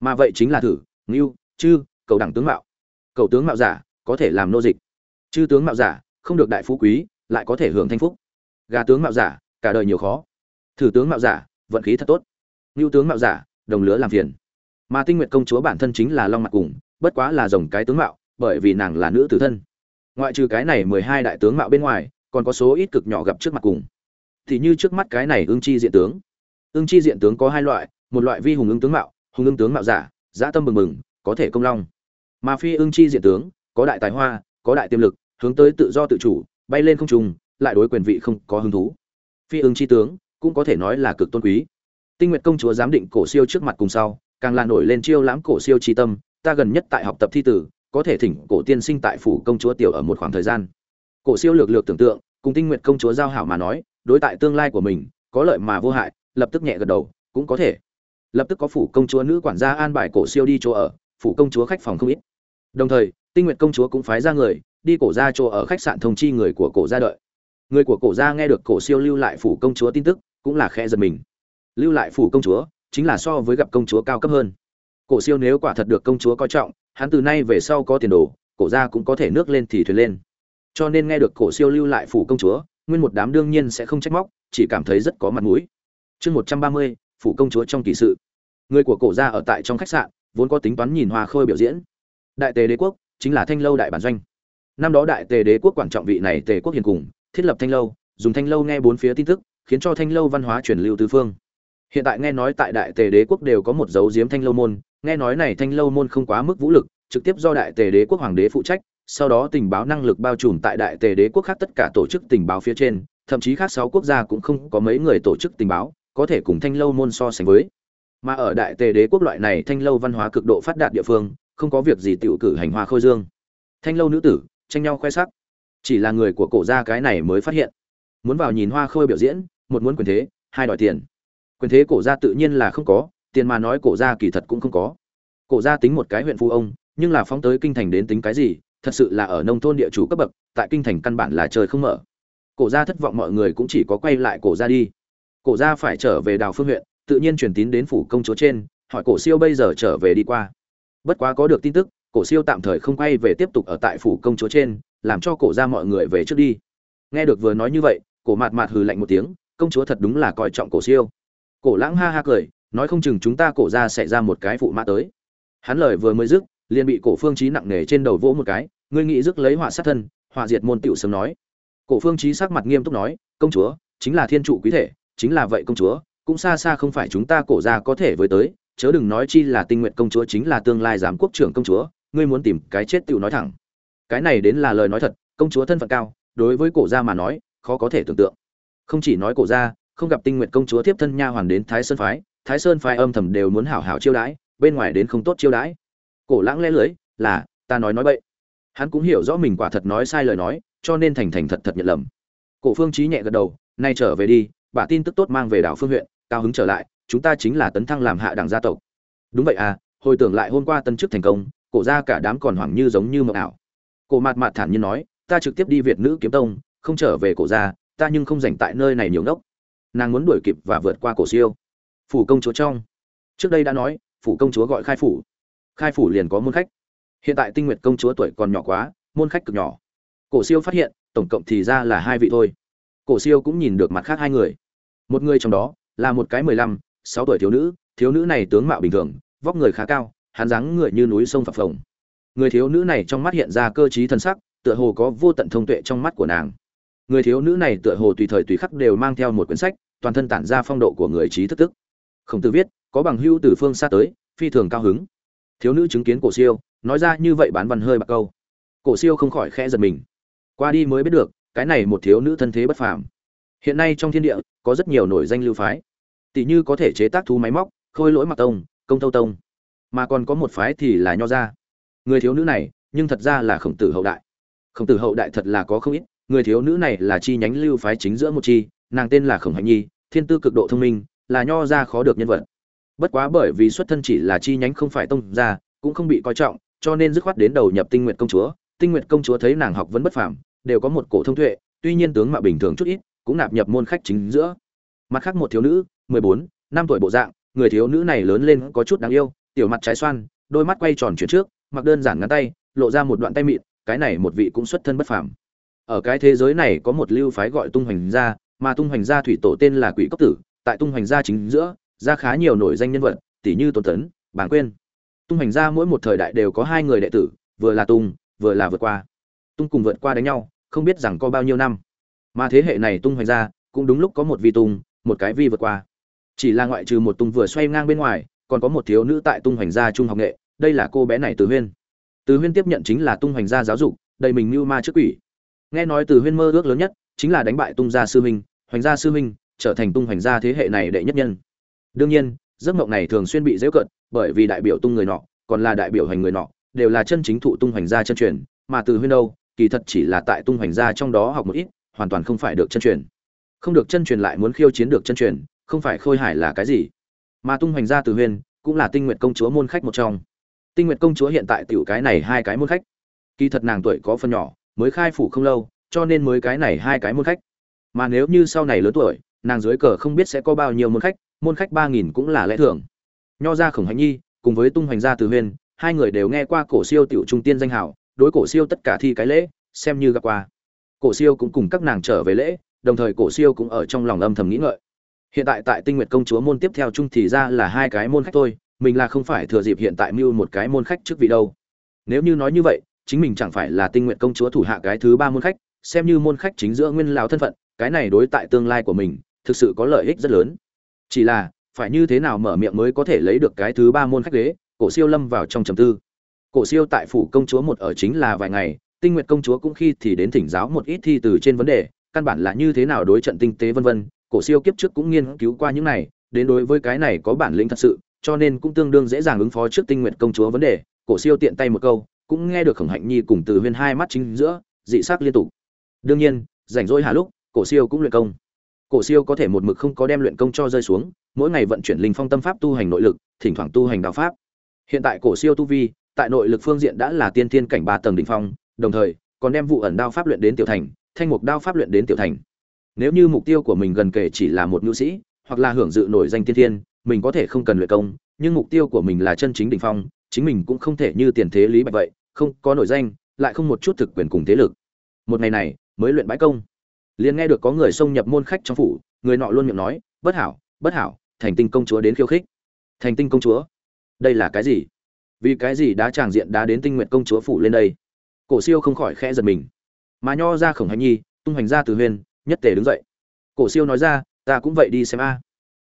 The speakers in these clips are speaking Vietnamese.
mà vậy chính là thử, ngưu, chư, cầu đẳng tướng mạo. Cầu tướng mạo giả có thể làm nô dịch. Chư tướng mạo giả không được đại phú quý, lại có thể hưởng thanh phúc. Gà tướng mạo giả, cả đời nhiều khó. Thử tướng mạo giả, vận khí thật tốt. Ngưu tướng mạo giả, đồng lứa làm phiền. Mà tinh nguyện công chúa bản thân chính là long mặt cùng, bất quá là dòng cái tướng mạo, bởi vì nàng là nữ tử thân. Ngoại trừ cái này mười hai đại tướng mạo bên ngoài, còn có số ít cực nhỏ gặp trước mặt cùng. Thì như trước mắt cái này ương chi diện tướng. Ương chi diện tướng có hai loại, một loại vi hùng ương tướng mạo hùng ương tướng mạo giả, dã tâm bừng bừng, có thể công long. Mà phi ương chi diện tướng, có đại tài hoa, có đại tiềm lực, hướng tới tự do tự chủ, bay lên không trùng lại đối quyền vị không có hứng thú. Phi ương chi tướng, cũng có thể nói là cực tôn quý. Tinh nguyệt công chúa giám định cổ siêu trước mặt cùng sau, càng là nổi lên chiêu lãm cổ siêu chi tâm, ta gần nhất tại học tập thi tử, có thể thỉnh cổ tiên sinh tại phủ công chúa tiểu ở một khoảng thời gian. Cổ siêu lược lược tưởng tượng, cùng tinh nguyệt công chúa giao hảo mà nói, đối tại tương lai của mình, có lợi mà vô hại, lập tức nhẹ gật đầu, cũng có thể lập tức có phủ công chúa nữ quản gia an bài cổ siêu đi chỗ ở, phủ công chúa khách phòng không ít. Đồng thời, tinh nguyệt công chúa cũng phái ra người, đi cổ ra chỗ ở khách sạn thông chi người của cổ gia đợi. Người của cổ gia nghe được cổ siêu lưu lại phủ công chúa tin tức, cũng là khẽ giật mình. Lưu lại phủ công chúa, chính là so với gặp công chúa cao cấp hơn. Cổ siêu nếu quả thật được công chúa coi trọng, hắn từ nay về sau có tiền đồ, cổ gia cũng có thể nước lên thì thuyền lên. Cho nên nghe được cổ siêu lưu lại phủ công chúa, nguyên một đám đương nhiên sẽ không trách móc, chỉ cảm thấy rất có mặt mũi. Chương một trăm ba mươi phủ công chúa trong kỳ sự. Người của cổ gia ở tại trong khách sạn, vốn có tính toán nhìn hoa khôi biểu diễn. Đại tề đế quốc chính là thanh lâu đại bản doanh. Năm đó đại tề đế quốc quan trọng vị này tề quốc hiền cùng, thiết lập thanh lâu, dùng thanh lâu nghe bốn phía tin tức, khiến cho thanh lâu văn hóa truyền lưu tứ phương. Hiện tại nghe nói tại đại tề đế quốc đều có một dấu diếm thanh lâu môn, nghe nói này thanh lâu môn không quá mức vũ lực, trực tiếp do đại tề đế quốc hoàng đế phụ trách, sau đó tình báo năng lực bao trùm tại đại tề đế quốc khác tất cả tổ chức tình báo phía trên, thậm chí khác sáu quốc gia cũng không có mấy người tổ chức tình báo có thể cùng thanh lâu môn so sánh với. Mà ở đại tề đế quốc loại này thanh lâu văn hóa cực độ phát đạt địa phương, không có việc gì tiểu cử hành hoa khôi dương. Thanh lâu nữ tử, tranh nhau khoe sắc. Chỉ là người của cổ gia cái này mới phát hiện. Muốn vào nhìn hoa khôi biểu diễn, một muốn quyền thế, hai đòi tiền. Quyền thế cổ gia tự nhiên là không có, tiền mà nói cổ gia kỳ thật cũng không có. Cổ gia tính một cái huyện phu ông, nhưng là phóng tới kinh thành đến tính cái gì, thật sự là ở nông thôn địa chủ cấp bậc, tại kinh thành căn bản là trời không mở. Cổ gia thất vọng mọi người cũng chỉ có quay lại cổ gia đi cổ gia phải trở về đào phương huyện, tự nhiên truyền tín đến phủ công chúa trên, hỏi cổ siêu bây giờ trở về đi qua. Bất quá có được tin tức, cổ siêu tạm thời không quay về tiếp tục ở tại phủ công chúa trên, làm cho cổ gia mọi người về trước đi. Nghe được vừa nói như vậy, cổ mạt mạt hừ lạnh một tiếng, công chúa thật đúng là coi trọng cổ siêu. Cổ lãng ha ha cười, nói không chừng chúng ta cổ ra sẽ ra một cái phụ mã tới. Hắn lời vừa mới dứt, liền bị cổ phương trí nặng nề trên đầu vỗ một cái, ngươi nghĩ dứt lấy họa sát thân, họa diệt môn tiểu sớm nói. Cổ phương trí sắc mặt nghiêm túc nói, công chúa, chính là thiên trụ quý thể chính là vậy công chúa, cũng xa xa không phải chúng ta cổ ra có thể với tới, chớ đừng nói chi là tinh nguyện công chúa chính là tương lai giám quốc trưởng công chúa, ngươi muốn tìm cái chết tựu nói thẳng. Cái này đến là lời nói thật, công chúa thân phận cao, đối với cổ gia mà nói, khó có thể tưởng tượng. Không chỉ nói cổ gia, không gặp tinh nguyện công chúa tiếp thân nha hoàn đến thái sơn phái, thái sơn phái âm thầm đều muốn hảo hảo chiêu đãi, bên ngoài đến không tốt chiêu đãi. Cổ lãng lẽ lưới, là, ta nói nói bậy. Hắn cũng hiểu rõ mình quả thật nói sai lời nói, cho nên thành thành thật thật nhận lầm. Cổ phương trí nhẹ gật đầu, nay trở về đi bà tin tức tốt mang về đảo phương huyện, cao hứng trở lại, chúng ta chính là tấn thăng làm hạ đẳng gia tộc. Đúng vậy à hồi tưởng lại hôm qua tân chức thành công, cổ ra cả đám còn hoảng như giống như mộng ảo. Cổ mạt mạt thản nhiên nói, ta trực tiếp đi việt nữ kiếm tông, không trở về cổ ra ta nhưng không dành tại nơi này nhiều ngốc. Nàng muốn đuổi kịp và vượt qua cổ siêu. Phủ công chúa trong. Trước đây đã nói, phủ công chúa gọi khai phủ. Khai phủ liền có môn khách. Hiện tại tinh nguyệt công chúa tuổi còn nhỏ quá, môn khách cực nhỏ. Cổ siêu phát hiện, tổng cộng thì ra là hai vị thôi cổ siêu cũng nhìn được mặt khác hai người. Một người trong đó là một cái mười lăm, sáu tuổi thiếu nữ. Thiếu nữ này tướng mạo bình thường, vóc người khá cao, hắn dáng người như núi sông phập phồng. Người thiếu nữ này trong mắt hiện ra cơ trí thần sắc, tựa hồ có vô tận thông tuệ trong mắt của nàng. Người thiếu nữ này tựa hồ tùy thời tùy khắc đều mang theo một quyển sách, toàn thân tản ra phong độ của người trí thức tức. Không tự viết, có bằng hưu từ phương xa tới, phi thường cao hứng. Thiếu nữ chứng kiến cổ siêu, nói ra như vậy bán văn hơi bạc câu. Cổ siêu không khỏi khẽ giật mình. Qua đi mới biết được cái này một thiếu nữ thân thế bất phàm. Hiện nay trong thiên địa, có rất nhiều nổi danh lưu phái. Tỷ như có thể chế tác thú máy móc, khôi lỗi mặc tông, công thâu tông. Mà còn có một phái thì là nho gia. Người thiếu nữ này, nhưng thật ra là khổng tử hậu đại. Khổng tử hậu đại thật là có không ít, người thiếu nữ này là chi nhánh lưu phái chính giữa một chi, nàng tên là khổng hạnh nhi, thiên tư cực độ thông minh, là nho gia khó được nhân vật. Bất quá bởi vì xuất thân chỉ là chi nhánh không phải tông gia, cũng không bị coi trọng, cho nên dứt khoát đến đầu nhập tinh nguyện công chúa. Tinh nguyện công chúa thấy nàng học vẫn bất phàm đều có một cổ thông tuệ, tuy nhiên tướng mạo bình thường chút ít, cũng nạp nhập môn khách chính giữa. Mặt khác một thiếu nữ, mười bốn, năm tuổi bộ dạng, người thiếu nữ này lớn lên có chút đáng yêu, tiểu mặt trái xoan, đôi mắt quay tròn chuyển trước, mặc đơn giản ngắn tay, lộ ra một đoạn tay mịn, cái này một vị cũng xuất thân bất phàm. Ở cái thế giới này có một lưu phái gọi tung hoành gia, mà tung hoành gia thủy tổ tên là quỷ cốc tử, tại tung hoành gia chính giữa, ra khá nhiều nổi danh nhân vật tỷ như tôn tấn, Bàng quên tung hoành gia mỗi một thời đại đều có hai người đệ tử, vừa là tung, vừa là vượt qua tung cùng vượt qua đánh nhau, không biết rằng có bao nhiêu năm. Mà thế hệ này tung hoành gia cũng đúng lúc có một vi tung, một cái vi vượt qua. Chỉ là ngoại trừ một tung vừa xoay ngang bên ngoài, còn có một thiếu nữ tại tung hoành gia trung học nghệ, đây là cô bé này từ huyên. Từ huyên tiếp nhận chính là tung hoành gia giáo dục, đầy mình mưu ma trước quỷ. Nghe nói từ huyên mơ ước lớn nhất, chính là đánh bại tung gia sư huynh, hoành gia sư huynh, trở thành tung hoành gia thế hệ này đệ nhất nhân. Đương nhiên, giấc mộng này thường xuyên bị dễ cận, bởi vì đại biểu tung người nọ, còn là đại biểu hành người nọ, đều là chân chính thụ tung hoành gia chân truyền, mà từ huyên đâu kỳ thật chỉ là tại tung hoành gia trong đó học một ít, hoàn toàn không phải được chân truyền. Không được chân truyền lại muốn khiêu chiến được chân truyền, không phải khôi hải là cái gì. Mà tung hoành gia từ huyền, cũng là tinh nguyện công chúa môn khách một trong. Tinh nguyện công chúa hiện tại tiểu cái này hai cái môn khách. Kỳ thật nàng tuổi có phần nhỏ, mới khai phủ không lâu, cho nên mới cái này hai cái môn khách. Mà nếu như sau này lớn tuổi, nàng dưới cờ không biết sẽ có bao nhiêu môn khách môn khách ba nghìn cũng là lẽ thường. Nho gia khổng hạnh nhi, cùng với tung hoành gia từ huyền, hai người đều nghe qua cổ siêu tiểu trung tiên danh hảo đối cổ siêu tất cả thi cái lễ, xem như gặp qua. Cổ siêu cũng cùng các nàng trở về lễ, đồng thời cổ siêu cũng ở trong lòng âm thầm nghĩ ngợi. Hiện tại tại tinh nguyệt công chúa môn tiếp theo chung thì ra là hai cái môn khách thôi, mình là không phải thừa dịp hiện tại mưu một cái môn khách trước vị đâu. Nếu như nói như vậy, chính mình chẳng phải là tinh nguyện công chúa thủ hạ cái thứ ba môn khách, xem như môn khách chính giữa nguyên lão thân phận, cái này đối tại tương lai của mình, thực sự có lợi ích rất lớn. Chỉ là, phải như thế nào mở miệng mới có thể lấy được cái thứ ba môn khách ghế, cổ siêu lâm vào trong trầm tư cổ siêu tại phủ công chúa một ở chính là vài ngày, tinh nguyện công chúa cũng khi thì đến thỉnh giáo một ít thi từ trên vấn đề, căn bản là như thế nào đối trận tinh tế vân vân, cổ siêu kiếp trước cũng nghiên cứu qua những này, đến đối với cái này có bản lĩnh thật sự, cho nên cũng tương đương dễ dàng ứng phó trước tinh nguyện công chúa vấn đề. Cổ siêu tiện tay một câu, cũng nghe được khổng hạnh nhi cùng từ huyên hai mắt chính giữa, dị sắc liên tục. Đương nhiên, rảnh rỗi hà lúc, cổ siêu cũng luyện công. Cổ siêu có thể một mực không có đem luyện công cho rơi xuống, mỗi ngày vận chuyển linh phong tâm pháp tu hành nội lực, thỉnh thoảng tu hành đạo pháp. Hiện tại cổ siêu tu vi tại nội lực phương diện đã là tiên thiên cảnh ba tầng đỉnh phong, đồng thời, còn đem vụ ẩn đao pháp luyện đến tiểu thành, thanh mục đao pháp luyện đến tiểu thành. Nếu như mục tiêu của mình gần kể chỉ là một nhu sĩ, hoặc là hưởng dự nổi danh tiên thiên, mình có thể không cần luyện công, nhưng mục tiêu của mình là chân chính đỉnh phong, chính mình cũng không thể như tiền thế lý bạch vậy, không có nổi danh, lại không một chút thực quyền cùng thế lực. Một ngày này, mới luyện bãi công. Liền nghe được có người xông nhập môn khách trong phủ, người nọ luôn miệng nói, bất hảo bất hảo, thành tinh công chúa đến khiêu khích. Thành tinh công chúa? Đây là cái gì? Vì cái gì đã tràng diện đã đến tinh nguyện công chúa phủ lên đây? Cổ siêu không khỏi khẽ giật mình. Mà nho ra khổng hành nhi, tung hành ra từ huyên nhất tề đứng dậy. Cổ siêu nói ra, ta cũng vậy đi xem a.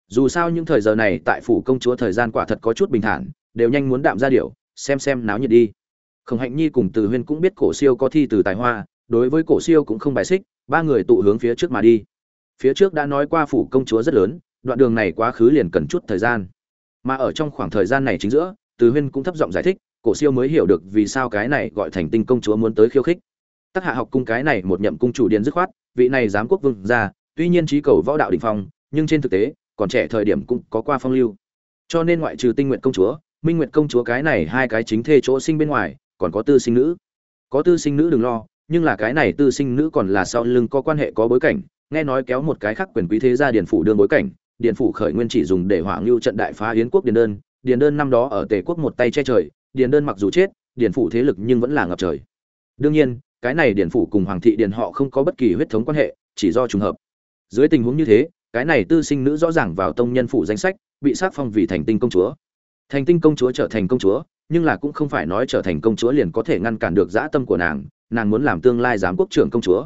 Dù sao những thời giờ này tại phủ công chúa thời gian quả thật có chút bình thản, đều nhanh muốn đạm ra điệu xem xem náo nhiệt đi. Khổng hạnh nhi cùng từ huyên cũng biết cổ siêu có thi từ tài hoa, đối với cổ siêu cũng không bài xích, ba người tụ hướng phía trước mà đi. Phía trước đã nói qua phủ công chúa rất lớn, đoạn đường này quá khứ liền cần chút thời gian. Mà ở trong khoảng thời gian này chính giữa từ huyên cũng thấp giọng giải thích, cổ siêu mới hiểu được vì sao cái này gọi thành tinh công chúa muốn tới khiêu khích. Tác hạ học cung cái này một nhậm cung chủ điền dứt khoát, vị này giám quốc vương ra tuy nhiên trí cầu võ đạo đình phong, nhưng trên thực tế, còn trẻ thời điểm cũng có qua phong lưu. Cho nên ngoại trừ tinh nguyện công chúa, minh nguyện công chúa cái này hai cái chính thê chỗ sinh bên ngoài, còn có tư sinh nữ. Có tư sinh nữ đừng lo, nhưng là cái này tư sinh nữ còn là sau lưng có quan hệ có bối cảnh, nghe nói kéo một cái khác quyền quý thế gia điền phủ đương bối cảnh, điền phủ khởi nguyên chỉ dùng để hoảng lưu trận đại phá yến quốc điền đơn điền đơn năm đó ở tề quốc một tay che trời, điền đơn mặc dù chết, điền phủ thế lực nhưng vẫn là ngập trời. Đương nhiên, cái này điền phủ cùng hoàng thị điền họ không có bất kỳ huyết thống quan hệ, chỉ do trùng hợp. Dưới tình huống như thế, cái này tư sinh nữ rõ ràng vào tông nhân phủ danh sách, bị sát phong vì thành tinh công chúa. Thành tinh công chúa trở thành công chúa, nhưng là cũng không phải nói trở thành công chúa liền có thể ngăn cản được dã tâm của nàng nàng muốn làm tương lai giám quốc trưởng công chúa.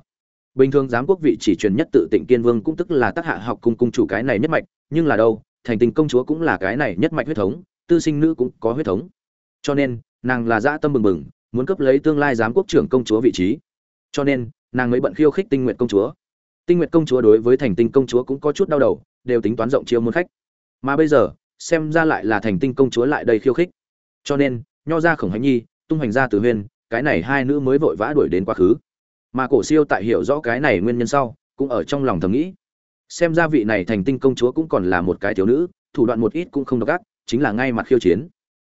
Bình thường giám quốc vị chỉ truyền nhất tự tịnh kiên vương cũng tức là tác hạ học cung cung chủ cái này nhất mạch, nhưng là đâu, thành tinh công chúa cũng là cái này nhất mạch huyết thống tư sinh nữ cũng có huyết thống. Cho nên, nàng là dã tâm bừng bừng, muốn cấp lấy tương lai giám quốc trưởng công chúa vị trí. Cho nên, nàng mới bận khiêu khích tinh nguyện công chúa. Tinh nguyện công chúa đối với thành tinh công chúa cũng có chút đau đầu, đều tính toán rộng chiêu môn khách. Mà bây giờ, xem ra lại là thành tinh công chúa lại đầy khiêu khích. Cho nên, nho ra khổng hành nhi, tung hành ra từ huyên cái này hai nữ mới vội vã đuổi đến quá khứ. Mà cổ siêu tại hiểu rõ cái này nguyên nhân sau, cũng ở trong lòng thầm nghĩ. Xem ra vị này thành tinh công chúa cũng còn là một cái thiếu nữ, thủ đoạn một ít cũng không độc ác chính là ngay mặt khiêu chiến.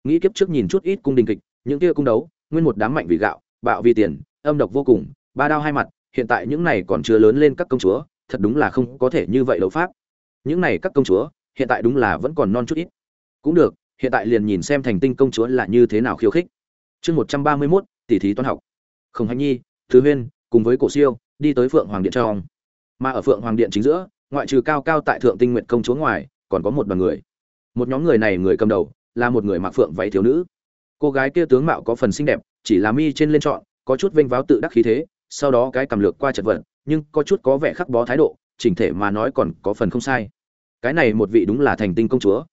Nghĩ kiếp trước nhìn chút ít cung đình kịch, những kia cung đấu, nguyên một đám mạnh vì gạo, bạo vì tiền, âm độc vô cùng, ba đao hai mặt, hiện tại những này còn chưa lớn lên các công chúa, thật đúng là không có thể như vậy đấu pháp. Những này các công chúa, hiện tại đúng là vẫn còn non chút ít. Cũng được, hiện tại liền nhìn xem thành tinh công chúa là như thế nào khiêu khích. Chương một trăm ba mươi mốt, tỷ thí toán học. Khổng hạnh nhi, thứ huyên, cùng với cổ siêu, đi tới phượng hoàng điện trong. Mà ở phượng hoàng điện chính giữa, ngoại trừ cao cao tại thượng tinh nguyện công chúa ngoài, còn có một đoàn người một nhóm người này người cầm đầu, là một người mặc phượng váy thiếu nữ. Cô gái kia tướng mạo có phần xinh đẹp, chỉ là mi trên lên trọn, có chút vênh váo tự đắc khí thế, sau đó cái cầm lược qua chật vật, nhưng có chút có vẻ khắc bó thái độ, chỉnh thể mà nói còn có phần không sai. Cái này một vị đúng là thành tinh công chúa.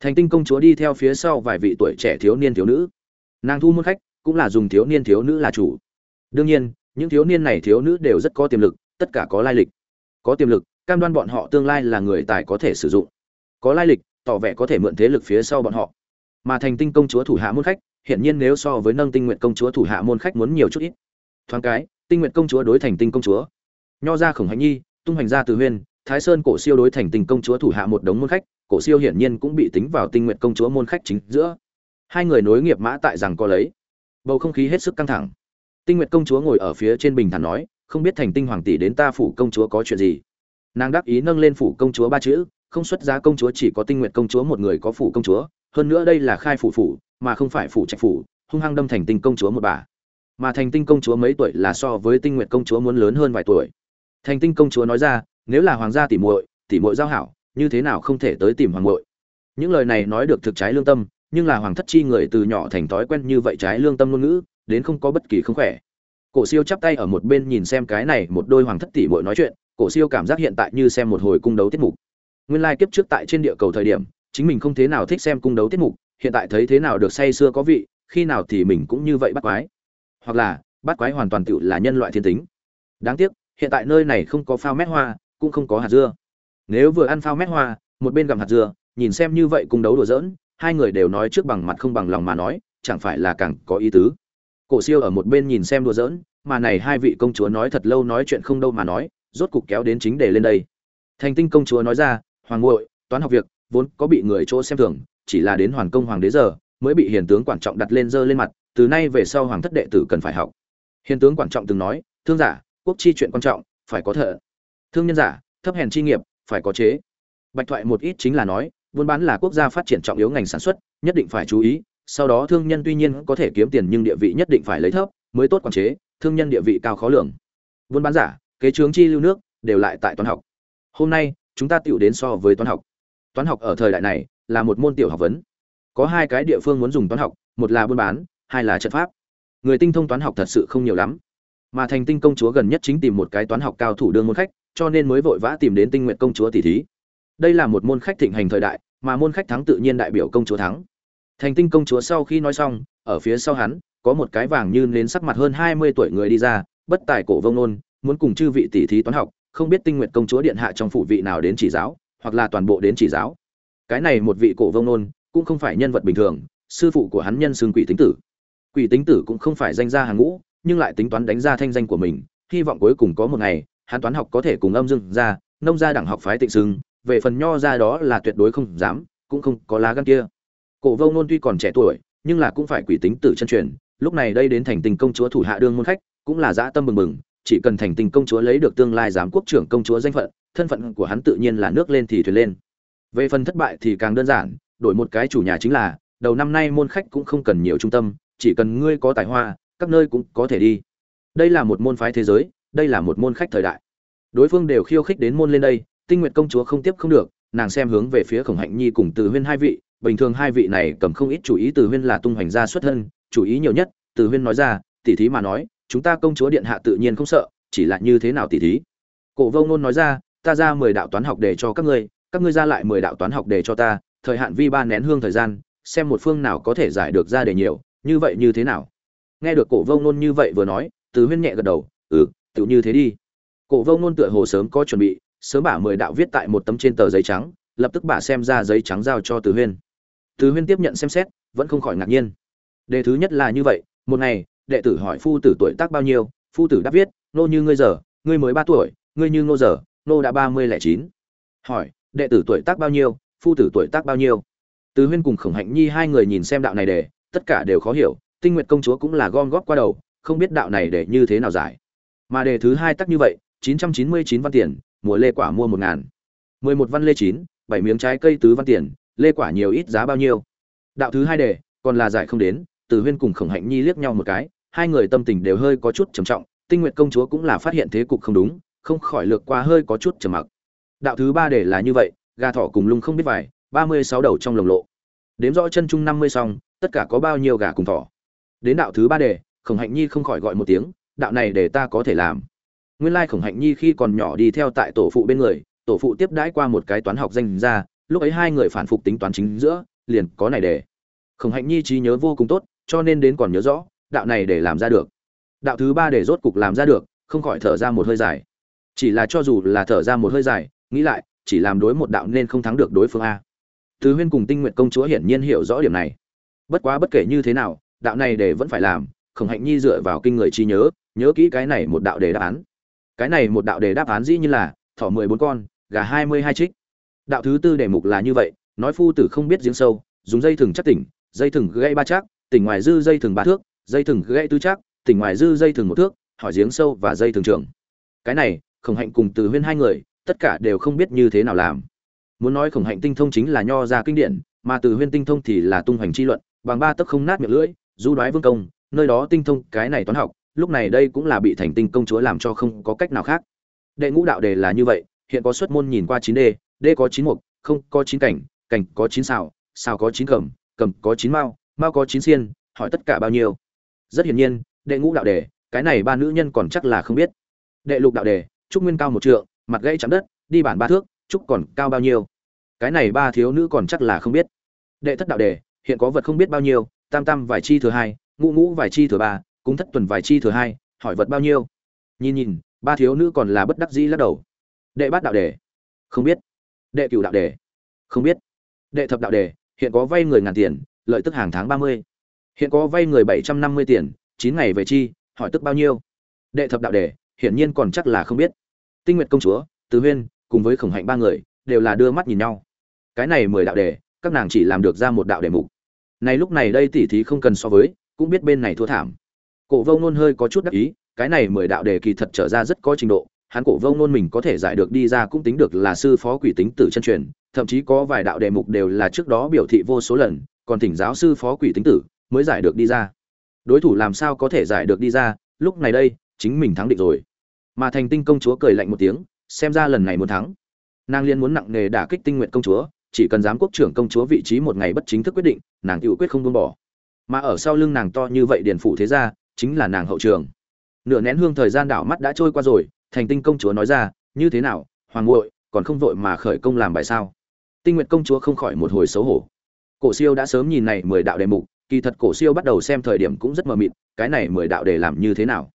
Thành tinh công chúa đi theo phía sau vài vị tuổi trẻ thiếu niên thiếu nữ. Nàng thu môn khách, cũng là dùng thiếu niên thiếu nữ là chủ. Đương nhiên, những thiếu niên này thiếu nữ đều rất có tiềm lực, tất cả có lai lịch. Có tiềm lực, cam đoan bọn họ tương lai là người tài có thể sử dụng. Có lai lịch tỏ vẻ có thể mượn thế lực phía sau bọn họ. Mà thành tinh công chúa thủ hạ môn khách, hiển nhiên nếu so với nâng tinh nguyện công chúa thủ hạ môn khách muốn nhiều chút ít. Thoáng cái, tinh nguyện công chúa đối thành tinh công chúa. Nho ra khổng hạnh nhi, tung hành ra từ huyên, thái sơn cổ siêu đối thành tinh công chúa thủ hạ một đống môn khách, cổ siêu hiển nhiên cũng bị tính vào tinh nguyện công chúa môn khách chính giữa. Hai người nối nghiệp mã tại rằng có lấy. Bầu không khí hết sức căng thẳng. Tinh nguyện công chúa ngồi ở phía trên bình thản nói, không biết thành tinh hoàng tỷ đến ta phủ công chúa có chuyện gì? Nàng đáp ý nâng lên phủ công chúa ba chữ không xuất giá công chúa, chỉ có tinh nguyện công chúa, một người có phủ công chúa. Hơn nữa đây là khai phủ phủ, mà không phải phủ trạch phủ. Hung hăng đâm thành tinh công chúa một bà. Mà thành tinh công chúa mấy tuổi là so với tinh nguyện công chúa muốn lớn hơn vài tuổi. Thành tinh công chúa nói ra, nếu là hoàng gia tỉ muội tỉ muội giao hảo, như thế nào không thể tới tìm hoàng muội? Những lời này nói được thực trái lương tâm, nhưng là hoàng thất chi người từ nhỏ thành thói quen như vậy trái lương tâm ngôn ngữ, đến không có bất kỳ không khỏe. Cổ siêu chắp tay ở một bên nhìn xem cái này một đôi hoàng thất tỷ muội nói chuyện, cổ siêu cảm giác hiện tại như xem một hồi cung đấu tiết mục nguyên lai like kiếp trước tại trên địa cầu thời điểm, chính mình không thế nào thích xem cung đấu tiết mục, hiện tại thấy thế nào được say xưa có vị, khi nào thì mình cũng như vậy bắt quái. Hoặc là, bắt quái hoàn toàn tự là nhân loại thiên tính. Đáng tiếc, hiện tại nơi này không có phao mét hoa, cũng không có hạt dưa. Nếu vừa ăn phao mét hoa, một bên gặm hạt dưa, nhìn xem như vậy cung đấu đùa giỡn, hai người đều nói trước bằng mặt không bằng lòng mà nói, chẳng phải là càng có ý tứ. Cổ siêu ở một bên nhìn xem đùa giỡn, mà này hai vị công chúa nói thật lâu nói chuyện không đâu mà nói, rốt cục kéo đến chính đề lên đây. Thành tinh công chúa nói ra hoàng ngội toán học việc, vốn có bị người chỗ xem thường, chỉ là đến hoàn công hoàng đế giờ, mới bị hiền tướng quan trọng đặt lên dơ lên mặt, từ nay về sau hoàng thất đệ tử cần phải học. Hiền tướng quan trọng từng nói, thương giả, quốc chi chuyện quan trọng, phải có thợ. Thương nhân giả, thấp hèn chi nghiệp, phải có chế. Bạch thoại một ít chính là nói, buôn bán là quốc gia phát triển trọng yếu ngành sản xuất, nhất định phải chú ý, sau đó thương nhân tuy nhiên có thể kiếm tiền nhưng địa vị nhất định phải lấy thấp, mới tốt quản chế, thương nhân địa vị cao khó lường. Buôn bán giả, kế trướng chi lưu nước, đều lại tại toán học. Hôm nay chúng ta tiểu đến so với toán học. Toán học ở thời đại này là một môn tiểu học vấn. Có hai cái địa phương muốn dùng toán học, một là buôn bán, hai là trận pháp. Người tinh thông toán học thật sự không nhiều lắm. Mà thành tinh công chúa gần nhất chính tìm một cái toán học cao thủ đương môn khách, cho nên mới vội vã tìm đến tinh nguyện công chúa tỷ thí. Đây là một môn khách thịnh hành thời đại, mà môn khách thắng tự nhiên đại biểu công chúa thắng. Thành tinh công chúa sau khi nói xong, ở phía sau hắn, có một cái vàng như nến sắc mặt hơn hai mươi tuổi người đi ra, bất tài cổ vông nôn, muốn cùng chư vị tỷ thí toán học không biết tinh nguyện công chúa điện hạ trong phủ vị nào đến chỉ giáo, hoặc là toàn bộ đến chỉ giáo. Cái này một vị cổ vông nôn, cũng không phải nhân vật bình thường, sư phụ của hắn nhân xương quỷ tính tử. Quỷ tính tử cũng không phải danh gia hàng ngũ, nhưng lại tính toán đánh ra thanh danh của mình, hy vọng cuối cùng có một ngày, hắn toán học có thể cùng âm dương ra nông gia đẳng học phái tịnh xưng, về phần nho ra đó là tuyệt đối không dám, cũng không có lá gan kia. Cổ vông nôn tuy còn trẻ tuổi, nhưng là cũng phải quỷ tính tử chân truyền, lúc này đây đến thành tình công chúa thủ hạ đương môn khách, cũng là dã tâm bừng bừng chỉ cần thành tình công chúa lấy được tương lai giám quốc trưởng công chúa danh phận, thân phận của hắn tự nhiên là nước lên thì thuyền lên. Về phần thất bại thì càng đơn giản, đổi một cái chủ nhà chính là, đầu năm nay môn khách cũng không cần nhiều trung tâm, chỉ cần ngươi có tài hoa, các nơi cũng có thể đi. Đây là một môn phái thế giới, đây là một môn khách thời đại. Đối phương đều khiêu khích đến môn lên đây, tinh nguyệt công chúa không tiếp không được, nàng xem hướng về phía khổng hạnh nhi cùng từ huyên hai vị, bình thường hai vị này cầm không ít chủ ý từ huyên là tung hoành gia xuất thân, chủ ý nhiều nhất, từ huyên nói ra tỉ thí mà nói chúng ta công chúa điện hạ tự nhiên không sợ, chỉ là như thế nào tỉ thí? Cổ vô ngôn nói ra, ta ra mười đạo toán học để cho các ngươi các ngươi ra lại mười đạo toán học để cho ta, thời hạn vi ba nén hương thời gian, xem một phương nào có thể giải được ra để nhiều, như vậy như thế nào? Nghe được cổ vô ngôn như vậy vừa nói, từ huyên nhẹ gật đầu ừ tự như thế đi. Cổ vô ngôn tựa hồ sớm có chuẩn bị, sớm bả mười đạo viết tại một tấm trên tờ giấy trắng, lập tức bả xem ra giấy trắng giao cho từ huyên. Từ huyên tiếp nhận xem xét, vẫn không khỏi ngạc nhiên. Đề thứ nhất là như vậy, một ngày đệ tử hỏi phu tử tuổi tác bao nhiêu, phu tử đáp viết, nô như ngươi giờ, ngươi mới ba tuổi, ngươi như nô giờ, nô đã ba mươi lẻ chín. Hỏi, đệ tử tuổi tác bao nhiêu, phu tử tuổi tác bao nhiêu? Từ huyên cùng khổng hạnh nhi hai người nhìn xem đạo này để, tất cả đều khó hiểu, tinh nguyện công chúa cũng là gom góp qua đầu, không biết đạo này để như thế nào giải. Mà đề thứ hai tắc như vậy, chín trăm chín mươi chín văn tiền, mùa lê quả mua một ngàn. mười một văn lê chín, bảy miếng trái cây tứ văn tiền, lê quả nhiều ít giá bao nhiêu. Đạo thứ hai đề, còn là giải không đến, từ huyên cùng khổng hạnh nhi liếc nhau một cái hai người tâm tình đều hơi có chút trầm trọng, tinh nguyện công chúa cũng là phát hiện thế cục không đúng, không khỏi lược qua hơi có chút trầm mặc. Đạo thứ ba để là như vậy, gà thỏ cùng lung không biết vài, ba mươi sáu đầu trong lồng lộ. Đếm rõ chân chung năm mươi xong, tất cả có bao nhiêu gà cùng thỏ? Đến đạo thứ ba đề, khổng hạnh nhi không khỏi gọi một tiếng, đạo này để ta có thể làm. Nguyên lai khổng hạnh nhi khi còn nhỏ đi theo tại tổ phụ bên người, tổ phụ tiếp đãi qua một cái toán học danh ra, lúc ấy hai người phản phục tính toán chính giữa, liền có này để khổng hạnh nhi trí nhớ vô cùng tốt, cho nên đến còn nhớ rõ đạo này để làm ra được. Đạo thứ ba để rốt cục làm ra được, không khỏi thở ra một hơi dài. Chỉ là cho dù là thở ra một hơi dài, nghĩ lại, chỉ làm đối một đạo nên không thắng được đối phương a. Thứ huyên cùng tinh nguyện công chúa hiển nhiên hiểu rõ điểm này. Bất quá bất kể như thế nào, đạo này để vẫn phải làm, khổng hạnh nhi dựa vào kinh người trí nhớ nhớ kỹ cái này một đạo đề đáp án. Cái này một đạo đề đáp án dĩ như là, thỏ mười bốn con, gà hai mươi hai trích. Đạo thứ tư đề mục là như vậy, nói phu tử không biết giếng sâu, dùng dây thừng chắc tỉnh, dây thừng gây ba chắc, tỉnh ngoài dư dây thừng ba thước dây thừng gãy tứ chắc, tỉnh ngoài dư dây thừng một thước, hỏi giếng sâu và dây thừng trưởng. Cái này, khổng hạnh cùng từ huyên hai người, tất cả đều không biết như thế nào làm. Muốn nói khổng hạnh tinh thông chính là nho ra kinh điển, mà từ huyên tinh thông thì là tung hoành chi luận, bằng ba tấc không nát miệng lưỡi, du đoái vương công, nơi đó tinh thông cái này toán học, lúc này đây cũng là bị thành tinh công chúa làm cho không có cách nào khác. Đệ ngũ đạo đề là như vậy, hiện có xuất môn nhìn qua chín d d có chín mục, không có chín cảnh cảnh có chín xào xào có chín cầm cầm có chín mao mao có chín xiên, hỏi tất cả bao nhiêu? Rất hiển nhiên, đệ ngũ đạo đề, cái này ba nữ nhân còn chắc là không biết. Đệ lục đạo đề, trúc nguyên cao một trượng, mặt gãy chạm đất, đi bản ba thước, trúc còn cao bao nhiêu? Cái này ba thiếu nữ còn chắc là không biết. Đệ thất đạo đề, hiện có vật không biết bao nhiêu, tam tam vài chi thừa hai, ngũ ngũ vài chi thừa ba, cúng thất tuần vài chi thừa hai, hỏi vật bao nhiêu? Nhìn nhìn, ba thiếu nữ còn là bất đắc dĩ lắc đầu. Đệ bát đạo đề, không biết. Đệ cửu đạo đề, không biết. Đệ thập đạo đề, hiện có vay người ngàn tiền, lợi tức hàng tháng ba mươi hiện có vay người bảy trăm năm mươi tiền, chín ngày về chi, hỏi tức bao nhiêu? Đệ thập đạo đề, hiển nhiên còn chắc là không biết. Tinh nguyệt công chúa tứ huyên, cùng với khổng hạnh ba người, đều là đưa mắt nhìn nhau. Cái này mười đạo đề, các nàng chỉ làm được ra một đạo đề mục. Này lúc này đây tỉ thí không cần so với, cũng biết bên này thua thảm. Cổ vông nôn hơi có chút đắc ý, cái này mười đạo đề kỳ thật trở ra rất có trình độ, hắn cổ vông nôn mình có thể giải được đi ra cũng tính được là sư phó quỷ tính tử chân truyền, thậm chí có vài đạo đề mục đều là trước đó biểu thị vô số lần, còn thỉnh giáo sư phó quỷ tính tử mới giải được đi ra. Đối thủ làm sao có thể giải được đi ra, lúc này đây, chính mình thắng địch rồi. Mà thành tinh công chúa cười lạnh một tiếng, xem ra lần này muốn thắng. Nàng liên muốn nặng nề đả kích tinh nguyện công chúa, chỉ cần giám quốc trưởng công chúa vị trí một ngày bất chính thức quyết định, nàng tự quyết không buông bỏ. Mà ở sau lưng nàng to như vậy điền phủ thế gia, chính là nàng hậu trường. Nửa nén hương thời gian đảo mắt đã trôi qua rồi, thành tinh công chúa nói ra, như thế nào, hoàng ngội còn không vội mà khởi công làm bài sao? Tinh nguyện công chúa không khỏi một hồi xấu hổ. Cổ siêu đã sớm nhìn này mười đạo đề mục kỳ thật cổ siêu bắt đầu xem thời điểm cũng rất mờ mịt, cái này mười đạo đề làm như thế nào?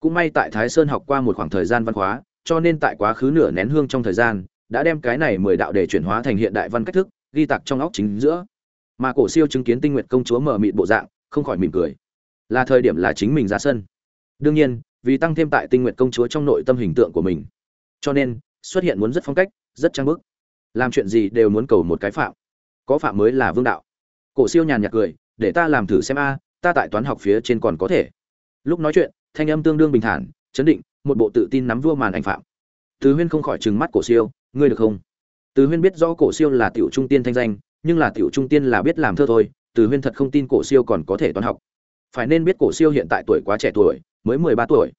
Cũng may tại thái sơn học qua một khoảng thời gian văn hóa, cho nên tại quá khứ nửa nén hương trong thời gian, đã đem cái này mười đạo đề chuyển hóa thành hiện đại văn cách thức, ghi tạc trong óc chính giữa. Mà cổ siêu chứng kiến tinh nguyện công chúa mờ mịt bộ dạng, không khỏi mỉm cười. Là thời điểm là chính mình ra sân. Đương nhiên, vì tăng thêm tại tinh nguyện công chúa trong nội tâm hình tượng của mình. Cho nên, xuất hiện muốn rất phong cách, rất trang bức. Làm chuyện gì đều muốn cầu một cái phạm. Có phạm mới là vương đạo. Cổ siêu nhàn nhạt cười để ta làm thử xem a, ta tại toán học phía trên còn có thể. Lúc nói chuyện, thanh âm tương đương bình thản, chấn định, một bộ tự tin nắm vua màn ảnh phạm. Từ huyên không khỏi trừng mắt cổ siêu, ngươi được không? Từ huyên biết rõ cổ siêu là tiểu trung tiên thanh danh, nhưng là tiểu trung tiên là biết làm thơ thôi, từ huyên thật không tin cổ siêu còn có thể toán học. Phải nên biết cổ siêu hiện tại tuổi quá trẻ tuổi, mới mười ba tuổi.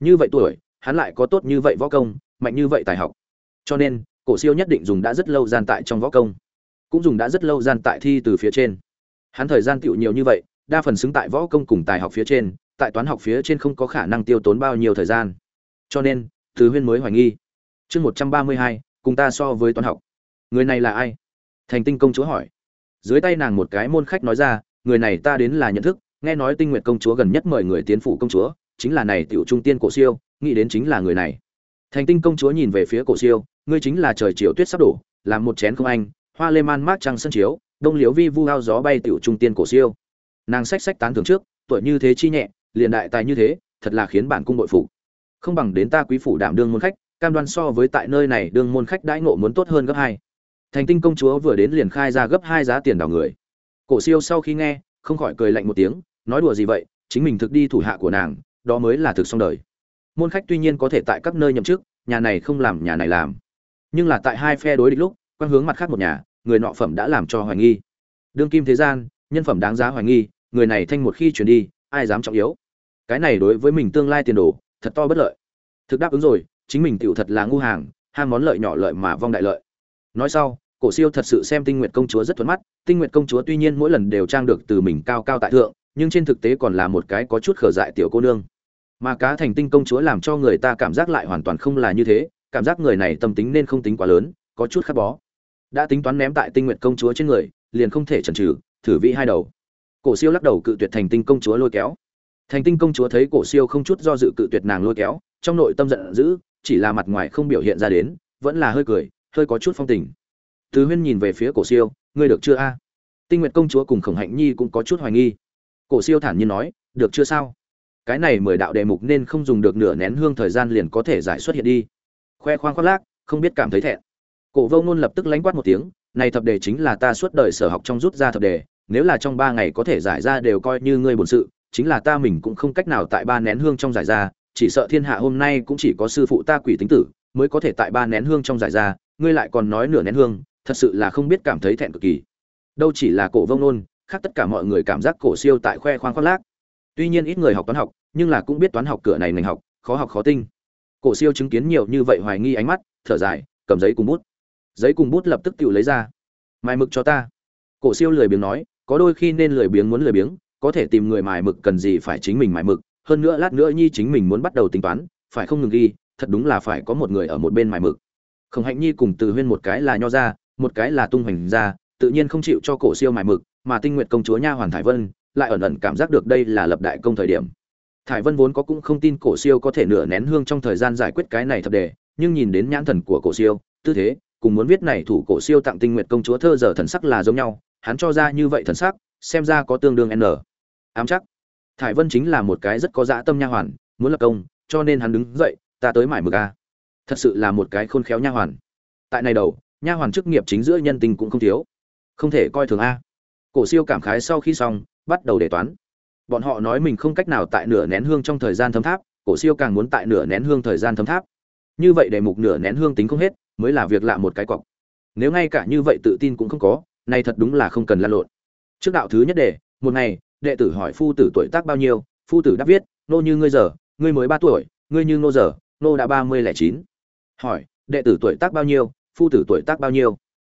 Như vậy tuổi, hắn lại có tốt như vậy võ công, mạnh như vậy tài học. Cho nên, cổ siêu nhất định dùng đã rất lâu gian tại trong võ công. Cũng dùng đã rất lâu gian tại thi từ phía trên hắn thời gian tựu nhiều như vậy, đa phần xứng tại võ công cùng tài học phía trên, tại toán học phía trên không có khả năng tiêu tốn bao nhiêu thời gian. Cho nên, từ huyên mới hoài nghi. Chương một trăm ba mươi hai, cùng ta so với toán học. Người này là ai? Thành tinh công chúa hỏi. Dưới tay nàng một cái môn khách nói ra, người này ta đến là nhận thức, nghe nói tinh nguyện công chúa gần nhất mời người tiến phủ công chúa, chính là này tiểu trung tiên cổ siêu, nghĩ đến chính là người này. Thành tinh công chúa nhìn về phía cổ siêu, ngươi chính là trời chiều tuyết sắp đổ, làm một chén không anh, hoa lê man mát trăng sân chiếu đông Liễu vi vu hao gió bay tiểu trung tiên cổ siêu. Nàng sách sách tán thưởng trước, tuổi như thế chi nhẹ, liền đại tài như thế, thật là khiến bản cung bội phụ không bằng đến ta quý phủ đảm đương môn khách, cam đoan so với tại nơi này đương môn khách đãi ngộ muốn tốt hơn gấp hai. Thành tinh công chúa vừa đến liền khai ra gấp hai giá tiền đào người. Cổ siêu sau khi nghe, không khỏi cười lạnh một tiếng, nói đùa gì vậy, chính mình thực đi thủ hạ của nàng, đó mới là thực xong đời. Môn khách tuy nhiên có thể tại các nơi nhậm chức, nhà này không làm, nhà này làm. Nhưng là tại hai phe đối địch lúc quan hướng mặt khác một nhà người nọ phẩm đã làm cho hoài nghi. Đương kim thế gian, nhân phẩm đáng giá hoài nghi, người này thanh một khi chuyển đi, ai dám trọng yếu? Cái này đối với mình tương lai tiền đồ, thật to bất lợi. Thực đáp ứng rồi, chính mình tựu thật là ngu hàng, ham món lợi nhỏ lợi mà vong đại lợi. Nói sau, cổ siêu thật sự xem tinh nguyệt công chúa rất thuận mắt, tinh nguyệt công chúa tuy nhiên mỗi lần đều trang được từ mình cao cao tại thượng, nhưng trên thực tế còn là một cái có chút khở dại tiểu cô nương. Mà cá thành tinh công chúa làm cho người ta cảm giác lại hoàn toàn không là như thế, cảm giác người này tâm tính nên không tính quá lớn, có chút khắc bó đã tính toán ném tại tinh nguyện công chúa trên người, liền không thể chần chừ, thử vị hai đầu. Cổ siêu lắc đầu cự tuyệt thành tinh công chúa lôi kéo. Thành tinh công chúa thấy cổ siêu không chút do dự cự tuyệt nàng lôi kéo, trong nội tâm giận dữ, chỉ là mặt ngoài không biểu hiện ra đến, vẫn là hơi cười, hơi có chút phong tình. Tứ huyên nhìn về phía cổ siêu, ngươi được chưa a? Tinh nguyện công chúa cùng khổng hạnh nhi cũng có chút hoài nghi. Cổ siêu thản nhiên nói, được chưa sao? Cái này mười đạo đề mục nên không dùng được nửa nén hương thời gian liền có thể giải xuất hiện đi. Khoe khoang khoác lác, không biết cảm thấy thẹn cổ vô ngôn lập tức lánh quát một tiếng, này thập đề chính là ta suốt đời sở học trong rút ra thập đề, nếu là trong ba ngày có thể giải ra đều coi như ngươi bổn sự, chính là ta mình cũng không cách nào tại ba nén hương trong giải ra, chỉ sợ thiên hạ hôm nay cũng chỉ có sư phụ ta quỷ tính tử mới có thể tại ba nén hương trong giải ra, ngươi lại còn nói nửa nén hương, thật sự là không biết cảm thấy thẹn cực kỳ. Đâu chỉ là cổ vông nôn khác tất cả mọi người cảm giác cổ siêu tại khoe khoang khoác lác. Tuy nhiên ít người học toán học, nhưng là cũng biết toán học cửa này ngành học, khó học khó tinh. Cổ siêu chứng kiến nhiều như vậy hoài nghi ánh mắt, thở dài, cầm giấy cùng bút giấy cùng bút lập tức tự lấy ra. Mài mực cho ta. Cổ siêu lười biếng nói, có đôi khi nên lười biếng muốn lười biếng, có thể tìm người mài mực cần gì phải chính mình mài mực, hơn nữa lát nữa nhi chính mình muốn bắt đầu tính toán, phải không ngừng ghi, thật đúng là phải có một người ở một bên mài mực. Khổng hạnh nhi cùng từ huyên một cái là nho ra, một cái là tung hoành ra, tự nhiên không chịu cho cổ siêu mài mực, mà tinh nguyện công chúa nha hoàn thải vân lại ẩn ẩn cảm giác được đây là lập đại công thời điểm. Thải vân vốn có cũng không tin cổ siêu có thể nửa nén hương trong thời gian giải quyết cái này thập đề, nhưng nhìn đến nhãn thần của cổ siêu, tư thế cùng muốn viết này thủ cổ siêu tặng tinh nguyện công chúa thơ giờ thần sắc là giống nhau, hắn cho ra như vậy thần sắc, xem ra có tương đương n. Ám chắc. Thải vân chính là một cái rất có dã tâm nha hoàn, muốn lập công, cho nên hắn đứng dậy, ta tới mải mực a. Thật sự là một cái khôn khéo nha hoàn. Tại này đầu, nha hoàn chức nghiệp chính giữa nhân tình cũng không thiếu. Không thể coi thường a. Cổ siêu cảm khái sau khi xong, bắt đầu đề toán. Bọn họ nói mình không cách nào tại nửa nén hương trong thời gian thấm tháp, cổ siêu càng muốn tại nửa nén hương thời gian thấm tháp. Như vậy đề mục nửa nén hương tính không hết mới là việc lạ một cái cọc. Nếu ngay cả như vậy tự tin cũng không có, này thật đúng là không cần lan lộn. Trước đạo thứ nhất đề, một ngày, đệ tử hỏi phu tử tuổi tác bao nhiêu, phu tử đáp viết, nô như ngươi giờ, ngươi mới ba tuổi, ngươi như nô giờ, nô đã ba mươi lẻ chín. Hỏi, đệ tử tuổi tác bao nhiêu, phu tử tuổi tác bao nhiêu?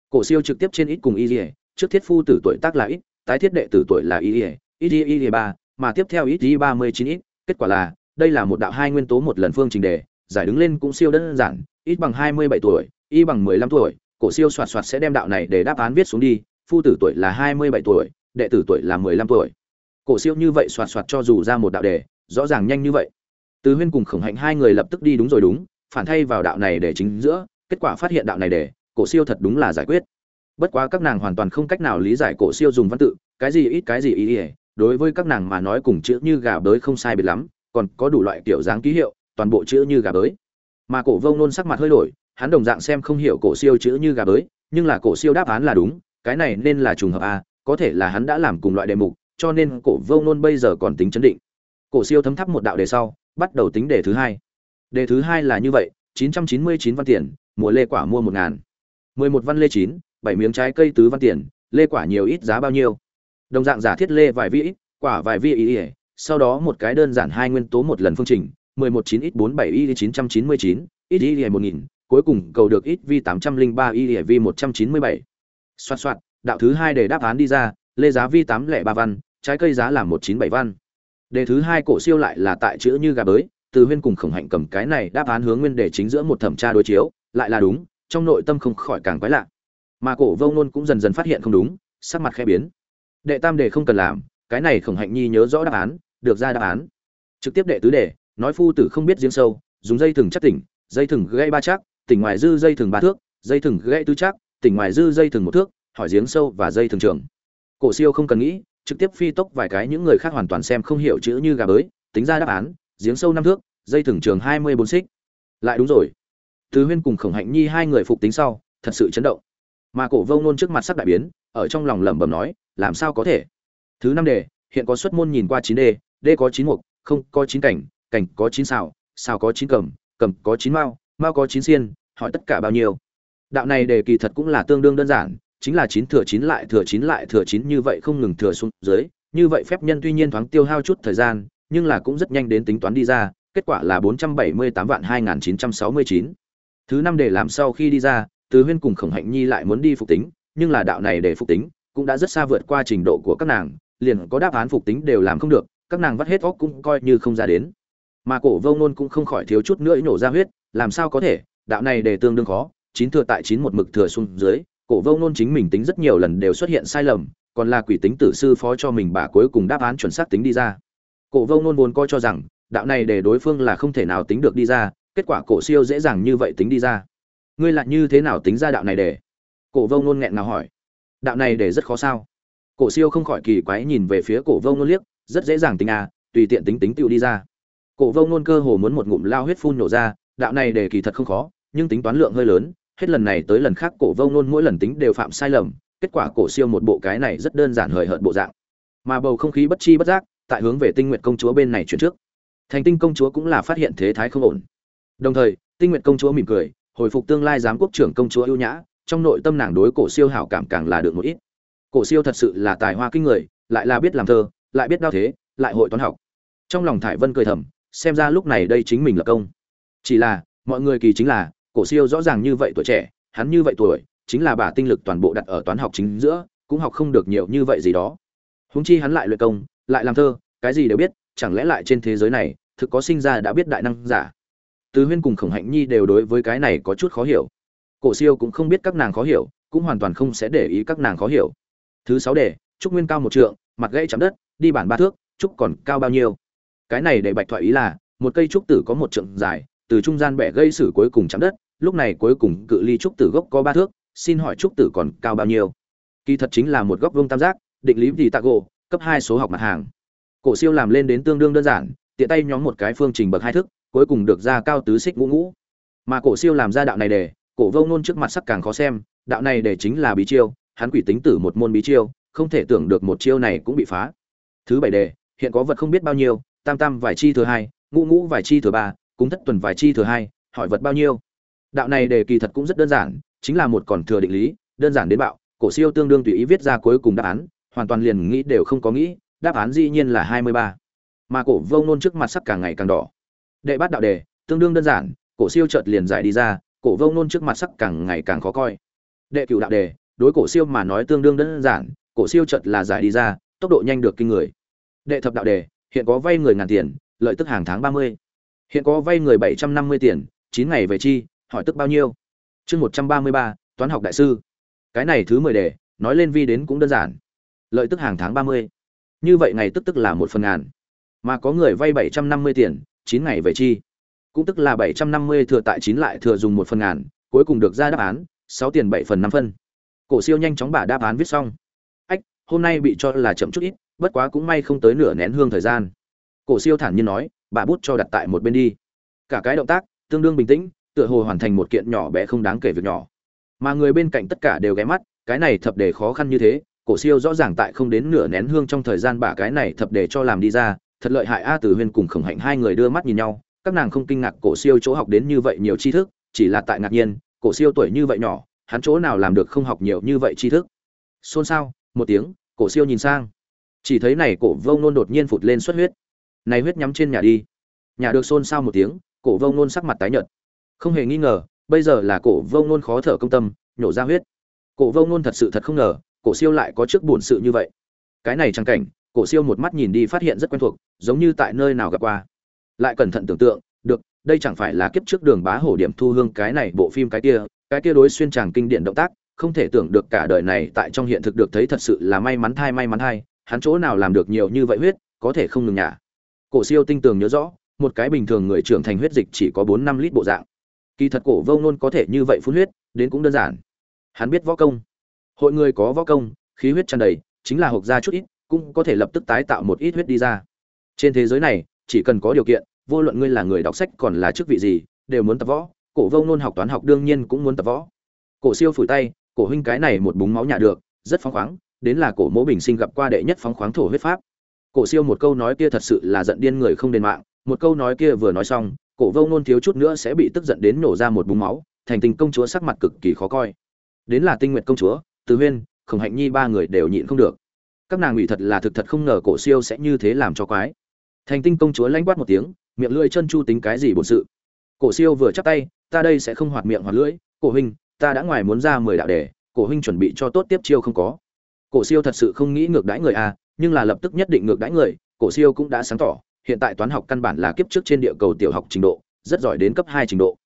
Cổ siêu trực tiếp trên ít cùng y ỉa trước thiết phu tử tuổi tác là ít, tái thiết đệ tử tuổi là y ỉa ít y ỉa ba, mà tiếp theo ít y ba mươi chín ít. Kết quả là, đây là một đạo hai nguyên tố một lần phương trình đề giải đứng lên cũng siêu đơn giản ít bằng hai mươi bảy tuổi y bằng mười lăm tuổi cổ siêu soạt soạt sẽ đem đạo này để đáp án viết xuống đi phu tử tuổi là hai mươi bảy tuổi đệ tử tuổi là mười lăm tuổi. Cổ siêu như vậy soạt soạt cho dù ra một đạo đề rõ ràng nhanh như vậy. Từ huyên cùng khổng hạnh hai người lập tức đi đúng rồi đúng phản thay vào đạo này để chính giữa kết quả phát hiện đạo này để cổ siêu thật đúng là giải quyết. Bất quá các nàng hoàn toàn không cách nào lý giải cổ siêu dùng văn tự cái gì ít cái gì ý ý, đối với các nàng mà nói cùng chữ như gà bới không sai biệt lắm còn có đủ loại kiểu dáng ký hiệu toàn bộ chữ như gà bới. Mà cổ vông nôn sắc mặt hơi đổi, hắn đồng dạng xem không hiểu cổ siêu chữ như gà bới, nhưng là cổ siêu đáp án là đúng, cái này nên là trùng hợp a có thể là hắn đã làm cùng loại đề mục, cho nên cổ vông nôn bây giờ còn tính chấn định. Cổ siêu thấm thắp một đạo đề sau, bắt đầu tính đề thứ hai. Đề thứ hai là như vậy, chín trăm chín mươi chín văn tiền, mùa lê quả mua một ngàn. mười một văn lê chín, bảy miếng trái cây tứ văn tiền, lê quả nhiều ít giá bao nhiêu. Đồng dạng giả thiết lê vài vi quả vài vi ý ỉa sau đó một cái đơn giản hai nguyên tố một lần phương trình mười một chín ít bốn bảy y chín trăm chín mươi chín, ít y ỉa một nghìn, cuối cùng cầu được ít vi tám trăm linh ba y vi một trăm đạo thứ hai để đáp án đi ra, lê giá vi tám lẻ ba văn, trái cây giá là một chín bảy văn. Đề thứ hai cổ siêu lại là tại chữ như gà bới, từ huyên cùng khổng hạnh cầm cái này đáp án hướng nguyên đề chính giữa một thẩm tra đối chiếu, lại là đúng, trong nội tâm không khỏi càng quái lạ. Mà cổ vông nôn cũng dần dần phát hiện không đúng, sắc mặt khẽ biến. Đệ tam đề không cần làm, cái này khổng hạnh nhi nhớ rõ đáp án, được ra đáp án. Trực tiếp đệ tứ đề nói phu tử không biết giếng sâu, dùng dây thừng chắc tỉnh, dây thừng gãy ba chắc, tỉnh ngoài dư dây thừng ba thước, dây thừng gãy tứ chắc, tỉnh ngoài dư dây thừng một thước, hỏi giếng sâu và dây thừng trường. Cổ siêu không cần nghĩ, trực tiếp phi tốc vài cái những người khác hoàn toàn xem không hiểu chữ như gà bới, tính ra đáp án, giếng sâu năm thước, dây thừng trường hai mươi bốn xích. Lại đúng rồi. Tứ huyên cùng khổng hạnh nhi hai người phục tính sau, thật sự chấn động. Mà cổ vông nôn trước mặt sắc đại biến, ở trong lòng lẩm bẩm nói, làm sao có thể? Thứ năm đề, hiện có xuất môn nhìn qua chín đề d có chín mục, không có chín cảnh cảnh có chín xào xào có chín cầm cầm có chín mao mao có chín xiên, hỏi tất cả bao nhiêu. Đạo này đề kỳ thật cũng là tương đương đơn giản, chính là chín thừa chín lại thừa chín lại thừa chín như vậy không ngừng thừa xuống dưới, như vậy phép nhân tuy nhiên thoáng tiêu hao chút thời gian, nhưng là cũng rất nhanh đến tính toán đi ra, kết quả là bốn trăm bảy mươi tám vạn hai nghìn chín trăm sáu mươi chín. Thứ năm để làm sau khi đi ra, từ huyên cùng khổng hạnh nhi lại muốn đi phục tính, nhưng là đạo này để phục tính cũng đã rất xa vượt qua trình độ của các nàng, liền có đáp án phục tính đều làm không được, các nàng vắt hết óc cũng coi như không ra đến mà cổ vông nôn cũng không khỏi thiếu chút nữa nổ ra huyết, làm sao có thể, đạo này để tương đương khó, chín thừa tại chín một mực thừa xuống dưới, cổ vông nôn chính mình tính rất nhiều lần đều xuất hiện sai lầm, còn là quỷ tính tử sư phó cho mình bà cuối cùng đáp án chuẩn xác tính đi ra. Cổ vông nôn vốn coi cho rằng, đạo này để đối phương là không thể nào tính được đi ra, kết quả cổ siêu dễ dàng như vậy tính đi ra. Ngươi lại như thế nào tính ra đạo này để cổ vông nôn nghẹn nào hỏi. Đạo này để rất khó sao? Cổ siêu không khỏi kỳ quái nhìn về phía cổ vông nôn liếc, rất dễ dàng tính à tùy tiện tính tính tựu đi ra cổ vông nôn cơ hồ muốn một ngụm lao huyết phun nổ ra, đạo này để kỳ thật không khó, nhưng tính toán lượng hơi lớn, hết lần này tới lần khác cổ vông nôn mỗi lần tính đều phạm sai lầm, kết quả cổ siêu một bộ cái này rất đơn giản hời hợt bộ dạng. Mà bầu không khí bất chi bất giác, tại hướng về tinh nguyện công chúa bên này chuyển trước. Thành tinh công chúa cũng là phát hiện thế thái không ổn. Đồng thời, tinh nguyện công chúa mỉm cười, hồi phục tương lai giám quốc trưởng công chúa ưu nhã, trong nội tâm nàng đối cổ siêu hảo cảm càng là được một ít. Cổ siêu thật sự là tài hoa kinh người, lại là biết làm thơ, lại biết đao thế, lại hội toán học. Trong lòng thải vân cười thầm xem ra lúc này đây chính mình là công. Chỉ là, mọi người kỳ chính là, cổ siêu rõ ràng như vậy tuổi trẻ, hắn như vậy tuổi, chính là bà tinh lực toàn bộ đặt ở toán học chính giữa, cũng học không được nhiều như vậy gì đó. Huống chi hắn lại luyện công, lại làm thơ, cái gì đều biết, chẳng lẽ lại trên thế giới này, thực có sinh ra đã biết đại năng giả? Từ huyên cùng khổng hạnh nhi đều đối với cái này có chút khó hiểu. Cổ siêu cũng không biết các nàng khó hiểu, cũng hoàn toàn không sẽ để ý các nàng khó hiểu. Thứ sáu đề, trúc nguyên cao một trượng, mặt gãy chạm đất, đi bản ba thước, trúc còn cao bao nhiêu? Cái này để bạch thoại ý là, một cây trúc tử có một trượng dài, từ trung gian bẻ gây sử cuối cùng chạm đất, lúc này cuối cùng cự ly trúc tử gốc có ba thước, xin hỏi trúc tử còn cao bao nhiêu? Kỳ thật chính là một góc vuông tam giác, định lý vì tạ gỗ, cấp hai số học mặt hàng. Cổ siêu làm lên đến tương đương đơn giản, tiện tay nhóm một cái phương trình bậc hai thức cuối cùng được ra cao tứ xích ngũ ngũ. Mà cổ siêu làm ra đạo này để, cổ vô ngôn trước mặt sắc càng khó xem, đạo này để chính là bí chiêu, hắn quỷ tính tử một môn bí chiêu, không thể tưởng được một chiêu này cũng bị phá. Thứ bảy đề, hiện có vật không biết bao nhiêu tam tam vài chi thừa hai, ngũ ngũ vài chi thừa ba, cúng thất tuần vài chi thừa hai, hỏi vật bao nhiêu? Đạo này đề kỳ thật cũng rất đơn giản, chính là một còn thừa định lý, đơn giản đến bạo, cổ siêu tương đương tùy ý viết ra cuối cùng đáp án, hoàn toàn liền nghĩ đều không có nghĩ, đáp án dĩ nhiên là hai mươi ba. Mà cổ vô nôn trước mặt sắc càng ngày càng đỏ. Đệ bát đạo đề, tương đương đơn giản, cổ siêu chợt liền giải đi ra, cổ vô nôn trước mặt sắc càng ngày càng khó coi. Đệ cửu đạo đề, đối cổ siêu mà nói tương đương đơn giản, cổ siêu chợt là giải đi ra, tốc độ nhanh được kinh người. Đệ thập đạo đề hiện có vay người ngàn tiền, lợi tức hàng tháng ba mươi. Hiện có vay người bảy trăm năm mươi tiền, chín ngày về chi, hỏi tức bao nhiêu? Chương một trăm ba mươi ba, toán học đại sư. Cái này thứ mười đề, nói lên vi đến cũng đơn giản. Lợi tức hàng tháng ba mươi. Như vậy ngày tức tức là một phần ngàn. Mà có người vay bảy trăm năm mươi tiền, chín ngày về chi. Cũng tức là bảy trăm năm mươi thừa tại chín lại thừa dùng một phần ngàn, cuối cùng được ra đáp án, sáu tiền bảy phần năm phân. Cổ siêu nhanh chóng bả đáp án viết xong. Ách, hôm nay bị cho là chậm chút ít bất quá cũng may không tới nửa nén hương thời gian. Cổ siêu thản nhiên nói, bà bút cho đặt tại một bên đi. Cả cái động tác, tương đương bình tĩnh, tựa hồ hoàn thành một kiện nhỏ bé không đáng kể việc nhỏ. Mà người bên cạnh tất cả đều ghé mắt, cái này thập đề khó khăn như thế, cổ siêu rõ ràng tại không đến nửa nén hương trong thời gian bả cái này thập đề cho làm đi ra, thật lợi hại a từ huyên cùng khổng hạnh hai người đưa mắt nhìn nhau, các nàng không kinh ngạc cổ siêu chỗ học đến như vậy nhiều tri thức, chỉ là tại ngạc nhiên, cổ siêu tuổi như vậy nhỏ, hắn chỗ nào làm được không học nhiều như vậy tri thức. Xôn xao, một tiếng, cổ siêu nhìn sang chỉ thấy này cổ vông nôn đột nhiên phụt lên xuất huyết. Này huyết nhắm trên nhà đi. Nhà được xôn xao một tiếng, cổ vông nôn sắc mặt tái nhợt. Không hề nghi ngờ, bây giờ là cổ vông nôn khó thở công tâm, nhổ ra huyết. Cổ vông nôn thật sự thật không ngờ, cổ siêu lại có trước buồn sự như vậy. Cái này trang cảnh, cổ siêu một mắt nhìn đi phát hiện rất quen thuộc, giống như tại nơi nào gặp qua. Lại cẩn thận tưởng tượng, được, đây chẳng phải là kiếp trước đường bá hổ điểm thu hương cái này bộ phim cái kia cái kia đối xuyên tràng kinh điển động tác, không thể tưởng được cả đời này tại trong hiện thực được thấy thật sự là may mắn thai may mắn thai hắn chỗ nào làm được nhiều như vậy huyết, có thể không ngừng nhả. Cổ siêu tinh tường nhớ rõ, một cái bình thường người trưởng thành huyết dịch chỉ có bốn năm lít bộ dạng. Kỳ thật cổ vô nôn có thể như vậy phun huyết, đến cũng đơn giản. Hắn biết võ công. Hội người có võ công, khí huyết tràn đầy, chính là hộc ra chút ít, cũng có thể lập tức tái tạo một ít huyết đi ra. Trên thế giới này, chỉ cần có điều kiện, vô luận ngươi là người đọc sách còn là chức vị gì, đều muốn tập võ, cổ vô nôn học toán học đương nhiên cũng muốn tập võ. Cổ siêu phủi tay, cổ huynh cái này một búng máu nhả được, rất phóng khoáng đến là cổ mỗ bình sinh gặp qua đệ nhất phóng khoáng thổ huyết pháp. Cổ siêu một câu nói kia thật sự là giận điên người không đền mạng, một câu nói kia vừa nói xong, cổ vông nôn thiếu chút nữa sẽ bị tức giận đến nổ ra một búng máu, thành tình công chúa sắc mặt cực kỳ khó coi. Đến là tinh nguyện công chúa, từ huyên, khổng hạnh nhi ba người đều nhịn không được. Các nàng ủy thật là thực thật không ngờ cổ siêu sẽ như thế làm cho quái. Thành tinh công chúa lãnh quát một tiếng, miệng lưỡi chân chu tính cái gì bổn sự. Cổ siêu vừa chắp tay, ta đây sẽ không hoạt miệng hoạt lưỡi, cổ huynh, ta đã ngoài muốn ra mười đạo đề, cổ huynh chuẩn bị cho tốt tiếp chiêu không có cổ siêu thật sự không nghĩ ngược đãi người a, nhưng là lập tức nhất định ngược đãi người, cổ siêu cũng đã sáng tỏ, hiện tại toán học căn bản là kiếp trước trên địa cầu tiểu học trình độ, rất giỏi đến cấp hai trình độ.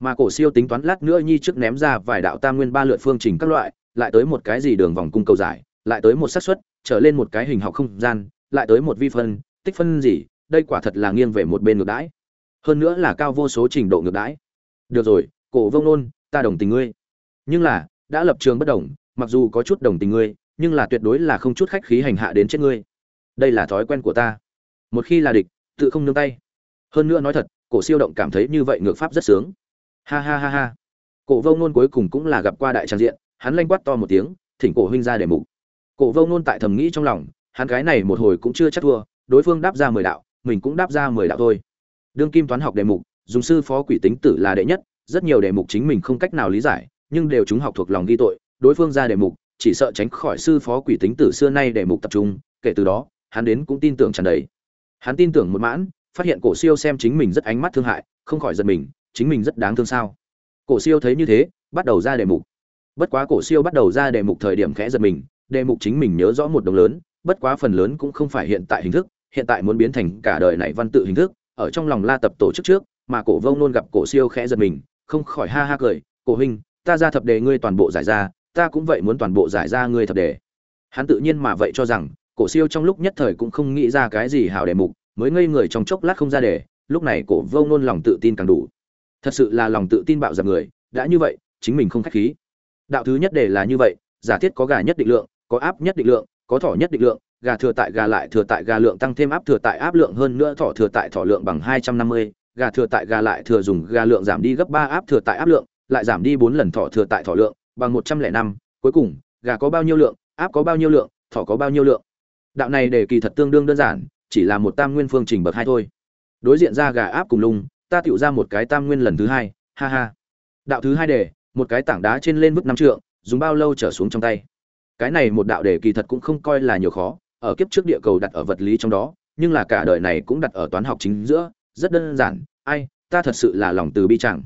Mà cổ siêu tính toán lát nữa nhi trước ném ra vài đạo tam nguyên ba lượt phương trình các loại, lại tới một cái gì đường vòng cung cầu giải, lại tới một xác suất, trở lên một cái hình học không gian, lại tới một vi phân, tích phân gì, đây quả thật là nghiêng về một bên ngược đãi. Hơn nữa là cao vô số trình độ ngược đãi. Được rồi, cổ vông nôn, ta đồng tình ngươi. Nhưng là, đã lập trường bất đồng, mặc dù có chút đồng tình ngươi nhưng là tuyệt đối là không chút khách khí hành hạ đến chết ngươi. Đây là thói quen của ta. Một khi là địch, tự không nương tay. Hơn nữa nói thật, cổ siêu động cảm thấy như vậy ngược pháp rất sướng. Ha ha ha ha. Cổ vông nôn cuối cùng cũng là gặp qua đại trang diện, hắn lanh quát to một tiếng, thỉnh cổ huynh ra để mục. Cổ vông nôn tại thầm nghĩ trong lòng, hắn cái này một hồi cũng chưa chắc thua, đối phương đáp ra mười đạo, mình cũng đáp ra mười đạo thôi. Đương kim toán học đề mục, dùng sư phó quỷ tính tử là đệ nhất, rất nhiều đề mục chính mình không cách nào lý giải, nhưng đều chúng học thuộc lòng ghi tội, đối phương ra đề mục chỉ sợ tránh khỏi sư phó quỷ tính tử xưa nay để mục tập trung, kể từ đó, hắn đến cũng tin tưởng tràn đầy. Hắn tin tưởng một mãn, phát hiện cổ siêu xem chính mình rất ánh mắt thương hại, không khỏi giật mình, chính mình rất đáng thương sao? Cổ siêu thấy như thế, bắt đầu ra đề mục. Bất quá cổ siêu bắt đầu ra đề mục thời điểm khẽ giật mình, đề mục chính mình nhớ rõ một đồng lớn, bất quá phần lớn cũng không phải hiện tại hình thức, hiện tại muốn biến thành cả đời này văn tự hình thức, ở trong lòng la tập tổ chức trước, mà cổ vông nôn gặp cổ siêu khẽ giật mình, không khỏi ha ha cười, cổ huynh, ta ra thập đề ngươi toàn bộ giải ra ta cũng vậy muốn toàn bộ giải ra ngươi thập đề. Hắn tự nhiên mà vậy cho rằng, cổ siêu trong lúc nhất thời cũng không nghĩ ra cái gì hảo đề mục, mới ngây người trong chốc lát không ra đề, lúc này cổ vông nôn lòng tự tin càng đủ. Thật sự là lòng tự tin bạo dập người, đã như vậy, chính mình không khách khí. Đạo thứ nhất đề là như vậy, giả thiết có gà nhất định lượng, có áp nhất định lượng, có thỏ nhất định lượng, gà thừa tại gà lại thừa tại gà lượng tăng thêm áp thừa tại áp lượng hơn nữa thỏ thừa tại thỏ lượng bằng hai trăm năm mươi, gà thừa tại gà lại thừa dùng gà lượng giảm đi gấp ba áp thừa tại áp lượng, lại giảm đi bốn lần thỏ thừa tại thỏ lượng bằng một trăm lẻ năm, cuối cùng, gà có bao nhiêu lượng, áp có bao nhiêu lượng, thỏ có bao nhiêu lượng. Đạo này để kỳ thật tương đương đơn giản, chỉ là một tam nguyên phương trình bậc hai thôi. Đối diện ra gà áp cùng lung, ta tựu ra một cái tam nguyên lần thứ hai, ha ha. Đạo thứ hai đề, một cái tảng đá trên lên mức năm trượng, dùng bao lâu trở xuống trong tay. Cái này một đạo đề kỳ thật cũng không coi là nhiều khó, ở kiếp trước địa cầu đặt ở vật lý trong đó, nhưng là cả đời này cũng đặt ở toán học chính giữa, rất đơn giản, ai, ta thật sự là lòng từ bi chẳng.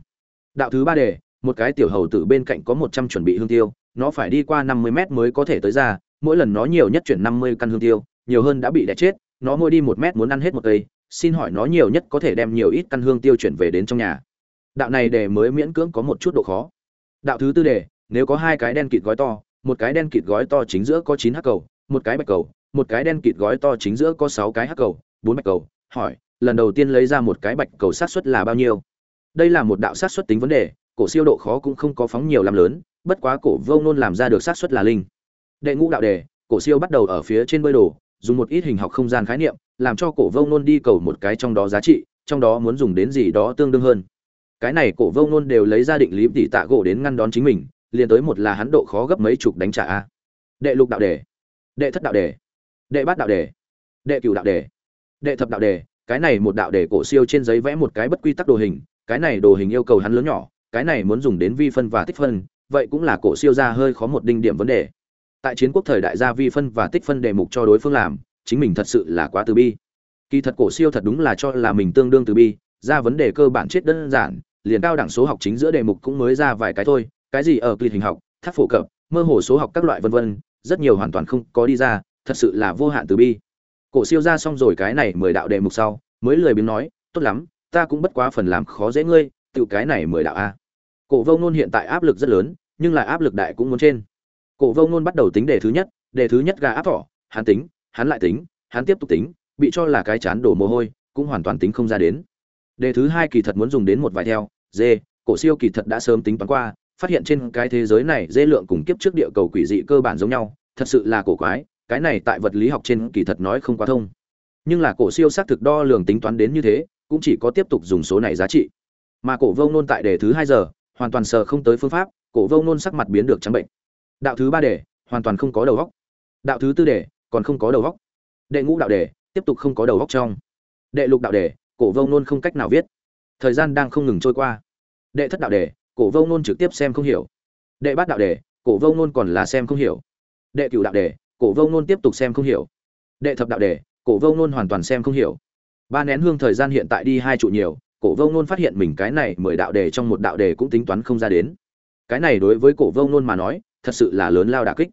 Đạo thứ ba đề một cái tiểu hầu tử bên cạnh có một trăm chuẩn bị hương tiêu, nó phải đi qua năm mươi mét mới có thể tới ra, mỗi lần nó nhiều nhất chuyển năm mươi căn hương tiêu, nhiều hơn đã bị đẻ chết, nó mỗi đi một mét muốn ăn hết một cây, xin hỏi nó nhiều nhất có thể đem nhiều ít căn hương tiêu chuyển về đến trong nhà. Đạo này để mới miễn cưỡng có một chút độ khó. Đạo thứ tư đề, nếu có hai cái đen kịt gói to, một cái đen kịt gói to chính giữa có chín hắc cầu, một cái bạch cầu, một cái đen kịt gói to chính giữa có sáu cái hắc cầu, bốn bạch cầu, hỏi, lần đầu tiên lấy ra một cái bạch cầu sát suất là bao nhiêu? Đây là một đạo sát suất tính vấn đề cổ siêu độ khó cũng không có phóng nhiều làm lớn, bất quá cổ vô nôn làm ra được xác suất là linh. Đệ ngũ đạo đề, cổ siêu bắt đầu ở phía trên bơi đồ, dùng một ít hình học không gian khái niệm, làm cho cổ vô nôn đi cầu một cái trong đó giá trị, trong đó muốn dùng đến gì đó tương đương hơn. Cái này cổ vô nôn đều lấy ra định lý tỷ tạ gỗ đến ngăn đón chính mình, liền tới một là hắn độ khó gấp mấy chục đánh trả a. Đệ lục đạo đề, đệ thất đạo đề, đệ bát đạo đề, đệ cửu đạo đề, đệ thập đạo đề. Cái này một đạo đề cổ siêu trên giấy vẽ một cái bất quy tắc đồ hình, cái này đồ hình yêu cầu hắn lớn nhỏ cái này muốn dùng đến vi phân và tích phân, vậy cũng là cổ siêu ra hơi khó một đinh điểm vấn đề. Tại chiến quốc thời đại gia vi phân và tích phân đề mục cho đối phương làm, chính mình thật sự là quá từ bi. Kỳ thật cổ siêu thật đúng là cho là mình tương đương từ bi, ra vấn đề cơ bản chết đơn giản, liền cao đẳng số học chính giữa đề mục cũng mới ra vài cái thôi, cái gì ở clip hình học, tháp phổ cập, mơ hồ số học các loại vân vân, rất nhiều hoàn toàn không có đi ra, thật sự là vô hạn từ bi. Cổ siêu ra xong rồi cái này mười đạo đề mục sau, mới lười biếng nói, tốt lắm, ta cũng bất quá phần làm khó dễ ngươi tự cái này mười đạo a. Cổ vô ngôn hiện tại áp lực rất lớn, nhưng lại áp lực đại cũng muốn trên. Cổ vô ngôn bắt đầu tính đề thứ nhất, đề thứ nhất gà áp thỏ, hắn tính, hắn lại tính, hắn tiếp tục tính, bị cho là cái chán đổ mồ hôi, cũng hoàn toàn tính không ra đến. Đề thứ hai kỳ thật muốn dùng đến một vài theo, dê, cổ siêu kỳ thật đã sớm tính toán qua, phát hiện trên cái thế giới này dê lượng cùng kiếp trước địa cầu quỷ dị cơ bản giống nhau, thật sự là cổ quái, cái này tại vật lý học trên kỳ thật nói không quá thông. Nhưng là cổ siêu xác thực đo lường tính toán đến như thế, cũng chỉ có tiếp tục dùng số này giá trị mà cổ vông nôn tại đề thứ hai giờ, hoàn toàn sờ không tới phương pháp, cổ vông nôn sắc mặt biến được trắng bệnh. Đạo thứ ba đề, hoàn toàn không có đầu góc đạo thứ tư đề, còn không có đầu góc đệ ngũ đạo đề, tiếp tục không có đầu góc trong. Đệ lục đạo đề, cổ vông nôn không cách nào viết. Thời gian đang không ngừng trôi qua. Đệ thất đạo đề, cổ vông nôn trực tiếp xem không hiểu. Đệ bát đạo đề, cổ vô nôn còn là xem không hiểu. Đệ cửu đạo đề, cổ vô nôn tiếp tục xem không hiểu. Đệ thập đạo đề, cổ vô nôn hoàn toàn xem không hiểu. Ba nén hương thời gian hiện tại đi hai trụ nhiều cổ vô ngôn phát hiện mình cái này mười đạo đề trong một đạo đề cũng tính toán không ra đến. Cái này đối với cổ vô ngôn mà nói, thật sự là lớn lao đả kích.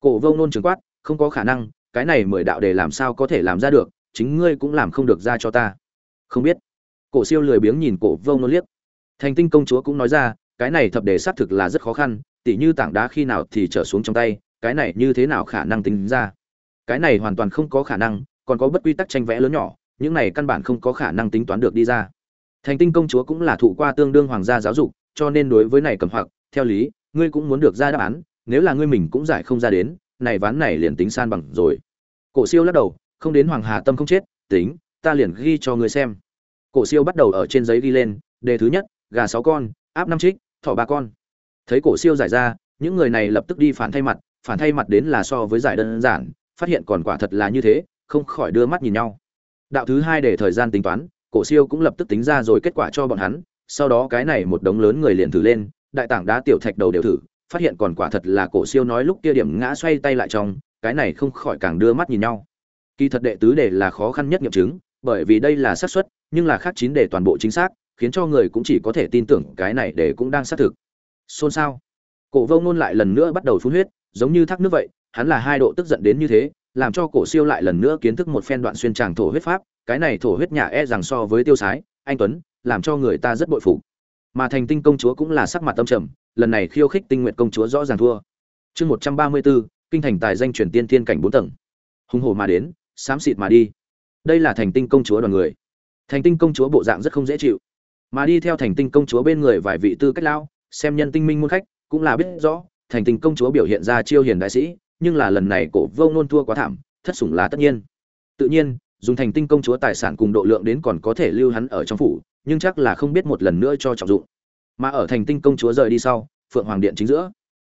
Cổ vô ngôn trường quát, không có khả năng, cái này mười đạo đề làm sao có thể làm ra được, chính ngươi cũng làm không được ra cho ta. Không biết. Cổ siêu lười biếng nhìn cổ vô ngôn liếc. Thành tinh công chúa cũng nói ra, cái này thập đề xác thực là rất khó khăn, tỉ như tảng đá khi nào thì trở xuống trong tay, cái này như thế nào khả năng tính ra? Cái này hoàn toàn không có khả năng, còn có bất quy tắc tranh vẽ lớn nhỏ, những này căn bản không có khả năng tính toán được đi ra thành tinh công chúa cũng là thụ qua tương đương hoàng gia giáo dục, cho nên đối với này cầm hoặc, theo lý, ngươi cũng muốn được ra đáp án, nếu là ngươi mình cũng giải không ra đến, này ván này liền tính san bằng rồi. Cổ siêu lắc đầu, không đến hoàng hà tâm không chết, tính, ta liền ghi cho ngươi xem. Cổ siêu bắt đầu ở trên giấy ghi lên, đề thứ nhất, gà sáu con, áp năm trích, thỏ ba con. Thấy cổ siêu giải ra, những người này lập tức đi phản thay mặt, phản thay mặt đến là so với giải đơn giản, phát hiện còn quả thật là như thế, không khỏi đưa mắt nhìn nhau. Đạo thứ hai để thời gian tính toán cổ siêu cũng lập tức tính ra rồi kết quả cho bọn hắn, sau đó cái này một đống lớn người liền thử lên, đại tảng đá tiểu thạch đầu đều thử, phát hiện còn quả thật là cổ siêu nói lúc kia điểm ngã xoay tay lại trong, cái này không khỏi càng đưa mắt nhìn nhau. Kỳ thật đệ tứ đề là khó khăn nhất nghiệm chứng, bởi vì đây là xác suất, nhưng là khác chín đề toàn bộ chính xác, khiến cho người cũng chỉ có thể tin tưởng cái này để cũng đang xác thực. Xôn xao. Cổ vô ngôn lại lần nữa bắt đầu phun huyết, giống như thác nước vậy, hắn là hai độ tức giận đến như thế, làm cho cổ siêu lại lần nữa kiến thức một phen đoạn xuyên tràng thổ huyết pháp cái này thổ huyết nhà e rằng so với tiêu sái, anh tuấn, làm cho người ta rất bội phục. Mà thành tinh công chúa cũng là sắc mặt tâm trầm, lần này khiêu khích tinh nguyện công chúa rõ ràng thua. Chương một trăm ba mươi bốn kinh thành tài danh truyền tiên thiên cảnh bốn tầng. Hùng hồ mà đến, xám xịt mà đi. Đây là thành tinh công chúa đoàn người. Thành tinh công chúa bộ dạng rất không dễ chịu. Mà đi theo thành tinh công chúa bên người vài vị tư cách lao, xem nhân tinh minh muôn khách, cũng là biết rõ, thành tinh công chúa biểu hiện ra chiêu hiền đại sĩ, nhưng là lần này cổ vô nôn thua quá thảm, thất sủng lá tất nhiên. Tự nhiên dùng thành tinh công chúa tài sản cùng độ lượng đến còn có thể lưu hắn ở trong phủ, nhưng chắc là không biết một lần nữa cho trọng dụng. Mà ở thành tinh công chúa rời đi sau, phượng hoàng điện chính giữa.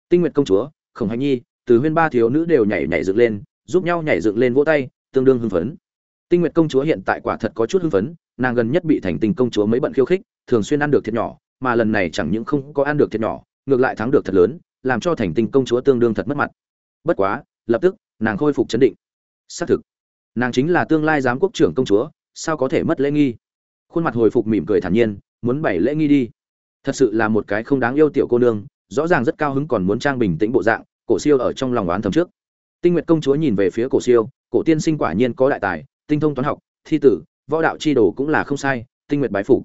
Tinh nguyệt công chúa, khổng hạnh nhi, từ huyên ba thiếu nữ đều nhảy nhảy dựng lên, giúp nhau nhảy dựng lên vỗ tay, tương đương hưng phấn. Tinh nguyệt công chúa hiện tại quả thật có chút hưng phấn, nàng gần nhất bị thành tinh công chúa mấy bận khiêu khích, thường xuyên ăn được thiệt nhỏ, mà lần này chẳng những không có ăn được thiệt nhỏ, ngược lại thắng được thật lớn, làm cho thành tinh công chúa tương đương thật mất mặt. Bất quá, lập tức, nàng khôi phục chấn định. Xác thực nàng chính là tương lai giám quốc trưởng công chúa, sao có thể mất lễ nghi? Khuôn mặt hồi phục mỉm cười thản nhiên, muốn bày lễ nghi đi. Thật sự là một cái không đáng yêu tiểu cô nương, rõ ràng rất cao hứng còn muốn trang bình tĩnh bộ dạng, cổ siêu ở trong lòng oán thầm trước. Tinh nguyệt công chúa nhìn về phía cổ siêu, cổ tiên sinh quả nhiên có đại tài, tinh thông toán học, thi tử, võ đạo chi đồ cũng là không sai, tinh nguyệt bái phủ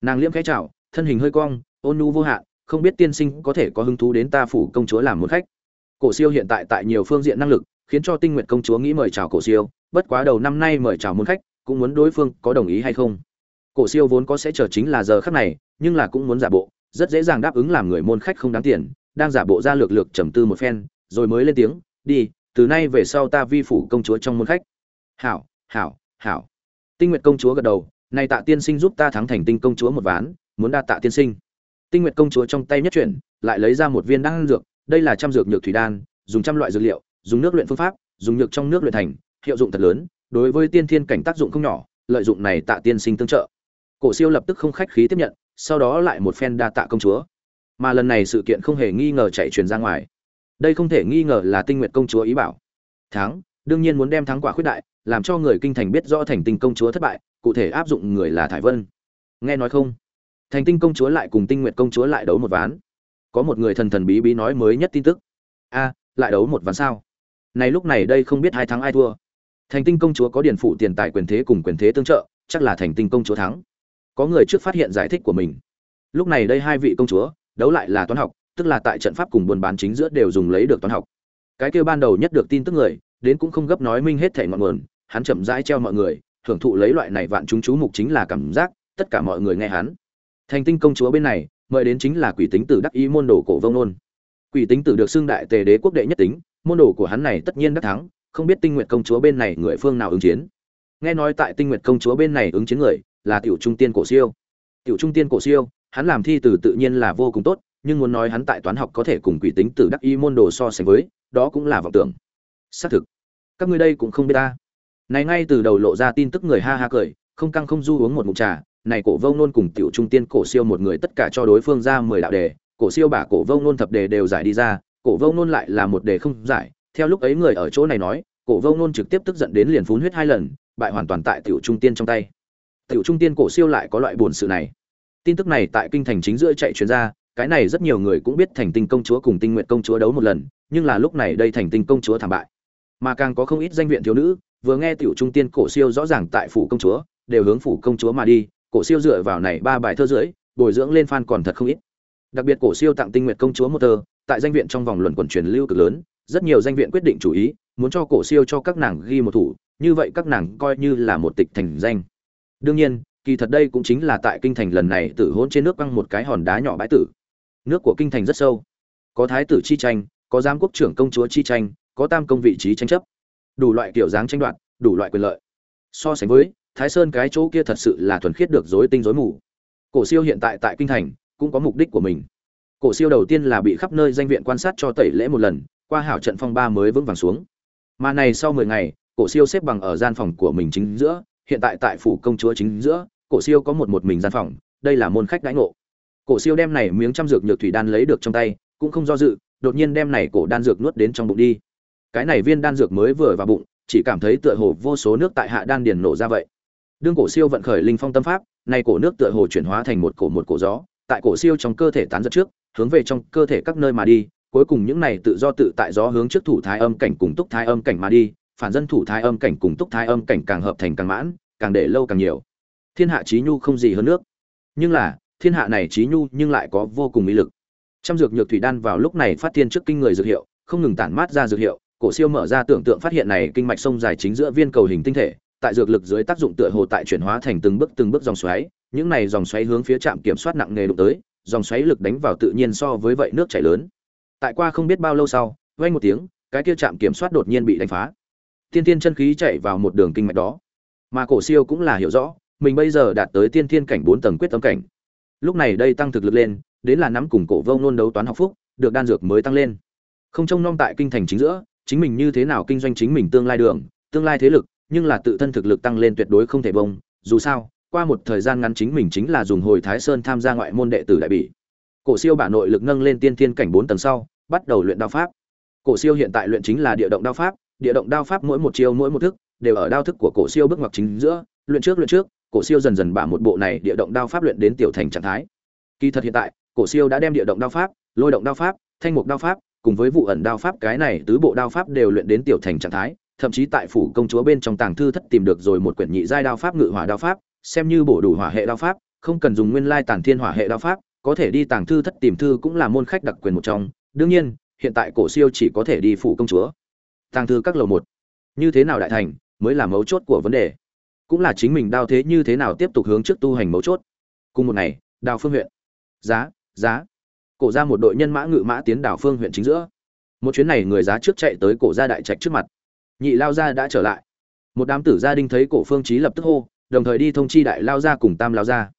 nàng liễm khẽ chào, thân hình hơi cong, ôn nhu vô hạn, không biết tiên sinh có thể có hứng thú đến ta phủ công chúa làm một khách. Cổ siêu hiện tại tại nhiều phương diện năng lực khiến cho tinh nguyệt công chúa nghĩ mời chào cổ siêu, bất quá đầu năm nay mời chào môn khách, cũng muốn đối phương có đồng ý hay không. Cổ siêu vốn có sẽ chờ chính là giờ khắc này, nhưng là cũng muốn giả bộ, rất dễ dàng đáp ứng làm người môn khách không đáng tiền, đang giả bộ ra lược lược trầm tư một phen, rồi mới lên tiếng, đi, từ nay về sau ta vi phủ công chúa trong môn khách. Hảo hảo hảo. Tinh nguyệt công chúa gật đầu, này tạ tiên sinh giúp ta thắng thành tinh công chúa một ván, muốn đa tạ tiên sinh. Tinh nguyệt công chúa trong tay nhất chuyển, lại lấy ra một viên đan dược, đây là trăm dược nhược thủy đan, dùng trăm loại dược liệu dùng nước luyện phương pháp, dùng nhược trong nước luyện thành, hiệu dụng thật lớn, đối với tiên thiên cảnh tác dụng không nhỏ, lợi dụng này tạ tiên sinh tương trợ. Cổ siêu lập tức không khách khí tiếp nhận, sau đó lại một phen đa tạ công chúa. Mà lần này sự kiện không hề nghi ngờ chạy truyền ra ngoài. Đây không thể nghi ngờ là tinh nguyện công chúa ý bảo. Thắng, đương nhiên muốn đem thắng quả khuyết đại, làm cho người kinh thành biết rõ thành tinh công chúa thất bại, cụ thể áp dụng người là thải vân. Nghe nói không? Thành tinh công chúa lại cùng tinh nguyện công chúa lại đấu một ván. Có một người thần thần bí bí nói mới nhất tin tức. A, lại đấu một ván sao? Này lúc này đây không biết hai thắng ai thua. Thành tinh công chúa có điển phụ tiền tài quyền thế cùng quyền thế tương trợ, chắc là thành tinh công chúa thắng. Có người trước phát hiện giải thích của mình. Lúc này đây hai vị công chúa, đấu lại là toán học, tức là tại trận pháp cùng buôn bán chính giữa đều dùng lấy được toán học. Cái kêu ban đầu nhất được tin tức người, đến cũng không gấp nói minh hết thể ngọn nguồn, hắn chậm rãi treo mọi người hưởng thụ lấy loại này vạn chúng chú mục chính là cảm giác, tất cả mọi người nghe hắn. Thành tinh công chúa bên này, mời đến chính là quỷ tính tử đắc ý môn đồ cổ vông nôn. Quỷ tính tử được xưng đại tề đế quốc đệ nhất tính môn đồ của hắn này tất nhiên đắc thắng, không biết tinh nguyện công chúa bên này người phương nào ứng chiến. Nghe nói tại tinh nguyện công chúa bên này ứng chiến người là tiểu trung tiên cổ siêu. Tiểu trung tiên cổ siêu, hắn làm thi từ tự nhiên là vô cùng tốt, nhưng muốn nói hắn tại toán học có thể cùng quỷ tính từ đắc y môn đồ so sánh với, đó cũng là vọng tưởng. Xác thực, các ngươi đây cũng không biết ta. Này ngay từ đầu lộ ra tin tức người ha ha cười, không căng không du uống một ngụm trà, này cổ vông nôn cùng tiểu trung tiên cổ siêu một người tất cả cho đối phương ra mười đạo đề, cổ siêu bả cổ vông nôn thập đề đều giải đi ra cổ vô ngôn lại là một đề không giải, theo lúc ấy người ở chỗ này nói, cổ vô ngôn trực tiếp tức giận đến liền phun huyết hai lần, bại hoàn toàn tại tiểu trung tiên trong tay. Tiểu trung tiên cổ siêu lại có loại buồn sự này. Tin tức này tại kinh thành chính giữa chạy chuyên ra, cái này rất nhiều người cũng biết thành tinh công chúa cùng tinh nguyện công chúa đấu một lần, nhưng là lúc này đây thành tinh công chúa thảm bại. Mà càng có không ít danh viện thiếu nữ, vừa nghe tiểu trung tiên cổ siêu rõ ràng tại phủ công chúa, đều hướng phủ công chúa mà đi, cổ siêu dựa vào này ba bài thơ rưỡi, bồi dưỡng lên fan còn thật không ít đặc biệt cổ siêu tặng tinh Nguyệt công chúa một tờ, tại danh viện trong vòng luận quần truyền lưu cực lớn, rất nhiều danh viện quyết định chủ ý, muốn cho cổ siêu cho các nàng ghi một thủ, như vậy các nàng coi như là một tịch thành danh. Đương nhiên, kỳ thật đây cũng chính là tại kinh thành lần này tử hôn trên nước băng một cái hòn đá nhỏ bãi tử. Nước của kinh thành rất sâu. Có thái tử chi tranh, có giám quốc trưởng công chúa chi tranh, có tam công vị trí tranh chấp. Đủ loại kiểu dáng tranh đoạt, đủ loại quyền lợi. So sánh với, thái sơn cái chỗ kia thật sự là thuần khiết được rối tinh rối mù. Cổ siêu hiện tại tại kinh thành cũng có mục đích của mình. Cổ siêu đầu tiên là bị khắp nơi danh viện quan sát cho tẩy lễ một lần, qua hảo trận phong ba mới vững vàng xuống. Mà này sau mười ngày, cổ siêu xếp bằng ở gian phòng của mình chính giữa, hiện tại tại phủ công chúa chính giữa, cổ siêu có một một mình gian phòng, đây là môn khách đãi ngộ. Cổ siêu đem này miếng trăm dược nhược thủy đan lấy được trong tay, cũng không do dự, đột nhiên đem này cổ đan dược nuốt đến trong bụng đi. Cái này viên đan dược mới vừa vào bụng, chỉ cảm thấy tựa hồ vô số nước tại hạ đan điền nổ ra vậy. Đương cổ siêu vận khởi linh phong tâm pháp, này cổ nước tựa hồ chuyển hóa thành một cổ một cổ gió tại cổ siêu trong cơ thể tán giật trước, hướng về trong cơ thể các nơi mà đi, cuối cùng những này tự do tự tại gió hướng trước thủ thái âm cảnh cùng túc thái âm cảnh mà đi, phản dân thủ thái âm cảnh cùng túc thái âm cảnh càng hợp thành càng mãn, càng để lâu càng nhiều. Thiên hạ chí nhu không gì hơn nước. Nhưng là, thiên hạ này chí nhu nhưng lại có vô cùng mỹ lực. Trăm dược nhược thủy đan vào lúc này phát tiên trước kinh người dược hiệu, không ngừng tản mát ra dược hiệu, cổ siêu mở ra tưởng tượng phát hiện này kinh mạch sông dài chính giữa viên cầu hình tinh thể, tại dược lực dưới tác dụng tựa hồ tại chuyển hóa thành từng bước từng bước dòng xoáy những này dòng xoáy hướng phía trạm kiểm soát nặng nề đụng tới, dòng xoáy lực đánh vào tự nhiên so với vậy nước chảy lớn. Tại qua không biết bao lâu sau, vang một tiếng, cái kia trạm kiểm soát đột nhiên bị đánh phá. Tiên tiên chân khí chạy vào một đường kinh mạch đó. Mà cổ siêu cũng là hiểu rõ, mình bây giờ đạt tới tiên thiên cảnh bốn tầng quyết tâm cảnh. Lúc này đây tăng thực lực lên, đến là nắm cùng cổ vông nôn đấu toán học phúc, được đan dược mới tăng lên. Không trông nom tại kinh thành chính giữa, chính mình như thế nào kinh doanh chính mình tương lai đường, tương lai thế lực, nhưng là tự thân thực lực tăng lên tuyệt đối không thể bông, dù sao qua một thời gian ngắn chính mình chính là dùng hồi thái sơn tham gia ngoại môn đệ tử đại bỉ. Cổ siêu bả nội lực nâng lên tiên thiên cảnh bốn tầng sau, bắt đầu luyện đao pháp. Cổ siêu hiện tại luyện chính là địa động đao pháp, địa động đao pháp mỗi một chiêu mỗi một thức đều ở đao thức của cổ siêu bước ngoặt chính giữa, luyện trước luyện trước, cổ siêu dần dần bả một bộ này địa động đao pháp luyện đến tiểu thành trạng thái. Kỳ thật hiện tại, cổ siêu đã đem địa động đao pháp, lôi động đao pháp, thanh mục đao pháp cùng với vụ ẩn đao pháp cái này tứ bộ đao pháp đều luyện đến tiểu thành trạng thái, thậm chí tại phủ công chúa bên trong tàng thư thất tìm được rồi một quyển nhị giai đao pháp ngự hỏa đao pháp xem như bổ đủ hỏa hệ đao pháp, không cần dùng nguyên lai tản thiên hỏa hệ đao pháp, có thể đi tàng thư thất tìm thư cũng là môn khách đặc quyền một trong. Đương nhiên, hiện tại cổ siêu chỉ có thể đi phủ công chúa. Tàng thư các lầu một. Như thế nào đại thành, mới là mấu chốt của vấn đề. Cũng là chính mình đao thế như thế nào tiếp tục hướng trước tu hành mấu chốt. Cùng một ngày, đào phương huyện. Giá giá. Cổ ra một đội nhân mã ngự mã tiến đào phương huyện chính giữa. Một chuyến này người giá trước chạy tới cổ gia đại trạch trước mặt. Nhị lao gia đã trở lại. Một đám tử gia đình thấy cổ phương trí lập tức hô đồng thời đi thông chi đại lao gia cùng tam lao gia.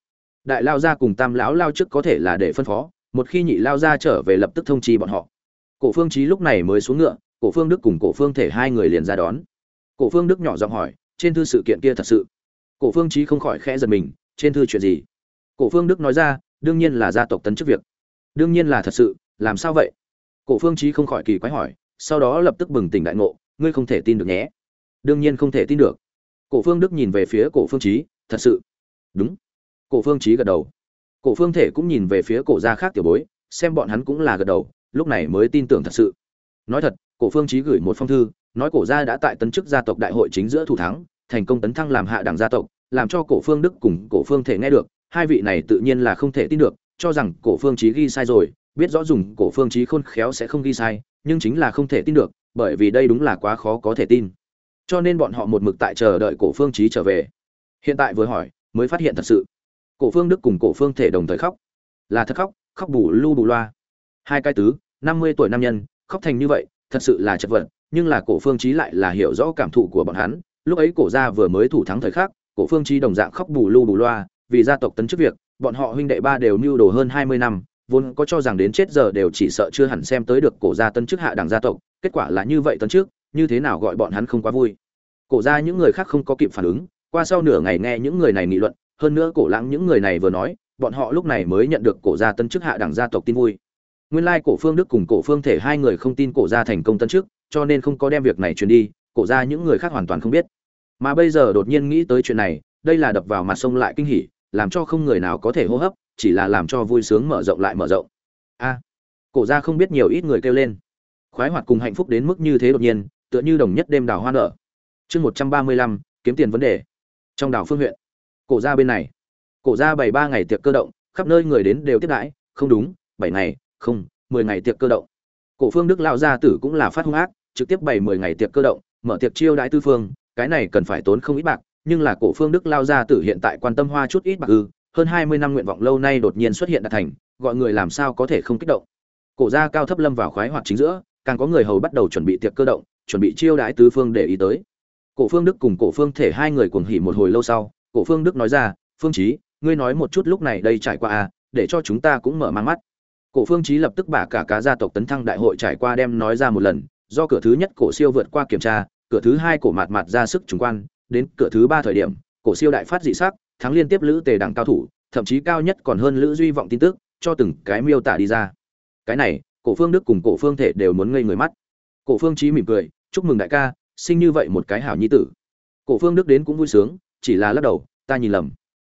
Đại lao gia cùng tam lão lao trước có thể là để phân phó, một khi nhị lao gia trở về lập tức thông chi bọn họ. Cổ phương trí lúc này mới xuống ngựa, cổ phương đức cùng cổ phương thể hai người liền ra đón. Cổ phương đức nhỏ giọng hỏi, trên thư sự kiện kia thật sự? Cổ phương trí không khỏi khẽ giật mình, trên thư chuyện gì? Cổ phương đức nói ra, đương nhiên là gia tộc tấn chức việc. Đương nhiên là thật sự, làm sao vậy? Cổ phương trí không khỏi kỳ quái hỏi, sau đó lập tức bừng tỉnh đại ngộ, ngươi không thể tin được nhé. Đương nhiên không thể tin được cổ phương đức nhìn về phía cổ phương trí thật sự? Đúng. Cổ phương trí gật đầu. Cổ phương thể cũng nhìn về phía cổ gia khác tiểu bối, xem bọn hắn cũng là gật đầu, lúc này mới tin tưởng thật sự. Nói thật, cổ phương trí gửi một phong thư, nói cổ gia đã tại tấn chức gia tộc đại hội chính giữa thủ thắng, thành công tấn thăng làm hạ đẳng gia tộc, làm cho cổ phương đức cùng cổ phương thể nghe được, hai vị này tự nhiên là không thể tin được, cho rằng cổ phương trí ghi sai rồi, biết rõ dùng cổ phương trí khôn khéo sẽ không ghi sai, nhưng chính là không thể tin được, bởi vì đây đúng là quá khó có thể tin cho nên bọn họ một mực tại chờ đợi cổ phương trí trở về. Hiện tại vừa hỏi, mới phát hiện thật sự. Cổ phương đức cùng cổ phương thể đồng thời khóc. Là thật khóc khóc bù lu bù loa. Hai cái tứ, năm mươi tuổi nam nhân, khóc thành như vậy, thật sự là chật vật, nhưng là cổ phương trí lại là hiểu rõ cảm thụ của bọn hắn. Lúc ấy cổ gia vừa mới thủ thắng thời khắc, cổ phương trí đồng dạng khóc bù lu bù loa, vì gia tộc tấn chức việc, bọn họ huynh đệ ba đều mưu đồ hơn hai mươi năm, vốn có cho rằng đến chết giờ đều chỉ sợ chưa hẳn xem tới được cổ gia tấn chức hạ đẳng gia tộc, kết quả là như vậy tấn trước như thế nào gọi bọn hắn không quá vui. Cổ gia những người khác không có kịp phản ứng qua sau nửa ngày nghe những người này nghị luận hơn nữa cổ lãng những người này vừa nói bọn họ lúc này mới nhận được cổ gia tân chức hạ đẳng gia tộc tin vui. Nguyên lai cổ phương đức cùng cổ phương thể hai người không tin cổ gia thành công tân chức, cho nên không có đem việc này truyền đi cổ gia những người khác hoàn toàn không biết. Mà bây giờ đột nhiên nghĩ tới chuyện này đây là đập vào mặt sông lại kinh hỉ làm cho không người nào có thể hô hấp chỉ là làm cho vui sướng mở rộng lại mở rộng. A cổ gia không biết nhiều ít người kêu lên. Khoái hoạt cùng hạnh phúc đến mức như thế đột nhiên tựa như đồng nhất đêm đào hoa nở. Chương một trăm ba mươi lăm, kiếm tiền vấn đề. Trong đảo phương huyện, cổ gia bên này. Cổ gia bảy ba ngày tiệc cơ động, khắp nơi người đến đều tiếp đãi, không đúng, bảy ngày, không, mười ngày tiệc cơ động. Cổ phương đức lao gia tử cũng là phát hung ác, trực tiếp bày mười ngày tiệc cơ động, mở tiệc chiêu đãi tư phương, cái này cần phải tốn không ít bạc, nhưng là cổ phương đức lao gia tử hiện tại quan tâm hoa chút ít bạc ư, hơn hai mươi năm nguyện vọng lâu nay đột nhiên xuất hiện đạt thành, gọi người làm sao có thể không kích động. Cổ gia cao thấp lâm vào khoái hoạt chính giữa, càng có người hầu bắt đầu chuẩn bị tiệc cơ động chuẩn bị chiêu đãi tứ phương để ý tới. Cổ phương đức cùng cổ phương thể hai người cuồng hỉ một hồi lâu sau, cổ phương đức nói ra, phương chí, ngươi nói một chút lúc này đây trải qua à để cho chúng ta cũng mở mang mắt. Cổ phương chí lập tức bả cả cá gia tộc tấn thăng đại hội trải qua đem nói ra một lần, do cửa thứ nhất cổ siêu vượt qua kiểm tra, cửa thứ hai cổ mạt mạt ra sức trùng quan, đến cửa thứ ba thời điểm, cổ siêu đại phát dị sắc, thắng liên tiếp lữ tề đẳng cao thủ, thậm chí cao nhất còn hơn lữ duy vọng tin tức, cho từng cái miêu tả đi ra. Cái này, cổ phương đức cùng cổ phương thể đều muốn ngây người mắt. Cổ phương chí mỉm cười chúc mừng đại ca, sinh như vậy một cái hảo nhi tử. Cổ phương đức đến cũng vui sướng, chỉ là lắc đầu, ta nhìn lầm.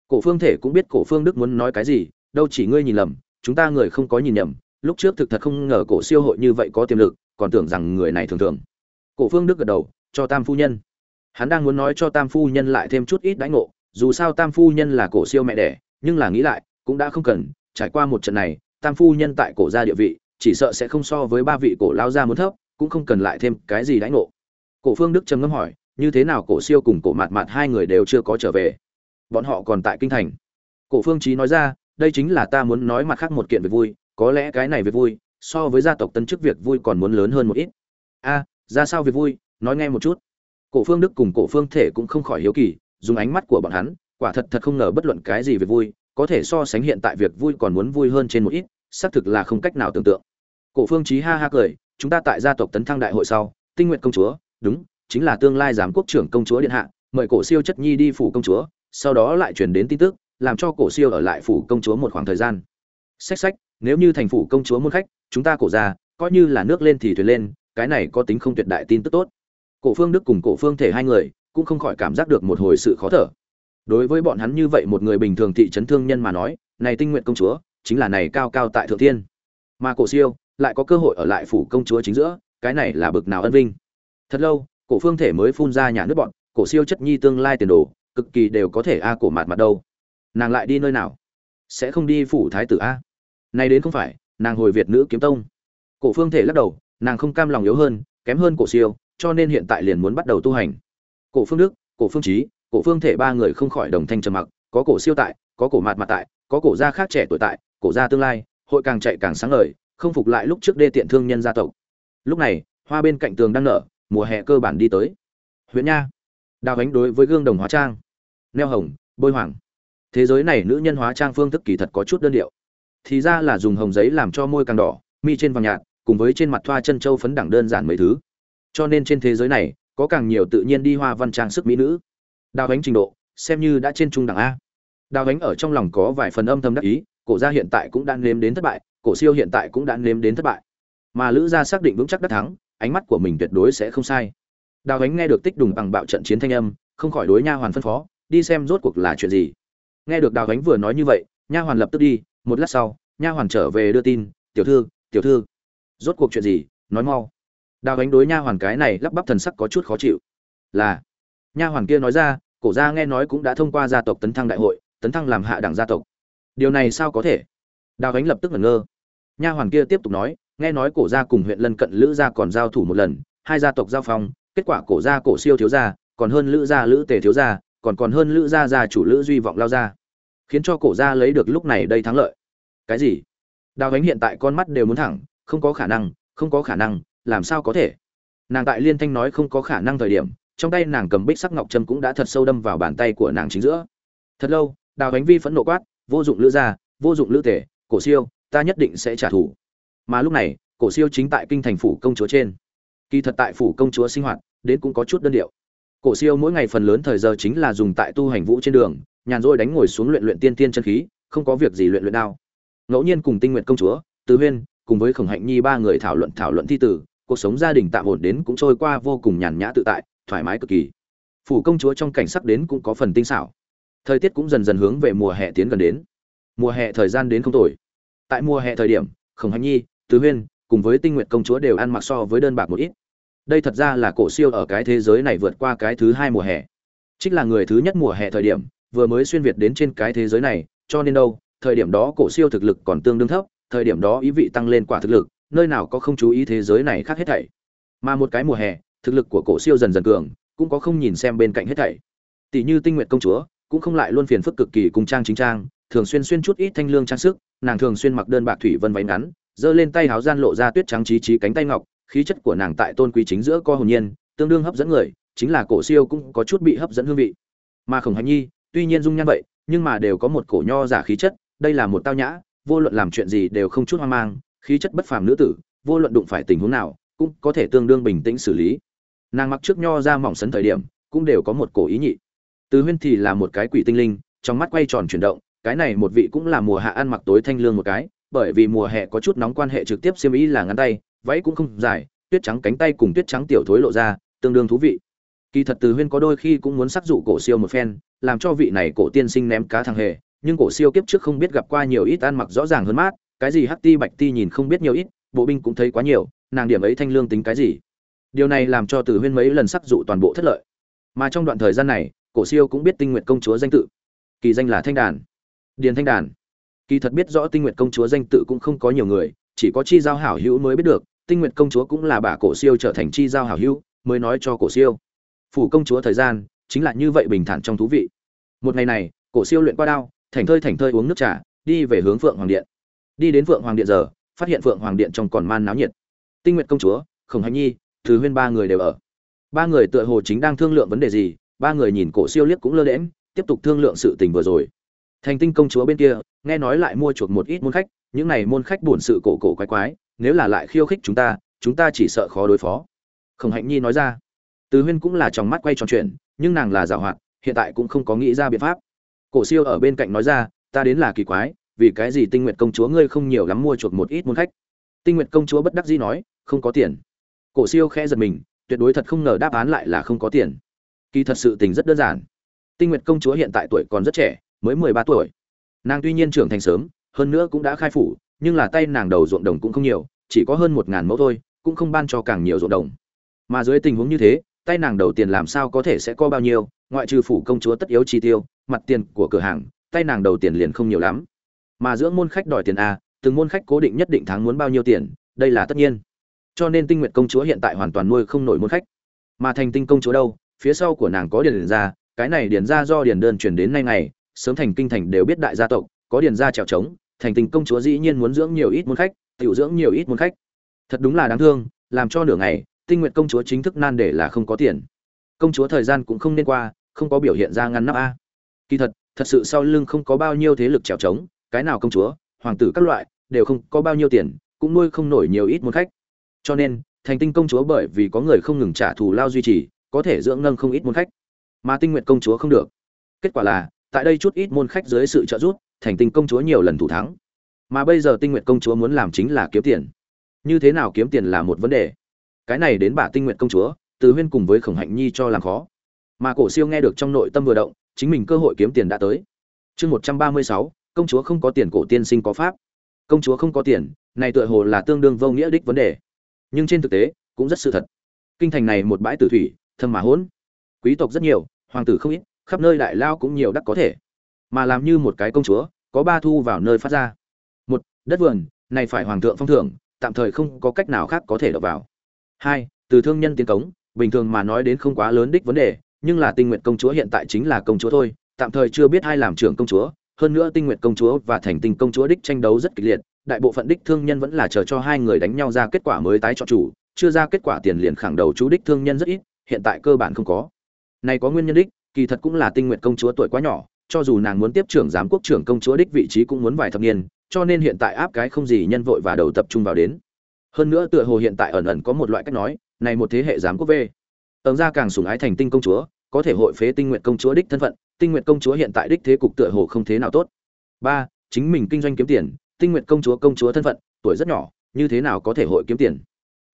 Cổ phương thể cũng biết cổ phương đức muốn nói cái gì, đâu chỉ ngươi nhìn lầm, chúng ta người không có nhìn nhầm. Lúc trước thực thật không ngờ cổ siêu hội như vậy có tiềm lực, còn tưởng rằng người này thường thường. Cổ phương đức gật đầu, cho tam phu nhân. Hắn đang muốn nói cho tam phu nhân lại thêm chút ít đãi ngộ, dù sao tam phu nhân là cổ siêu mẹ đẻ, nhưng là nghĩ lại, cũng đã không cần, trải qua một trận này, tam phu nhân tại cổ gia địa vị, chỉ sợ sẽ không so với ba vị cổ lao gia muốn thấp cũng không cần lại thêm cái gì đãi ngộ. Cổ phương đức trầm ngâm hỏi, như thế nào cổ siêu cùng cổ mạt mạt hai người đều chưa có trở về? Bọn họ còn tại kinh thành. Cổ phương trí nói ra, đây chính là ta muốn nói mặt khác một kiện việc vui, có lẽ cái này việc vui, so với gia tộc tân chức việc vui còn muốn lớn hơn một ít. A, ra sao việc vui? Nói nghe một chút. Cổ phương đức cùng cổ phương thể cũng không khỏi hiếu kỳ, dùng ánh mắt của bọn hắn, quả thật thật không ngờ bất luận cái gì việc vui, có thể so sánh hiện tại việc vui còn muốn vui hơn trên một ít, xác thực là không cách nào tưởng tượng. Cổ phương trí ha ha cười chúng ta tại gia tộc tấn thăng đại hội sau, tinh nguyện công chúa, đúng, chính là tương lai giám quốc trưởng công chúa điện hạ, mời cổ siêu chất nhi đi phủ công chúa, sau đó lại truyền đến tin tức, làm cho cổ siêu ở lại phủ công chúa một khoảng thời gian. Sách sách nếu như thành phủ công chúa muốn khách, chúng ta cổ ra, coi như là nước lên thì thuyền lên, cái này có tính không tuyệt đại tin tức tốt. Cổ phương đức cùng cổ phương thể hai người, cũng không khỏi cảm giác được một hồi sự khó thở. Đối với bọn hắn như vậy một người bình thường thị trấn thương nhân mà nói, này tinh nguyện công chúa, chính là này cao cao tại thượng thiên. Mà cổ siêu lại có cơ hội ở lại phủ công chúa chính giữa, cái này là bực nào ân vinh. Thật lâu, cổ phương thể mới phun ra nhà nước bọn, cổ siêu chất nhi tương lai tiền đồ, cực kỳ đều có thể a cổ mạt mặt đâu. Nàng lại đi nơi nào? Sẽ không đi phủ thái tử a? Nay đến không phải, nàng hồi việt nữ kiếm tông. Cổ phương thể lắc đầu, nàng không cam lòng yếu hơn, kém hơn cổ siêu, cho nên hiện tại liền muốn bắt đầu tu hành. Cổ phương đức, cổ phương trí, cổ phương thể ba người không khỏi đồng thanh trầm mặc, có cổ siêu tại, có cổ mạt mặt tại, có cổ gia khác trẻ tuổi tại, cổ gia tương lai, hội càng chạy càng sáng ngời không phục lại lúc trước đê tiện thương nhân gia tộc. Lúc này, hoa bên cạnh tường đang nở, mùa hè cơ bản đi tới. Huyện nha, đào ánh đối với gương đồng hóa trang. Neo hồng, bôi hoàng. Thế giới này nữ nhân hóa trang phương thức kỳ thật có chút đơn điệu. Thì ra là dùng hồng giấy làm cho môi càng đỏ, mi trên vàng nhạt, cùng với trên mặt thoa chân châu phấn đẳng đơn giản mấy thứ. Cho nên trên thế giới này, có càng nhiều tự nhiên đi hoa văn trang sức mỹ nữ. Đào ánh trình độ, xem như đã trên trung đẳng a. Đào ánh ở trong lòng có vài phần âm thầm đắc ý, cổ gia hiện tại cũng đang nếm đến thất bại cổ siêu hiện tại cũng đã nếm đến thất bại. Mà lữ gia xác định vững chắc đắc thắng, ánh mắt của mình tuyệt đối sẽ không sai. Đào ánh nghe được tích đùng bằng bạo trận chiến thanh âm, không khỏi đối nha hoàn phân phó, đi xem rốt cuộc là chuyện gì. Nghe được đào ánh vừa nói như vậy, nha hoàn lập tức đi, một lát sau, nha hoàn trở về đưa tin, tiểu thư tiểu thư, rốt cuộc chuyện gì? Nói mau. Đào ánh đối nha hoàn cái này lắp bắp thần sắc có chút khó chịu. Là, nha hoàn kia nói ra, cổ gia nghe nói cũng đã thông qua gia tộc tấn thăng đại hội, tấn thăng làm hạ đẳng gia tộc. Điều này sao có thể? Đào ánh lập tức ngẩn ngơ nha hoàn kia tiếp tục nói nghe nói cổ gia cùng huyện lân cận lữ gia còn giao thủ một lần hai gia tộc giao phong kết quả cổ gia cổ siêu thiếu gia còn hơn lữ gia lữ tề thiếu gia còn còn hơn lữ gia gia chủ lữ duy vọng lao gia, khiến cho cổ gia lấy được lúc này đây thắng lợi. Cái gì? Đào ánh hiện tại con mắt đều muốn thẳng không có khả năng không có khả năng làm sao có thể? Nàng tại liên thanh nói không có khả năng thời điểm trong tay nàng cầm bích sắc ngọc trâm cũng đã thật sâu đâm vào bàn tay của nàng chính giữa. Thật lâu đào ánh vi phẫn nộ quát vô dụng lữ gia vô dụng lữ tề cổ siêu ta nhất định sẽ trả thù. Mà lúc này, cổ siêu chính tại kinh thành phủ công chúa trên. Kỳ thật tại phủ công chúa sinh hoạt, đến cũng có chút đơn điệu. Cổ siêu mỗi ngày phần lớn thời giờ chính là dùng tại tu hành vũ trên đường, nhàn rỗi đánh ngồi xuống luyện luyện tiên tiên chân khí, không có việc gì luyện luyện đao. Ngẫu nhiên cùng tinh nguyện công chúa, từ huyên, cùng với khổng hạnh nhi ba người thảo luận thảo luận thi tử, cuộc sống gia đình tạm ổn đến cũng trôi qua vô cùng nhàn nhã tự tại, thoải mái cực kỳ. Phủ công chúa trong cảnh sắc đến cũng có phần tinh xảo. Thời tiết cũng dần dần hướng về mùa hè tiến gần đến. Mùa hè thời gian đến không tồi tại mùa hè thời điểm, khổng hạnh nhi tứ huyên cùng với tinh nguyện công chúa đều ăn mặc so với đơn bạc một ít. Đây thật ra là cổ siêu ở cái thế giới này vượt qua cái thứ hai mùa hè. Trích là người thứ nhất mùa hè thời điểm, vừa mới xuyên việt đến trên cái thế giới này, cho nên đâu, thời điểm đó cổ siêu thực lực còn tương đương thấp, thời điểm đó ý vị tăng lên quả thực lực, nơi nào có không chú ý thế giới này khác hết thảy. Mà một cái mùa hè, thực lực của cổ siêu dần dần cường, cũng có không nhìn xem bên cạnh hết thảy. Tỷ như tinh nguyện công chúa, cũng không lại luôn phiền phức cực kỳ cùng trang chính trang, thường xuyên xuyên chút ít thanh lương trang sức nàng thường xuyên mặc đơn bạc thủy vân váy ngắn, giơ lên tay háo gian lộ ra tuyết trắng trí trí cánh tay ngọc, khí chất của nàng tại tôn quý chính giữa co hồn nhiên, tương đương hấp dẫn người, chính là cổ siêu cũng có chút bị hấp dẫn hương vị. Mà khổng hạnh nhi, tuy nhiên dung nhan vậy, nhưng mà đều có một cổ nho giả khí chất, đây là một tao nhã, vô luận làm chuyện gì đều không chút hoang mang, khí chất bất phàm nữ tử, vô luận đụng phải tình huống nào, cũng có thể tương đương bình tĩnh xử lý. Nàng mặc trước nho ra mỏng sấn thời điểm, cũng đều có một cổ ý nhị. Từ huyên thì là một cái quỷ tinh linh, trong mắt quay tròn chuyển động cái này một vị cũng là mùa hạ ăn mặc tối thanh lương một cái, bởi vì mùa hè có chút nóng quan hệ trực tiếp xiêm y là ngắn tay, váy cũng không dài, tuyết trắng cánh tay cùng tuyết trắng tiểu thối lộ ra, tương đương thú vị. Kỳ thật từ huyên có đôi khi cũng muốn sắc dụ cổ siêu một phen, làm cho vị này cổ tiên sinh ném cá thằng hề, nhưng cổ siêu kiếp trước không biết gặp qua nhiều ít ăn mặc rõ ràng hơn mát, cái gì hắc ti bạch ti nhìn không biết nhiều ít, bộ binh cũng thấy quá nhiều, nàng điểm ấy thanh lương tính cái gì. Điều này làm cho từ huyên mấy lần sắc dụ toàn bộ thất lợi. Mà trong đoạn thời gian này, cổ siêu cũng biết tinh nguyện công chúa danh tự. Kỳ danh là thanh đàn điền thanh đàn. Kỳ thật biết rõ tinh nguyện công chúa danh tự cũng không có nhiều người, chỉ có chi giao hảo hữu mới biết được, tinh nguyện công chúa cũng là bà cổ siêu trở thành chi giao hảo hữu, mới nói cho cổ siêu. Phủ công chúa thời gian, chính là như vậy bình thản trong thú vị. Một ngày này, cổ siêu luyện qua đao thành thơi thành thơi uống nước trà, đi về hướng phượng hoàng điện. Đi đến phượng hoàng điện giờ, phát hiện phượng hoàng điện trong còn man náo nhiệt. Tinh nguyện công chúa, khổng hành nhi từ huyên ba người đều ở. Ba người tựa hồ chính đang thương lượng vấn đề gì, ba người nhìn cổ siêu liếc cũng lơ đễm tiếp tục thương lượng sự tình vừa rồi thành tinh công chúa bên kia, nghe nói lại mua chuộc một ít môn khách, những này môn khách buồn sự cổ cổ quái quái, nếu là lại khiêu khích chúng ta chúng ta chỉ sợ khó đối phó. Khổng hạnh nhi nói ra. Từ huyên cũng là trong mắt quay tròn chuyện, nhưng nàng là giảo hoạt, hiện tại cũng không có nghĩ ra biện pháp. Cổ siêu ở bên cạnh nói ra, ta đến là kỳ quái, vì cái gì tinh nguyện công chúa ngươi không nhiều lắm mua chuộc một ít môn khách? Tinh nguyện công chúa bất đắc dĩ nói, không có tiền. Cổ siêu khẽ giật mình, tuyệt đối thật không ngờ đáp án lại là không có tiền. Kỳ thật sự tình rất đơn giản. Tinh nguyện công chúa hiện tại tuổi còn rất trẻ mới mười ba tuổi. Nàng tuy nhiên trưởng thành sớm, hơn nữa cũng đã khai phủ, nhưng là tay nàng đầu ruộng đồng cũng không nhiều, chỉ có hơn một ngàn mẫu thôi, cũng không ban cho càng nhiều ruộng đồng. Mà dưới tình huống như thế, tay nàng đầu tiền làm sao có thể sẽ có bao nhiêu, ngoại trừ phủ công chúa tất yếu chi tiêu, mặt tiền của cửa hàng, tay nàng đầu tiền liền không nhiều lắm. Mà giữa môn khách đòi tiền a, từng môn khách cố định nhất định tháng muốn bao nhiêu tiền, đây là tất nhiên. Cho nên tinh nguyện công chúa hiện tại hoàn toàn nuôi không nổi môn khách. Mà thành tinh công chúa đâu, phía sau của nàng có điền ra, cái này điền ra do điền đơn chuyển đến nay ngày sớm thành kinh thành đều biết đại gia tộc, có điền ra trèo trống, thành tinh công chúa dĩ nhiên muốn dưỡng nhiều ít muốn khách, tiểu dưỡng nhiều ít muốn khách. Thật đúng là đáng thương, làm cho nửa ngày, tinh nguyện công chúa chính thức nan để là không có tiền. Công chúa thời gian cũng không nên qua, không có biểu hiện ra ngăn nắp a. Kỳ thật thật sự sau lưng không có bao nhiêu thế lực trèo trống, cái nào công chúa, hoàng tử các loại, đều không có bao nhiêu tiền, cũng nuôi không nổi nhiều ít muốn khách. Cho nên, thành tinh công chúa bởi vì có người không ngừng trả thù lao duy trì, có thể dưỡng nâng không ít muốn khách. Mà tinh nguyện công chúa không được. Kết quả là tại đây chút ít môn khách dưới sự trợ giúp, thành tinh công chúa nhiều lần thủ thắng. Mà bây giờ tinh nguyện công chúa muốn làm chính là kiếm tiền. Như thế nào kiếm tiền là một vấn đề. Cái này đến bà tinh nguyện công chúa, từ huyên cùng với khổng hạnh nhi cho làm khó. Mà cổ siêu nghe được trong nội tâm vừa động, chính mình cơ hội kiếm tiền đã tới. Chương một trăm ba mươi sáu, công chúa không có tiền, cổ tiên sinh có pháp. Công chúa không có tiền, này tựa hồ là tương đương vô nghĩa đích vấn đề. Nhưng trên thực tế, cũng rất sự thật. Kinh thành này một bãi tử thủy, thâm mà hỗn. Quý tộc rất nhiều, hoàng tử không ít khắp nơi đại lao cũng nhiều đắc có thể. Mà làm như một cái công chúa, có ba thu vào nơi phát ra. Một, đất vườn, này phải hoàng thượng phong thưởng, tạm thời không có cách nào khác có thể đọc vào. Hai, từ thương nhân tiến cống, bình thường mà nói đến không quá lớn đích vấn đề, nhưng là tinh nguyện công chúa hiện tại chính là công chúa thôi, tạm thời chưa biết ai làm trưởng công chúa. Hơn nữa tinh nguyện công chúa và thành tinh công chúa đích tranh đấu rất kịch liệt, đại bộ phận đích thương nhân vẫn là chờ cho hai người đánh nhau ra kết quả mới tái chọn chủ, chưa ra kết quả tiền liền khẳng đầu chú đích thương nhân rất ít, hiện tại cơ bản không có. Này có nguyên nhân đích kỳ thật cũng là tinh nguyện công chúa tuổi quá nhỏ, cho dù nàng muốn tiếp trưởng giám quốc trưởng công chúa đích vị trí cũng muốn vài thập niên, cho nên hiện tại áp cái không gì nhân vội và đầu tập trung vào đến. Hơn nữa tựa hồ hiện tại ẩn ẩn có một loại cách nói, này một thế hệ giám quốc về ẩn ra càng sủng ái thành tinh công chúa, có thể hội phế tinh nguyện công chúa đích thân phận, tinh nguyện công chúa hiện tại đích thế cục tựa hồ không thế nào tốt. Ba, chính mình kinh doanh kiếm tiền, tinh nguyện công chúa công chúa thân phận, tuổi rất nhỏ, như thế nào có thể hội kiếm tiền?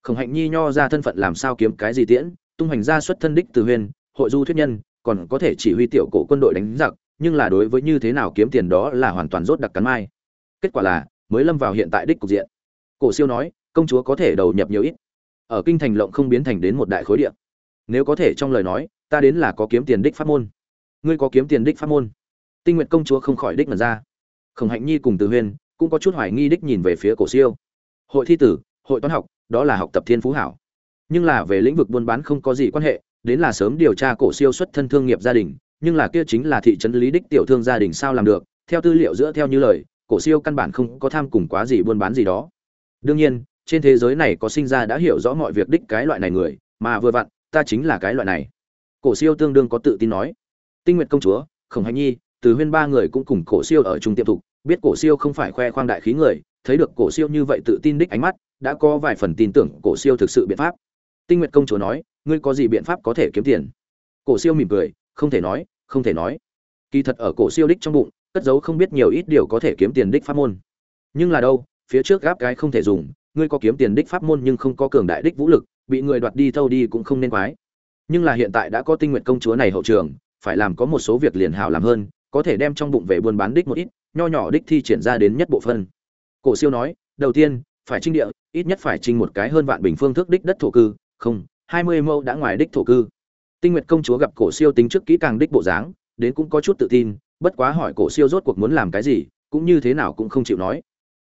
Khổng hạnh nhi nho ra thân phận làm sao kiếm cái gì tiễn, tung hành ra xuất thân đích từ huyền, hội du thuyết nhân còn có thể chỉ huy tiểu cổ quân đội đánh giặc, nhưng là đối với như thế nào kiếm tiền đó là hoàn toàn rốt đặc cắn mai. Kết quả là, mới lâm vào hiện tại đích cục diện. Cổ siêu nói, công chúa có thể đầu nhập nhiều ít. Ở kinh thành lộng không biến thành đến một đại khối địa. Nếu có thể trong lời nói, ta đến là có kiếm tiền đích pháp môn. Ngươi có kiếm tiền đích pháp môn. Tinh nguyện công chúa không khỏi đích mật ra. Khổng hạnh nhi cùng từ huyên cũng có chút hoài nghi đích nhìn về phía cổ siêu. Hội thi tử, hội toán học, đó là học tập thiên phú hảo. Nhưng là về lĩnh vực buôn bán không có gì quan hệ đến là sớm điều tra cổ siêu xuất thân thương nghiệp gia đình nhưng là kia chính là thị trấn lý đích tiểu thương gia đình sao làm được theo tư liệu giữa theo như lời cổ siêu căn bản không có tham cùng quá gì buôn bán gì đó. Đương nhiên trên thế giới này có sinh ra đã hiểu rõ mọi việc đích cái loại này người mà vừa vặn ta chính là cái loại này. Cổ siêu tương đương có tự tin nói. Tinh nguyệt công chúa khổng hành nhi từ huyên ba người cũng cùng cổ siêu ở trung tiệm tục, biết cổ siêu không phải khoe khoang đại khí người thấy được cổ siêu như vậy tự tin đích ánh mắt đã có vài phần tin tưởng cổ siêu thực sự biện pháp. Tinh nguyệt công chúa nói ngươi có gì biện pháp có thể kiếm tiền? Cổ siêu mỉm cười, không thể nói, không thể nói. Kỳ thật ở cổ siêu đích trong bụng, cất giấu không biết nhiều ít điều có thể kiếm tiền đích pháp môn. Nhưng là đâu, phía trước gáp cái không thể dùng, ngươi có kiếm tiền đích pháp môn nhưng không có cường đại đích vũ lực, bị người đoạt đi thâu đi cũng không nên quái. Nhưng là hiện tại đã có tinh nguyện công chúa này hậu trường, phải làm có một số việc liền hảo làm hơn, có thể đem trong bụng về buôn bán đích một ít, nho nhỏ đích thi triển ra đến nhất bộ phân cổ siêu nói, đầu tiên, phải trinh địa, ít nhất phải trinh một cái hơn vạn bình phương thức đích đất thổ cư, không hai mươi mẫu đã ngoài đích thổ cư. Tinh nguyệt công chúa gặp cổ siêu tính trước kỹ càng đích bộ dáng, đến cũng có chút tự tin, bất quá hỏi cổ siêu rốt cuộc muốn làm cái gì, cũng như thế nào cũng không chịu nói.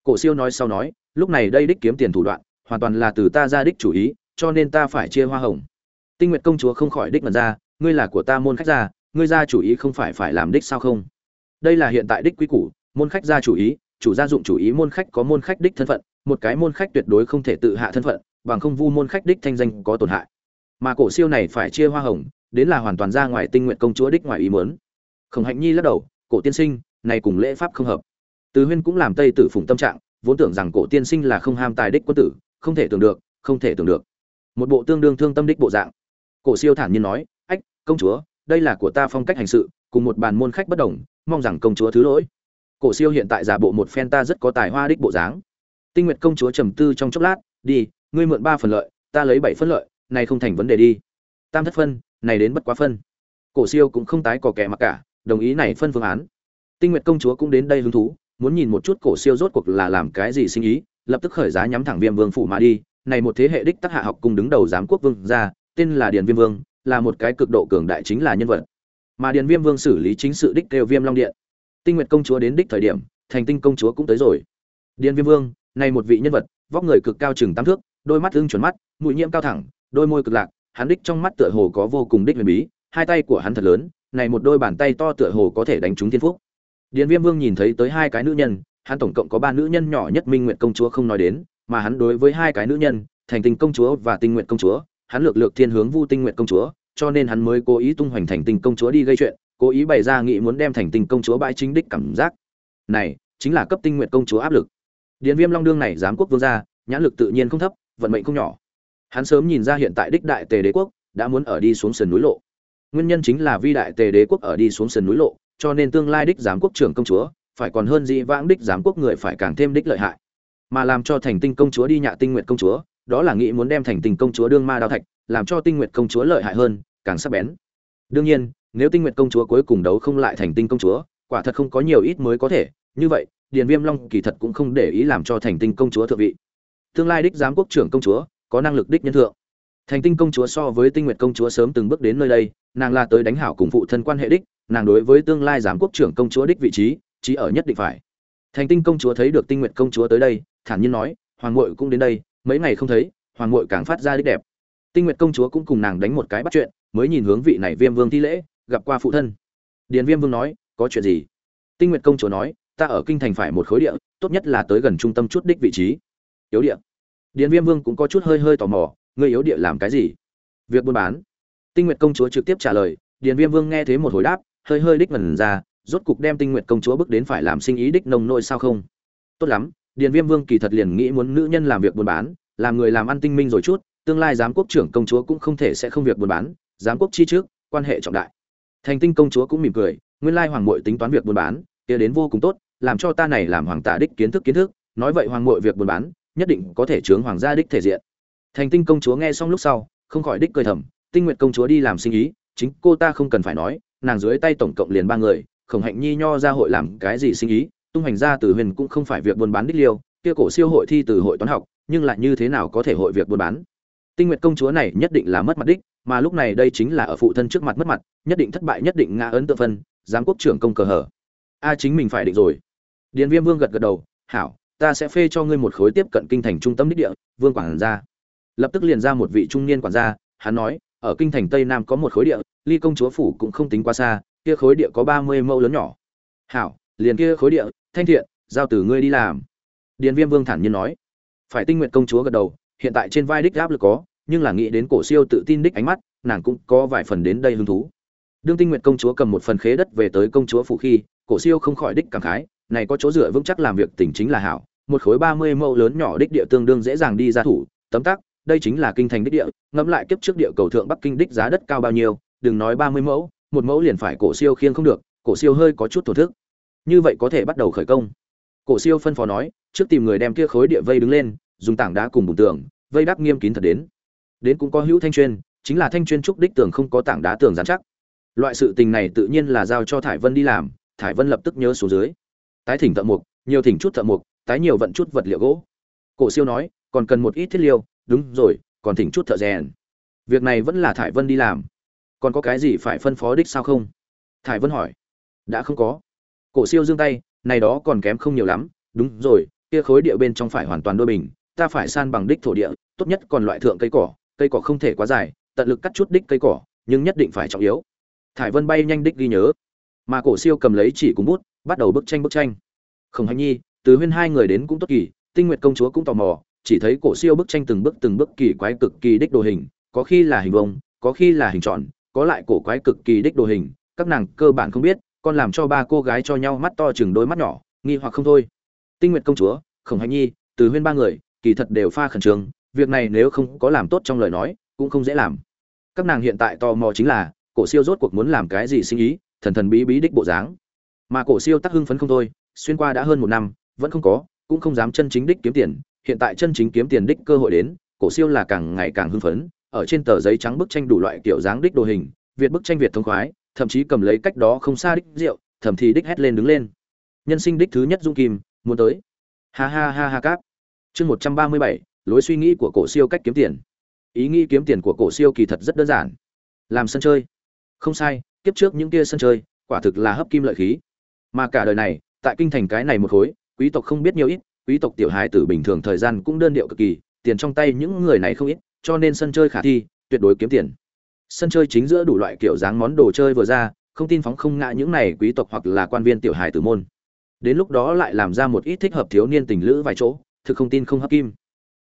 Cổ siêu nói sau nói, lúc này đây đích kiếm tiền thủ đoạn, hoàn toàn là từ ta ra đích chủ ý, cho nên ta phải chia hoa hồng. Tinh nguyệt công chúa không khỏi đích mật ra, ngươi là của ta môn khách gia, ngươi ra chủ ý không phải phải làm đích sao không? Đây là hiện tại đích quý củ, môn khách gia chủ ý, chủ gia dụng chủ ý môn khách có môn khách đích thân phận, một cái môn khách tuyệt đối không thể tự hạ thân phận bằng không vu môn khách đích thanh danh có tổn hại. Mà cổ siêu này phải chia hoa hồng, đến là hoàn toàn ra ngoài tinh nguyện công chúa đích ngoài ý muốn. Khổng hạnh nhi lắc đầu, cổ tiên sinh, này cùng lễ pháp không hợp. Từ huyên cũng làm tây tử phụng tâm trạng, vốn tưởng rằng cổ tiên sinh là không ham tài đích quân tử, không thể tưởng được, không thể tưởng được. Một bộ tương đương thương tâm đích bộ dạng. Cổ siêu thản nhiên nói, ách, công chúa, đây là của ta phong cách hành sự, cùng một bàn môn khách bất đồng, mong rằng công chúa thứ lỗi. Cổ siêu hiện tại giả bộ một phen ta rất có tài hoa đích bộ dáng. Tinh nguyệt công chúa trầm tư trong chốc lát, đi ngươi mượn ba phần lợi, ta lấy bảy phân lợi, này không thành vấn đề đi. Tam thất phân, này đến bất quá phân. Cổ siêu cũng không tái cò kẻ mặc cả, đồng ý này phân phương án. Tinh nguyệt công chúa cũng đến đây hứng thú, muốn nhìn một chút cổ siêu rốt cuộc là làm cái gì sinh ý, lập tức khởi giá nhắm thẳng viêm vương phủ mà đi. Này một thế hệ đích tác hạ học cùng đứng đầu giám quốc vương ra, tên là điền viêm vương, là một cái cực độ cường đại chính là nhân vật. Mà điền viêm vương xử lý chính sự đích kêu viêm long điện. Tinh nguyệt công chúa đến đích thời điểm, thành tinh công chúa cũng tới rồi. Điền viêm vương, này một vị nhân vật, vóc người cực cao chừng tám thước đôi mắt ưng chuẩn mắt, mũi nhiễm cao thẳng, đôi môi cực lạc, hắn đích trong mắt tựa hồ có vô cùng đích huyền bí, hai tay của hắn thật lớn, này một đôi bàn tay to tựa hồ có thể đánh trúng thiên phúc. Điền viêm vương nhìn thấy tới hai cái nữ nhân, hắn tổng cộng có ba nữ nhân nhỏ nhất minh nguyện công chúa không nói đến, mà hắn đối với hai cái nữ nhân, thành tinh công chúa và tinh nguyện công chúa, hắn lược lược thiên hướng vu tinh nguyện công chúa, cho nên hắn mới cố ý tung hoành thành tinh công chúa đi gây chuyện, cố ý bày ra nghị muốn đem thành tinh công chúa bãi chính đích cảm giác. Này, chính là cấp tinh nguyện công chúa áp lực. Điện viêm long đương này giám quốc vương gia, nhãn lực tự nhiên không thấp vận mệnh không nhỏ. Hắn sớm nhìn ra hiện tại đích đại tề đế quốc đã muốn ở đi xuống sườn núi lộ. Nguyên nhân chính là vi đại tề đế quốc ở đi xuống sườn núi lộ, cho nên tương lai đích giám quốc trưởng công chúa phải còn hơn dĩ vãng đích giám quốc người phải càng thêm đích lợi hại. Mà làm cho thành tinh công chúa đi nhạ tinh nguyện công chúa, đó là nghĩ muốn đem thành tinh công chúa đương ma đao thạch, làm cho tinh nguyện công chúa lợi hại hơn, càng sắc bén. Đương nhiên, nếu tinh nguyện công chúa cuối cùng đấu không lại thành tinh công chúa, quả thật không có nhiều ít mới có thể. Như vậy, điền viêm long kỳ thật cũng không để ý làm cho thành tinh công chúa thượng vị tương lai đích giám quốc trưởng công chúa, có năng lực đích nhân thượng. Thành tinh công chúa so với tinh nguyện công chúa sớm từng bước đến nơi đây, nàng là tới đánh hảo cùng phụ thân quan hệ đích, nàng đối với tương lai giám quốc trưởng công chúa đích vị trí, chỉ ở nhất định phải. Thành tinh công chúa thấy được tinh nguyện công chúa tới đây, thản nhiên nói, hoàng ngội cũng đến đây, mấy ngày không thấy, hoàng ngội càng phát ra đích đẹp. Tinh nguyện công chúa cũng cùng nàng đánh một cái bắt chuyện, mới nhìn hướng vị này viêm vương thi lễ, gặp qua phụ thân. Điền viêm vương nói, có chuyện gì? Tinh nguyện công chúa nói, ta ở kinh thành phải một khối địa, tốt nhất là tới gần trung tâm chút đích vị trí yếu địa. Điền viêm vương cũng có chút hơi hơi tò mò, ngươi yếu địa làm cái gì? Việc buôn bán. Tinh Nguyệt công chúa trực tiếp trả lời, điền viêm vương nghe thế một hồi đáp, hơi hơi đích ngần ra, rốt cục đem tinh Nguyệt công chúa bước đến phải làm sinh ý đích nông nội sao không? Tốt lắm, điền viêm vương kỳ thật liền nghĩ muốn nữ nhân làm việc buôn bán, làm người làm ăn tinh minh rồi chút, tương lai giám quốc trưởng công chúa cũng không thể sẽ không việc buôn bán, giám quốc chi trước, quan hệ trọng đại. Thành tinh công chúa cũng mỉm cười, nguyên lai hoàng mội tính toán việc buôn bán, kia đến vô cùng tốt, làm cho ta này làm hoàng tả đích kiến thức kiến thức, nói vậy hoàng mội việc buôn bán nhất định có thể chướng hoàng gia đích thể diện. Thành tinh công chúa nghe xong lúc sau, không khỏi đích cười thầm, tinh nguyện công chúa đi làm sinh ý, chính cô ta không cần phải nói, nàng dưới tay tổng cộng liền ba người, khổng hạnh nhi nho ra hội làm cái gì sinh ý, tung hành ra từ huyền cũng không phải việc buôn bán đích liêu, kia cổ siêu hội thi từ hội toán học, nhưng lại như thế nào có thể hội việc buôn bán? Tinh nguyện công chúa này nhất định là mất mặt đích, mà lúc này đây chính là ở phụ thân trước mặt mất mặt, nhất định thất bại, nhất định ngã ấn tự phân giám quốc trưởng công cờ hở a chính mình phải định rồi. Điện viêm vương gật gật đầu, hảo ta sẽ phê cho ngươi một khối tiếp cận kinh thành trung tâm đích địa, vương quản gia. Lập tức liền ra một vị trung niên quản gia, hắn nói, ở kinh thành tây nam có một khối địa, ly công chúa phủ cũng không tính quá xa, kia khối địa có ba mươi mẫu lớn nhỏ. Hảo, liền kia khối địa, thanh thiện, giao từ ngươi đi làm. Điền viêm vương thản nhiên nói. Phải tinh nguyện công chúa gật đầu, hiện tại trên vai đích áp lực có, nhưng là nghĩ đến cổ siêu tự tin đích ánh mắt, nàng cũng có vài phần đến đây hứng thú. Đương tinh nguyện công chúa cầm một phần khế đất về tới công chúa phủ khi, cổ siêu không khỏi đích cảm khái này có chỗ dựa vững chắc làm việc tỉnh chính là hảo, một khối ba mươi mẫu lớn nhỏ đích địa tương đương dễ dàng đi ra thủ, tấm tắc, đây chính là kinh thành đích địa, ngẫm lại kiếp trước địa cầu thượng bắc kinh đích giá đất cao bao nhiêu, đừng nói ba mươi mẫu, một mẫu liền phải cổ siêu khiêng không được, cổ siêu hơi có chút thổ thức. Như vậy có thể bắt đầu khởi công. Cổ siêu phân phó nói, trước tìm người đem kia khối địa vây đứng lên, dùng tảng đá cùng bùn tường, vây đắp nghiêm kín thật đến. Đến cũng có hữu thanh chuyên, chính là thanh chuyên trúc đích tường không có tảng đá tường dán chắc. Loại sự tình này tự nhiên là giao cho thải vân đi làm, thải vân lập tức nhớ số dưới tái thỉnh thợ mục nhiều thỉnh chút thợ mục tái nhiều vận chút vật liệu gỗ. Cổ siêu nói, còn cần một ít thiết liêu. Đúng rồi, còn thỉnh chút thợ rèn. Việc này vẫn là thải vân đi làm. Còn có cái gì phải phân phó đích sao không? Thải vân hỏi. Đã không có. Cổ siêu giương tay, này đó còn kém không nhiều lắm. Đúng rồi, kia khối địa bên trong phải hoàn toàn đôi bình. Ta phải san bằng đích thổ địa, tốt nhất còn loại thượng cây cỏ. Cây cỏ không thể quá dài, tận lực cắt chút đích cây cỏ, nhưng nhất định phải trọng yếu. Thải vân bay nhanh đích ghi nhớ. Mà cổ siêu cầm lấy chỉ cùng bút bắt đầu bức tranh bức tranh. Khổng hành nhi, từ huyên hai người đến cũng tốt kỳ, tinh nguyệt công chúa cũng tò mò, chỉ thấy cổ siêu bức tranh từng bước từng bước kỳ quái cực kỳ đích đồ hình, có khi là hình vông có khi là hình tròn, có lại cổ quái cực kỳ đích đồ hình, các nàng cơ bản không biết, còn làm cho ba cô gái cho nhau mắt to chừng đôi mắt nhỏ, nghi hoặc không thôi. Tinh nguyệt công chúa, khổng hành nhi, từ huyên ba người, kỳ thật đều pha khẩn trương, việc này nếu không có làm tốt trong lời nói, cũng không dễ làm. Các nàng hiện tại tò mò chính là, cổ siêu rốt cuộc muốn làm cái gì sinh ý, thần thần bí bí đích bộ dáng mà cổ siêu tắc hưng phấn không thôi, xuyên qua đã hơn một năm, vẫn không có, cũng không dám chân chính đích kiếm tiền, hiện tại chân chính kiếm tiền đích cơ hội đến, cổ siêu là càng ngày càng hưng phấn, ở trên tờ giấy trắng bức tranh đủ loại kiểu dáng đích đồ hình, việt bức tranh việt thông khoái, thậm chí cầm lấy cách đó không xa đích rượu, thậm thì đích hét lên đứng lên. Nhân sinh đích thứ nhất dung kim, muốn tới. Ha ha ha ha cáp. Chương một trăm ba mươi bảy, lối suy nghĩ của cổ siêu cách kiếm tiền. Ý nghĩ kiếm tiền của cổ siêu kỳ thật rất đơn giản. Làm sân chơi. Không sai, kiếp trước những kia sân chơi, quả thực là hấp kim lợi khí mà cả đời này, tại kinh thành cái này một khối, quý tộc không biết nhiều ít, quý tộc tiểu hài tử bình thường thời gian cũng đơn điệu cực kỳ, tiền trong tay những người này không ít, cho nên sân chơi khả thi, tuyệt đối kiếm tiền. Sân chơi chính giữa đủ loại kiểu dáng món đồ chơi vừa ra, không tin phóng không ngã những này quý tộc hoặc là quan viên tiểu hài tử môn. Đến lúc đó lại làm ra một ít thích hợp thiếu niên tình lữ vài chỗ, thực không tin không hấp kim.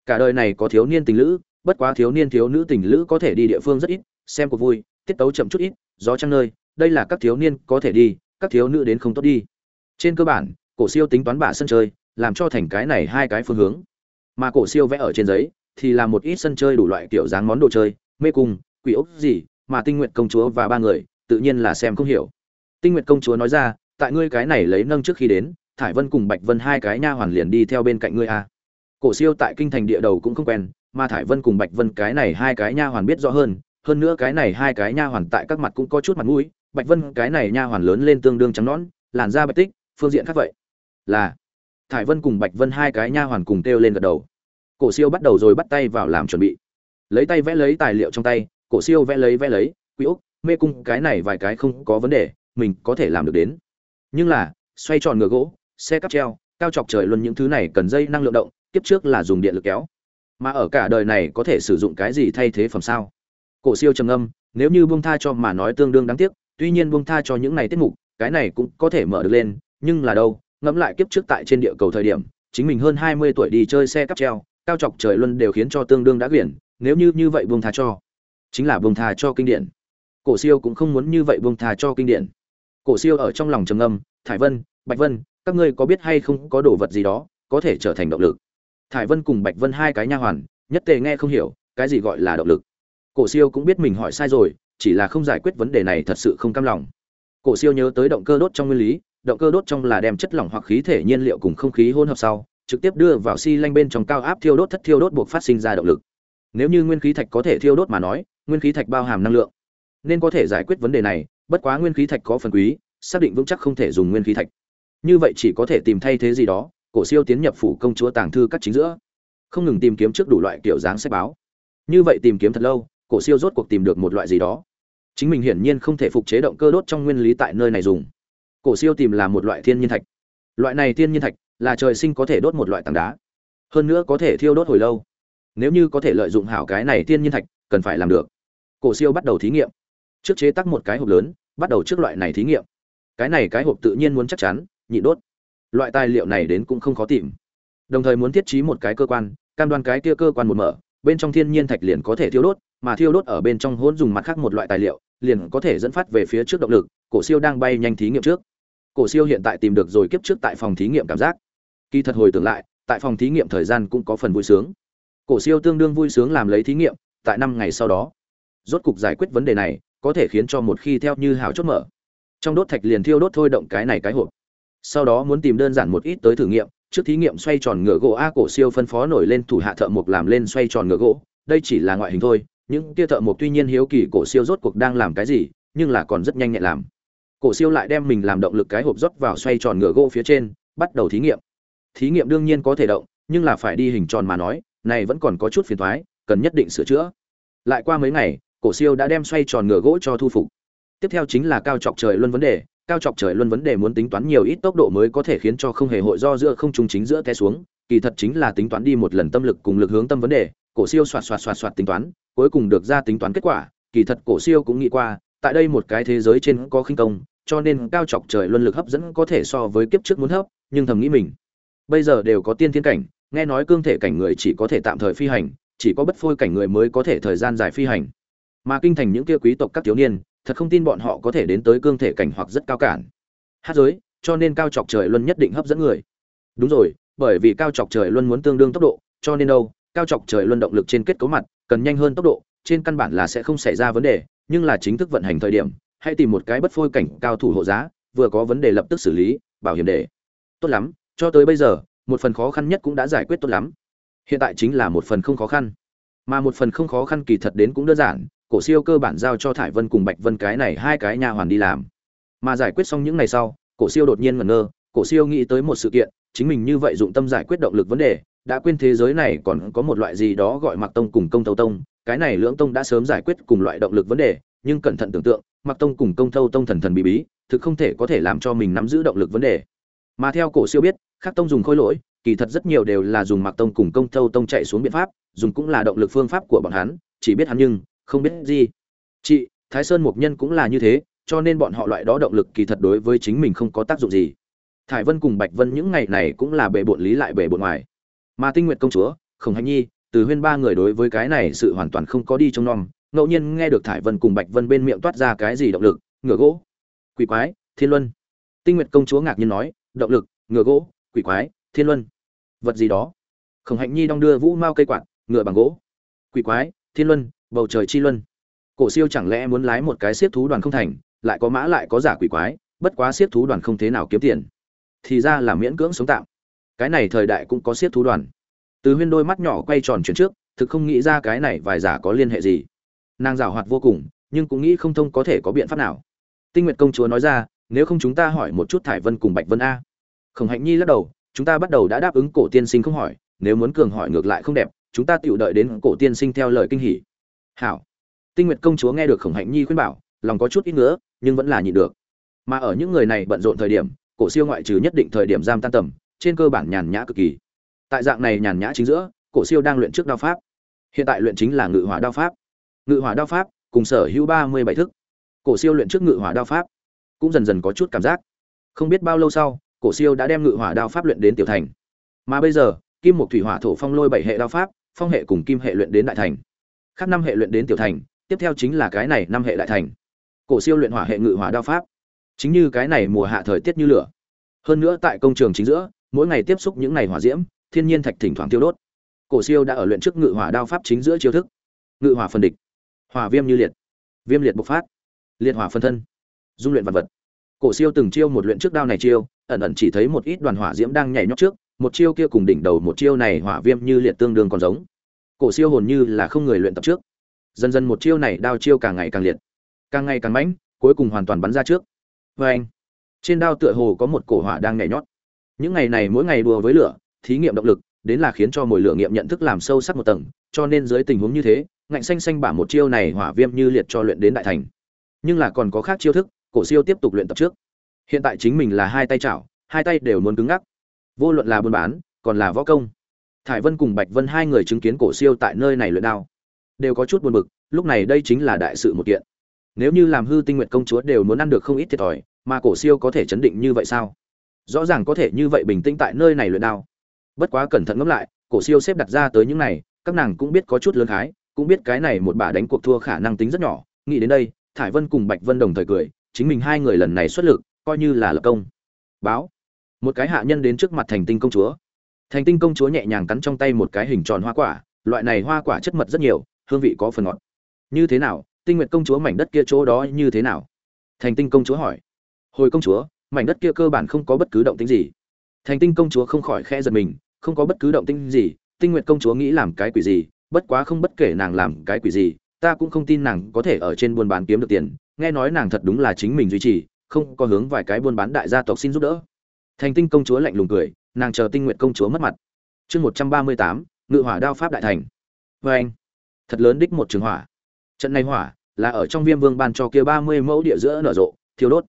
Cả đời này có thiếu niên tình lữ, bất quá thiếu niên thiếu nữ tình lữ có thể đi địa phương rất ít, xem cuộc vui, tiết tấu chậm chút ít, gió trăng nơi, đây là các thiếu niên có thể đi các thiếu nữ đến không tốt đi. Trên cơ bản, cổ siêu tính toán bả sân chơi, làm cho thành cái này hai cái phương hướng. Mà cổ siêu vẽ ở trên giấy, thì là một ít sân chơi đủ loại kiểu dáng món đồ chơi, mê cung, quỷ ốc gì, mà tinh nguyện công chúa và ba người, tự nhiên là xem không hiểu. Tinh nguyện công chúa nói ra, tại ngươi cái này lấy nâng trước khi đến, thải vân cùng bạch vân hai cái nha hoàn liền đi theo bên cạnh ngươi a. Cổ siêu tại kinh thành địa đầu cũng không quen, mà thải vân cùng bạch vân cái này hai cái nha hoàn biết rõ hơn hơn nữa cái này hai cái nha hoàn tại các mặt cũng có chút mặt mũi bạch vân, cái này nha hoàn lớn lên tương đương trắng nõn, làn da bạch tích, phương diện khác vậy. Là, thải vân cùng bạch vân hai cái nha hoàn cùng kêu lên gật đầu. Cổ siêu bắt đầu rồi bắt tay vào làm chuẩn bị. Lấy tay vẽ lấy tài liệu trong tay, cổ siêu vẽ lấy vẽ lấy, quý úc, mê cung, cái này vài cái không có vấn đề, mình có thể làm được đến. Nhưng là, xoay tròn ngựa gỗ, xe cắp treo, cao chọc trời luôn những thứ này cần dây năng lượng động, kiếp trước là dùng điện lực kéo. Mà ở cả đời này có thể sử dụng cái gì thay thế phẩm sao? Cổ siêu trầm âm nếu như buông tha cho mà nói tương đương đáng tiếc tuy nhiên buông tha cho những này tiết mục, cái này cũng có thể mở được lên, nhưng là đâu, ngẫm lại kiếp trước tại trên địa cầu thời điểm, chính mình hơn hai mươi tuổi đi chơi xe cắp treo, cao chọc trời luân đều khiến cho tương đương đã quyển, nếu như như vậy buông tha cho, chính là buông tha cho kinh điển. Cổ siêu cũng không muốn như vậy buông tha cho kinh điển. Cổ siêu ở trong lòng trầm ngâm, thải vân, bạch vân, các ngươi có biết hay không có đồ vật gì đó, có thể trở thành động lực. Thải vân cùng bạch vân hai cái nha hoàn, nhất tề nghe không hiểu, cái gì gọi là động lực. Cổ siêu cũng biết mình hỏi sai rồi chỉ là không giải quyết vấn đề này thật sự không cam lòng. Cổ siêu nhớ tới động cơ đốt trong nguyên lý, động cơ đốt trong là đem chất lỏng hoặc khí thể nhiên liệu cùng không khí hỗn hợp sau, trực tiếp đưa vào xi lanh bên trong cao áp thiêu đốt thất thiêu đốt buộc phát sinh ra động lực. Nếu như nguyên khí thạch có thể thiêu đốt mà nói, nguyên khí thạch bao hàm năng lượng. Nên có thể giải quyết vấn đề này, bất quá nguyên khí thạch có phần quý, xác định vững chắc không thể dùng nguyên khí thạch. Như vậy chỉ có thể tìm thay thế gì đó, cổ siêu tiến nhập phủ công chúa tàng thư các chính giữa. Không ngừng tìm kiếm trước đủ loại kiểu dáng sách báo. Như vậy tìm kiếm thật lâu, cổ siêu rốt cuộc tìm được một loại gì đó chính mình hiển nhiên không thể phục chế động cơ đốt trong nguyên lý tại nơi này dùng. Cổ siêu tìm là một loại thiên nhiên thạch. Loại này thiên nhiên thạch là trời sinh có thể đốt một loại tảng đá. Hơn nữa có thể thiêu đốt hồi lâu. Nếu như có thể lợi dụng hảo cái này thiên nhiên thạch, cần phải làm được. Cổ siêu bắt đầu thí nghiệm. Trước chế tắc một cái hộp lớn, bắt đầu trước loại này thí nghiệm. Cái này cái hộp tự nhiên muốn chắc chắn, nhị đốt. Loại tài liệu này đến cũng không khó tìm. Đồng thời muốn thiết trí một cái cơ quan, cam đoan cái kia cơ quan một mở, bên trong thiên nhiên thạch liền có thể thiêu đốt mà thiêu đốt ở bên trong hỗn dùng mặt khác một loại tài liệu, liền có thể dẫn phát về phía trước động lực, cổ siêu đang bay nhanh thí nghiệm trước. Cổ siêu hiện tại tìm được rồi kiếp trước tại phòng thí nghiệm cảm giác. Kỳ thật hồi tưởng lại, tại phòng thí nghiệm thời gian cũng có phần vui sướng. Cổ siêu tương đương vui sướng làm lấy thí nghiệm, tại năm ngày sau đó. Rốt cục giải quyết vấn đề này, có thể khiến cho một khi theo như hào chốt mở. Trong đốt thạch liền thiêu đốt thôi động cái này cái hộp. Sau đó muốn tìm đơn giản một ít tới thử nghiệm, trước thí nghiệm xoay tròn ngựa gỗ a cổ siêu phân phó nổi lên thủ hạ thợ mộc làm lên xoay tròn ngựa gỗ. Đây chỉ là ngoại hình thôi những kia thợ mộc tuy nhiên hiếu kỳ cổ siêu rốt cuộc đang làm cái gì, nhưng là còn rất nhanh nhẹn làm. Cổ siêu lại đem mình làm động lực cái hộp rót vào xoay tròn ngựa gỗ phía trên, bắt đầu thí nghiệm. Thí nghiệm đương nhiên có thể động, nhưng là phải đi hình tròn mà nói, này vẫn còn có chút phiền toái, cần nhất định sửa chữa. Lại qua mấy ngày, cổ siêu đã đem xoay tròn ngựa gỗ cho thu phục. Tiếp theo chính là cao chọc trời luân vấn đề, cao chọc trời luân vấn đề muốn tính toán nhiều ít tốc độ mới có thể khiến cho không hề hội do giữa không trung chính giữa té xuống, kỳ thật chính là tính toán đi một lần tâm lực cùng lực hướng tâm vấn đề cổ siêu xoạt xoạt xoạt xoạt tính toán, cuối cùng được ra tính toán kết quả, kỳ thật cổ siêu cũng nghĩ qua, tại đây một cái thế giới trên có khinh công, cho nên cao chọc trời luân lực hấp dẫn có thể so với kiếp trước muốn hấp nhưng thầm nghĩ mình, bây giờ đều có tiên thiên cảnh, nghe nói cương thể cảnh người chỉ có thể tạm thời phi hành, chỉ có bất phôi cảnh người mới có thể thời gian dài phi hành. Mà kinh thành những kia quý tộc các thiếu niên, thật không tin bọn họ có thể đến tới cương thể cảnh hoặc rất cao cản. Hát giới, cho nên cao chọc trời luân nhất định hấp dẫn người. Đúng rồi, bởi vì cao chọc trời luân muốn tương đương tốc độ, cho nên đâu cao chọc trời luân động lực trên kết cấu mặt, cần nhanh hơn tốc độ, trên căn bản là sẽ không xảy ra vấn đề, nhưng là chính thức vận hành thời điểm, hãy tìm một cái bất phôi cảnh cao thủ hộ giá, vừa có vấn đề lập tức xử lý, bảo hiểm để. Tốt lắm, cho tới bây giờ, một phần khó khăn nhất cũng đã giải quyết tốt lắm. Hiện tại chính là một phần không khó khăn. Mà một phần không khó khăn kỳ thật đến cũng đơn giản, cổ siêu cơ bản giao cho thải vân cùng bạch vân cái này hai cái nhà hoàn đi làm. Mà giải quyết xong những ngày sau, cổ siêu đột nhiên ngẩn ngơ, cổ siêu nghĩ tới một sự kiện, chính mình như vậy dụng tâm giải quyết động lực vấn đề đã quên thế giới này còn có một loại gì đó gọi mặc tông cùng công thâu tông, cái này lưỡng tông đã sớm giải quyết cùng loại động lực vấn đề, nhưng cẩn thận tưởng tượng mặc tông cùng công thâu tông thần thần bí bí, thực không thể có thể làm cho mình nắm giữ động lực vấn đề. Mà theo cổ siêu biết, khác tông dùng khôi lỗi, kỳ thật rất nhiều đều là dùng mặc tông cùng công thâu tông chạy xuống biện pháp, dùng cũng là động lực phương pháp của bọn hắn, chỉ biết hắn nhưng không biết gì. Chị, thái sơn mục nhân cũng là như thế, cho nên bọn họ loại đó động lực kỳ thật đối với chính mình không có tác dụng gì. Thải vân cùng bạch vân những ngày này cũng là bệ bộn lý lại bệ bộn ngoài mà tinh nguyện công chúa, khổng hạnh nhi, từ huyên ba người đối với cái này sự hoàn toàn không có đi trong nom, ngẫu nhiên nghe được thải vân cùng bạch vân bên miệng toát ra cái gì động lực ngựa gỗ. Quỷ quái, thiên luân. Tinh nguyện công chúa ngạc nhiên nói, động lực ngựa gỗ, quỷ quái, thiên luân. Vật gì đó? Khổng hạnh nhi đong đưa vũ mao cây quạt, ngựa bằng gỗ. Quỷ quái, thiên luân, bầu trời chi luân. Cổ siêu chẳng lẽ muốn lái một cái siết thú đoàn không thành, lại có mã lại có giả quỷ quái, bất quá siết thú đoàn không thế nào kiếm tiền. Thì ra là miễn cưỡng sống tạm cái này thời đại cũng có siết thú đoàn. Từ huyên đôi mắt nhỏ quay tròn chuyển trước, thực không nghĩ ra cái này vài giả có liên hệ gì. Nàng giảo hoạt vô cùng, nhưng cũng nghĩ không thông có thể có biện pháp nào. Tinh nguyệt công chúa nói ra, nếu không chúng ta hỏi một chút thải vân cùng bạch vân a. Khổng hạnh nhi lắc đầu, chúng ta bắt đầu đã đáp ứng cổ tiên sinh không hỏi, nếu muốn cường hỏi ngược lại không đẹp, chúng ta tự đợi đến cổ tiên sinh theo lời kinh hỉ. Hảo. Tinh nguyệt công chúa nghe được khổng hạnh nhi khuyên bảo, lòng có chút ít nữa nhưng vẫn là nhịn được. Mà ở những người này bận rộn thời điểm, cổ siêu ngoại trừ nhất định thời điểm giam tan tầm trên cơ bản nhàn nhã cực kỳ. Tại dạng này nhàn nhã chính giữa, cổ siêu đang luyện trước đao pháp. Hiện tại luyện chính là ngự hỏa đao pháp. Ngự hỏa đao pháp cùng sở hữu ba mươi bảy thức. Cổ siêu luyện trước ngự hỏa đao pháp cũng dần dần có chút cảm giác. Không biết bao lâu sau, cổ siêu đã đem ngự hỏa đao pháp luyện đến tiểu thành. Mà bây giờ, kim một thủy hỏa thổ phong lôi bảy hệ đao pháp, phong hệ cùng kim hệ luyện đến đại thành. Khác năm hệ luyện đến tiểu thành, tiếp theo chính là cái này năm hệ đại thành. Cổ siêu luyện hỏa hệ ngự hỏa đao pháp. Chính như cái này mùa hạ thời tiết như lửa. Hơn nữa tại công trường chính giữa mỗi ngày tiếp xúc những ngày hỏa diễm, thiên nhiên thạch thỉnh thoảng tiêu đốt. Cổ siêu đã ở luyện trước ngự hỏa đao pháp chính giữa chiêu thức. Ngự hỏa phân địch. Hỏa viêm như liệt. Viêm liệt bộc phát. Liệt hỏa phân thân. Dung luyện vật vật. Cổ siêu từng chiêu một luyện trước đao này chiêu, ẩn ẩn chỉ thấy một ít đoàn hỏa diễm đang nhảy nhót trước, một chiêu kia cùng đỉnh đầu một chiêu này hỏa viêm như liệt tương đương còn giống. Cổ siêu hồn như là không người luyện tập trước. Dần dần một chiêu này đao chiêu càng ngày càng liệt. Càng ngày càng mãnh, cuối cùng hoàn toàn bắn ra trước. Vê anh trên đao tựa hồ có một cổ hỏa đang nhảy nhót những ngày này mỗi ngày đùa với lửa, thí nghiệm động lực, đến là khiến cho mồi lửa nghiệm nhận thức làm sâu sắc một tầng, cho nên dưới tình huống như thế, ngạnh xanh xanh bả một chiêu này hỏa viêm như liệt cho luyện đến đại thành. Nhưng là còn có khác chiêu thức, cổ siêu tiếp tục luyện tập trước. Hiện tại chính mình là hai tay chảo, hai tay đều muốn cứng ngắc. Vô luận là buôn bán, còn là võ công. Thải vân cùng bạch vân hai người chứng kiến cổ siêu tại nơi này luyện đao, đều có chút buồn bực, lúc này đây chính là đại sự một kiện. Nếu như làm hư tinh nguyện công chúa đều muốn ăn được không ít thiệt thòi, mà cổ siêu có thể chấn định như vậy sao? Rõ ràng có thể như vậy bình tĩnh tại nơi này luyện đao. Bất quá cẩn thận ngẫm lại, cổ siêu xếp đặt ra tới những này, các nàng cũng biết có chút lớn khái, cũng biết cái này một bà đánh cuộc thua khả năng tính rất nhỏ. Nghĩ đến đây, thải vân cùng bạch vân đồng thời cười, chính mình hai người lần này xuất lực, coi như là lập công. Báo. Một cái hạ nhân đến trước mặt thành tinh công chúa. Thành tinh công chúa nhẹ nhàng cắn trong tay một cái hình tròn hoa quả, loại này hoa quả chất mật rất nhiều, hương vị có phần ngọt. Như thế nào, tinh nguyện công chúa mảnh đất kia chỗ đó như thế nào? Thành tinh công chúa hỏi. Hồi công chúa mảnh đất kia cơ bản không có bất cứ động tĩnh gì. Thành tinh công chúa không khỏi khẽ giật mình, không có bất cứ động tĩnh gì, tinh nguyện công chúa nghĩ làm cái quỷ gì, bất quá không bất kể nàng làm cái quỷ gì, ta cũng không tin nàng có thể ở trên buôn bán kiếm được tiền, nghe nói nàng thật đúng là chính mình duy trì, không có hướng vài cái buôn bán đại gia tộc xin giúp đỡ. Thành tinh công chúa lạnh lùng cười, nàng chờ tinh nguyện công chúa mất mặt. Chương một trăm ba mươi tám, ngự hỏa đao pháp đại thành. Vê anh, thật lớn đích một trường hỏa. Trận này hỏa là ở trong viêm vương ban cho kia ba mươi mẫu địa giữa nở rộ, thiêu đốt.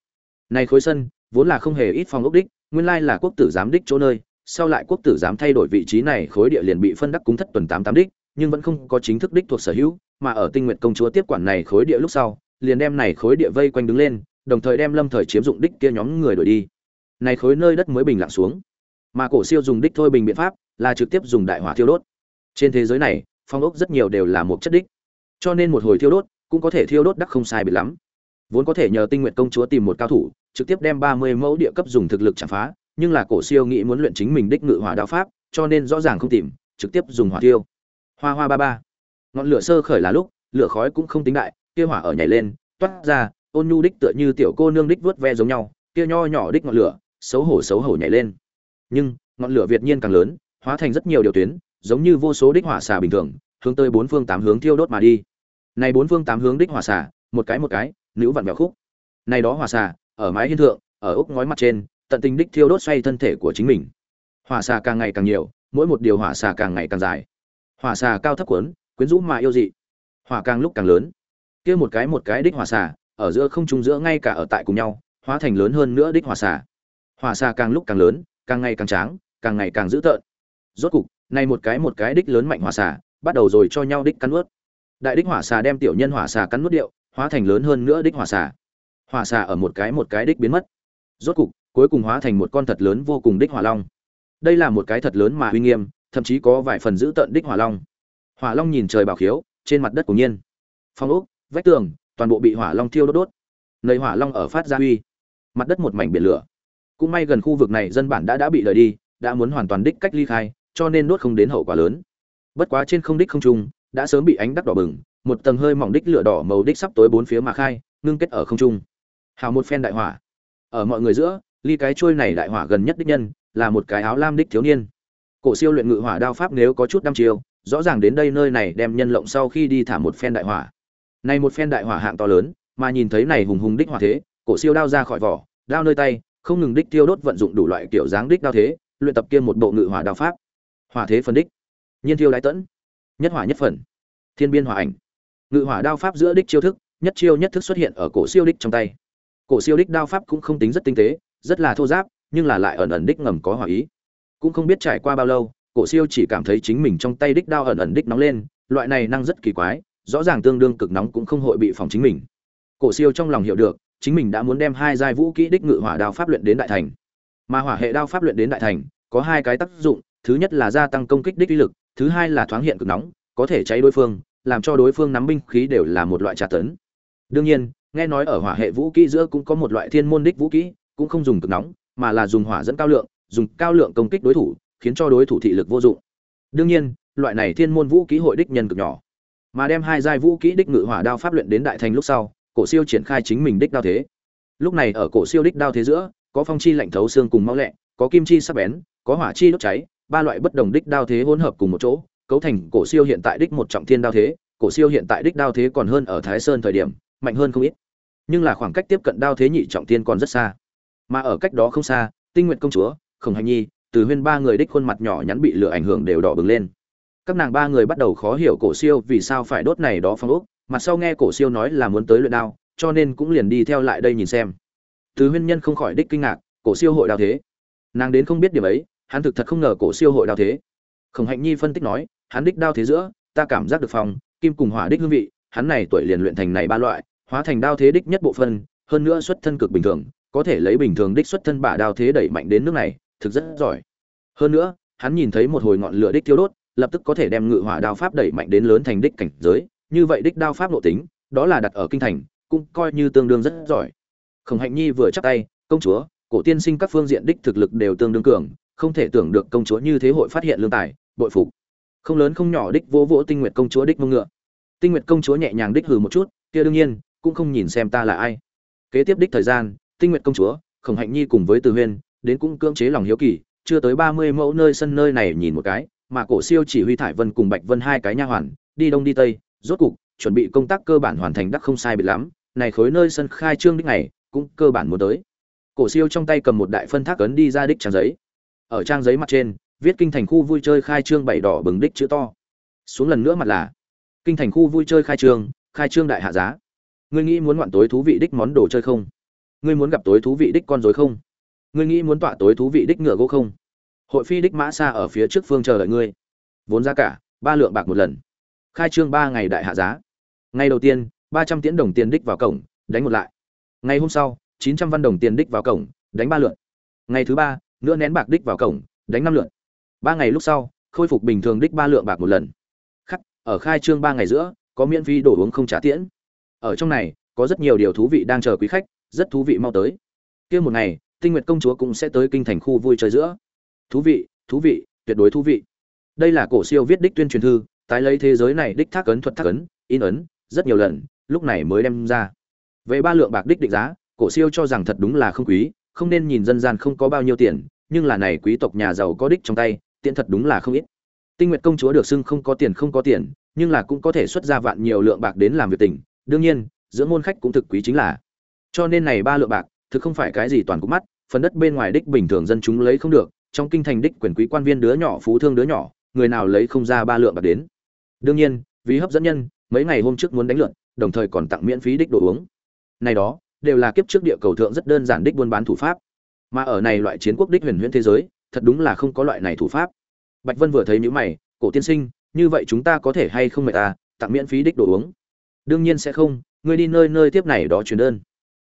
Này khối sân vốn là không hề ít phòng ốc đích, nguyên lai là quốc tử giám đích chỗ nơi, sau lại quốc tử giám thay đổi vị trí này khối địa liền bị phân đắc cúng thất tuần tám tám đích, nhưng vẫn không có chính thức đích thuộc sở hữu, mà ở tinh nguyện công chúa tiếp quản này khối địa lúc sau, liền đem này khối địa vây quanh đứng lên, đồng thời đem lâm thời chiếm dụng đích kia nhóm người đuổi đi. Này khối nơi đất mới bình lặng xuống. Mà cổ siêu dùng đích thôi bình biện pháp là trực tiếp dùng đại hỏa thiêu đốt. Trên thế giới này, phong ốc rất nhiều đều là một chất đích. Cho nên một hồi thiêu đốt cũng có thể thiêu đốt đắc không sai biệt lắm. Vốn có thể nhờ tinh nguyện công chúa tìm một cao thủ trực tiếp đem ba mươi mẫu địa cấp dùng thực lực chạm phá, nhưng là cổ siêu nghĩ muốn luyện chính mình đích ngự hỏa đạo pháp, cho nên rõ ràng không tìm, trực tiếp dùng hỏa tiêu hoa hoa ba ba. Ngọn lửa sơ khởi là lúc, lửa khói cũng không tính đại kia hỏa ở nhảy lên, toát ra, ôn nhu đích tựa như tiểu cô nương đích vuốt ve giống nhau kia nho nhỏ đích ngọn lửa, xấu hổ xấu hổ nhảy lên. Nhưng, ngọn lửa việt nhiên càng lớn, hóa thành rất nhiều điều tuyến, giống như vô số đích hỏa xà bình thường, hướng tới bốn phương tám hướng thiêu đốt mà đi. Này bốn phương tám hướng đích hỏa xà, một cái một cái, nữ vặn vẹo khúc. Này đó hỏa xà ở mái hiên thượng, ở ốc ngói mặt trên, tận tình đích thiêu đốt xoay thân thể của chính mình. Hỏa xà càng ngày càng nhiều, mỗi một điều hỏa xà càng ngày càng dài. Hỏa xà cao thấp quấn quyến rũ mà yêu dị. Hỏa càng lúc càng lớn. Kia một cái một cái đích hỏa xà, ở giữa không trung giữa ngay cả ở tại cùng nhau, hóa thành lớn hơn nữa đích hỏa xà. Hỏa xà càng lúc càng lớn, càng ngày càng tráng, càng ngày càng dữ tợn. Rốt cục này một cái một cái đích lớn mạnh hỏa xà, bắt đầu rồi cho nhau đích cắn nuốt. Đại đích hỏa xà đem tiểu nhân hỏa xà cắn nuốt điệu, hóa thành lớn hơn nữa đích hỏa xà hỏa xà ở một cái một cái đích biến mất. Rốt cục, cuối cùng hóa thành một con thật lớn vô cùng đích hỏa long. Đây là một cái thật lớn mà uy nghiêm, thậm chí có vài phần giữ tận đích hỏa long. Hỏa long nhìn trời bảo khiếu, trên mặt đất của nhiên. Phong ốc, vách tường, toàn bộ bị hỏa long thiêu đốt đốt. Nơi hỏa long ở phát ra uy. Mặt đất một mảnh biển lửa. Cũng may gần khu vực này dân bản đã đã bị lời đi, đã muốn hoàn toàn đích cách ly khai, cho nên đốt không đến hậu quả lớn. Bất quá trên không đích không trung, đã sớm bị ánh đắc đỏ bừng, một tầng hơi mỏng đích lửa đỏ màu đích sắp tối bốn phía mà khai, ngưng kết ở không trung hào một phen đại hỏa. Ở mọi người giữa, ly cái trôi này đại hỏa gần nhất đích nhân, là một cái áo lam đích thiếu niên. Cổ siêu luyện ngự hỏa đao pháp nếu có chút đăm chiêu, rõ ràng đến đây nơi này đem nhân lộng sau khi đi thả một phen đại hỏa. Này một phen đại hỏa hạng to lớn, mà nhìn thấy này hùng hùng đích hỏa thế, cổ siêu đao ra khỏi vỏ, đao nơi tay, không ngừng đích tiêu đốt vận dụng đủ loại kiểu dáng đích đao thế, luyện tập kia một bộ ngự hỏa đao pháp. Hỏa thế phân đích. Nhiên thiêu đái tẫn. Nhất hỏa nhất phần. Thiên biên hỏa ảnh. Ngự hỏa đao pháp giữa đích chiêu thức, nhất chiêu nhất thức xuất hiện ở cổ siêu đích trong tay cổ siêu đích đao pháp cũng không tính rất tinh tế, rất là thô giáp, nhưng là lại ẩn ẩn đích ngầm có hỏa ý. Cũng không biết trải qua bao lâu, cổ siêu chỉ cảm thấy chính mình trong tay đích đao ẩn ẩn đích nóng lên, loại này năng rất kỳ quái, rõ ràng tương đương cực nóng cũng không hội bị phòng chính mình. Cổ siêu trong lòng hiểu được, chính mình đã muốn đem hai giai vũ kỹ đích ngự hỏa đao pháp luyện đến đại thành. Mà hỏa hệ đao pháp luyện đến đại thành, có hai cái tác dụng, thứ nhất là gia tăng công kích đích uy lực, thứ hai là thoáng hiện cực nóng, có thể cháy đối phương, làm cho đối phương nắm binh khí đều là một loại trà tấn. Đương nhiên nghe nói ở hỏa hệ vũ kỹ giữa cũng có một loại thiên môn đích vũ kỹ, cũng không dùng cực nóng, mà là dùng hỏa dẫn cao lượng, dùng cao lượng công kích đối thủ, khiến cho đối thủ thị lực vô dụng. Đương nhiên, loại này thiên môn vũ kỹ hội đích nhân cực nhỏ. Mà đem hai giai vũ kỹ đích ngự hỏa đao pháp luyện đến đại thành lúc sau, cổ siêu triển khai chính mình đích đao thế. Lúc này ở cổ siêu đích đao thế giữa, có phong chi lạnh thấu xương cùng máu lẹ, có kim chi sắc bén, có hỏa chi đốt cháy, ba loại bất đồng đích đao thế hỗn hợp cùng một chỗ, cấu thành cổ siêu hiện tại đích một trọng thiên đao thế. Cổ siêu hiện tại đích đao thế còn hơn ở thái sơn thời điểm, mạnh hơn không ít nhưng là khoảng cách tiếp cận đao thế nhị trọng thiên còn rất xa. Mà ở cách đó không xa, tinh nguyện công chúa, khổng hành nhi, từ huyên ba người đích khuôn mặt nhỏ nhắn bị lửa ảnh hưởng đều đỏ bừng lên. Các nàng ba người bắt đầu khó hiểu cổ siêu vì sao phải đốt này đó phong ốc mặt sau nghe cổ siêu nói là muốn tới luyện đao, cho nên cũng liền đi theo lại đây nhìn xem. Từ huyên nhân không khỏi đích kinh ngạc, cổ siêu hội đao thế. Nàng đến không biết điểm ấy, hắn thực thật không ngờ cổ siêu hội đao thế. Khổng hạnh nhi phân tích nói, hắn đích đao thế giữa, ta cảm giác được phòng kim cùng hỏa đích hương vị, hắn này tuổi liền luyện thành này ba loại hóa thành đao thế đích nhất bộ phân, hơn nữa xuất thân cực bình thường, có thể lấy bình thường đích xuất thân bả đao thế đẩy mạnh đến nước này, thực rất giỏi. Hơn nữa, hắn nhìn thấy một hồi ngọn lửa đích thiêu đốt, lập tức có thể đem ngự hỏa đao pháp đẩy mạnh đến lớn thành đích cảnh giới, như vậy đích đao pháp nội tính, đó là đặt ở kinh thành, cũng coi như tương đương rất giỏi. Khổng hạnh nhi vừa chắc tay, công chúa, cổ tiên sinh các phương diện đích thực lực đều tương đương cường, không thể tưởng được công chúa như thế hội phát hiện lương tài, bội phục. Không lớn không nhỏ đích vô vỗ tinh nguyệt công chúa đích mông ngựa. Tinh nguyệt công chúa nhẹ nhàng đích hừ một chút, kia đương nhiên cũng không nhìn xem ta là ai. Kế tiếp đích thời gian, tinh nguyệt công chúa, khổng hạnh nhi cùng với từ huyên, đến cũng cưỡng chế lòng hiếu kỳ, chưa tới ba mươi mẫu nơi sân nơi này nhìn một cái, mà cổ siêu chỉ huy thải vân cùng bạch vân hai cái nha hoàn, đi đông đi tây, rốt cục, chuẩn bị công tác cơ bản hoàn thành đắc không sai biệt lắm, này khối nơi sân khai trương đích này, cũng cơ bản muốn tới. Cổ siêu trong tay cầm một đại phân thác ấn đi ra đích trang giấy. Ở trang giấy mặt trên, viết kinh thành khu vui chơi khai trương bảy đỏ bừng đích chữ to. Xuống lần nữa mặt là, kinh thành khu vui chơi khai trương khai trương đại hạ giá ngươi nghĩ muốn ngoạn tối thú vị đích món đồ chơi không? Ngươi muốn gặp tối thú vị đích con rối không? Ngươi nghĩ muốn tọa tối thú vị đích ngựa gỗ không? Hội phi đích mã xa ở phía trước phương chờ đợi ngươi. Vốn giá cả, ba lượng bạc một lần. Khai trương ba ngày đại hạ giá. Ngày đầu tiên, ba trăm tiễn đồng tiền đích vào cổng, đánh một lại. Ngày hôm sau, chín trăm văn đồng tiền đích vào cổng, đánh ba lượn. Ngày thứ ba nữa nén bạc đích vào cổng, đánh năm lượn. Ba ngày lúc sau, khôi phục bình thường đích ba lượng bạc một lần. Khắc, ở khai trương ba ngày giữa, có miễn phí đồ uống không trả tiễn ở trong này, có rất nhiều điều thú vị đang chờ quý khách, rất thú vị mau tới. Kia một ngày, tinh nguyệt công chúa cũng sẽ tới kinh thành khu vui chơi giữa. Thú vị thú vị, tuyệt đối thú vị. Đây là cổ siêu viết đích tuyên truyền thư, tái lấy thế giới này đích thác ấn thuật thác ấn, in ấn, rất nhiều lần, lúc này mới đem ra. Về ba lượng bạc đích định giá, cổ siêu cho rằng thật đúng là không quý, không nên nhìn dân gian không có bao nhiêu tiền, nhưng là này quý tộc nhà giàu có đích trong tay, tiện thật đúng là không ít. Tinh nguyệt công chúa được xưng không có tiền không có tiền, nhưng là cũng có thể xuất ra vạn nhiều lượng bạc đến làm việc tình đương nhiên, giữa môn khách cũng thực quý chính là. Cho nên này ba lượng bạc, thực không phải cái gì toàn cục mắt, phần đất bên ngoài đích bình thường dân chúng lấy không được, trong kinh thành đích quyền quý quan viên đứa nhỏ, phú thương đứa nhỏ, người nào lấy không ra ba lượng bạc đến. Đương nhiên, vì hấp dẫn nhân, mấy ngày hôm trước muốn đánh lượn, đồng thời còn tặng miễn phí đích đồ uống. Này đó, đều là kiếp trước địa cầu thượng rất đơn giản đích buôn bán thủ pháp. Mà ở này loại chiến quốc đích huyền huyễn thế giới, thật đúng là không có loại này thủ pháp. Bạch vân vừa thấy nhữ mày, cổ tiên sinh, như vậy chúng ta có thể hay không mệt ta tặng miễn phí đích đồ uống? Đương nhiên sẽ không, ngươi đi nơi nơi tiếp này đó truyền đơn.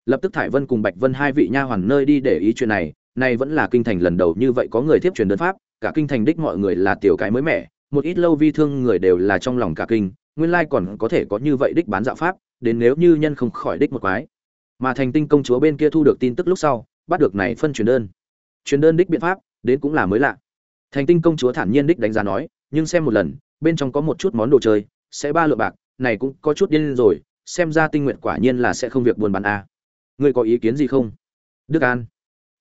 Lập tức thải vân cùng bạch vân hai vị nha hoàn nơi đi để ý chuyện này này vẫn là kinh thành lần đầu như vậy có người tiếp truyền đơn pháp, cả kinh thành đích mọi người là tiểu cái mới mẻ, một ít lâu vi thương người đều là trong lòng cả kinh, nguyên lai còn có thể có như vậy đích bán dạo pháp, đến nếu như nhân không khỏi đích một quái. Mà thành tinh công chúa bên kia thu được tin tức lúc sau, bắt được này phân truyền đơn. Truyền đơn đích biện pháp, đến cũng là mới lạ. Thành tinh công chúa thản nhiên đích đánh giá nói, nhưng xem một lần, bên trong có một chút món đồ chơi, sẽ ba lượng bạc này cũng có chút điên rồi, xem ra tinh nguyện quả nhiên là sẽ không việc buồn bán a à. ngươi có ý kiến gì không? Đức an.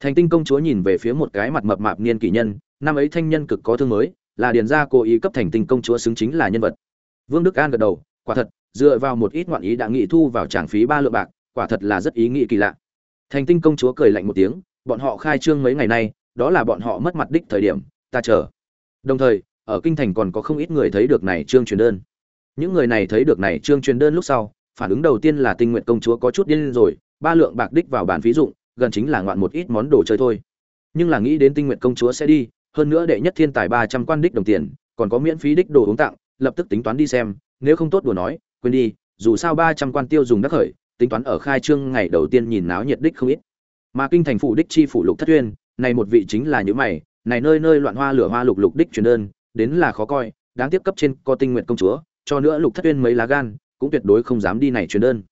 Thành tinh công chúa nhìn về phía một cái mặt mập mạp niên kỷ nhân, năm ấy thanh nhân cực có thương mới, là điền gia cố ý cấp thành tinh công chúa xứng chính là nhân vật. Vương đức an gật đầu, quả thật, dựa vào một ít ngoạn ý đã nghị thu vào trảng phí ba lượng bạc, quả thật là rất ý nghĩ kỳ lạ. Thành tinh công chúa cười lạnh một tiếng, bọn họ khai trương mấy ngày nay, đó là bọn họ mất mặt đích thời điểm, ta chờ. Đồng thời, ở kinh thành còn có không ít người thấy được này trương truyền đơn những người này thấy được này trương truyền đơn lúc sau phản ứng đầu tiên là tinh nguyện công chúa có chút điên rồi ba lượng bạc đích vào bản phí dụng gần chính là ngoạn một ít món đồ chơi thôi. Nhưng là nghĩ đến tinh nguyện công chúa sẽ đi hơn nữa đệ nhất thiên tài ba trăm quan đích đồng tiền còn có miễn phí đích đồ uống tặng lập tức tính toán đi xem nếu không tốt đùa nói quên đi dù sao ba trăm quan tiêu dùng đắc khởi tính toán ở khai trương ngày đầu tiên nhìn náo nhiệt đích không ít. Mà kinh thành phủ đích chi phủ lục thất Uyên, này một vị chính là những mày này nơi nơi loạn hoa lửa hoa lục lục đích truyền đơn đến là khó coi đáng tiếc cấp trên có tinh nguyện công chúa cho nữa lục thất tuyên mấy lá gan, cũng tuyệt đối không dám đi này truyền đơn.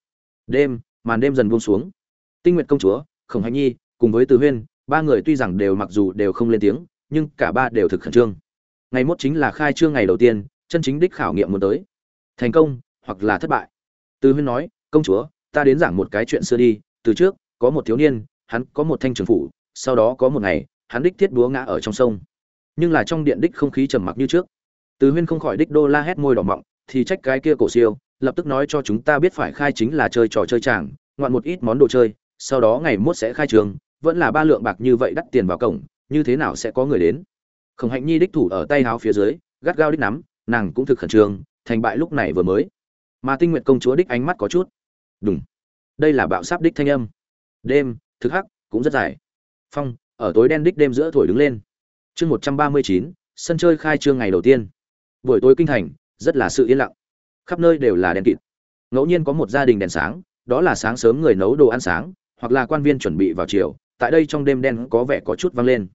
Đêm, màn đêm dần buông xuống. Tinh nguyện công chúa, khổng hạnh nhi, cùng với từ huyên, ba người tuy rằng đều mặc dù đều không lên tiếng, nhưng cả ba đều thực khẩn trương. Ngày mốt chính là khai trương ngày đầu tiên, chân chính đích khảo nghiệm muốn tới. Thành công, hoặc là thất bại. Từ huyên nói, công chúa, ta đến giảng một cái chuyện xưa đi, từ trước, có một thiếu niên, hắn có một thanh trường phủ, sau đó có một ngày, hắn đích thiết búa ngã ở trong sông. Nhưng là trong điện đích không khí trầm mặc như trước. Từ huyên không khỏi đích đô la hét môi đỏ mọng thì trách cái kia cổ siêu, lập tức nói cho chúng ta biết phải khai chính là chơi trò chơi chàng, ngoạn một ít món đồ chơi, sau đó ngày mốt sẽ khai trường, vẫn là ba lượng bạc như vậy đắt tiền vào cổng, như thế nào sẽ có người đến? Khổng hạnh nhi đích thủ ở tay háo phía dưới, gắt gao đích nắm, nàng cũng thực khẩn trương, thành bại lúc này vừa mới. Mà tinh Nguyệt công chúa đích ánh mắt có chút đúng đây là bạo sáp đích thanh âm. Đêm, thực hắc, cũng rất dài. Phong, ở tối đen đích đêm giữa thổi đứng lên. Chương một trăm ba mươi chín, sân chơi khai trương ngày đầu tiên. Buổi tối kinh thành rất là sự yên lặng. Khắp nơi đều là đèn kịt. Ngẫu nhiên có một gia đình đèn sáng, đó là sáng sớm người nấu đồ ăn sáng, hoặc là quan viên chuẩn bị vào chiều, tại đây trong đêm đen có vẻ có chút vang lên.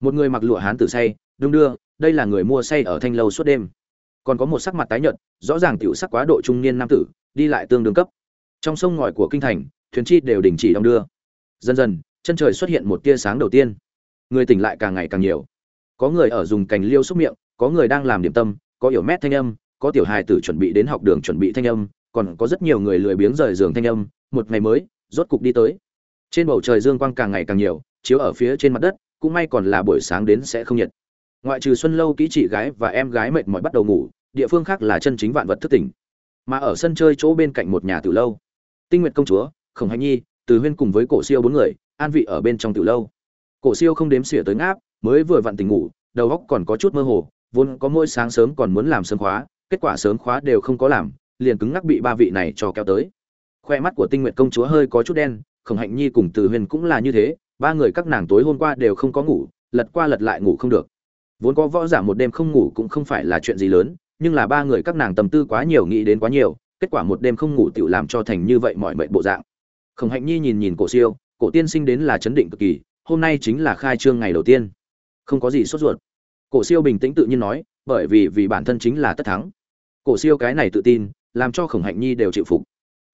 Một người mặc lụa hán tử say, đung đưa, đây là người mua say ở thanh lâu suốt đêm. Còn có một sắc mặt tái nhợt, rõ ràng tiểu sắc quá độ trung niên nam tử, đi lại tương đương cấp. Trong sông ngòi của kinh thành, thuyền chi đều đình chỉ đong đưa. Dần dần, chân trời xuất hiện một tia sáng đầu tiên. Người tỉnh lại càng ngày càng nhiều. Có người ở dùng cành liêu xúc miệng, có người đang làm điểm tâm, có yểu mét thanh âm có tiểu hài tử chuẩn bị đến học đường chuẩn bị thanh âm, còn có rất nhiều người lười biếng rời giường thanh âm, một ngày mới, rốt cục đi tới. Trên bầu trời dương quang càng ngày càng nhiều, chiếu ở phía trên mặt đất, cũng may còn là buổi sáng đến sẽ không nhiệt. Ngoại trừ xuân lâu kỹ chị gái và em gái mệt mỏi bắt đầu ngủ, địa phương khác là chân chính vạn vật thức tỉnh. Mà ở sân chơi chỗ bên cạnh một nhà tử lâu. Tinh nguyện công chúa, khổng hành nhi, từ huyên cùng với cổ siêu bốn người, an vị ở bên trong tử lâu. Cổ siêu không đếm xỉa tới ngáp, mới vừa vặn tỉnh ngủ, đầu óc còn có chút mơ hồ, vốn có mỗi sáng sớm còn muốn làm sớm khóa kết quả sớm khóa đều không có làm, liền cứng ngắc bị ba vị này cho kéo tới. Khoe mắt của tinh nguyện công chúa hơi có chút đen, khổng hạnh nhi cùng từ huyền cũng là như thế, ba người các nàng tối hôm qua đều không có ngủ, lật qua lật lại ngủ không được. Vốn có võ giả một đêm không ngủ cũng không phải là chuyện gì lớn, nhưng là ba người các nàng tầm tư quá nhiều nghĩ đến quá nhiều, kết quả một đêm không ngủ tựu làm cho thành như vậy mọi mệnh bộ dạng. Khổng hạnh nhi nhìn nhìn cổ siêu, cổ tiên sinh đến là chấn định cực kỳ, hôm nay chính là khai trương ngày đầu tiên. Không có gì sốt ruột. Cổ siêu bình tĩnh tự nhiên nói bởi vì vì bản thân chính là tất thắng. Cổ siêu cái này tự tin, làm cho khổng hạnh nhi đều chịu phục.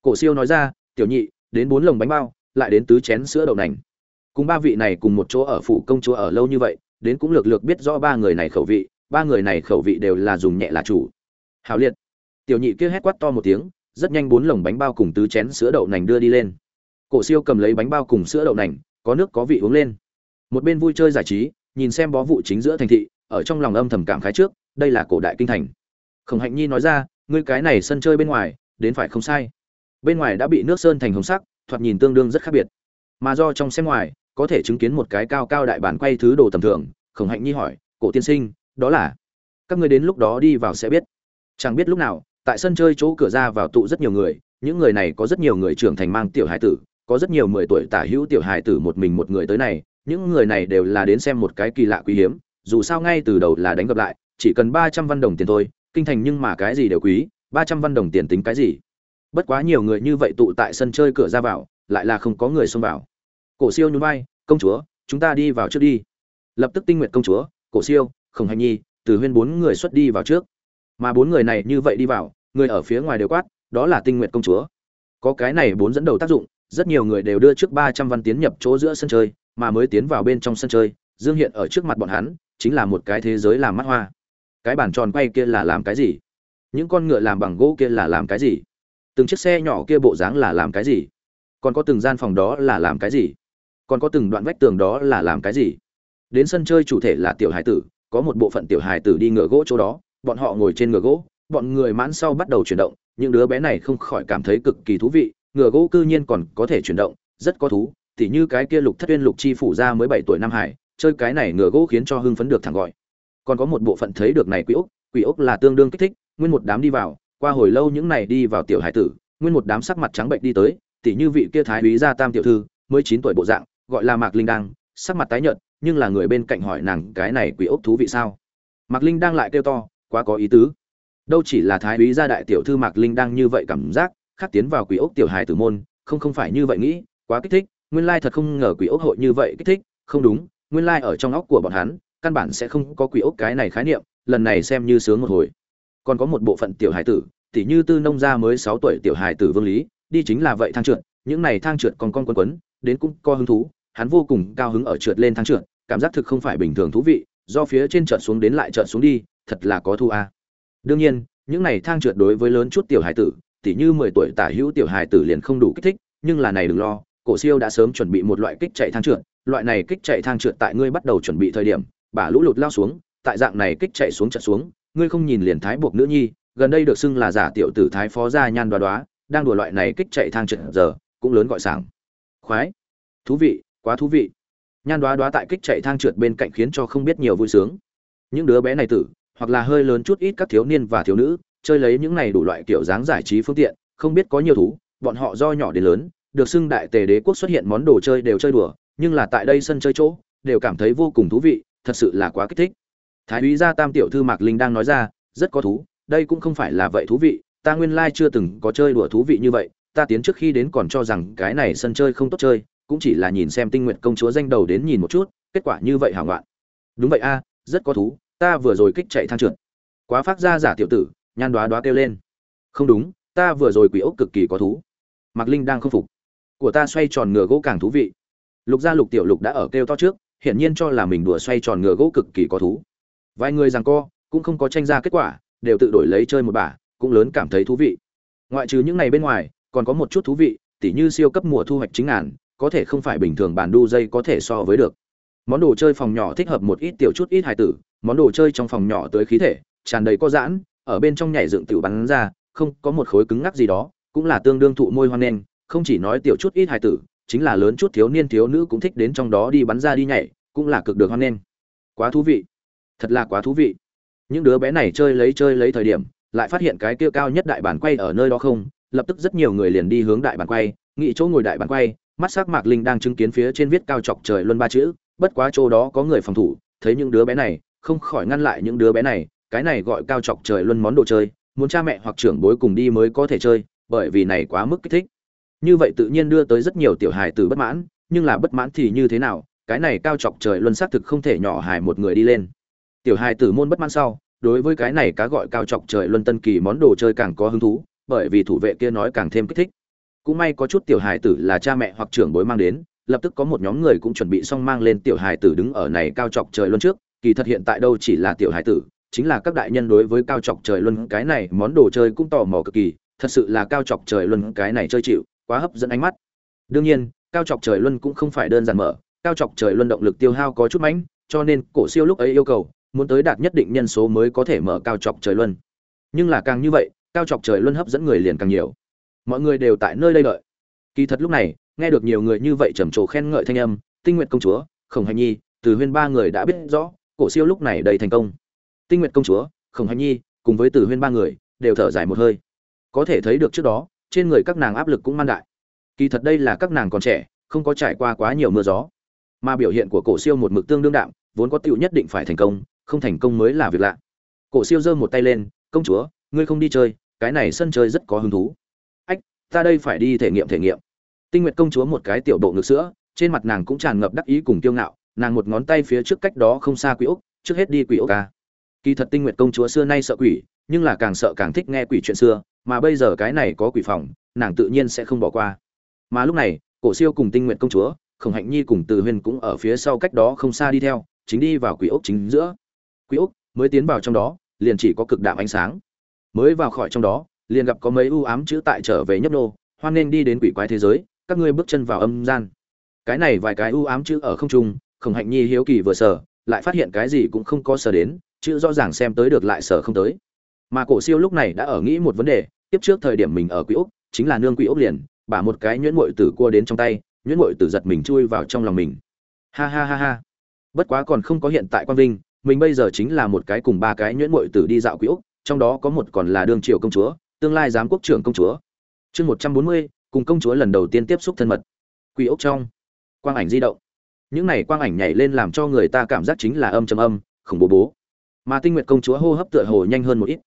Cổ siêu nói ra, tiểu nhị, đến bốn lồng bánh bao, lại đến tứ chén sữa đậu nành. Cùng ba vị này cùng một chỗ ở phủ công chúa ở lâu như vậy, đến cũng lược lược biết rõ ba người này khẩu vị, ba người này khẩu vị đều là dùng nhẹ là chủ. Hào liệt. Tiểu nhị kia hét quát to một tiếng, rất nhanh bốn lồng bánh bao cùng tứ chén sữa đậu nành đưa đi lên. Cổ siêu cầm lấy bánh bao cùng sữa đậu nành, có nước có vị uống lên. Một bên vui chơi giải trí, nhìn xem bó vụ chính giữa thành thị ở trong lòng âm thầm cảm khái trước, đây là cổ đại kinh thành. Khổng hạnh nhi nói ra, ngươi cái này sân chơi bên ngoài, đến phải không sai. Bên ngoài đã bị nước sơn thành hồng sắc, thoạt nhìn tương đương rất khác biệt. Mà do trong xem ngoài, có thể chứng kiến một cái cao cao đại bản quay thứ đồ tầm thường. Khổng hạnh nhi hỏi, cổ tiên sinh, đó là? Các ngươi đến lúc đó đi vào sẽ biết. Chẳng biết lúc nào, tại sân chơi chỗ cửa ra vào tụ rất nhiều người, những người này có rất nhiều người trưởng thành mang tiểu hải tử, có rất nhiều mười tuổi tả hữu tiểu hải tử một mình một người tới này, những người này đều là đến xem một cái kỳ lạ quý hiếm dù sao ngay từ đầu là đánh gặp lại, chỉ cần ba trăm văn đồng tiền thôi, kinh thành nhưng mà cái gì đều quý, ba trăm văn đồng tiền tính cái gì? Bất quá nhiều người như vậy tụ tại sân chơi cửa ra vào, lại là không có người xông vào. Cổ siêu nhún vai, công chúa, chúng ta đi vào trước đi. Lập tức tinh nguyện công chúa, cổ siêu, khổng hành nhi, từ huyên bốn người xuất đi vào trước. Mà bốn người này như vậy đi vào, người ở phía ngoài đều quát, đó là tinh nguyện công chúa. Có cái này bốn dẫn đầu tác dụng, rất nhiều người đều đưa trước ba trăm văn tiến nhập chỗ giữa sân chơi, mà mới tiến vào bên trong sân chơi, dương hiện ở trước mặt bọn hắn chính là một cái thế giới làm mắt hoa. Cái bàn tròn quay kia là làm cái gì? Những con ngựa làm bằng gỗ kia là làm cái gì? Từng chiếc xe nhỏ kia bộ dáng là làm cái gì? Còn có từng gian phòng đó là làm cái gì? Còn có từng đoạn vách tường đó là làm cái gì? Đến sân chơi chủ thể là tiểu hải tử, có một bộ phận tiểu hải tử đi ngựa gỗ chỗ đó, bọn họ ngồi trên ngựa gỗ, bọn người mãn sau bắt đầu chuyển động, những đứa bé này không khỏi cảm thấy cực kỳ thú vị, ngựa gỗ cư nhiên còn có thể chuyển động, rất có thú, tỉ như cái kia lục thất uyên lục chi phủ ra mới bảy tuổi năm hải chơi cái này ngựa gỗ khiến cho hưng phấn được thẳng gọi. Còn có một bộ phận thấy được này quỷ ốc quỷ ốc là tương đương kích thích, nguyên một đám đi vào, qua hồi lâu những này đi vào tiểu hải tử, nguyên một đám sắc mặt trắng bệnh đi tới, tỉ như vị kia thái úy gia tam tiểu thư, mới chín tuổi bộ dạng, gọi là mạc linh đang sắc mặt tái nhợt, nhưng là người bên cạnh hỏi nàng, cái này quỷ ốc thú vị sao? Mạc linh đang lại kêu to, quá có ý tứ. Đâu chỉ là thái úy gia đại tiểu thư mạc linh đang như vậy cảm giác, khác tiến vào quỷ ốc tiểu hài tử môn, không không phải như vậy nghĩ, quá kích thích, nguyên lai thật không ngờ quỷ ốc hội như vậy kích thích, không đúng nguyên lai ở trong óc của bọn hắn, căn bản sẽ không có quỷ ốc cái này khái niệm, lần này xem như sướng một hồi. Còn có một bộ phận tiểu hài tử, tỉ như tư nông gia mới sáu tuổi tiểu hài tử vương lý, đi chính là vậy thang trượt, những này thang trượt còn con quấn quấn, đến cũng co hứng thú, hắn vô cùng cao hứng ở trượt lên thang trượt, cảm giác thực không phải bình thường thú vị, do phía trên trượt xuống đến lại trượt xuống đi, thật là có thu a. Đương nhiên, những này thang trượt đối với lớn chút tiểu hài tử, tỉ như mười tuổi tả hữu tiểu hài tử liền không đủ kích thích, nhưng là này đừng lo, cổ siêu đã sớm chuẩn bị một loại kích chạy thang trượt loại này kích chạy thang trượt tại ngươi bắt đầu chuẩn bị thời điểm, bả lũ lụt lao xuống, tại dạng này kích chạy xuống chợt xuống, ngươi không nhìn liền thái buộc nữ nhi, gần đây được xưng là giả tiểu tử thái phó gia nhan đoá đoá, đang đùa loại này kích chạy thang trượt giờ, cũng lớn gọi sảng. Khoái. Thú vị, quá thú vị. Nhan đoá đoá tại kích chạy thang trượt bên cạnh khiến cho không biết nhiều vui sướng. Những đứa bé này tử, hoặc là hơi lớn chút ít các thiếu niên và thiếu nữ, chơi lấy những này đủ loại kiểu dáng giải trí phương tiện, không biết có nhiều thú, bọn họ do nhỏ đến lớn, được xưng đại tề đế quốc xuất hiện món đồ chơi đều chơi đùa nhưng là tại đây sân chơi chỗ, đều cảm thấy vô cùng thú vị, thật sự là quá kích thích. Thái úy gia tam tiểu thư mạc linh đang nói ra, rất có thú, đây cũng không phải là vậy thú vị, ta nguyên lai chưa từng có chơi đùa thú vị như vậy, ta tiến trước khi đến còn cho rằng cái này sân chơi không tốt chơi, cũng chỉ là nhìn xem tinh nguyện công chúa danh đầu đến nhìn một chút, kết quả như vậy hảo ngoạn. Đúng vậy a, rất có thú, ta vừa rồi kích chạy thang trượt. Quá phát ra giả tiểu tử, nhan đoá đoá kêu lên. Không đúng, ta vừa rồi quỷ ốc cực kỳ có thú. Mạc linh đang không phục. Của ta xoay tròn ngựa gỗ càng thú vị lục gia lục tiểu lục đã ở kêu to trước, hiển nhiên cho là mình đùa xoay tròn ngựa gỗ cực kỳ có thú. Vài người rằng co, cũng không có tranh ra kết quả, đều tự đổi lấy chơi một bả, cũng lớn cảm thấy thú vị. Ngoại trừ những này bên ngoài, còn có một chút thú vị, tỉ như siêu cấp mùa thu hoạch chính ngàn, có thể không phải bình thường bàn đu dây có thể so với được. Món đồ chơi phòng nhỏ thích hợp một ít tiểu chút ít hài tử, món đồ chơi trong phòng nhỏ tới khí thể, tràn đầy có giãn, ở bên trong nhảy dựng tiểu bắn ra, không có một khối cứng ngắc gì đó, cũng là tương đương thụ môi hoan nghênh, không chỉ nói tiểu chút ít hài tử chính là lớn chút thiếu niên thiếu nữ cũng thích đến trong đó đi bắn ra đi nhảy, cũng là cực được hoan nghênh. Quá thú vị. Thật là quá thú vị. Những đứa bé này chơi lấy chơi lấy thời điểm, lại phát hiện cái kia cao nhất đại bản quay ở nơi đó không, lập tức rất nhiều người liền đi hướng đại bản quay, nghĩ chỗ ngồi đại bản quay, mắt sắc mạc linh đang chứng kiến phía trên viết cao chọc trời luân ba chữ, bất quá chỗ đó có người phòng thủ, thấy những đứa bé này, không khỏi ngăn lại những đứa bé này, cái này gọi cao chọc trời luân món đồ chơi, muốn cha mẹ hoặc trưởng bối cùng đi mới có thể chơi, bởi vì này quá mức kích thích như vậy tự nhiên đưa tới rất nhiều tiểu hài tử bất mãn, nhưng là bất mãn thì như thế nào? Cái này cao chọc trời luân xác thực không thể nhỏ hài một người đi lên. Tiểu hài tử môn bất mãn sau, đối với cái này cá gọi cao chọc trời luân tân kỳ món đồ chơi càng có hứng thú, bởi vì thủ vệ kia nói càng thêm kích thích. Cũng may có chút tiểu hài tử là cha mẹ hoặc trưởng bối mang đến, lập tức có một nhóm người cũng chuẩn bị xong mang lên tiểu hài tử đứng ở này cao chọc trời luân trước. Kỳ thật hiện tại đâu chỉ là tiểu hài tử, chính là các đại nhân đối với cao chọc trời luân cái này món đồ chơi cũng tò mò cực kỳ. Thật sự là cao chọc trời luân cái này chơi chịu quá hấp dẫn ánh mắt. Đương nhiên cao chọc trời luân cũng không phải đơn giản mở cao chọc trời luân động lực tiêu hao có chút mánh, cho nên cổ siêu lúc ấy yêu cầu muốn tới đạt nhất định nhân số mới có thể mở cao chọc trời luân. Nhưng là càng như vậy cao chọc trời luân hấp dẫn người liền càng nhiều. Mọi người đều tại nơi đây đợi. Kỳ thật lúc này nghe được nhiều người như vậy trầm trồ khen ngợi thanh âm tinh nguyện công chúa khổng hành nhi từ huyên ba người đã biết rõ cổ siêu lúc này đầy thành công. Tinh nguyện công chúa khổng hành nhi cùng với từ huyên ba người đều thở dài một hơi. Có thể thấy được trước đó trên người các nàng áp lực cũng man đại. Kỳ thật đây là các nàng còn trẻ, không có trải qua quá nhiều mưa gió. Mà biểu hiện của cổ siêu một mực tương đương đạm, vốn có tựu nhất định phải thành công, không thành công mới là việc lạ. Cổ siêu giơ một tay lên, công chúa, ngươi không đi chơi, cái này sân chơi rất có hứng thú. Ách, ta đây phải đi thể nghiệm thể nghiệm. Tinh nguyệt công chúa một cái tiểu độ ngực sữa, trên mặt nàng cũng tràn ngập đắc ý cùng kiêu ngạo, nàng một ngón tay phía trước cách đó không xa quỷ ốc, trước hết đi quỷ ốc ca. Kỳ thật tinh nguyệt công chúa xưa nay sợ quỷ nhưng là càng sợ càng thích nghe quỷ chuyện xưa, mà bây giờ cái này có quỷ phòng, nàng tự nhiên sẽ không bỏ qua. Mà lúc này, cổ siêu cùng tinh nguyện công chúa, khổng hạnh nhi cùng từ huyền cũng ở phía sau cách đó không xa đi theo, chính đi vào quỷ ốc chính giữa. Quỷ ốc mới tiến vào trong đó, liền chỉ có cực đạm ánh sáng. Mới vào khỏi trong đó, liền gặp có mấy u ám chữ tại trở về nhấp nô, hoan nên đi đến quỷ quái thế giới, các ngươi bước chân vào âm gian. Cái này vài cái u ám chữ ở không trung, khổng hạnh nhi hiếu kỳ vừa sở lại phát hiện cái gì cũng không có sở đến, chữ rõ ràng xem tới được lại sở không tới mà cổ siêu lúc này đã ở nghĩ một vấn đề, tiếp trước thời điểm mình ở quỷ ốc chính là nương quỷ ốc liền bả một cái nhuyễn muội tử cua đến trong tay, nhuyễn muội tử giật mình chui vào trong lòng mình. Ha ha ha ha. Bất quá còn không có hiện tại quan vinh, mình bây giờ chính là một cái cùng ba cái nhuyễn muội tử đi dạo quỷ ốc trong đó có một còn là đương triều công chúa, tương lai giám quốc trưởng công chúa. Chương một trăm bốn mươi, cùng công chúa lần đầu tiên tiếp xúc thân mật. Quỷ ốc trong quang ảnh di động. Những này quang ảnh nhảy lên làm cho người ta cảm giác chính là âm trầm âm, khủng bố bố. Mà tinh nguyệt công chúa hô hấp tựa hồ nhanh hơn một ít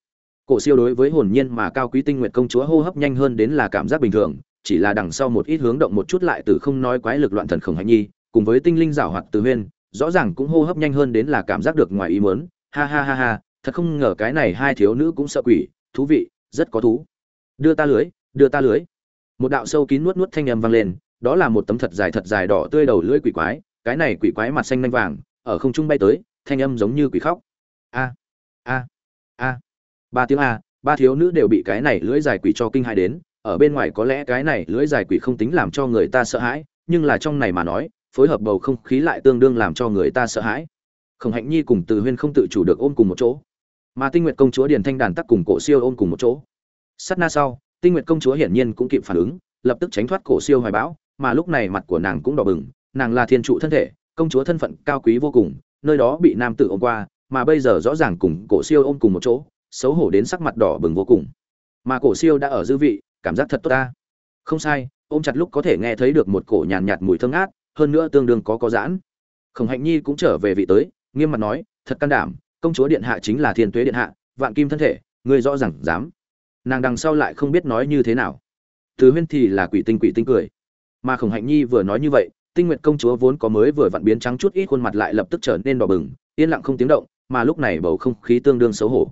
cổ siêu đối với hồn nhiên mà cao quý tinh nguyệt công chúa hô hấp nhanh hơn đến là cảm giác bình thường, chỉ là đằng sau một ít hướng động một chút lại từ không nói quái lực loạn thần khổng hạnh nhi, cùng với tinh linh giảo hoạt từ huyên, rõ ràng cũng hô hấp nhanh hơn đến là cảm giác được ngoài ý muốn. Ha ha ha ha, thật không ngờ cái này hai thiếu nữ cũng sợ quỷ, thú vị, rất có thú. Đưa ta lưới, đưa ta lưới. Một đạo sâu kín nuốt nuốt thanh âm vang lên, đó là một tấm thật dài thật dài đỏ tươi đầu lưỡi quỷ quái, cái này quỷ quái mặt xanh lanh vàng, ở không trung bay tới, thanh âm giống như quỷ khóc. A a a ba tiếng a, ba thiếu nữ đều bị cái này lưỡi dài quỷ cho kinh hai đến, ở bên ngoài có lẽ cái này lưỡi dài quỷ không tính làm cho người ta sợ hãi, nhưng là trong này mà nói, phối hợp bầu không khí lại tương đương làm cho người ta sợ hãi. Khổng hạnh nhi cùng từ huyên không tự chủ được ôm cùng một chỗ. Mà tinh nguyệt công chúa điền thanh đàn tắc cùng cổ siêu ôm cùng một chỗ. Sát na sau, tinh nguyệt công chúa hiển nhiên cũng kịp phản ứng, lập tức tránh thoát cổ siêu hoài bão, mà lúc này mặt của nàng cũng đỏ bừng, nàng là thiên trụ thân thể, công chúa thân phận cao quý vô cùng, nơi đó bị nam tử ôm qua, mà bây giờ rõ ràng cùng cổ siêu ôm cùng một chỗ xấu hổ đến sắc mặt đỏ bừng vô cùng. Mà cổ siêu đã ở dư vị cảm giác thật tốt ta. Không sai ôm chặt lúc có thể nghe thấy được một cổ nhàn nhạt, nhạt mùi thơm ngát hơn nữa tương đương có có giãn. Khổng hạnh nhi cũng trở về vị tới nghiêm mặt nói thật can đảm công chúa điện hạ chính là thiên tuế điện hạ vạn kim thân thể ngươi rõ ràng dám. Nàng đằng sau lại không biết nói như thế nào. Từ huyên thì là quỷ tinh quỷ tinh cười. Mà khổng hạnh nhi vừa nói như vậy tinh nguyện công chúa vốn có mới vừa vặn biến trắng chút ít khuôn mặt lại lập tức trở nên đỏ bừng yên lặng không tiếng động mà lúc này bầu không khí tương đương xấu hổ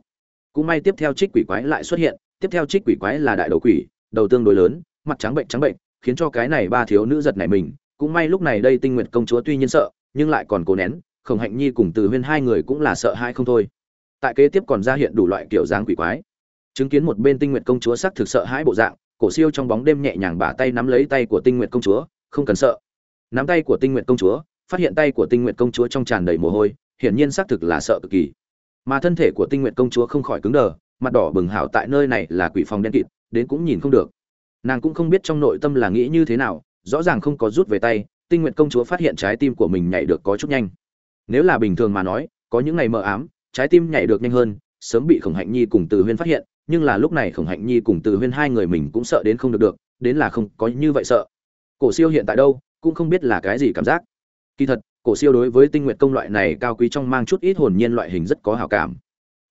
cũng may tiếp theo trích quỷ quái lại xuất hiện, tiếp theo trích quỷ quái là đại đầu quỷ, đầu tương đối lớn, mặt trắng bệnh trắng bệnh, khiến cho cái này ba thiếu nữ giật nảy mình. Cũng may lúc này đây tinh nguyện công chúa tuy nhiên sợ, nhưng lại còn cố nén, khổng hạnh nhi cùng từ huyên hai người cũng là sợ hai không thôi. Tại kế tiếp còn ra hiện đủ loại kiểu dáng quỷ quái. Chứng kiến một bên tinh nguyện công chúa sắc thực sợ hãi bộ dạng, cổ siêu trong bóng đêm nhẹ nhàng bả tay nắm lấy tay của tinh nguyện công chúa, không cần sợ. Nắm tay của tinh nguyện công chúa, phát hiện tay của tinh nguyện công chúa trong tràn đầy mồ hôi, hiển nhiên xác thực là sợ cực kỳ mà thân thể của tinh nguyện công chúa không khỏi cứng đờ, mặt đỏ bừng hảo tại nơi này là quỷ phòng đen kịt, đến cũng nhìn không được. Nàng cũng không biết trong nội tâm là nghĩ như thế nào, rõ ràng không có rút về tay, tinh nguyện công chúa phát hiện trái tim của mình nhảy được có chút nhanh. Nếu là bình thường mà nói, có những ngày mờ ám, trái tim nhảy được nhanh hơn, sớm bị khổng hạnh nhi cùng từ huyên phát hiện, nhưng là lúc này khổng hạnh nhi cùng từ huyên hai người mình cũng sợ đến không được được, đến là không có như vậy sợ. Cổ siêu hiện tại đâu, cũng không biết là cái gì cảm giác. Kỳ thật cổ siêu đối với tinh nguyện công loại này cao quý trong mang chút ít hồn nhiên loại hình rất có hảo cảm.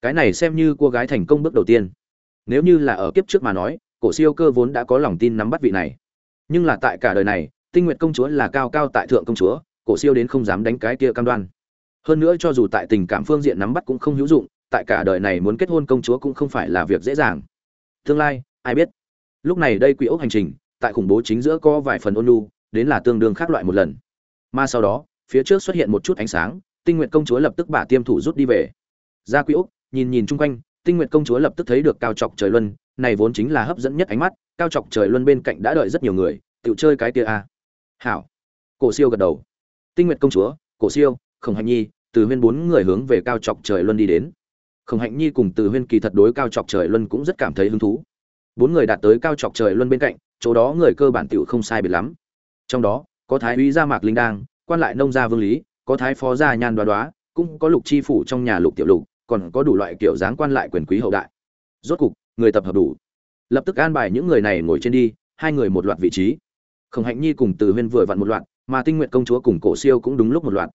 Cái này xem như cô gái thành công bước đầu tiên. Nếu như là ở kiếp trước mà nói, cổ siêu cơ vốn đã có lòng tin nắm bắt vị này. Nhưng là tại cả đời này, tinh nguyện công chúa là cao cao tại thượng công chúa, cổ siêu đến không dám đánh cái kia cam đoan. Hơn nữa cho dù tại tình cảm phương diện nắm bắt cũng không hữu dụng, tại cả đời này muốn kết hôn công chúa cũng không phải là việc dễ dàng. Tương lai, ai biết? Lúc này đây quỷ ốc hành trình, tại khủng bố chính giữa có vài phần ôn lu đến là tương đương khác loại một lần. Mà sau đó phía trước xuất hiện một chút ánh sáng, tinh nguyện công chúa lập tức bả tiêm thủ rút đi về. Ra quỹ úc, nhìn nhìn chung quanh, tinh nguyện công chúa lập tức thấy được cao chọc trời luân, này vốn chính là hấp dẫn nhất ánh mắt, cao chọc trời luân bên cạnh đã đợi rất nhiều người tự chơi cái tia a à. hảo. Cổ siêu gật đầu. Tinh nguyện công chúa, cổ siêu, khổng hạnh nhi, từ huyên bốn người hướng về cao chọc trời luân đi đến. Khổng hạnh nhi cùng từ huyên kỳ thật đối cao chọc trời luân cũng rất cảm thấy hứng thú. Bốn người đạt tới cao chọc trời luân bên cạnh, chỗ đó người cơ bản tựu không sai biệt lắm. Trong đó, có thái úy gia mạc linh đang quan lại nông gia vương lý, có thái phó gia nhan đoá đoá, cũng có lục chi phủ trong nhà lục tiểu lục, còn có đủ loại kiểu dáng quan lại quyền quý hậu đại. Rốt cục, người tập hợp đủ. Lập tức an bài những người này ngồi trên đi, hai người một loạt vị trí. Khổng hạnh nhi cùng từ huyên vừa vặn một loạt, mà tinh nguyện công chúa cùng cổ siêu cũng đúng lúc một loạt.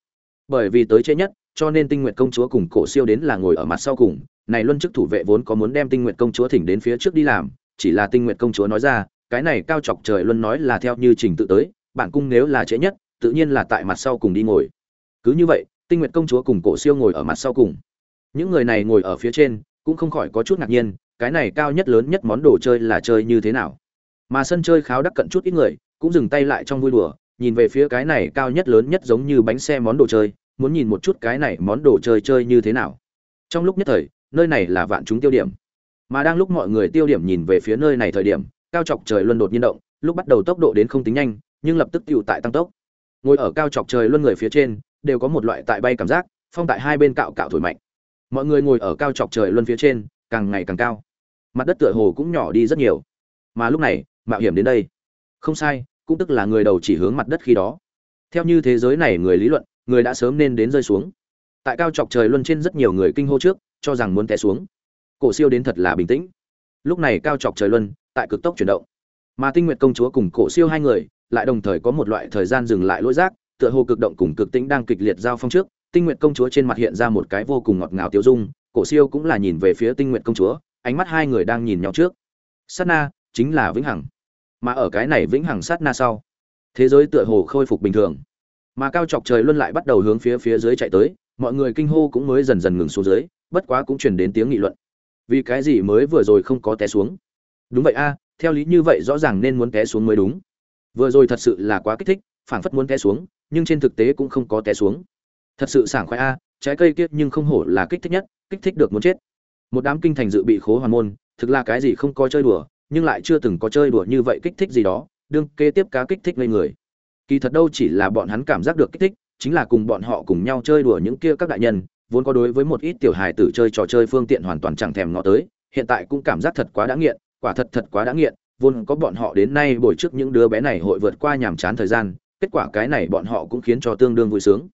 Bởi vì tới trễ nhất, cho nên tinh nguyện công chúa cùng cổ siêu đến là ngồi ở mặt sau cùng. Này luân chức thủ vệ vốn có muốn đem tinh nguyện công chúa thỉnh đến phía trước đi làm, chỉ là tinh nguyện công chúa nói ra, cái này cao chọc trời luân nói là theo như trình tự tới bản cung nếu là trễ nhất tự nhiên là tại mặt sau cùng đi ngồi. Cứ như vậy, tinh nguyện công chúa cùng cổ siêu ngồi ở mặt sau cùng. Những người này ngồi ở phía trên, cũng không khỏi có chút ngạc nhiên, cái này cao nhất lớn nhất món đồ chơi là chơi như thế nào. Mà sân chơi kháo đắc cận chút ít người, cũng dừng tay lại trong vui đùa, nhìn về phía cái này cao nhất lớn nhất giống như bánh xe món đồ chơi, muốn nhìn một chút cái này món đồ chơi chơi như thế nào. Trong lúc nhất thời, nơi này là vạn chúng tiêu điểm. Mà đang lúc mọi người tiêu điểm nhìn về phía nơi này thời điểm, cao chọc trời luân đột nhiên động, lúc bắt đầu tốc độ đến không tính nhanh, nhưng lập tức tựu tại tăng tốc ngồi ở cao chọc trời luân người phía trên, đều có một loại tại bay cảm giác, phong tại hai bên cạo cạo thổi mạnh. Mọi người ngồi ở cao chọc trời luân phía trên, càng ngày càng cao. Mặt đất tựa hồ cũng nhỏ đi rất nhiều. Mà lúc này, mạo hiểm đến đây. Không sai, cũng tức là người đầu chỉ hướng mặt đất khi đó. Theo như thế giới này người lý luận, người đã sớm nên đến rơi xuống. Tại cao chọc trời luân trên rất nhiều người kinh hô trước, cho rằng muốn té xuống. Cổ siêu đến thật là bình tĩnh. Lúc này cao chọc trời luân, tại cực tốc chuyển động. Mà tinh nguyệt công chúa cùng cổ siêu hai người lại đồng thời có một loại thời gian dừng lại lỗi rác tựa hồ cực động cùng cực tĩnh đang kịch liệt giao phong trước, tinh nguyệt công chúa trên mặt hiện ra một cái vô cùng ngọt ngào tiêu dung, cổ siêu cũng là nhìn về phía tinh nguyệt công chúa, ánh mắt hai người đang nhìn nhau trước. Sát na, chính là vĩnh hằng. Mà ở cái này vĩnh hằng sát na sau, thế giới tựa hồ khôi phục bình thường. Mà cao chọc trời luân lại bắt đầu hướng phía phía dưới chạy tới, mọi người kinh hô cũng mới dần dần ngừng xuống dưới, bất quá cũng truyền đến tiếng nghị luận. Vì cái gì mới vừa rồi không có té xuống? Đúng vậy a, theo lý như vậy rõ ràng nên muốn té xuống mới đúng vừa rồi thật sự là quá kích thích, phảng phất muốn té xuống, nhưng trên thực tế cũng không có té xuống. Thật sự sảng khoái a, trái cây kia nhưng không hổ là kích thích nhất, kích thích được muốn chết. Một đám kinh thành dự bị khố hoàn môn, thực là cái gì không có chơi đùa, nhưng lại chưa từng có chơi đùa như vậy kích thích gì đó, đương kế tiếp cá kích thích lên người. Kỳ thật đâu chỉ là bọn hắn cảm giác được kích thích, chính là cùng bọn họ cùng nhau chơi đùa những kia các đại nhân, vốn có đối với một ít tiểu hài tử chơi trò chơi phương tiện hoàn toàn chẳng thèm ngó tới, hiện tại cũng cảm giác thật quá đã nghiện, quả thật thật quá đã nghiện vốn có bọn họ đến nay bồi trước những đứa bé này hội vượt qua nhàm chán thời gian, kết quả cái này bọn họ cũng khiến cho tương đương vui sướng.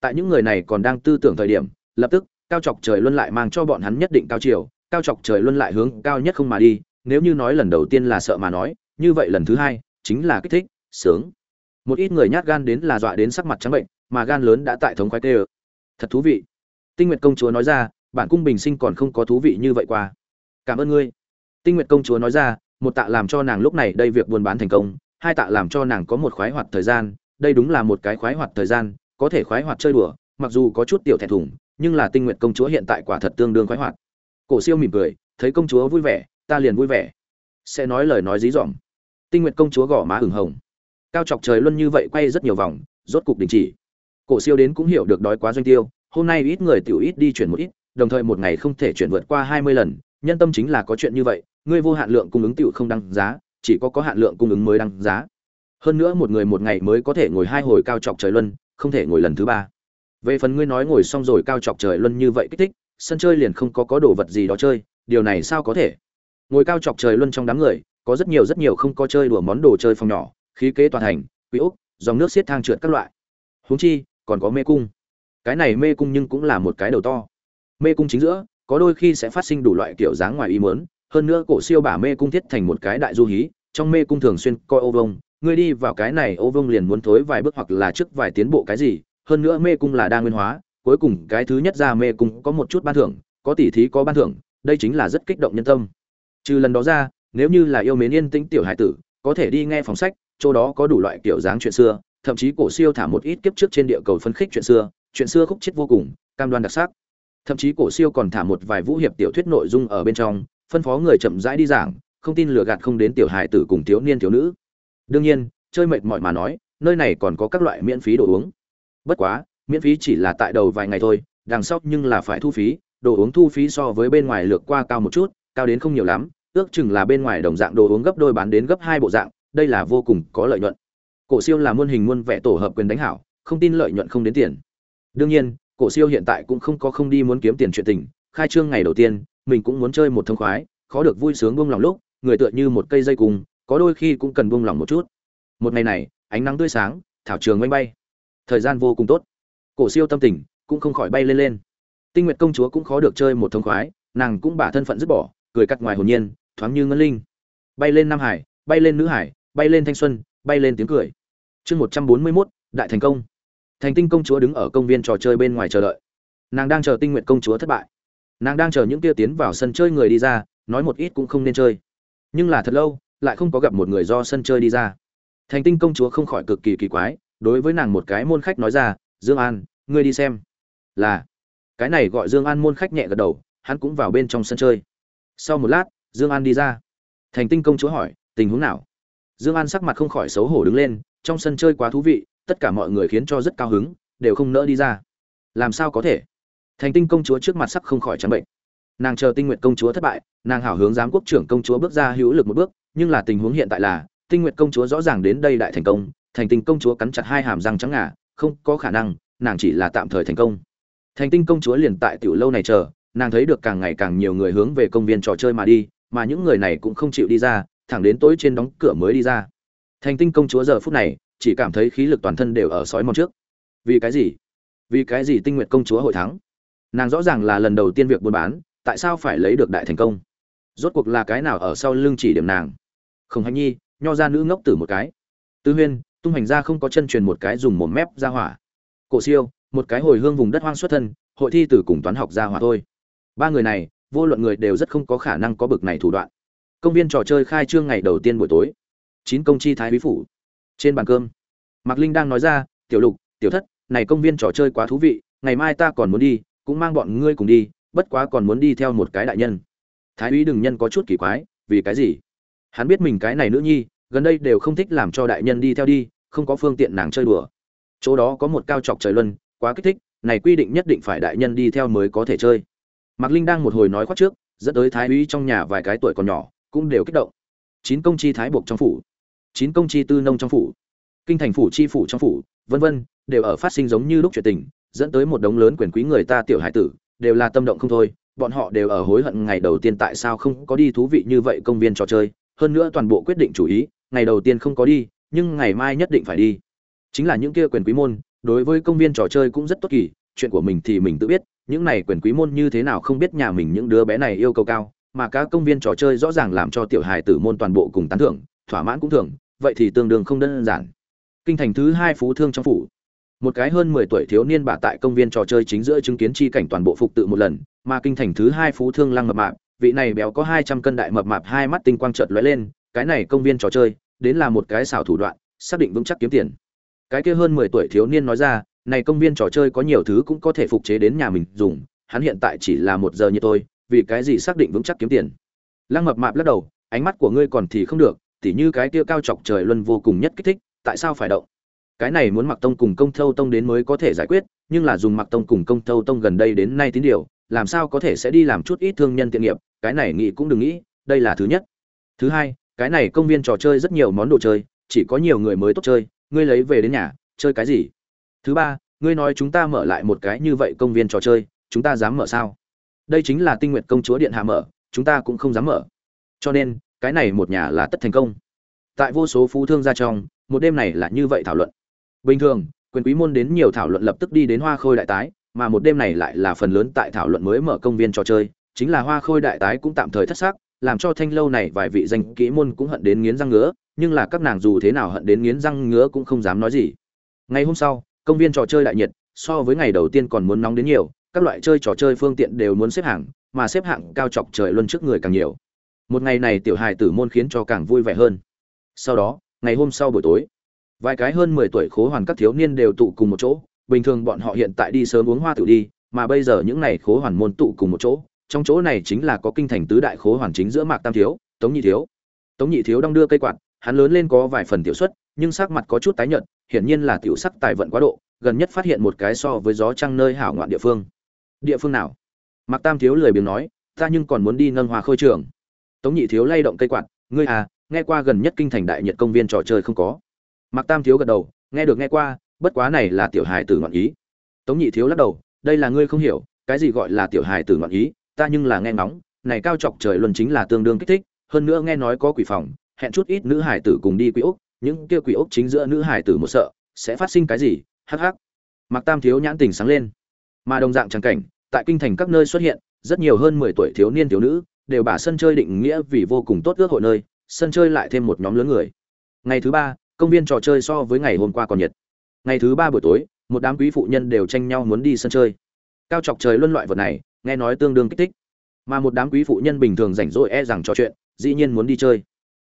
Tại những người này còn đang tư tưởng thời điểm, lập tức, cao chọc trời luân lại mang cho bọn hắn nhất định cao chiều, cao chọc trời luân lại hướng cao nhất không mà đi, nếu như nói lần đầu tiên là sợ mà nói, như vậy lần thứ hai, chính là kích thích, sướng. Một ít người nhát gan đến là dọa đến sắc mặt trắng bệnh, mà gan lớn đã tại thống khoái tê thật thú vị. Tinh nguyệt công chúa nói ra, bản cung bình sinh còn không có thú vị như vậy qua. Cảm ơn ngươi. Tinh nguyệt công chúa nói ra một tạ làm cho nàng lúc này đây việc buôn bán thành công, hai tạ làm cho nàng có một khoái hoạt thời gian, đây đúng là một cái khoái hoạt thời gian, có thể khoái hoạt chơi đùa, mặc dù có chút tiểu thẹn thùng, nhưng là tinh nguyện công chúa hiện tại quả thật tương đương khoái hoạt. Cổ siêu mỉm cười, thấy công chúa vui vẻ, ta liền vui vẻ. Sẽ nói lời nói dí dỏm. Tinh nguyện công chúa gõ má ửng hồng. Cao chọc trời luân như vậy quay rất nhiều vòng, rốt cục đình chỉ. Cổ siêu đến cũng hiểu được đói quá doanh tiêu, hôm nay ít người tiểu ít đi chuyển một ít, đồng thời một ngày không thể chuyển vượt qua hai mươi lần, nhân tâm chính là có chuyện như vậy ngươi vô hạn lượng cung ứng tiểu không đăng giá chỉ có có hạn lượng cung ứng mới đăng giá. Hơn nữa một người một ngày mới có thể ngồi hai hồi cao chọc trời luân không thể ngồi lần thứ ba. Về phần ngươi nói ngồi xong rồi cao chọc trời luân như vậy kích thích sân chơi liền không có có đồ vật gì đó chơi điều này sao có thể? Ngồi cao chọc trời luân trong đám người có rất nhiều rất nhiều không có chơi đùa món đồ chơi phòng nhỏ khí kế toàn thành quý ốc, dòng nước xiết thang trượt các loại. Huống chi còn có mê cung. Cái này mê cung nhưng cũng là một cái đầu to. Mê cung chính giữa có đôi khi sẽ phát sinh đủ loại kiểu dáng ngoài ý muốn hơn nữa cổ siêu bả mê cung thiết thành một cái đại du hí, trong mê cung thường xuyên coi ô vông. Ngươi đi vào cái này, ô vông liền muốn thối vài bước hoặc là trước vài tiến bộ cái gì. Hơn nữa mê cung là đa nguyên hóa, cuối cùng cái thứ nhất ra mê cung có một chút ban thưởng, có tỉ thí, có ban thưởng. Đây chính là rất kích động nhân tâm. Trừ lần đó ra, nếu như là yêu mến yên tĩnh tiểu hải tử, có thể đi nghe phòng sách, chỗ đó có đủ loại kiểu dáng chuyện xưa, thậm chí cổ siêu thả một ít kiếp trước trên địa cầu phân khích chuyện xưa chuyện xưa khúc chết vô cùng, cam đoan đặc sắc. Thậm chí cổ siêu còn thả một vài vũ hiệp tiểu thuyết nội dung ở bên trong phân phó người chậm rãi đi giảng, không tin lừa gạt không đến tiểu hài tử cùng thiếu niên thiếu nữ. Đương nhiên, chơi mệt mỏi mà nói, nơi này còn có các loại miễn phí đồ uống. Bất quá, miễn phí chỉ là tại đầu vài ngày thôi, đằng sau nhưng là phải thu phí, đồ uống thu phí so với bên ngoài lược qua cao một chút, cao đến không nhiều lắm, ước chừng là bên ngoài đồng dạng đồ uống gấp đôi bán đến gấp hai bộ dạng, đây là vô cùng có lợi nhuận. Cổ siêu là muôn hình muôn vẻ tổ hợp quyền đánh hảo, không tin lợi nhuận không đến tiền. Đương nhiên, cổ siêu hiện tại cũng không có không đi muốn kiếm tiền chuyện tình, khai trương ngày đầu tiên mình cũng muốn chơi một thông khoái, khó được vui sướng buông lòng lúc, người tựa như một cây dây cùng, có đôi khi cũng cần buông lòng một chút. Một ngày này, ánh nắng tươi sáng, thảo trường oanh bay. Thời gian vô cùng tốt. Cổ siêu tâm tình cũng không khỏi bay lên lên. Tinh nguyệt công chúa cũng khó được chơi một thông khoái, nàng cũng bả thân phận dứt bỏ, cười cắt ngoài hồn nhiên, thoáng như ngân linh. Bay lên nam hải, bay lên nữ hải, bay lên thanh xuân, bay lên tiếng cười. Chương một trăm bốn mươi mốt, đại thành công. Thành tinh công chúa đứng ở công viên trò chơi bên ngoài chờ đợi. Nàng đang chờ tinh nguyện công chúa thất bại nàng đang chờ những kia tiến vào sân chơi người đi ra, nói một ít cũng không nên chơi. Nhưng là thật lâu, lại không có gặp một người do sân chơi đi ra. Thành tinh công chúa không khỏi cực kỳ kỳ quái, đối với nàng một cái môn khách nói ra, dương an, ngươi đi xem. Là, cái này gọi dương an môn khách nhẹ gật đầu, hắn cũng vào bên trong sân chơi. Sau một lát, dương an đi ra. Thành tinh công chúa hỏi, tình huống nào? Dương an sắc mặt không khỏi xấu hổ đứng lên, trong sân chơi quá thú vị, tất cả mọi người khiến cho rất cao hứng, đều không nỡ đi ra. Làm sao có thể? Thành tinh công chúa trước mặt sắc không khỏi trắng bệnh. Nàng chờ tinh nguyện công chúa thất bại, nàng hảo hướng giám quốc trưởng công chúa bước ra hữu lực một bước, nhưng là tình huống hiện tại là, tinh nguyện công chúa rõ ràng đến đây đại thành công, thành tinh công chúa cắn chặt hai hàm răng trắng ngà, không có khả năng, nàng chỉ là tạm thời thành công. Thành tinh công chúa liền tại tiểu lâu này chờ, nàng thấy được càng ngày càng nhiều người hướng về công viên trò chơi mà đi, mà những người này cũng không chịu đi ra, thẳng đến tối trên đóng cửa mới đi ra. Thành tinh công chúa giờ phút này, chỉ cảm thấy khí lực toàn thân đều ở sói mòn trước. Vì cái gì? Vì cái gì tinh nguyện công chúa hội thắng? Nàng rõ ràng là lần đầu tiên việc buôn bán, tại sao phải lấy được đại thành công? Rốt cuộc là cái nào ở sau lưng chỉ điểm nàng? Không hạnh nhi, nho ra nữ ngốc tử một cái. Tư huyên, tung hành ra không có chân truyền một cái dùng một mép ra hỏa. Cổ siêu, một cái hồi hương vùng đất hoang xuất thân, hội thi từ cùng toán học ra hỏa thôi. Ba người này, vô luận người đều rất không có khả năng có bực này thủ đoạn. Công viên trò chơi khai trương ngày đầu tiên buổi tối. Chín công chi thái bí phủ. Trên bàn cơm, mạc linh đang nói ra, tiểu lục, tiểu thất, này công viên trò chơi quá thú vị, ngày mai ta còn muốn đi cũng mang bọn ngươi cùng đi, bất quá còn muốn đi theo một cái đại nhân. Thái úy đừng nhân có chút kỳ quái, vì cái gì? Hắn biết mình cái này nữ nhi, gần đây đều không thích làm cho đại nhân đi theo đi, không có phương tiện nàng chơi đùa. Chỗ đó có một cao chọc trời luân, quá kích thích, này quy định nhất định phải đại nhân đi theo mới có thể chơi. Mạc linh đang một hồi nói khoác trước, dẫn tới thái úy trong nhà vài cái tuổi còn nhỏ, cũng đều kích động. Chín công chi thái buộc trong phủ. Chín công chi tư nông trong phủ. Kinh thành phủ chi phủ trong phủ, vân vân, đều ở phát sinh giống như lúc chuyện tình dẫn tới một đống lớn quyền quý người ta tiểu hải tử, đều là tâm động không thôi, bọn họ đều ở hối hận ngày đầu tiên tại sao không có đi thú vị như vậy công viên trò chơi, hơn nữa toàn bộ quyết định chủ ý, ngày đầu tiên không có đi, nhưng ngày mai nhất định phải đi. Chính là những kia quyền quý môn, đối với công viên trò chơi cũng rất tốt kỳ, chuyện của mình thì mình tự biết, những này quyền quý môn như thế nào không biết nhà mình những đứa bé này yêu cầu cao, mà các công viên trò chơi rõ ràng làm cho tiểu hài tử môn toàn bộ cùng tán thưởng, thỏa mãn cũng thường vậy thì tương đương không đơn giản. Kinh thành thứ hai phú thương trong phủ một cái hơn mười tuổi thiếu niên bà tại công viên trò chơi chính giữa chứng kiến chi cảnh toàn bộ phục tự một lần, mà kinh thành thứ hai phú thương lăng mập mạp, vị này béo có hai trăm cân đại mập mạp hai mắt tinh quang chợt lóe lên, cái này công viên trò chơi, đến là một cái xảo thủ đoạn, xác định vững chắc kiếm tiền. Cái kia hơn mười tuổi thiếu niên nói ra, này công viên trò chơi có nhiều thứ cũng có thể phục chế đến nhà mình dùng, hắn hiện tại chỉ là một giờ như tôi, vì cái gì xác định vững chắc kiếm tiền? Lăng mập mạp lắc đầu, ánh mắt của ngươi còn thì không được, tỉ như cái kia cao chọc trời luân vô cùng nhất kích thích, tại sao phải động? Cái này muốn mặc tông cùng công thâu tông đến mới có thể giải quyết, nhưng là dùng mặc tông cùng công thâu tông gần đây đến nay tín điều, làm sao có thể sẽ đi làm chút ít thương nhân tiện nghiệp, cái này nghĩ cũng đừng nghĩ, đây là thứ nhất. Thứ hai, cái này công viên trò chơi rất nhiều món đồ chơi, chỉ có nhiều người mới tốt chơi, ngươi lấy về đến nhà, chơi cái gì? Thứ ba, ngươi nói chúng ta mở lại một cái như vậy công viên trò chơi, chúng ta dám mở sao? Đây chính là tinh nguyện công chúa điện hạ mở, chúng ta cũng không dám mở. Cho nên, cái này một nhà là tất thành công. Tại vô số phú thương gia trong, một đêm này là như vậy thảo luận bình thường, quyền quý môn đến nhiều thảo luận lập tức đi đến hoa khôi đại tái, mà một đêm này lại là phần lớn tại thảo luận mới mở công viên trò chơi, chính là hoa khôi đại tái cũng tạm thời thất xác, làm cho thanh lâu này vài vị danh kỹ môn cũng hận đến nghiến răng ngứa, nhưng là các nàng dù thế nào hận đến nghiến răng ngứa cũng không dám nói gì. Ngày hôm sau, công viên trò chơi đại nhiệt, so với ngày đầu tiên còn muốn nóng đến nhiều, các loại chơi trò chơi phương tiện đều muốn xếp hàng mà xếp hạng cao chọc trời luân trước người càng nhiều. Một ngày này tiểu hài tử môn khiến cho càng vui vẻ hơn. Sau đó, ngày hôm sau buổi tối vài cái hơn mười tuổi khố hoàn các thiếu niên đều tụ cùng một chỗ, bình thường bọn họ hiện tại đi sớm uống hoa tử đi, mà bây giờ những này khố hoàn môn tụ cùng một chỗ, trong chỗ này chính là có kinh thành tứ đại khố hoàn chính giữa mạc tam thiếu, tống nhị thiếu. Tống nhị thiếu đong đưa cây quạt, hắn lớn lên có vài phần tiểu xuất, nhưng sắc mặt có chút tái nhợt, hiển nhiên là tiểu sắc tài vận quá độ, gần nhất phát hiện một cái so với gió trăng nơi hảo ngoạn địa phương. Địa phương nào? Mạc tam thiếu lười biếng nói, ta nhưng còn muốn đi nâng hòa khôi trường. Tống nhị thiếu lay động cây quạt, ngươi à nghe qua gần nhất kinh thành đại nhiệt công viên trò chơi không có? Mạc tam thiếu gật đầu, nghe được nghe qua, bất quá này là tiểu hài tử ngọn ý. Tống nhị thiếu lắc đầu, đây là ngươi không hiểu, cái gì gọi là tiểu hài tử ngọn ý, ta nhưng là nghe ngóng, này cao chọc trời luân chính là tương đương kích thích, hơn nữa nghe nói có quỷ phòng, hẹn chút ít nữ hài tử cùng đi quỷ ốc, những kia quỷ ốc chính giữa nữ hài tử một sợ, sẽ phát sinh cái gì, hắc hắc. Mạc tam thiếu nhãn tình sáng lên. Mà đồng dạng trắng cảnh, tại kinh thành các nơi xuất hiện, rất nhiều hơn mười tuổi thiếu niên thiếu nữ, đều bả sân chơi định nghĩa vì vô cùng tốt ước hội nơi, sân chơi lại thêm một nhóm lớn người. Ngày thứ ba công viên trò chơi so với ngày hôm qua còn nhiệt. Ngày thứ ba buổi tối, một đám quý phụ nhân đều tranh nhau muốn đi sân chơi. Cao chọc trời luân loại vật này, nghe nói tương đương kích thích. Mà một đám quý phụ nhân bình thường rảnh rỗi e rằng trò chuyện, dĩ nhiên muốn đi chơi.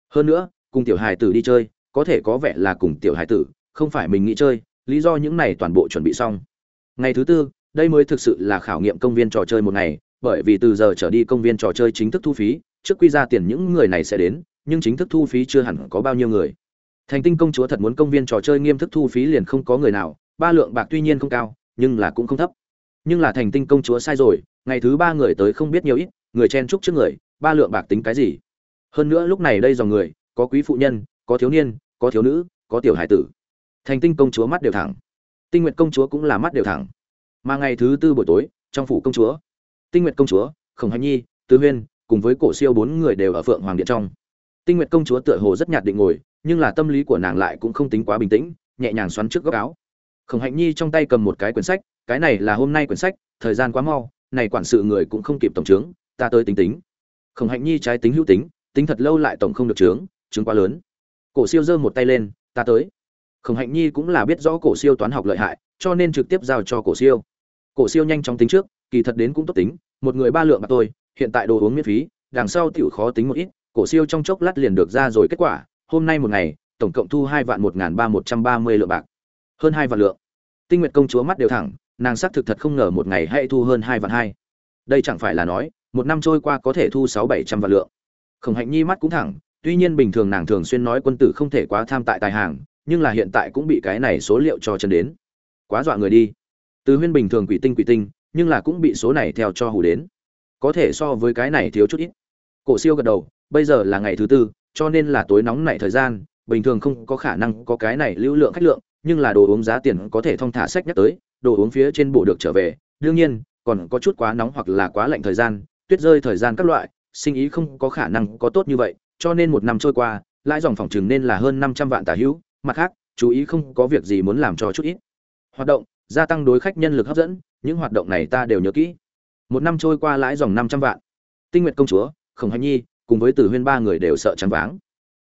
Hơn nữa, cùng tiểu hài tử đi chơi, có thể có vẻ là cùng tiểu hài tử, không phải mình nghĩ chơi, lý do những này toàn bộ chuẩn bị xong. Ngày thứ tư, đây mới thực sự là khảo nghiệm công viên trò chơi một ngày, bởi vì từ giờ trở đi công viên trò chơi chính thức thu phí, trước quy ra tiền những người này sẽ đến, nhưng chính thức thu phí chưa hẳn có bao nhiêu người thành tinh công chúa thật muốn công viên trò chơi nghiêm thức thu phí liền không có người nào, ba lượng bạc tuy nhiên không cao, nhưng là cũng không thấp. Nhưng là thành tinh công chúa sai rồi, ngày thứ ba người tới không biết nhiều ít, người chen chúc trước người, ba lượng bạc tính cái gì? Hơn nữa lúc này đây dòng người, có quý phụ nhân, có thiếu niên, có thiếu nữ, có tiểu hải tử. Thành tinh công chúa mắt đều thẳng. Tinh nguyện công chúa cũng là mắt đều thẳng. Mà ngày thứ tư buổi tối, trong phủ công chúa, tinh nguyện công chúa, khổng hành nhi, tứ huyên, cùng với cổ siêu bốn người đều ở phượng hoàng điện trong. Tinh nguyện công chúa tựa hồ rất nhạt định ngồi nhưng là tâm lý của nàng lại cũng không tính quá bình tĩnh, nhẹ nhàng xoắn trước góc áo. Khổng hạnh nhi trong tay cầm một cái quyển sách, cái này là hôm nay quyển sách, thời gian quá mau, này quản sự người cũng không kịp tổng trướng, ta tới tính tính. Khổng hạnh nhi trái tính hữu tính tính thật lâu lại tổng không được trướng trướng quá lớn. Cổ siêu giơ một tay lên, ta tới. Khổng hạnh nhi cũng là biết rõ cổ siêu toán học lợi hại, cho nên trực tiếp giao cho cổ siêu. Cổ siêu nhanh chóng tính trước, kỳ thật đến cũng tốt tính, một người ba lượng mà tôi hiện tại đồ uống miễn phí, đằng sau tiểu khó tính một ít, cổ siêu trong chốc lát liền được ra rồi kết quả hôm nay một ngày, tổng cộng thu hai vạn một n ba một trăm ba mươi lượng bạc. Hơn hai vạn lượng. Tinh nguyệt công chúa mắt đều thẳng, nàng xác thực thật không ngờ một ngày hay thu hơn hai vạn hai. Đây chẳng phải là nói, một năm trôi qua có thể thu sáu bảy trăm vạn lượng. Khổng hạnh nhi mắt cũng thẳng, tuy nhiên bình thường nàng thường xuyên nói quân tử không thể quá tham tại tài hàng, nhưng là hiện tại cũng bị cái này số liệu cho chân đến. Quá dọa người đi. Từ huyên bình thường quỷ tinh quỷ tinh, nhưng là cũng bị số này theo cho hủ đến. Có thể so với cái này thiếu chút ít. Cổ siêu gật đầu, bây giờ là ngày thứ tư cho nên là tối nóng này thời gian, bình thường không có khả năng có cái này lưu lượng khách lượng, nhưng là đồ uống giá tiền có thể thông thả sách nhắc tới, đồ uống phía trên bộ được trở về. Đương nhiên, còn có chút quá nóng hoặc là quá lạnh thời gian, tuyết rơi thời gian các loại, sinh ý không có khả năng có tốt như vậy, cho nên một năm trôi qua, lãi dòng phòng chừng nên là hơn năm trăm vạn tà hữu. Mặt khác, chú ý không có việc gì muốn làm cho chút ít. Hoạt động, gia tăng đối khách nhân lực hấp dẫn, những hoạt động này ta đều nhớ kỹ. Một năm trôi qua lãi dòng năm trăm vạn. Tinh nguyện công chúa, khổng hành nhi cùng với từ huyên ba người đều sợ trắng váng.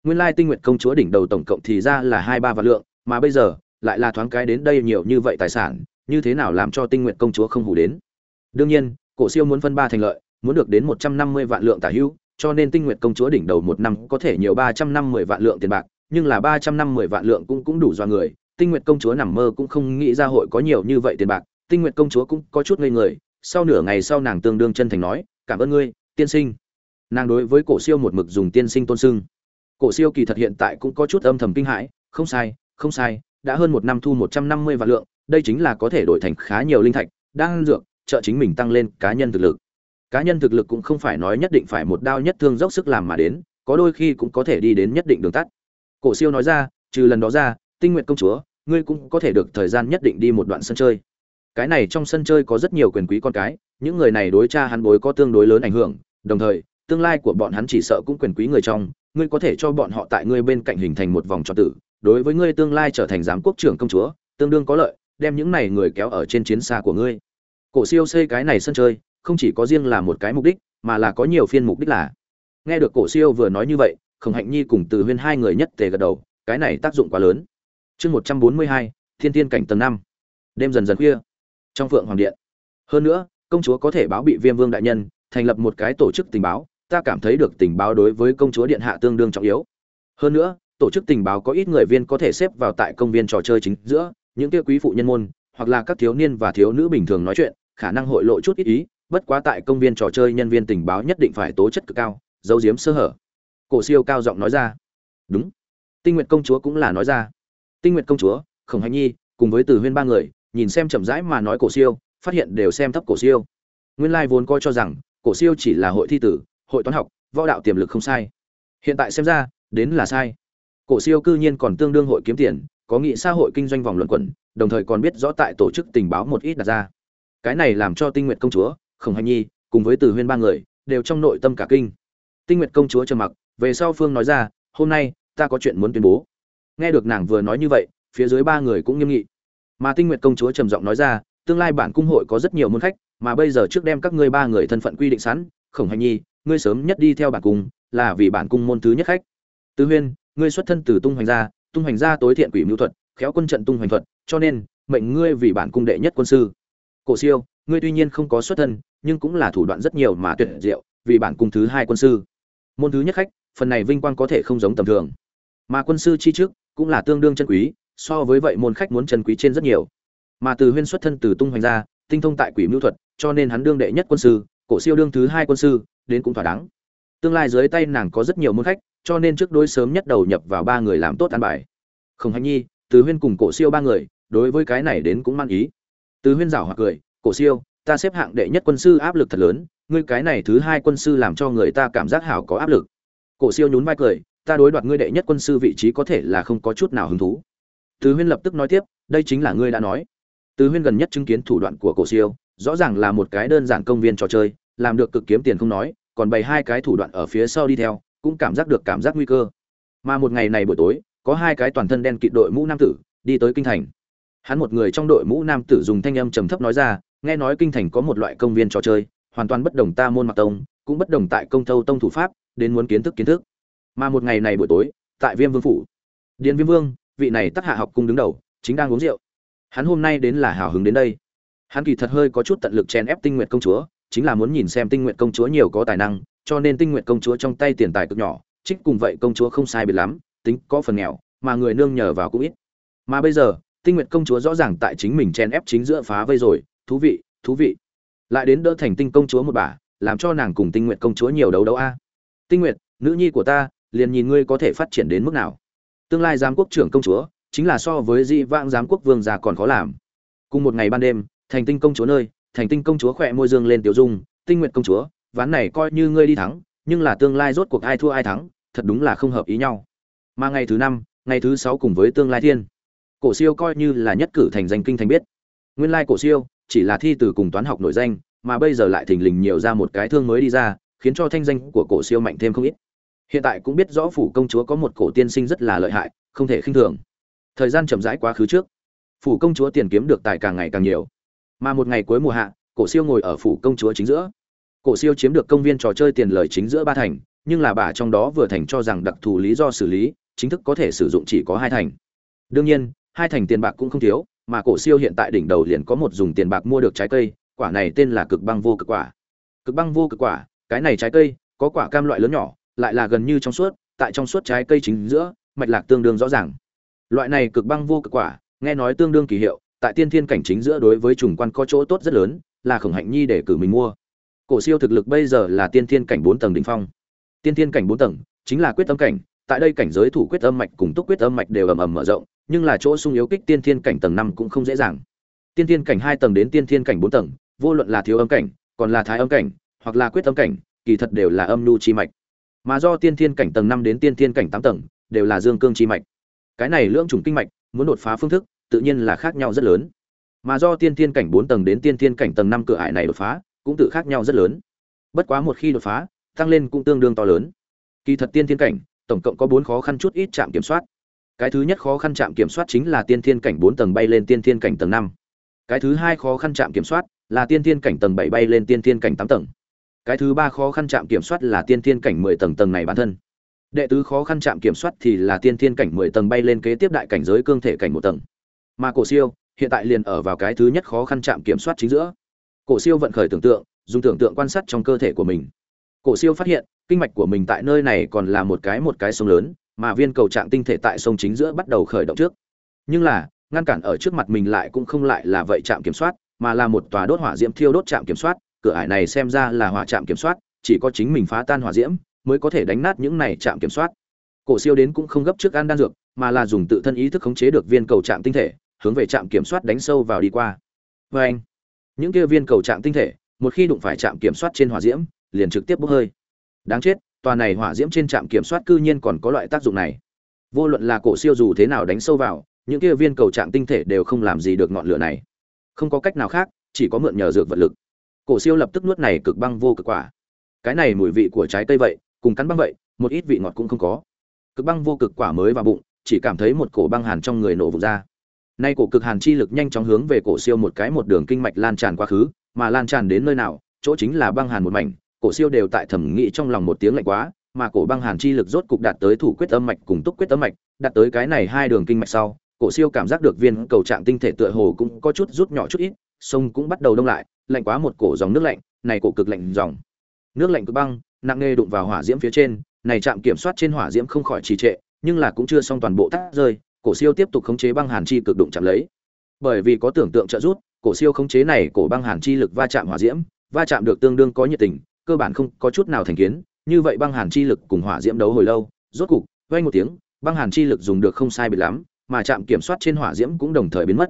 Nguyên lai tinh nguyện công chúa đỉnh đầu tổng cộng thì ra là hai ba vạn lượng, mà bây giờ lại là thoáng cái đến đây nhiều như vậy tài sản, như thế nào làm cho tinh nguyện công chúa không hù đến? Đương nhiên, cổ siêu muốn phân ba thành lợi, muốn được đến một trăm năm mươi vạn lượng tả hữu cho nên tinh nguyện công chúa đỉnh đầu một năm có thể nhiều ba trăm năm mươi vạn lượng tiền bạc, nhưng là ba trăm năm mươi vạn lượng cũng cũng đủ do người. Tinh nguyện công chúa nằm mơ cũng không nghĩ ra hội có nhiều như vậy tiền bạc. Tinh nguyện công chúa cũng có chút ngây người, sau nửa ngày sau nàng tương đương chân thành nói, cảm ơn ngươi, tiên sinh nàng đối với cổ siêu một mực dùng tiên sinh tôn sưng. Cổ siêu kỳ thật hiện tại cũng có chút âm thầm kinh hãi, không sai không sai, đã hơn một năm thu một trăm năm mươi vạn lượng, đây chính là có thể đổi thành khá nhiều linh thạch đang dược, trợ chính mình tăng lên cá nhân thực lực. Cá nhân thực lực cũng không phải nói nhất định phải một đao nhất thương dốc sức làm mà đến, có đôi khi cũng có thể đi đến nhất định đường tắt. Cổ siêu nói ra, trừ lần đó ra, tinh nguyện công chúa, ngươi cũng có thể được thời gian nhất định đi một đoạn sân chơi. Cái này trong sân chơi có rất nhiều quyền quý con cái, những người này đối cha hắn bối có tương đối lớn ảnh hưởng, đồng thời tương lai của bọn hắn chỉ sợ cũng quyền quý người trong, ngươi có thể cho bọn họ tại ngươi bên cạnh hình thành một vòng tròn tử, đối với ngươi tương lai trở thành giám quốc trưởng công chúa, tương đương có lợi, đem những này người kéo ở trên chiến xa của ngươi. Cổ siêu xây cái này sân chơi, không chỉ có riêng là một cái mục đích, mà là có nhiều phiên mục đích là. Nghe được cổ siêu vừa nói như vậy, khổng hạnh nhi cùng từ huyên hai người nhất tề gật đầu, cái này tác dụng quá lớn. Chương một trăm bốn mươi hai, thiên tiên cảnh tầng năm. Đêm dần dần khuya. Trong phượng hoàng điện. Hơn nữa, công chúa có thể báo bị viêm vương đại nhân, thành lập một cái tổ chức tình báo ta cảm thấy được tình báo đối với công chúa điện hạ tương đương trọng yếu. Hơn nữa, tổ chức tình báo có ít người viên có thể xếp vào tại công viên trò chơi chính giữa, những kia quý phụ nhân môn, hoặc là các thiếu niên và thiếu nữ bình thường nói chuyện, khả năng hội lộ chút ít ý, bất quá tại công viên trò chơi nhân viên tình báo nhất định phải tố chất cực cao, giấu giếm sơ hở. Cổ siêu cao giọng nói ra. Đúng. Tinh nguyện công chúa cũng là nói ra. Tinh nguyện công chúa, khổng hành nhi, cùng với từ huyên ba người, nhìn xem chậm rãi mà nói cổ siêu, phát hiện đều xem thấp cổ siêu. Nguyên lai vốn coi cho rằng, cổ siêu chỉ là hội thi tử hội toán học, võ đạo tiềm lực không sai. Hiện tại xem ra, đến là sai. Cổ siêu cư nhiên còn tương đương hội kiếm tiền, có nghị xã hội kinh doanh vòng luận quẩn, đồng thời còn biết rõ tại tổ chức tình báo một ít đặt ra. Cái này làm cho tinh nguyện công chúa, khổng hành nhi, cùng với từ huyên ba người, đều trong nội tâm cả kinh. Tinh nguyện công chúa trầm mặc, về sau phương nói ra, hôm nay, ta có chuyện muốn tuyên bố. Nghe được nàng vừa nói như vậy, phía dưới ba người cũng nghiêm nghị. Mà tinh nguyện công chúa trầm giọng nói ra, tương lai bản cung hội có rất nhiều môn khách, mà bây giờ trước đem các ngươi ba người thân phận quy định sẵn, khổng hành nhi ngươi sớm nhất đi theo bản cung, là vì bản cung môn thứ nhất khách. Tứ huyên, ngươi xuất thân từ tung hoành gia, tung hoành gia tối thiện quỷ mưu thuật, khéo quân trận tung hoành thuật, cho nên, mệnh ngươi vì bản cung đệ nhất quân sư. Cổ siêu, ngươi tuy nhiên không có xuất thân, nhưng cũng là thủ đoạn rất nhiều mà tuyệt diệu, vì bản cung thứ hai quân sư. Môn thứ nhất khách, phần này vinh quang có thể không giống tầm thường. Mà quân sư chi trước, cũng là tương đương chân quý, so với vậy môn khách muốn chân quý trên rất nhiều. Mà từ huyên xuất thân từ tung hoành gia, tinh thông tại quỷ mưu thuật, cho nên hắn đương đệ nhất quân sư, cổ siêu đương thứ hai quân sư đến cũng thỏa đáng. Tương lai dưới tay nàng có rất nhiều môn khách, cho nên trước đối sớm nhất đầu nhập vào ba người làm tốt an bài. Không hành nhi, từ huyên cùng cổ siêu ba người, đối với cái này đến cũng mang ý. Từ huyên rảo hoặc cười, cổ siêu, ta xếp hạng đệ nhất quân sư áp lực thật lớn, ngươi cái này thứ hai quân sư làm cho người ta cảm giác hảo có áp lực. Cổ siêu nhún vai cười, ta đối đoạt ngươi đệ nhất quân sư vị trí có thể là không có chút nào hứng thú. Từ huyên lập tức nói tiếp, đây chính là ngươi đã nói. Từ huyên gần nhất chứng kiến thủ đoạn của cổ siêu, rõ ràng là một cái đơn giản công viên trò chơi, làm được cực kiếm tiền không nói còn bày hai cái thủ đoạn ở phía sau đi theo, cũng cảm giác được cảm giác nguy cơ. Mà một ngày này buổi tối, có hai cái toàn thân đen kịt đội mũ nam tử đi tới kinh thành. Hắn một người trong đội mũ nam tử dùng thanh âm trầm thấp nói ra, nghe nói kinh thành có một loại công viên trò chơi, hoàn toàn bất đồng ta môn mặc tông, cũng bất đồng tại công thâu tông thủ pháp, đến muốn kiến thức kiến thức. Mà một ngày này buổi tối, tại viêm vương phủ, điện viêm vương, vị này tác hạ học cung đứng đầu, chính đang uống rượu. Hắn hôm nay đến là hào hứng đến đây. Hắn kỳ thật hơi có chút tận lực chen ép tinh nguyện công chúa chính là muốn nhìn xem tinh nguyện công chúa nhiều có tài năng, cho nên tinh nguyện công chúa trong tay tiền tài cực nhỏ, trích cùng vậy công chúa không sai biệt lắm, tính có phần nghèo, mà người nương nhờ vào cũng ít. Mà bây giờ, tinh nguyện công chúa rõ ràng tại chính mình chen ép chính giữa phá vây rồi, thú vị thú vị. Lại đến đỡ thành tinh công chúa một bà, làm cho nàng cùng tinh nguyện công chúa nhiều đấu đấu a. Tinh nguyện, nữ nhi của ta, liền nhìn ngươi có thể phát triển đến mức nào. Tương lai giám quốc trưởng công chúa, chính là so với di vãng giám quốc vương già còn khó làm. Cùng một ngày ban đêm, thành tinh công chúa nơi thành tinh công chúa khỏe môi dương lên tiểu dung, tinh nguyện công chúa, ván này coi như ngươi đi thắng, nhưng là tương lai rốt cuộc ai thua ai thắng, thật đúng là không hợp ý nhau. Mà ngày thứ năm, ngày thứ sáu cùng với tương lai thiên, cổ siêu coi như là nhất cử thành danh kinh thành biết. Nguyên lai cổ siêu chỉ là thi từ cùng toán học nổi danh, mà bây giờ lại thình lình nhiều ra một cái thương mới đi ra, khiến cho thanh danh của cổ siêu mạnh thêm không ít. Hiện tại cũng biết rõ phủ công chúa có một cổ tiên sinh rất là lợi hại, không thể khinh thường. Thời gian chậm rãi quá khứ trước, phủ công chúa tiền kiếm được tài càng ngày càng nhiều mà một ngày cuối mùa hạ, cổ siêu ngồi ở phủ công chúa chính giữa. Cổ siêu chiếm được công viên trò chơi tiền lời chính giữa ba thành, nhưng là bà trong đó vừa thành cho rằng đặc thù lý do xử lý, chính thức có thể sử dụng chỉ có hai thành. Đương nhiên, hai thành tiền bạc cũng không thiếu, mà cổ siêu hiện tại đỉnh đầu liền có một dùng tiền bạc mua được trái cây, quả này tên là cực băng vô cực quả. Cực băng vô cực quả, cái này trái cây, có quả cam loại lớn nhỏ, lại là gần như trong suốt, tại trong suốt trái cây chính giữa, mạch lạc tương đương rõ ràng. Loại này cực băng vô cực quả, nghe nói tương đương kỳ hiệu tại tiên thiên cảnh chính giữa đối với trùng quan có chỗ tốt rất lớn, là khổng hạnh nhi để cử mình mua. Cổ siêu thực lực bây giờ là tiên thiên cảnh bốn tầng đỉnh phong. Tiên thiên cảnh bốn tầng, chính là quyết tâm cảnh, tại đây cảnh giới thủ quyết âm mạch cùng túc quyết âm mạch đều ầm ầm mở rộng, nhưng là chỗ sung yếu kích tiên thiên cảnh tầng năm cũng không dễ dàng. Tiên thiên cảnh hai tầng đến tiên thiên cảnh bốn tầng, vô luận là thiếu âm cảnh, còn là thái âm cảnh, hoặc là quyết âm cảnh, kỳ thật đều là âm nhu chi mạch. Mà do tiên thiên cảnh tầng năm đến tiên thiên cảnh tám tầng, đều là dương cương chi mạch. Cái này lưỡng trùng kinh mạch, muốn đột phá phương thức tự nhiên là khác nhau rất lớn. Mà do tiên thiên cảnh bốn tầng đến tiên thiên cảnh tầng năm cửa ải này đột phá, cũng tự khác nhau rất lớn. Bất quá một khi đột phá, tăng lên cũng tương đương to lớn. Kỳ thật tiên thiên cảnh, tổng cộng có bốn khó khăn chút ít chạm kiểm soát. Cái thứ nhất khó khăn chạm kiểm soát chính là tiên thiên cảnh bốn tầng bay lên tiên thiên cảnh tầng năm. Cái thứ hai khó khăn chạm kiểm soát là tiên thiên cảnh tầng bảy bay lên tiên thiên cảnh tám tầng. Cái thứ ba khó khăn chạm kiểm soát là tiên thiên cảnh mười tầng tầng này bản thân. Đệ tứ khó khăn chạm kiểm soát thì là tiên thiên cảnh mười tầng bay lên kế tiếp đại cảnh giới cương thể cảnh một tầng mà cổ siêu hiện tại liền ở vào cái thứ nhất khó khăn chạm kiểm soát chính giữa. Cổ siêu vận khởi tưởng tượng, dùng tưởng tượng quan sát trong cơ thể của mình. Cổ siêu phát hiện, kinh mạch của mình tại nơi này còn là một cái một cái sông lớn, mà viên cầu trạng tinh thể tại sông chính giữa bắt đầu khởi động trước. Nhưng là, ngăn cản ở trước mặt mình lại cũng không lại là vậy trạm kiểm soát, mà là một tòa đốt hỏa diễm thiêu đốt trạm kiểm soát. Cửa ải này xem ra là hỏa trạm kiểm soát, chỉ có chính mình phá tan hỏa diễm mới có thể đánh nát những này trạm kiểm soát. Cổ siêu đến cũng không gấp trước ăn đan dược, mà là dùng tự thân ý thức khống chế được viên cầu trạm tinh thể hướng về trạm kiểm soát đánh sâu vào đi qua. Và anh, những kia viên cầu trạm tinh thể, một khi đụng phải trạm kiểm soát trên hỏa diễm, liền trực tiếp bốc hơi. Đáng chết, tòa này hỏa diễm trên trạm kiểm soát cư nhiên còn có loại tác dụng này. Vô luận là cổ siêu dù thế nào đánh sâu vào, những kia viên cầu trạm tinh thể đều không làm gì được ngọn lửa này. Không có cách nào khác, chỉ có mượn nhờ dược vật lực. Cổ siêu lập tức nuốt này cực băng vô cực quả. Cái này mùi vị của trái cây vậy, cùng cắn băng vậy, một ít vị ngọt cũng không có. Cực băng vô cực quả mới vào bụng, chỉ cảm thấy một cổ băng hàn trong người nổ vụt ra nay cổ cực hàn chi lực nhanh chóng hướng về cổ siêu một cái một đường kinh mạch lan tràn quá khứ, mà lan tràn đến nơi nào, chỗ chính là băng hàn một mảnh, cổ siêu đều tại thẩm nghĩ trong lòng một tiếng lạnh quá, mà cổ băng hàn chi lực rốt cục đạt tới thủ quyết âm mạch cùng túc quyết âm mạch, đạt tới cái này hai đường kinh mạch sau, cổ siêu cảm giác được viên cầu trạng tinh thể tựa hồ cũng có chút rút nhỏ chút ít, sông cũng bắt đầu đông lại, lạnh quá một cổ dòng nước lạnh, này cổ cực lạnh dòng. Nước lạnh cực băng, nặng nề đụng vào hỏa diễm phía trên, này chạm kiểm soát trên hỏa diễm không khỏi trì trệ, nhưng là cũng chưa xong toàn bộ tắt rơi cổ siêu tiếp tục khống chế băng hàn chi cực đụng chạm lấy. Bởi vì có tưởng tượng trợ rút cổ siêu khống chế này cổ băng hàn chi lực va chạm hỏa diễm, va chạm được tương đương có nhiệt tình, cơ bản không có chút nào thành kiến, như vậy băng hàn chi lực cùng hỏa diễm đấu hồi lâu, rốt cục, vang một tiếng, băng hàn chi lực dùng được không sai biệt lắm, mà chạm kiểm soát trên hỏa diễm cũng đồng thời biến mất.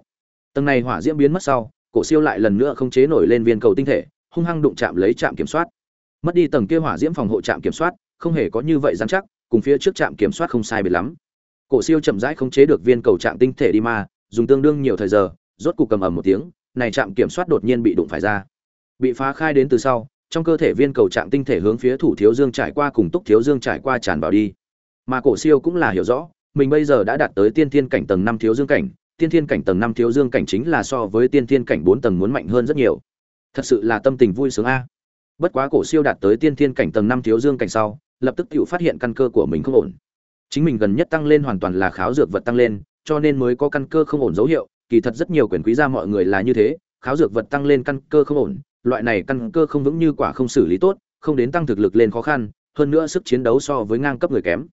Tầng này hỏa diễm biến mất sau, cổ siêu lại lần nữa khống chế nổi lên viên cầu tinh thể, hung hăng đụng chạm lấy trạm kiểm soát. Mất đi tầng kia hỏa diễm phòng hộ trạm kiểm soát, không hề có như vậy dán chắc, cùng phía trước trạm kiểm soát không sai biệt lắm cổ siêu chậm rãi không chế được viên cầu trạng tinh thể đi ma dùng tương đương nhiều thời giờ, rốt cục cầm ầm một tiếng, này trạm kiểm soát đột nhiên bị đụng phải ra. Bị phá khai đến từ sau, trong cơ thể viên cầu trạng tinh thể hướng phía thủ thiếu dương trải qua cùng túc thiếu dương trải qua tràn vào đi. Mà cổ siêu cũng là hiểu rõ, mình bây giờ đã đạt tới tiên thiên cảnh tầng năm thiếu dương cảnh, tiên thiên cảnh tầng năm thiếu dương cảnh chính là so với tiên thiên cảnh bốn tầng muốn mạnh hơn rất nhiều. Thật sự là tâm tình vui sướng a. Bất quá cổ siêu đạt tới tiên thiên cảnh tầng năm thiếu dương cảnh sau, lập tức tựu phát hiện căn cơ của mình không ổn chính mình gần nhất tăng lên hoàn toàn là kháo dược vật tăng lên cho nên mới có căn cơ không ổn dấu hiệu kỳ thật rất nhiều quyền quý gia mọi người là như thế kháo dược vật tăng lên căn cơ không ổn loại này căn cơ không vững như quả không xử lý tốt, không đến tăng thực lực lên khó khăn, hơn nữa sức chiến đấu so với ngang cấp người kém.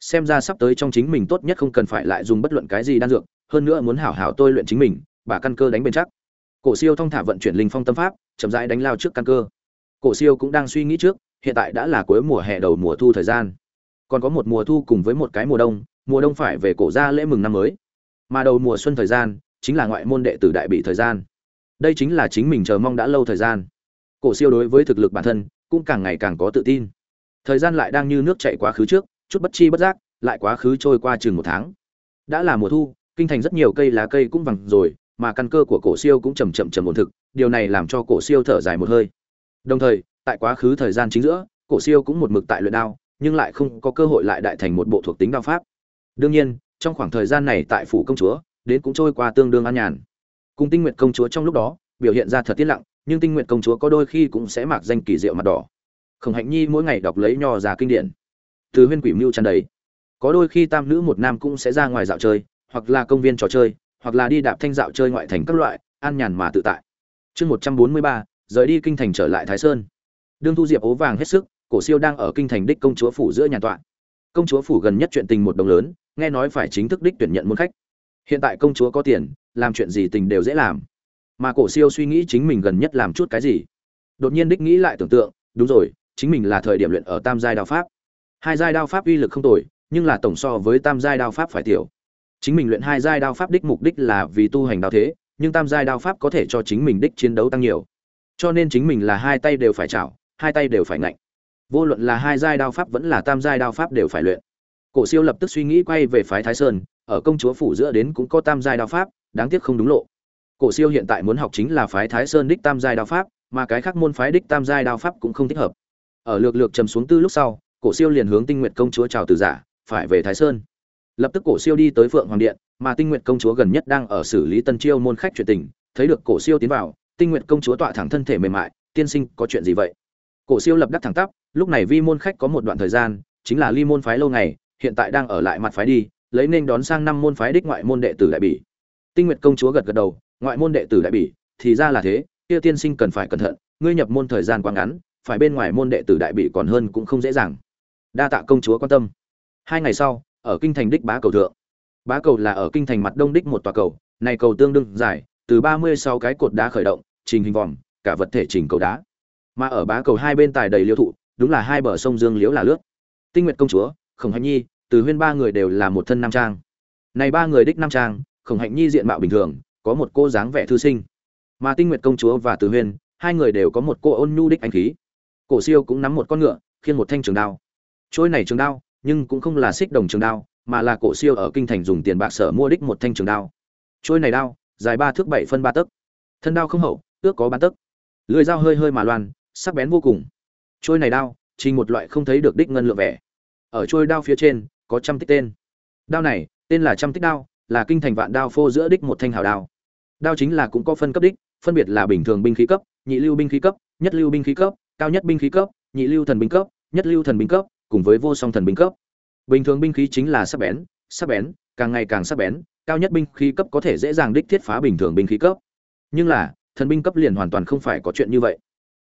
Xem ra sắp tới trong chính mình tốt nhất không cần phải lại dùng bất luận cái gì đan dược, hơn nữa muốn hảo hảo tôi luyện chính mình, bà căn cơ đánh bền chắc. Cổ Siêu thông thả vận chuyển linh phong tâm pháp, chậm rãi đánh lao trước căn cơ. Cổ Siêu cũng đang suy nghĩ trước, hiện tại đã là cuối mùa hè đầu mùa thu thời gian. Còn có một mùa thu cùng với một cái mùa đông, mùa đông phải về cổ gia lễ mừng năm mới. Mà đầu mùa xuân thời gian, chính là ngoại môn đệ tử đại bị thời gian. Đây chính là chính mình chờ mong đã lâu thời gian. Cổ siêu đối với thực lực bản thân cũng càng ngày càng có tự tin. Thời gian lại đang như nước chạy quá khứ trước chút bất chi bất giác lại quá khứ trôi qua chừng một tháng. Đã là mùa thu kinh thành rất nhiều cây lá cây cũng vàng rồi mà căn cơ của cổ siêu cũng chầm chậm chậm ổn thực điều này làm cho cổ siêu thở dài một hơi. Đồng thời tại quá khứ thời gian chính giữa cổ siêu cũng một mực tại luyện đao nhưng lại không có cơ hội lại đại thành một bộ thuộc tính đao pháp. Đương nhiên, trong khoảng thời gian này tại phủ công chúa, đến cũng trôi qua tương đương an nhàn. Cùng tinh nguyện công chúa trong lúc đó, biểu hiện ra thật tiết lặng, nhưng tinh nguyện công chúa có đôi khi cũng sẽ mặc danh kỳ diệu mặt đỏ. Khổng hạnh nhi mỗi ngày đọc lấy nho già kinh điển. Từ huyên quỷ mưu chân đấy có đôi khi tam nữ một nam cũng sẽ ra ngoài dạo chơi, hoặc là công viên trò chơi, hoặc là đi đạp thanh dạo chơi ngoại thành các loại, an nhàn mà tự tại. Chương một trăm bốn mươi ba, rời đi kinh thành trở lại thái sơn. Đương thu diệp ố vàng hết sức cổ siêu đang ở kinh thành đích công chúa phủ giữa nhà tọa. Công chúa phủ gần nhất chuyện tình một đồng lớn, nghe nói phải chính thức đích tuyển nhận môn khách. Hiện tại công chúa có tiền, làm chuyện gì tình đều dễ làm. Mà cổ siêu suy nghĩ chính mình gần nhất làm chút cái gì. Đột nhiên đích nghĩ lại tưởng tượng, đúng rồi, chính mình là thời điểm luyện ở tam giai đao pháp. Hai giai đao pháp uy lực không tồi, nhưng là tổng so với tam giai đao pháp phải tiểu. Chính mình luyện hai giai đao pháp đích mục đích là vì tu hành đao thế, nhưng tam giai đao pháp có thể cho chính mình đích chiến đấu tăng nhiều. Cho nên chính mình là hai tay đều phải chảo, hai tay đều phải ngạnh vô luận là hai giai đao pháp vẫn là tam giai đao pháp đều phải luyện. Cổ siêu lập tức suy nghĩ quay về phái thái sơn, ở công chúa phủ giữa đến cũng có tam giai đao pháp, đáng tiếc không đúng lộ. Cổ siêu hiện tại muốn học chính là phái thái sơn đích tam giai đao pháp, mà cái khác môn phái đích tam giai đao pháp cũng không thích hợp. Ở lược lược trầm xuống tư lúc sau, cổ siêu liền hướng tinh nguyện công chúa chào từ giả, phải về thái sơn. Lập tức cổ siêu đi tới phượng hoàng điện, mà tinh nguyện công chúa gần nhất đang ở xử lý tân chiêu môn khách chuyện tình, thấy được cổ siêu tiến vào, tinh nguyện công chúa tọa thẳng thân thể mềm mại, tiên sinh có chuyện gì vậy? Cổ siêu lập đắc thẳng tắp, lúc này vi môn khách có một đoạn thời gian, chính là ly môn phái lâu ngày, hiện tại đang ở lại mặt phái đi, lấy nên đón sang năm môn phái đích ngoại môn đệ tử đại bỉ. Tinh nguyệt công chúa gật gật đầu, ngoại môn đệ tử đại bỉ, thì ra là thế, kia tiên sinh cần phải cẩn thận, ngươi nhập môn thời gian quá ngắn, phải bên ngoài môn đệ tử đại bỉ còn hơn cũng không dễ dàng. Đa tạ công chúa quan tâm. Hai ngày sau, ở kinh thành đích bá cầu thượng. Bá cầu là ở kinh thành mặt đông đích một tòa cầu, này cầu tương đương dài, từ ba mươi sáu cái cột đá khởi động, trình hình vòm, cả vật thể trình cầu đá mà ở bá cầu hai bên tài đầy liêu thụ, đúng là hai bờ sông dương liễu là lướt. Tinh nguyệt công chúa, khổng hạnh nhi, từ huyên ba người đều là một thân nam trang. Này ba người đích nam trang, khổng hạnh nhi diện mạo bình thường, có một cô dáng vẻ thư sinh. Mà tinh nguyệt công chúa và từ huyên, hai người đều có một cô ôn nhu đích anh khí. Cổ siêu cũng nắm một con ngựa khiên một thanh trường đao. Trôi này trường đao, nhưng cũng không là xích đồng trường đao, mà là cổ siêu ở kinh thành dùng tiền bạc sở mua đích một thanh trường đao. Trôi này đao, dài ba thước bảy phân ba tấc. Thân đao không hậu, ước có bán tấc. Lưỡi dao hơi hơi mà loan sắc bén vô cùng. Trôi này đao, chỉ một loại không thấy được đích ngân lượng vẻ. Ở trôi đao phía trên, có trăm tích tên. Đao này, tên là trăm tích đao, là kinh thành vạn đao phô giữa đích một thanh hào đao. Đao chính là cũng có phân cấp đích, phân biệt là bình thường binh khí cấp, nhị lưu binh khí cấp, nhất lưu binh khí cấp, cao nhất binh khí cấp, nhị lưu thần binh cấp, nhất lưu thần binh cấp, cùng với vô song thần binh cấp. Bình thường binh khí chính là sắc bén sắc bén, càng ngày càng sắc bén, cao nhất binh khí cấp có thể dễ dàng đích thiết phá bình thường binh khí cấp. Nhưng là, thần binh cấp liền hoàn toàn không phải có chuyện như vậy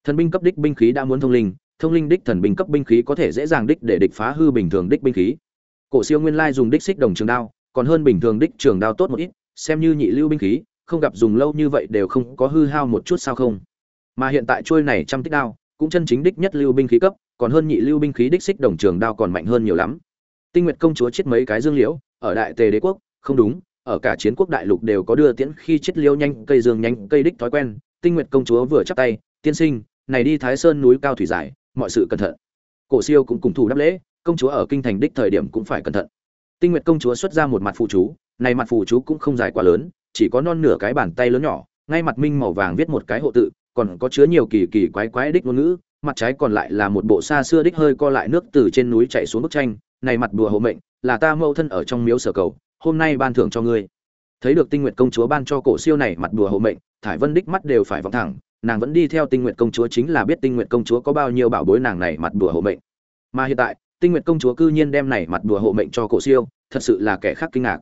thần binh cấp đích binh khí đã muốn thông linh thông linh đích thần binh cấp binh khí có thể dễ dàng đích để địch phá hư bình thường đích binh khí. Cổ siêu nguyên lai dùng đích xích đồng trường đao, còn hơn bình thường đích trường đao tốt một ít, xem như nhị lưu binh khí, không gặp dùng lâu như vậy đều không có hư hao một chút sao không. Mà hiện tại trôi này trăm tích đao, cũng chân chính đích nhất lưu binh khí cấp, còn hơn nhị lưu binh khí đích xích đồng trường đao còn mạnh hơn nhiều lắm. Tinh nguyệt công chúa chết mấy cái dương liễu, ở đại tề đế quốc, không đúng, ở cả chiến quốc đại lục đều có đưa tiễn khi chết liễu nhanh, cây dương nhanh, cây đích thói quen. Tinh nguyệt công chúa vừa chắp tay, tiên sinh này đi thái sơn núi cao thủy dài, mọi sự cẩn thận. Cổ siêu cũng cùng thủ đáp lễ công chúa ở kinh thành đích thời điểm cũng phải cẩn thận. Tinh nguyệt công chúa xuất ra một mặt phụ chú này mặt phụ chú cũng không dài quá lớn chỉ có non nửa cái bàn tay lớn nhỏ ngay mặt minh màu vàng viết một cái hộ tự còn có chứa nhiều kỳ kỳ quái quái đích ngôn ngữ mặt trái còn lại là một bộ xa xưa đích hơi co lại nước từ trên núi chảy xuống bức tranh này mặt đùa hộ mệnh là ta mâu thân ở trong miếu sở cầu hôm nay ban thưởng cho ngươi. Thấy được tinh nguyệt công chúa ban cho cổ siêu này mặt đùa hộ mệnh thải vân đích mắt đều phải vọng thẳng nàng vẫn đi theo tinh nguyện công chúa chính là biết tinh nguyện công chúa có bao nhiêu bảo bối nàng này mặt đùa hộ mệnh. Mà hiện tại, tinh nguyện công chúa cư nhiên đem này mặt đùa hộ mệnh cho cổ siêu, thật sự là kẻ khác kinh ngạc.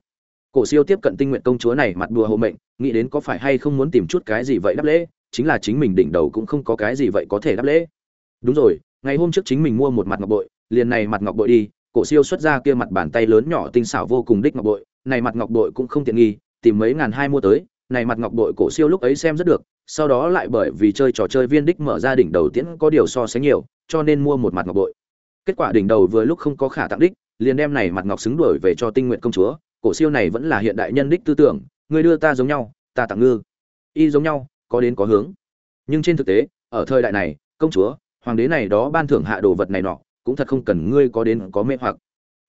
Cổ siêu tiếp cận tinh nguyện công chúa này mặt đùa hộ mệnh, nghĩ đến có phải hay không muốn tìm chút cái gì vậy đáp lễ, chính là chính mình đỉnh đầu cũng không có cái gì vậy có thể đáp lễ. Đúng rồi, ngày hôm trước chính mình mua một mặt ngọc bội, liền này mặt ngọc bội đi, cổ siêu xuất ra kia mặt bàn tay lớn nhỏ tinh xảo vô cùng đích ngọc bội, này mặt ngọc bội cũng không tiện nghi, tìm mấy ngàn hai mua tới, này mặt ngọc bội cổ siêu lúc ấy xem rất được sau đó lại bởi vì chơi trò chơi viên đích mở ra đỉnh đầu tiễn có điều so sánh nhiều, cho nên mua một mặt ngọc bội. Kết quả đỉnh đầu vừa lúc không có khả tặng đích, liền đem này mặt ngọc xứng đuổi về cho tinh nguyện công chúa, cổ siêu này vẫn là hiện đại nhân đích tư tưởng, người đưa ta giống nhau, ta tặng ngư. Y giống nhau, có đến có hướng. Nhưng trên thực tế, ở thời đại này, công chúa, hoàng đế này đó ban thưởng hạ đồ vật này nọ, cũng thật không cần ngươi có đến có mê hoặc.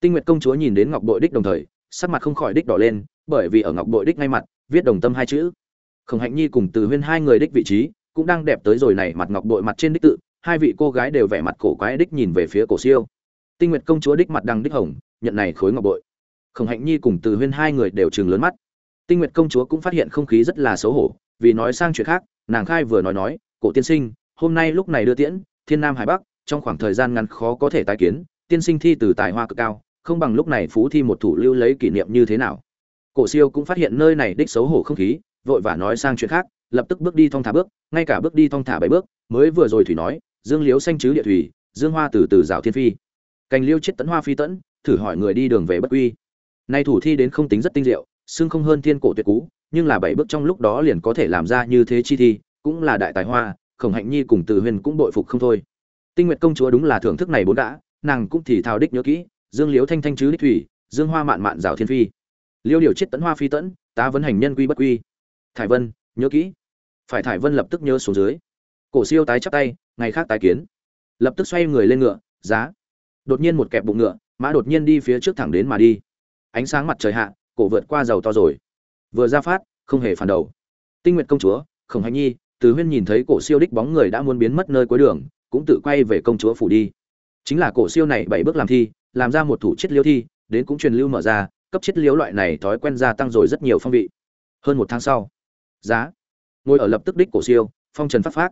Tinh nguyện công chúa nhìn đến ngọc bội đích đồng thời, sắc mặt không khỏi đích đỏ lên, bởi vì ở ngọc bội đích ngay mặt, viết đồng tâm hai chữ khổng hạnh nhi cùng từ huyên hai người đích vị trí cũng đang đẹp tới rồi này mặt ngọc bội mặt trên đích tự, hai vị cô gái đều vẻ mặt cổ quái đích nhìn về phía cổ siêu. Tinh nguyệt công chúa đích mặt đằng đích hồng, nhận này khối ngọc bội. Khổng hạnh nhi cùng từ huyên hai người đều trừng lớn mắt. Tinh nguyệt công chúa cũng phát hiện không khí rất là xấu hổ, vì nói sang chuyện khác, nàng khai vừa nói nói, cổ tiên sinh, hôm nay lúc này đưa tiễn, thiên nam hải bắc, trong khoảng thời gian ngắn khó có thể tái kiến, tiên sinh thi từ tài hoa cực cao, không bằng lúc này phú thi một thủ lưu lấy kỷ niệm như thế nào. Cổ siêu cũng phát hiện nơi này đích xấu hổ không khí vội vã nói sang chuyện khác, lập tức bước đi thong thả bước, ngay cả bước đi thong thả bảy bước, mới vừa rồi thủy nói, dương liếu xanh chứ địa thủy, dương hoa từ từ rào thiên phi. Cành liêu chết tấn hoa phi tẫn, thử hỏi người đi đường về bất quy. Nay thủ thi đến không tính rất tinh diệu, xưng không hơn thiên cổ tuyệt cú, nhưng là bảy bước trong lúc đó liền có thể làm ra như thế chi thi, cũng là đại tài hoa, khổng hạnh nhi cùng từ huyền cũng bội phục không thôi. Tinh nguyệt công chúa đúng là thưởng thức này bốn đã nàng cũng thì thao đích nhớ kỹ, dương liếu thanh thanh chứ đích thủy, dương hoa mạn mạn rào thiên phi. Liêu điều chết tấn hoa phi tẫn, tá vấn hành nhân quy bất quy thải vân, nhớ kỹ. Phải thải vân lập tức nhớ xuống dưới. Cổ siêu tái chắp tay, ngày khác tái kiến. Lập tức xoay người lên ngựa, giá. Đột nhiên một kẹp bụng ngựa, mã đột nhiên đi phía trước thẳng đến mà đi. Ánh sáng mặt trời hạ, cổ vượt qua dầu to rồi. Vừa ra phát, không hề phản đầu. Tinh nguyệt công chúa, khổng hành nhi, từ huyên nhìn thấy cổ siêu đích bóng người đã muốn biến mất nơi cuối đường, cũng tự quay về công chúa phủ đi. Chính là cổ siêu này bảy bước làm thi, làm ra một thủ chết liêu thi, đến cũng truyền lưu mở ra, cấp chết liêu loại này thói quen gia tăng rồi rất nhiều phong vị. Hơn một tháng sau giá. Ngồi ở lập tức đích cổ siêu, phong trần phát phát.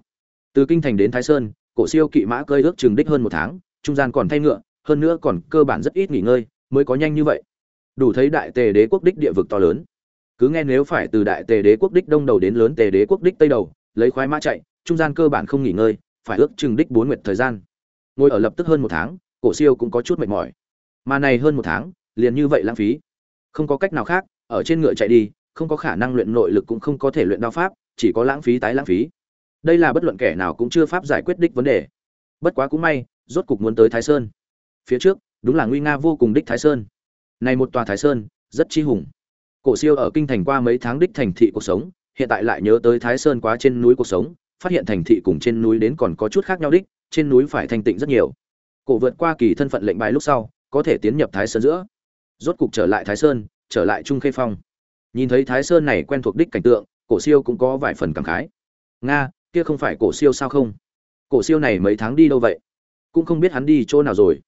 Từ kinh thành đến thái sơn, cổ siêu kỵ mã cơi ước chừng đích hơn một tháng, trung gian còn thay ngựa, hơn nữa còn cơ bản rất ít nghỉ ngơi, mới có nhanh như vậy. Đủ thấy đại tề đế quốc đích địa vực to lớn. Cứ nghe nếu phải từ đại tề đế quốc đích đông đầu đến lớn tề đế quốc đích tây đầu, lấy khoái mã chạy, trung gian cơ bản không nghỉ ngơi, phải ước chừng đích bốn nguyệt thời gian. Ngồi ở lập tức hơn một tháng, cổ siêu cũng có chút mệt mỏi. Mà này hơn một tháng, liền như vậy lãng phí. Không có cách nào khác, ở trên ngựa chạy đi không có khả năng luyện nội lực cũng không có thể luyện đao pháp, chỉ có lãng phí tái lãng phí. Đây là bất luận kẻ nào cũng chưa pháp giải quyết đích vấn đề. Bất quá cũng may, rốt cục muốn tới thái sơn. Phía trước, đúng là nguy nga vô cùng đích thái sơn. Này một tòa thái sơn, rất chi hùng. Cổ siêu ở kinh thành qua mấy tháng đích thành thị cuộc sống, hiện tại lại nhớ tới thái sơn quá trên núi cuộc sống, phát hiện thành thị cùng trên núi đến còn có chút khác nhau đích, trên núi phải thanh tịnh rất nhiều. Cổ vượt qua kỳ thân phận lệnh bài lúc sau, có thể tiến nhập thái sơn giữa. Rốt cục trở lại thái sơn, trở lại trung khê phong nhìn thấy thái sơn này quen thuộc đích cảnh tượng, cổ siêu cũng có vài phần cảm khái. Nga, kia không phải cổ siêu sao không? Cổ siêu này mấy tháng đi đâu vậy? Cũng không biết hắn đi chỗ nào rồi.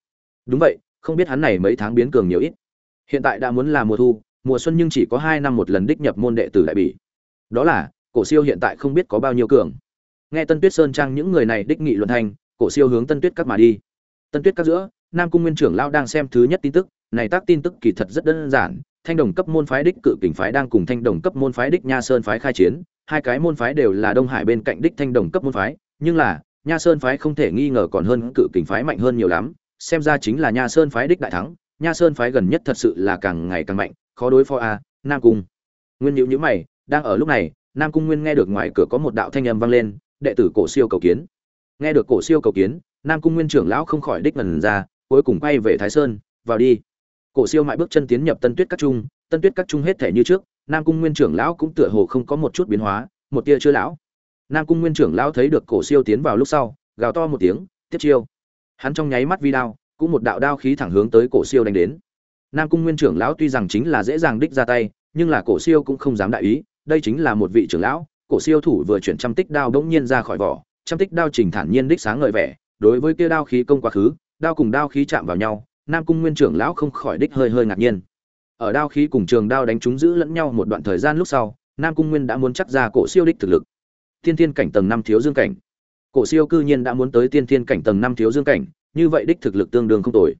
Đúng vậy, không biết hắn này mấy tháng biến cường nhiều ít. Hiện tại đã muốn là mùa thu, mùa xuân nhưng chỉ có hai năm một lần đích nhập môn đệ tử đại bỉ. Đó là, cổ siêu hiện tại không biết có bao nhiêu cường. Nghe tân tuyết sơn trang những người này đích nghị luận thành, cổ siêu hướng tân tuyết các mà đi. Tân tuyết các giữa, nam cung nguyên trưởng lao đang xem thứ nhất tin tức, này tác tin tức kỳ thật rất đơn giản thanh đồng cấp môn phái đích cự kình phái đang cùng thanh đồng cấp môn phái đích nha sơn phái khai chiến, hai cái môn phái đều là đông hải bên cạnh đích thanh đồng cấp môn phái, nhưng là, nha sơn phái không thể nghi ngờ còn hơn cự kình phái mạnh hơn nhiều lắm, xem ra chính là nha sơn phái đích đại thắng, nha sơn phái gần nhất thật sự là càng ngày càng mạnh, khó đối phó a, nam cung. Nguyên nhữ nhữ mày, đang ở lúc này, nam cung nguyên nghe được ngoài cửa có một đạo thanh âm vang lên, đệ tử cổ siêu cầu kiến. Nghe được cổ siêu cầu kiến, nam cung nguyên trưởng lão không khỏi đích ngần ra, cuối cùng quay về thái sơn, vào đi cổ siêu mại bước chân tiến nhập tân tuyết các trung, tân tuyết các trung hết thể như trước, nam cung nguyên trưởng lão cũng tựa hồ không có một chút biến hóa, một tia chưa lão. Nam cung nguyên trưởng lão thấy được cổ siêu tiến vào lúc sau, gào to một tiếng, tiếp chiêu! Hắn trong nháy mắt vi đao, cũng một đạo đao khí thẳng hướng tới cổ siêu đánh đến. Nam cung nguyên trưởng lão tuy rằng chính là dễ dàng đích ra tay, nhưng là cổ siêu cũng không dám đại ý, đây chính là một vị trưởng lão, cổ siêu thủ vừa chuyển trăm tích đao bỗng nhiên ra khỏi vỏ, trăm tích đao trình thản nhiên đích sáng ngời vẻ, đối với kia đao khí công quá khứ, đao cùng đao khí chạm vào nhau nam cung nguyên trưởng lão không khỏi đích hơi hơi ngạc nhiên. Ở đao khí cùng trường đao đánh chúng giữ lẫn nhau một đoạn thời gian lúc sau, nam cung nguyên đã muốn chắc ra cổ siêu đích thực lực. Tiên thiên cảnh tầng năm thiếu dương cảnh. Cổ siêu cư nhiên đã muốn tới tiên thiên cảnh tầng năm thiếu dương cảnh, như vậy đích thực lực tương đương không tồi.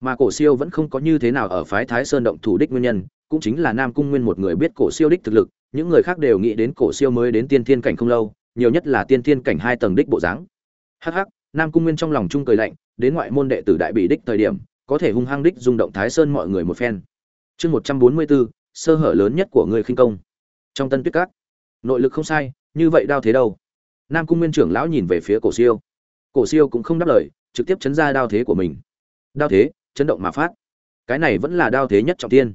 Mà cổ siêu vẫn không có như thế nào ở phái thái sơn động thủ đích nguyên nhân, cũng chính là nam cung nguyên một người biết cổ siêu đích thực lực, những người khác đều nghĩ đến cổ siêu mới đến tiên thiên cảnh không lâu, nhiều nhất là tiên thiên cảnh hai tầng đích bộ dáng. Hắc hắc, nam cung nguyên trong lòng trung cười lạnh, đến ngoại môn đệ tử đại bị đích thời điểm có thể hung hăng đích rung động thái sơn mọi người một phen. Chương một trăm bốn mươi bốn sơ hở lớn nhất của người khinh công. Trong tân tuyết cát nội lực không sai, như vậy đao thế đâu? Nam cung nguyên trưởng lão nhìn về phía cổ siêu. Cổ siêu cũng không đáp lời, trực tiếp chấn ra đao thế của mình. Đao thế, chấn động mà phát. Cái này vẫn là đao thế nhất trọng thiên.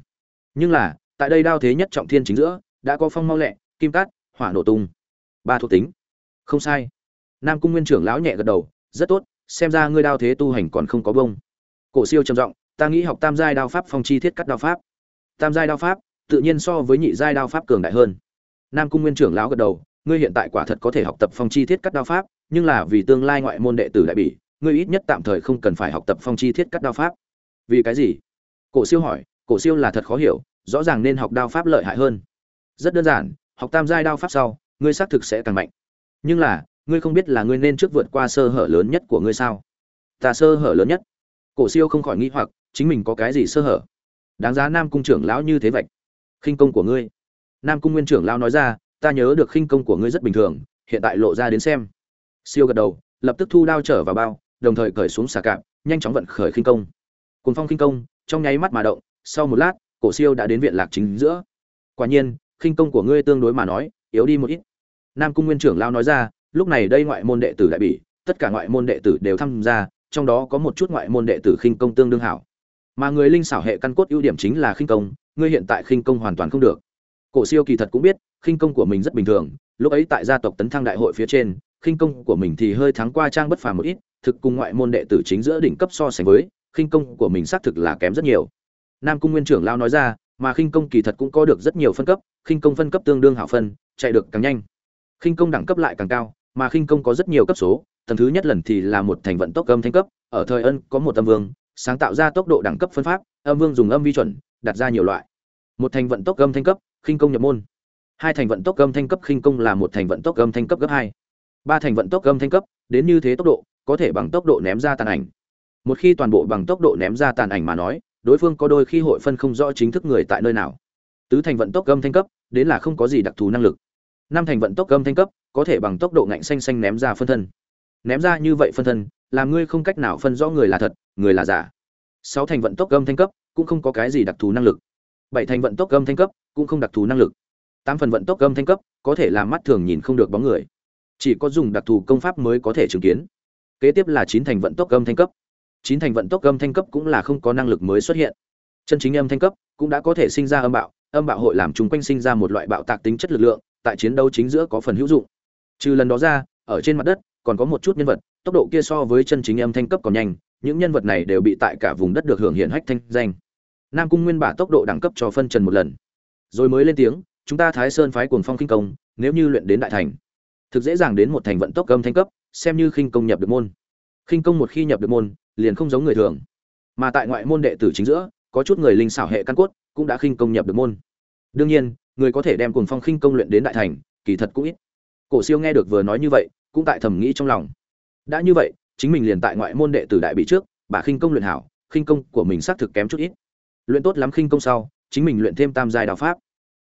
Nhưng là, tại đây đao thế nhất trọng thiên chính giữa, đã có phong mau lẹ, kim cát, hỏa nổ tung. Ba thuộc tính. Không sai. Nam cung nguyên trưởng lão nhẹ gật đầu, rất tốt, xem ra ngươi đao thế tu hành còn không có bông cổ siêu trầm giọng, ta nghĩ học tam giai đao pháp phong chi thiết cắt đao pháp. Tam giai đao pháp? Tự nhiên so với nhị giai đao pháp cường đại hơn. Nam cung nguyên trưởng lão gật đầu, ngươi hiện tại quả thật có thể học tập phong chi thiết cắt đao pháp, nhưng là vì tương lai ngoại môn đệ tử đại bỉ, ngươi ít nhất tạm thời không cần phải học tập phong chi thiết cắt đao pháp. Vì cái gì? Cổ siêu hỏi, cổ siêu là thật khó hiểu, rõ ràng nên học đao pháp lợi hại hơn. Rất đơn giản, học tam giai đao pháp sau, ngươi xác thực sẽ càng mạnh. Nhưng là, ngươi không biết là ngươi nên trước vượt qua sơ hở lớn nhất của ngươi sao? Ta sơ hở lớn nhất? Cổ siêu không khỏi nghĩ hoặc, chính mình có cái gì sơ hở? Đáng giá nam cung trưởng lão như thế vậy. Khinh công của ngươi. Nam cung nguyên trưởng lão nói ra, ta nhớ được khinh công của ngươi rất bình thường, hiện tại lộ ra đến xem. Siêu gật đầu, lập tức thu đao trở vào bao, đồng thời cởi xuống xà cạp, nhanh chóng vận khởi khinh công. Cuốn phong khinh công, trong nháy mắt mà động, sau một lát, cổ siêu đã đến viện lạc chính giữa. Quả nhiên, khinh công của ngươi tương đối mà nói, yếu đi một ít. Nam cung nguyên trưởng lão nói ra, lúc này đây ngoại môn đệ tử đại bỉ, tất cả ngoại môn đệ tử đều tham gia trong đó có một chút ngoại môn đệ tử khinh công tương đương hảo. Mà người linh xảo hệ căn cốt ưu điểm chính là khinh công, ngươi hiện tại khinh công hoàn toàn không được. Cổ siêu kỳ thật cũng biết, khinh công của mình rất bình thường, lúc ấy tại gia tộc tấn thăng đại hội phía trên, khinh công của mình thì hơi thắng qua trang bất phàm một ít, thực cùng ngoại môn đệ tử chính giữa đỉnh cấp so sánh với, khinh công của mình xác thực là kém rất nhiều. Nam cung nguyên trưởng lao nói ra, mà khinh công kỳ thật cũng có được rất nhiều phân cấp, khinh công phân cấp tương đương hảo phân, chạy được càng nhanh. Khinh công đẳng cấp lại càng cao, mà khinh công có rất nhiều cấp số tầng thứ nhất lần thì là một thành vận tốc âm thanh cấp, ở thời ân có một âm vương, sáng tạo ra tốc độ đẳng cấp phân pháp, âm vương dùng âm vi chuẩn, đặt ra nhiều loại. Một thành vận tốc âm thanh cấp, khinh công nhập môn. Hai thành vận tốc âm thanh cấp khinh công là một thành vận tốc âm thanh cấp gấp hai. Ba thành vận tốc âm thanh cấp, đến như thế tốc độ, có thể bằng tốc độ ném ra tàn ảnh. Một khi toàn bộ bằng tốc độ ném ra tàn ảnh mà nói, đối phương có đôi khi hội phân không rõ chính thức người tại nơi nào. Tứ thành vận tốc âm thanh cấp, đến là không có gì đặc thù năng lực. Năm thành vận tốc âm thanh cấp, có thể bằng tốc độ ngạnh xanh xanh ném ra phân thân ném ra như vậy phân thân, làm ngươi không cách nào phân rõ người là thật, người là giả. Sáu thành vận tốc âm thanh cấp, cũng không có cái gì đặc thù năng lực. Bảy thành vận tốc âm thanh cấp, cũng không đặc thù năng lực. Tám phần vận tốc âm thanh cấp, có thể làm mắt thường nhìn không được bóng người. Chỉ có dùng đặc thù công pháp mới có thể chứng kiến. Kế tiếp là chín thành vận tốc âm thanh cấp. Chín thành vận tốc âm thanh cấp cũng là không có năng lực mới xuất hiện. Chân chính âm thanh cấp cũng đã có thể sinh ra âm bạo âm bạo hội làm chúng quanh sinh ra một loại bạo tạc tính chất lực lượng, tại chiến đấu chính giữa có phần hữu dụng. Trừ lần đó ra, ở trên mặt đất còn có một chút nhân vật, tốc độ kia so với chân chính âm thanh cấp còn nhanh, những nhân vật này đều bị tại cả vùng đất được hưởng hiện hách thanh danh. Nam cung nguyên bả tốc độ đẳng cấp cho phân trần một lần. Rồi mới lên tiếng, chúng ta thái sơn phái cuồng phong kinh công, nếu như luyện đến đại thành, thực dễ dàng đến một thành vận tốc âm thanh cấp, xem như khinh công nhập được môn. Khinh công một khi nhập được môn, liền không giống người thường. Mà tại ngoại môn đệ tử chính giữa, có chút người linh xảo hệ căn cốt, cũng đã khinh công nhập được môn. Đương nhiên, người có thể đem cuồng phong khinh công luyện đến đại thành, kỳ thật cũng ít. Cổ siêu nghe được vừa nói như vậy cũng tại thầm nghĩ trong lòng. Đã như vậy, chính mình liền tại ngoại môn đệ tử đại bị trước bà khinh công luyện hảo, khinh công của mình xác thực kém chút ít. Luyện tốt lắm khinh công sau, chính mình luyện thêm tam giai đạo pháp.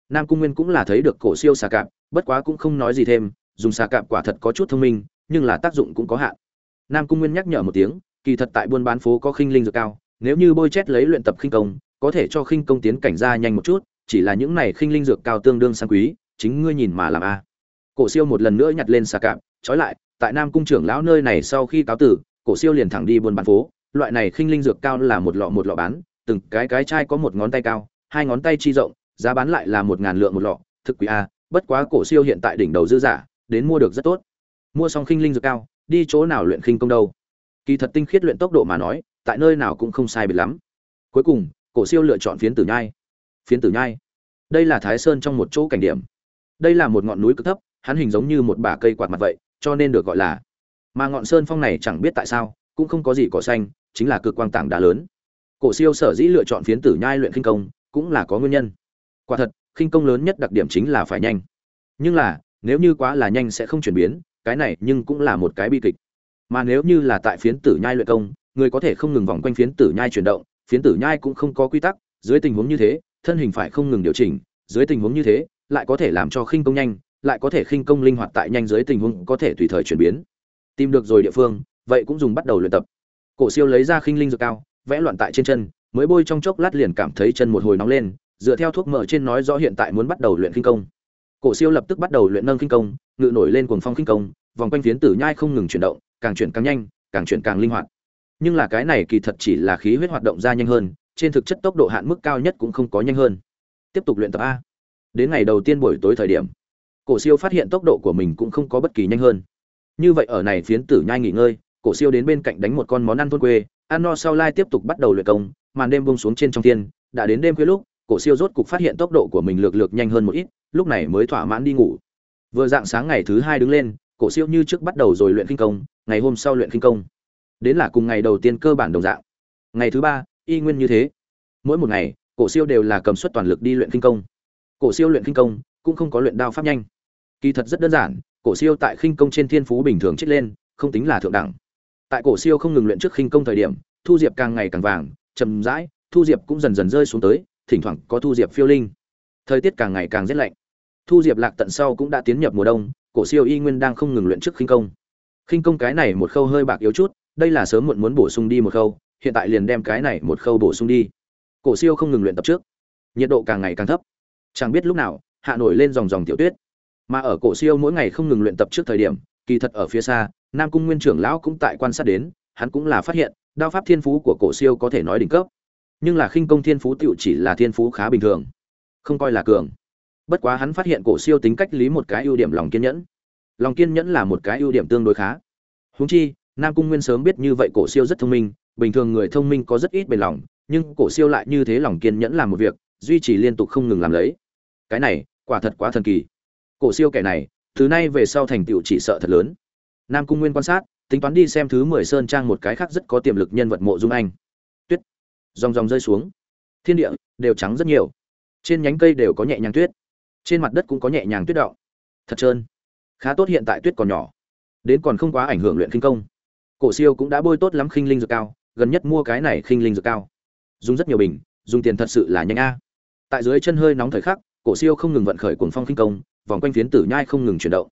Nam cung nguyên cũng là thấy được cổ siêu xà cạp, bất quá cũng không nói gì thêm, dùng xà cạp quả thật có chút thông minh, nhưng là tác dụng cũng có hạn. Nam cung nguyên nhắc nhở một tiếng, kỳ thật tại buôn bán phố có khinh linh dược cao, nếu như bôi chét lấy luyện tập khinh công, có thể cho khinh công tiến cảnh ra nhanh một chút, chỉ là những này khinh linh dược cao tương đương sang quý, chính ngươi nhìn mà làm a. Cổ siêu một lần nữa nhặt lên xà cạp trói lại, tại nam cung trưởng lão nơi này sau khi cáo tử, cổ siêu liền thẳng đi buôn bán phố. Loại này khinh linh dược cao là một lọ một lọ bán, từng cái cái chai có một ngón tay cao, hai ngón tay chi rộng, giá bán lại là một ngàn lượng một lọ. Thực quý a, bất quá cổ siêu hiện tại đỉnh đầu dư giả, đến mua được rất tốt. Mua xong khinh linh dược cao, đi chỗ nào luyện khinh công đâu? Kỳ thật tinh khiết luyện tốc độ mà nói, tại nơi nào cũng không sai biệt lắm. Cuối cùng, cổ siêu lựa chọn phiến tử nhai. Phiến tử nhai. Đây là thái sơn trong một chỗ cảnh điểm. Đây là một ngọn núi cực thấp, hắn hình giống như một bả cây quạt mặt vậy cho nên được gọi là. Mà ngọn sơn phong này chẳng biết tại sao, cũng không có gì cỏ xanh, chính là cực quang tảng đá lớn. Cổ siêu sở dĩ lựa chọn phiến tử nhai luyện khinh công, cũng là có nguyên nhân. Quả thật, khinh công lớn nhất đặc điểm chính là phải nhanh. Nhưng là, nếu như quá là nhanh sẽ không chuyển biến, cái này nhưng cũng là một cái bi kịch. Mà nếu như là tại phiến tử nhai luyện công, người có thể không ngừng vòng quanh phiến tử nhai chuyển động, phiến tử nhai cũng không có quy tắc, dưới tình huống như thế, thân hình phải không ngừng điều chỉnh, dưới tình huống như thế, lại có thể làm cho khinh công nhanh lại có thể khinh công linh hoạt tại nhanh dưới tình huống có thể tùy thời chuyển biến. Tìm được rồi địa phương, vậy cũng dùng bắt đầu luyện tập. Cổ siêu lấy ra khinh linh dược cao, vẽ loạn tại trên chân, mới bôi trong chốc lát liền cảm thấy chân một hồi nóng lên, dựa theo thuốc mở trên nói rõ hiện tại muốn bắt đầu luyện khinh công. Cổ siêu lập tức bắt đầu luyện nâng khinh công, ngự nổi lên cuồng phong khinh công, vòng quanh phiến tử nhai không ngừng chuyển động, càng chuyển càng nhanh, càng chuyển càng linh hoạt. Nhưng là cái này kỳ thật chỉ là khí huyết hoạt động ra nhanh hơn, trên thực chất tốc độ hạn mức cao nhất cũng không có nhanh hơn. Tiếp tục luyện tập a. Đến ngày đầu tiên buổi tối thời điểm cổ siêu phát hiện tốc độ của mình cũng không có bất kỳ nhanh hơn. Như vậy ở này phiến tử nhai nghỉ ngơi, cổ siêu đến bên cạnh đánh một con món ăn thôn quê, ăn no sau lai tiếp tục bắt đầu luyện công, màn đêm buông xuống trên trong thiên, đã đến đêm khuya lúc, cổ siêu rốt cục phát hiện tốc độ của mình lược lược nhanh hơn một ít, lúc này mới thỏa mãn đi ngủ. Vừa dạng sáng ngày thứ hai đứng lên, cổ siêu như trước bắt đầu rồi luyện kinh công, ngày hôm sau luyện kinh công. Đến là cùng ngày đầu tiên cơ bản đồng dạng. Ngày thứ ba, y nguyên như thế. Mỗi một ngày, cổ siêu đều là cầm suất toàn lực đi luyện kinh công. Cổ siêu luyện kinh công cũng không có luyện đao pháp nhanh. Kỳ thật rất đơn giản, cổ siêu tại khinh công trên thiên phú bình thường chết lên, không tính là thượng đẳng. Tại cổ siêu không ngừng luyện trước khinh công thời điểm, thu diệp càng ngày càng vàng, chậm rãi, thu diệp cũng dần dần rơi xuống tới, thỉnh thoảng có thu diệp phiêu linh. Thời tiết càng ngày càng rét lạnh. Thu diệp lạc tận sau cũng đã tiến nhập mùa đông, cổ siêu y nguyên đang không ngừng luyện trước khinh công. Khinh công cái này một khâu hơi bạc yếu chút, đây là sớm muộn muốn bổ sung đi một khâu, hiện tại liền đem cái này một khâu bổ sung đi. Cổ siêu không ngừng luyện tập trước, nhiệt độ càng ngày càng thấp. Chẳng biết lúc nào hạ nổi lên dòng dòng tiểu tuyết. Mà ở cổ siêu mỗi ngày không ngừng luyện tập trước thời điểm, kỳ thật ở phía xa, nam cung nguyên trưởng lão cũng tại quan sát đến, hắn cũng là phát hiện, đao pháp thiên phú của cổ siêu có thể nói đỉnh cấp. Nhưng là khinh công thiên phú tựu chỉ là thiên phú khá bình thường. Không coi là cường. Bất quá hắn phát hiện cổ siêu tính cách lý một cái ưu điểm lòng kiên nhẫn. Lòng kiên nhẫn là một cái ưu điểm tương đối khá. Húng chi, nam cung nguyên sớm biết như vậy cổ siêu rất thông minh, bình thường người thông minh có rất ít bền lòng, nhưng cổ siêu lại như thế lòng kiên nhẫn làm một việc, duy trì liên tục không ngừng làm lấy. Cái này quả thật quá thần kỳ. Cổ siêu kẻ này thứ nay về sau thành tựu chỉ sợ thật lớn. Nam cung nguyên quan sát, tính toán đi xem thứ mười sơn trang một cái khác rất có tiềm lực nhân vật mộ dung anh. Tuyết. Dòng dòng rơi xuống. Thiên địa, đều trắng rất nhiều. Trên nhánh cây đều có nhẹ nhàng tuyết. Trên mặt đất cũng có nhẹ nhàng tuyết đạo. thật trơn. Khá tốt hiện tại tuyết còn nhỏ. Đến còn không quá ảnh hưởng luyện kinh công. Cổ siêu cũng đã bôi tốt lắm khinh linh dược cao, gần nhất mua cái này khinh linh dược cao. Dùng rất nhiều bình, dùng tiền thật sự là nhanh a. Tại dưới chân hơi nóng thời khắc cổ siêu không ngừng vận khởi cuồng phong khinh công, vòng quanh phiến tử nhai không ngừng chuyển động.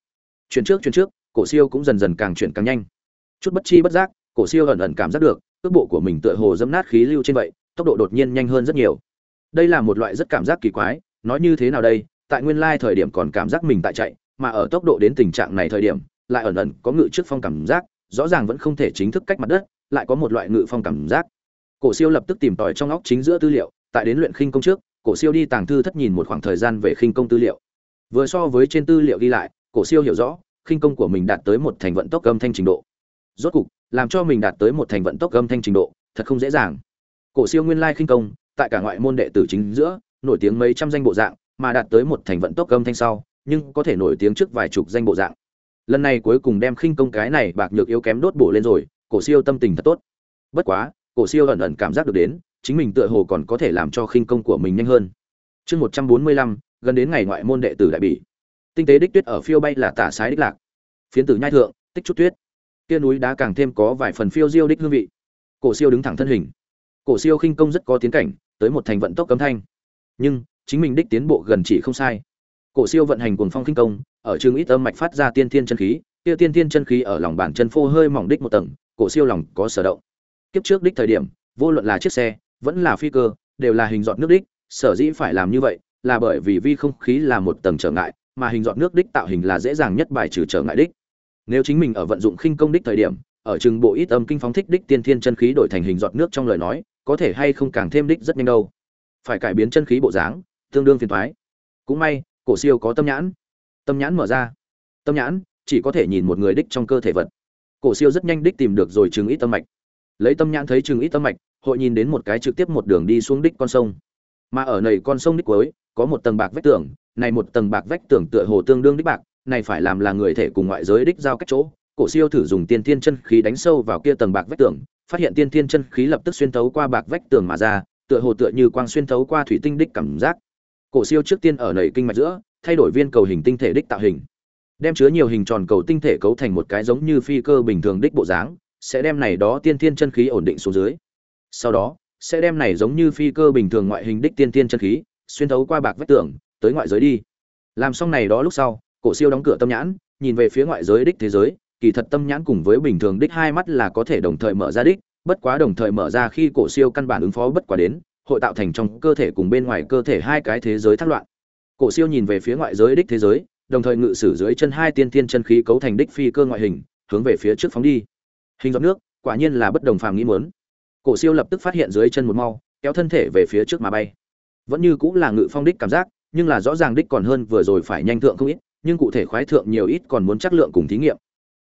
Chuyển trước chuyển trước, cổ siêu cũng dần dần càng chuyển càng nhanh. Chút bất chi bất giác, cổ siêu ẩn ẩn cảm giác được, cước bộ của mình tựa hồ dẫm nát khí lưu trên vậy, tốc độ đột nhiên nhanh hơn rất nhiều. Đây là một loại rất cảm giác kỳ quái, nói như thế nào đây? Tại nguyên lai thời điểm còn cảm giác mình tại chạy, mà ở tốc độ đến tình trạng này thời điểm, lại ẩn ẩn có ngự trước phong cảm giác, rõ ràng vẫn không thể chính thức cách mặt đất, lại có một loại ngự phong cảm giác. Cổ siêu lập tức tìm tòi trong óc chính giữa tư liệu, tại đến luyện khinh công trước cổ siêu đi tàng thư thất nhìn một khoảng thời gian về khinh công tư liệu. Vừa so với trên tư liệu ghi lại, cổ siêu hiểu rõ, khinh công của mình đạt tới một thành vận tốc âm thanh trình độ. Rốt cục, làm cho mình đạt tới một thành vận tốc âm thanh trình độ, thật không dễ dàng. Cổ siêu nguyên lai khinh công, tại cả ngoại môn đệ tử chính giữa, nổi tiếng mấy trăm danh bộ dạng, mà đạt tới một thành vận tốc âm thanh sau, nhưng có thể nổi tiếng trước vài chục danh bộ dạng. Lần này cuối cùng đem khinh công cái này bạc nhược yếu kém đốt bổ lên rồi, cổ siêu tâm tình thật tốt. Bất quá, cổ siêu ẩn ẩn cảm giác được đến chính mình tựa hồ còn có thể làm cho khinh công của mình nhanh hơn. Chương một trăm bốn mươi lăm, gần đến ngày ngoại môn đệ tử đại bị tinh tế đích tuyết ở phiêu bay là tả sái đích lạc. Phiến tử nhai thượng, tích chút tuyết. Kia núi đá càng thêm có vài phần phiêu diêu đích hương vị. Cổ siêu đứng thẳng thân hình. Cổ siêu khinh công rất có tiến cảnh, tới một thành vận tốc cấm thanh. Nhưng, chính mình đích tiến bộ gần chỉ không sai. Cổ siêu vận hành cuồng phong khinh công, ở trường ít âm mạch phát ra tiên thiên chân khí, kia tiên thiên chân khí ở lòng bàn chân phô hơi mỏng đích một tầng, cổ siêu lòng có sở động. Kiếp trước đích thời điểm, vô luận là chiếc xe vẫn là phi cơ, đều là hình dọn nước đích, sở dĩ phải làm như vậy, là bởi vì vi không khí là một tầng trở ngại, mà hình dọn nước đích tạo hình là dễ dàng nhất bài trừ trở ngại đích. Nếu chính mình ở vận dụng khinh công đích thời điểm, ở chừng bộ ít âm kinh phóng thích đích tiên thiên chân khí đổi thành hình dọn nước trong lời nói, có thể hay không càng thêm đích rất nhanh đâu. Phải cải biến chân khí bộ dáng, tương đương phiền thoái cũng may, cổ siêu có tâm nhãn. Tâm nhãn mở ra. Tâm nhãn, chỉ có thể nhìn một người đích trong cơ thể vật. Cổ siêu rất nhanh đích tìm được rồi chừng ít tâm mạch. Lấy tâm nhãn thấy chừng ít tâm mạch hội nhìn đến một cái trực tiếp một đường đi xuống đích con sông. Mà ở nầy con sông đích cuối, có một tầng bạc vách tường, này một tầng bạc vách tường tựa hồ tương đương đích bạc, này phải làm là người thể cùng ngoại giới đích giao cách chỗ. Cổ siêu thử dùng tiên tiên chân khí đánh sâu vào kia tầng bạc vách tường, phát hiện tiên tiên chân khí lập tức xuyên thấu qua bạc vách tường mà ra, tựa hồ tựa như quang xuyên thấu qua thủy tinh đích cảm giác. Cổ siêu trước tiên ở nầy kinh mạch giữa, thay đổi viên cầu hình tinh thể đích tạo hình. Đem chứa nhiều hình tròn cầu tinh thể cấu thành một cái giống như phi cơ bình thường đích bộ dáng, sẽ đem này đó tiên tiên chân khí ổn định xuống dưới sau đó, sẽ đem này giống như phi cơ bình thường ngoại hình đích tiên tiên chân khí, xuyên thấu qua bạc vách tường, tới ngoại giới đi. Làm xong này đó lúc sau, cổ siêu đóng cửa tâm nhãn, nhìn về phía ngoại giới đích thế giới, kỳ thật tâm nhãn cùng với bình thường đích hai mắt là có thể đồng thời mở ra đích, bất quá đồng thời mở ra khi cổ siêu căn bản ứng phó bất quá đến, hội tạo thành trong cơ thể cùng bên ngoài cơ thể hai cái thế giới thác loạn. Cổ siêu nhìn về phía ngoại giới đích thế giới, đồng thời ngự sử dưới chân hai tiên tiên chân khí cấu thành đích phi cơ ngoại hình, hướng về phía trước phóng đi. Hình giọt nước, quả nhiên là bất đồng phàm nghĩ muốn cổ siêu lập tức phát hiện dưới chân một mau, kéo thân thể về phía trước mà bay. Vẫn như cũng là ngự phong đích cảm giác, nhưng là rõ ràng đích còn hơn vừa rồi phải nhanh thượng không ít, nhưng cụ thể khoái thượng nhiều ít còn muốn chắc lượng cùng thí nghiệm.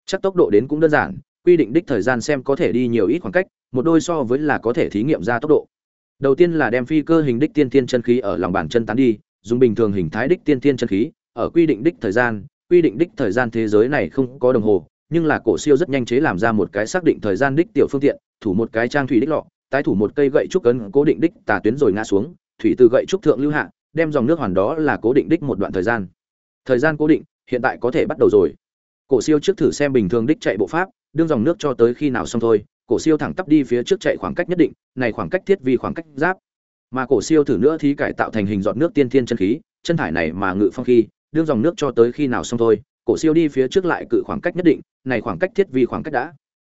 Chắc tốc độ đến cũng đơn giản, quy định đích thời gian xem có thể đi nhiều ít khoảng cách, một đôi so với là có thể thí nghiệm ra tốc độ. Đầu tiên là đem phi cơ hình đích tiên tiên chân khí ở lòng bàn chân tán đi, dùng bình thường hình thái đích tiên tiên chân khí, ở quy định đích thời gian, quy định đích thời gian thế giới này không có đồng hồ nhưng là cổ siêu rất nhanh chế làm ra một cái xác định thời gian đích tiểu phương tiện, thủ một cái trang thủy đích lọ, tái thủ một cây gậy trúc cấn cố định đích tà tuyến rồi ngã xuống, thủy từ gậy trúc thượng lưu hạ, đem dòng nước hoàn đó là cố định đích một đoạn thời gian. Thời gian cố định, hiện tại có thể bắt đầu rồi. Cổ siêu trước thử xem bình thường đích chạy bộ pháp, đương dòng nước cho tới khi nào xong thôi, cổ siêu thẳng tắp đi phía trước chạy khoảng cách nhất định, này khoảng cách thiết vi khoảng cách giáp. Mà cổ siêu thử nữa thì cải tạo thành hình giọt nước tiên thiên chân khí, chân thải này mà ngự phong khi, đương dòng nước cho tới khi nào xong thôi cổ siêu đi phía trước lại cự khoảng cách nhất định, này khoảng cách thiết vi khoảng cách đã.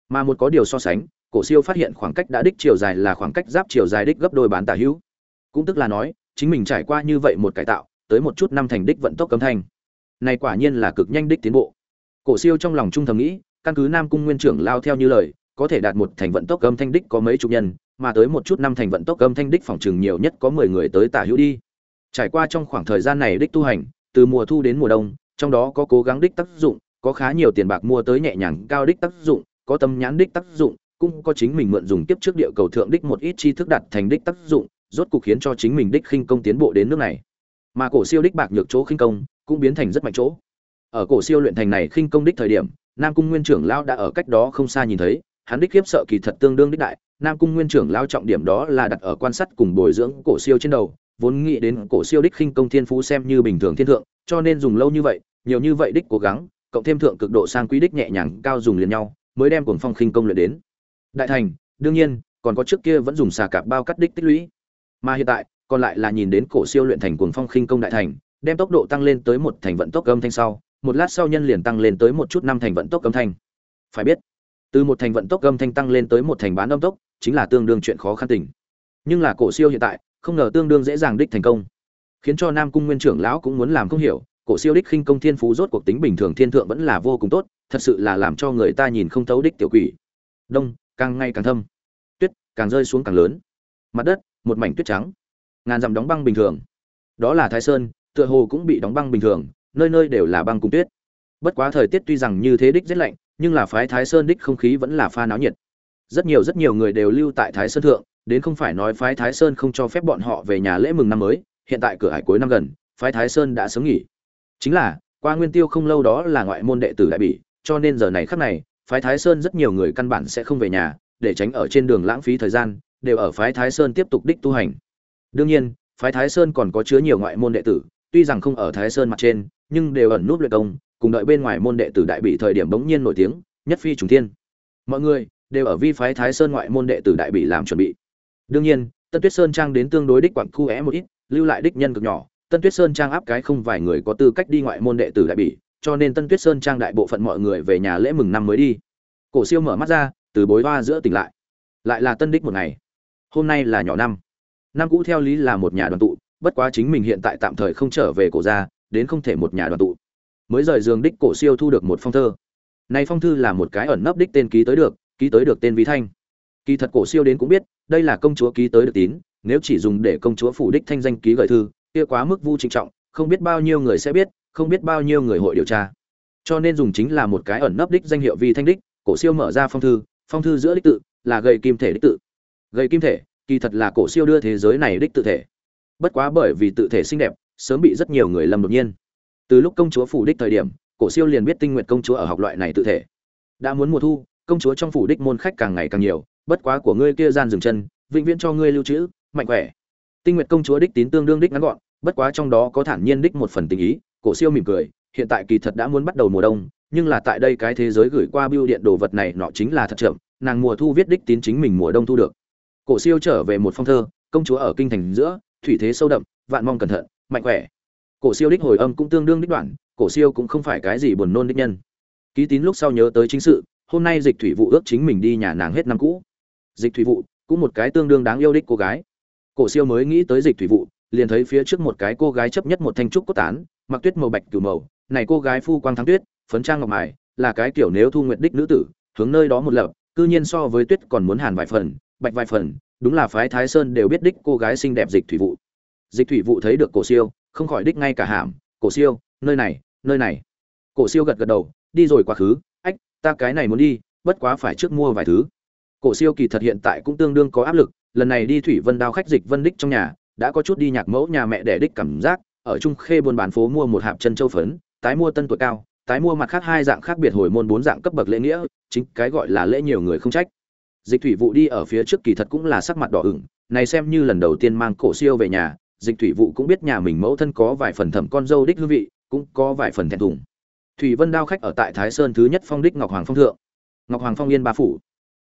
Mà một có điều so sánh, cổ siêu phát hiện khoảng cách đã đích chiều dài là khoảng cách giáp chiều dài đích gấp đôi bán tả hữu. Cũng tức là nói, chính mình trải qua như vậy một cải tạo, tới một chút năm thành đích vận tốc cấm thanh. Này quả nhiên là cực nhanh đích tiến bộ. Cổ siêu trong lòng trung thầm nghĩ, căn cứ nam cung nguyên trưởng lao theo như lời, có thể đạt một thành vận tốc âm thanh đích có mấy chục nhân, mà tới một chút năm thành vận tốc âm thanh đích phòng trường nhiều nhất có mười người tới tả hữu đi. Trải qua trong khoảng thời gian này đích tu hành, từ mùa thu đến mùa đông trong đó có cố gắng đích tác dụng, có khá nhiều tiền bạc mua tới nhẹ nhàng cao đích tác dụng, có tâm nhãn đích tác dụng, cũng có chính mình mượn dùng tiếp trước địa cầu thượng đích một ít tri thức đặt thành đích tác dụng, rốt cục khiến cho chính mình đích khinh công tiến bộ đến nước này. Mà cổ siêu đích bạc nhược chỗ khinh công cũng biến thành rất mạnh chỗ. Ở cổ siêu luyện thành này khinh công đích thời điểm, nam cung nguyên trưởng lão đã ở cách đó không xa nhìn thấy, hắn đích khiếp sợ kỳ thật tương đương đích đại, nam cung nguyên trưởng lão trọng điểm đó là đặt ở quan sát cùng bồi dưỡng cổ siêu trên đầu, vốn nghĩ đến cổ siêu đích khinh công thiên phú xem như bình thường thiên thượng, cho nên dùng lâu như vậy nhiều như vậy đích cố gắng, cộng thêm thượng cực độ sang quý đích nhẹ nhàng, cao dùng liền nhau, mới đem cuồng phong khinh công luyện đến. Đại thành, đương nhiên, còn có trước kia vẫn dùng xà cạp bao cắt đích tích lũy. Mà hiện tại, còn lại là nhìn đến cổ siêu luyện thành cuồng phong khinh công đại thành, đem tốc độ tăng lên tới một thành vận tốc âm thanh sau, một lát sau nhân liền tăng lên tới một chút năm thành vận tốc âm thanh. Phải biết, từ một thành vận tốc âm thanh tăng lên tới một thành bán âm tốc, chính là tương đương chuyện khó khăn tình. Nhưng là cổ siêu hiện tại, không ngờ tương đương dễ dàng đích thành công, khiến cho nam cung nguyên trưởng lão cũng muốn làm không hiểu cổ siêu đích khinh công thiên phú rốt cuộc tính bình thường thiên thượng vẫn là vô cùng tốt, thật sự là làm cho người ta nhìn không thấu đích tiểu quỷ. Đông, càng ngày càng thâm. Tuyết, càng rơi xuống càng lớn. Mặt đất, một mảnh tuyết trắng. Ngàn dặm đóng băng bình thường. Đó là thái sơn, tựa hồ cũng bị đóng băng bình thường, nơi nơi đều là băng cùng tuyết. Bất quá thời tiết tuy rằng như thế đích rất lạnh, nhưng là phái thái sơn đích không khí vẫn là pha náo nhiệt. Rất nhiều rất nhiều người đều lưu tại thái sơn thượng, đến không phải nói phái thái sơn không cho phép bọn họ về nhà lễ mừng năm mới, hiện tại cửa hải cuối năm gần, phái thái sơn đã sớm nghỉ chính là, qua nguyên tiêu không lâu đó là ngoại môn đệ tử đại bỉ, cho nên giờ này khắc này, phái thái sơn rất nhiều người căn bản sẽ không về nhà, để tránh ở trên đường lãng phí thời gian, đều ở phái thái sơn tiếp tục đích tu hành. Đương nhiên, phái thái sơn còn có chứa nhiều ngoại môn đệ tử, tuy rằng không ở thái sơn mặt trên, nhưng đều ẩn nút luyện công, cùng đợi bên ngoài môn đệ tử đại bị thời điểm bỗng nhiên nổi tiếng, nhất phi trùng thiên. Mọi người, đều ở vi phái thái sơn ngoại môn đệ tử đại bị làm chuẩn bị. Đương nhiên, tân tuyết sơn trang đến tương đối đích quặng khu é một ít, lưu lại đích nhân cực nhỏ tân tuyết sơn trang áp cái không vài người có tư cách đi ngoại môn đệ tử đại bị cho nên tân tuyết sơn trang đại bộ phận mọi người về nhà lễ mừng năm mới đi. Cổ siêu mở mắt ra, từ bối hoa giữa tỉnh lại. Lại là tân đích một ngày. Hôm nay là nhỏ năm. Năm cũ theo lý là một nhà đoàn tụ, bất quá chính mình hiện tại tạm thời không trở về cổ gia, đến không thể một nhà đoàn tụ. Mới rời giường đích cổ siêu thu được một phong thơ. Này phong thư là một cái ẩn nấp đích tên ký tới được, ký tới được tên vi thanh. Kỳ thật cổ siêu đến cũng biết, đây là công chúa ký tới được tín, nếu chỉ dùng để công chúa phủ đích thanh danh ký gửi thư kia quá mức vu trịnh trọng, không biết bao nhiêu người sẽ biết, không biết bao nhiêu người hội điều tra. Cho nên dùng chính là một cái ẩn nấp đích danh hiệu vi thanh đích, cổ siêu mở ra phong thư phong thư giữa đích tự là gầy kim thể đích tự. Gầy kim thể, kỳ thật là cổ siêu đưa thế giới này đích tự thể. Bất quá bởi vì tự thể xinh đẹp, sớm bị rất nhiều người lầm đột nhiên. Từ lúc công chúa phủ đích thời điểm, cổ siêu liền biết tinh nguyện công chúa ở học loại này tự thể. Đã muốn mùa thu, công chúa trong phủ đích môn khách càng ngày càng nhiều, bất quá của ngươi kia gian dừng chân, vĩnh viễn cho ngươi lưu trữ, mạnh khỏe. Tinh nguyện công chúa đích tín tương đương đích ngắn gọn bất quá trong đó có thản nhiên đích một phần tình ý, cổ siêu mỉm cười, hiện tại kỳ thật đã muốn bắt đầu mùa đông, nhưng là tại đây cái thế giới gửi qua bưu điện đồ vật này nọ chính là thật chậm, nàng mùa thu viết đích tín chính mình mùa đông thu được. Cổ siêu trở về một phong thơ, công chúa ở kinh thành giữa, thủy thế sâu đậm, vạn mong cẩn thận, mạnh khỏe. Cổ siêu đích hồi âm cũng tương đương đích đoạn, cổ siêu cũng không phải cái gì buồn nôn đích nhân. Ký tín lúc sau nhớ tới chính sự, hôm nay dịch thủy vụ ước chính mình đi nhà nàng hết năm cũ. Dịch thủy vụ, cũng một cái tương đương đáng yêu đích cô gái. Cổ siêu mới nghĩ tới dịch thủy vụ liền thấy phía trước một cái cô gái chấp nhất một thanh trúc cốt tán, mặc tuyết màu bạch cửu màu. Này cô gái phu quang thắng tuyết, phấn trang ngọc mài, là cái kiểu nếu thu nguyệt đích nữ tử, hướng nơi đó một lập, cư nhiên so với tuyết còn muốn hàn vài phần, bạch vài phần, đúng là phái thái sơn đều biết đích cô gái xinh đẹp dịch thủy vụ. Dịch thủy vụ thấy được cổ siêu, không khỏi đích ngay cả hàm, cổ siêu, nơi này nơi này. Cổ siêu gật gật đầu, đi rồi quá khứ, ách, ta cái này muốn đi, bất quá phải trước mua vài thứ. Cổ siêu kỳ thật hiện tại cũng tương đương có áp lực, lần này đi thủy vân đao khách dịch vân đích trong nhà đã có chút đi nhạc mẫu nhà mẹ đẻ đích cảm giác, ở trung khê buôn bán phố mua một hạp chân châu phấn, tái mua tân tuổi cao, tái mua mặt khác hai dạng khác biệt hồi môn bốn dạng cấp bậc lễ nghĩa, chính cái gọi là lễ nhiều người không trách. Dịch thủy vụ đi ở phía trước kỳ thật cũng là sắc mặt đỏ ửng, này xem như lần đầu tiên mang cổ siêu về nhà, dịch thủy vụ cũng biết nhà mình mẫu thân có vài phần thẩm con dâu đích hương vị, cũng có vài phần thẹn thùng. Thủy vân đao khách ở tại thái sơn thứ nhất phong đích ngọc hoàng phong thượng. Ngọc hoàng phong yên ba phủ.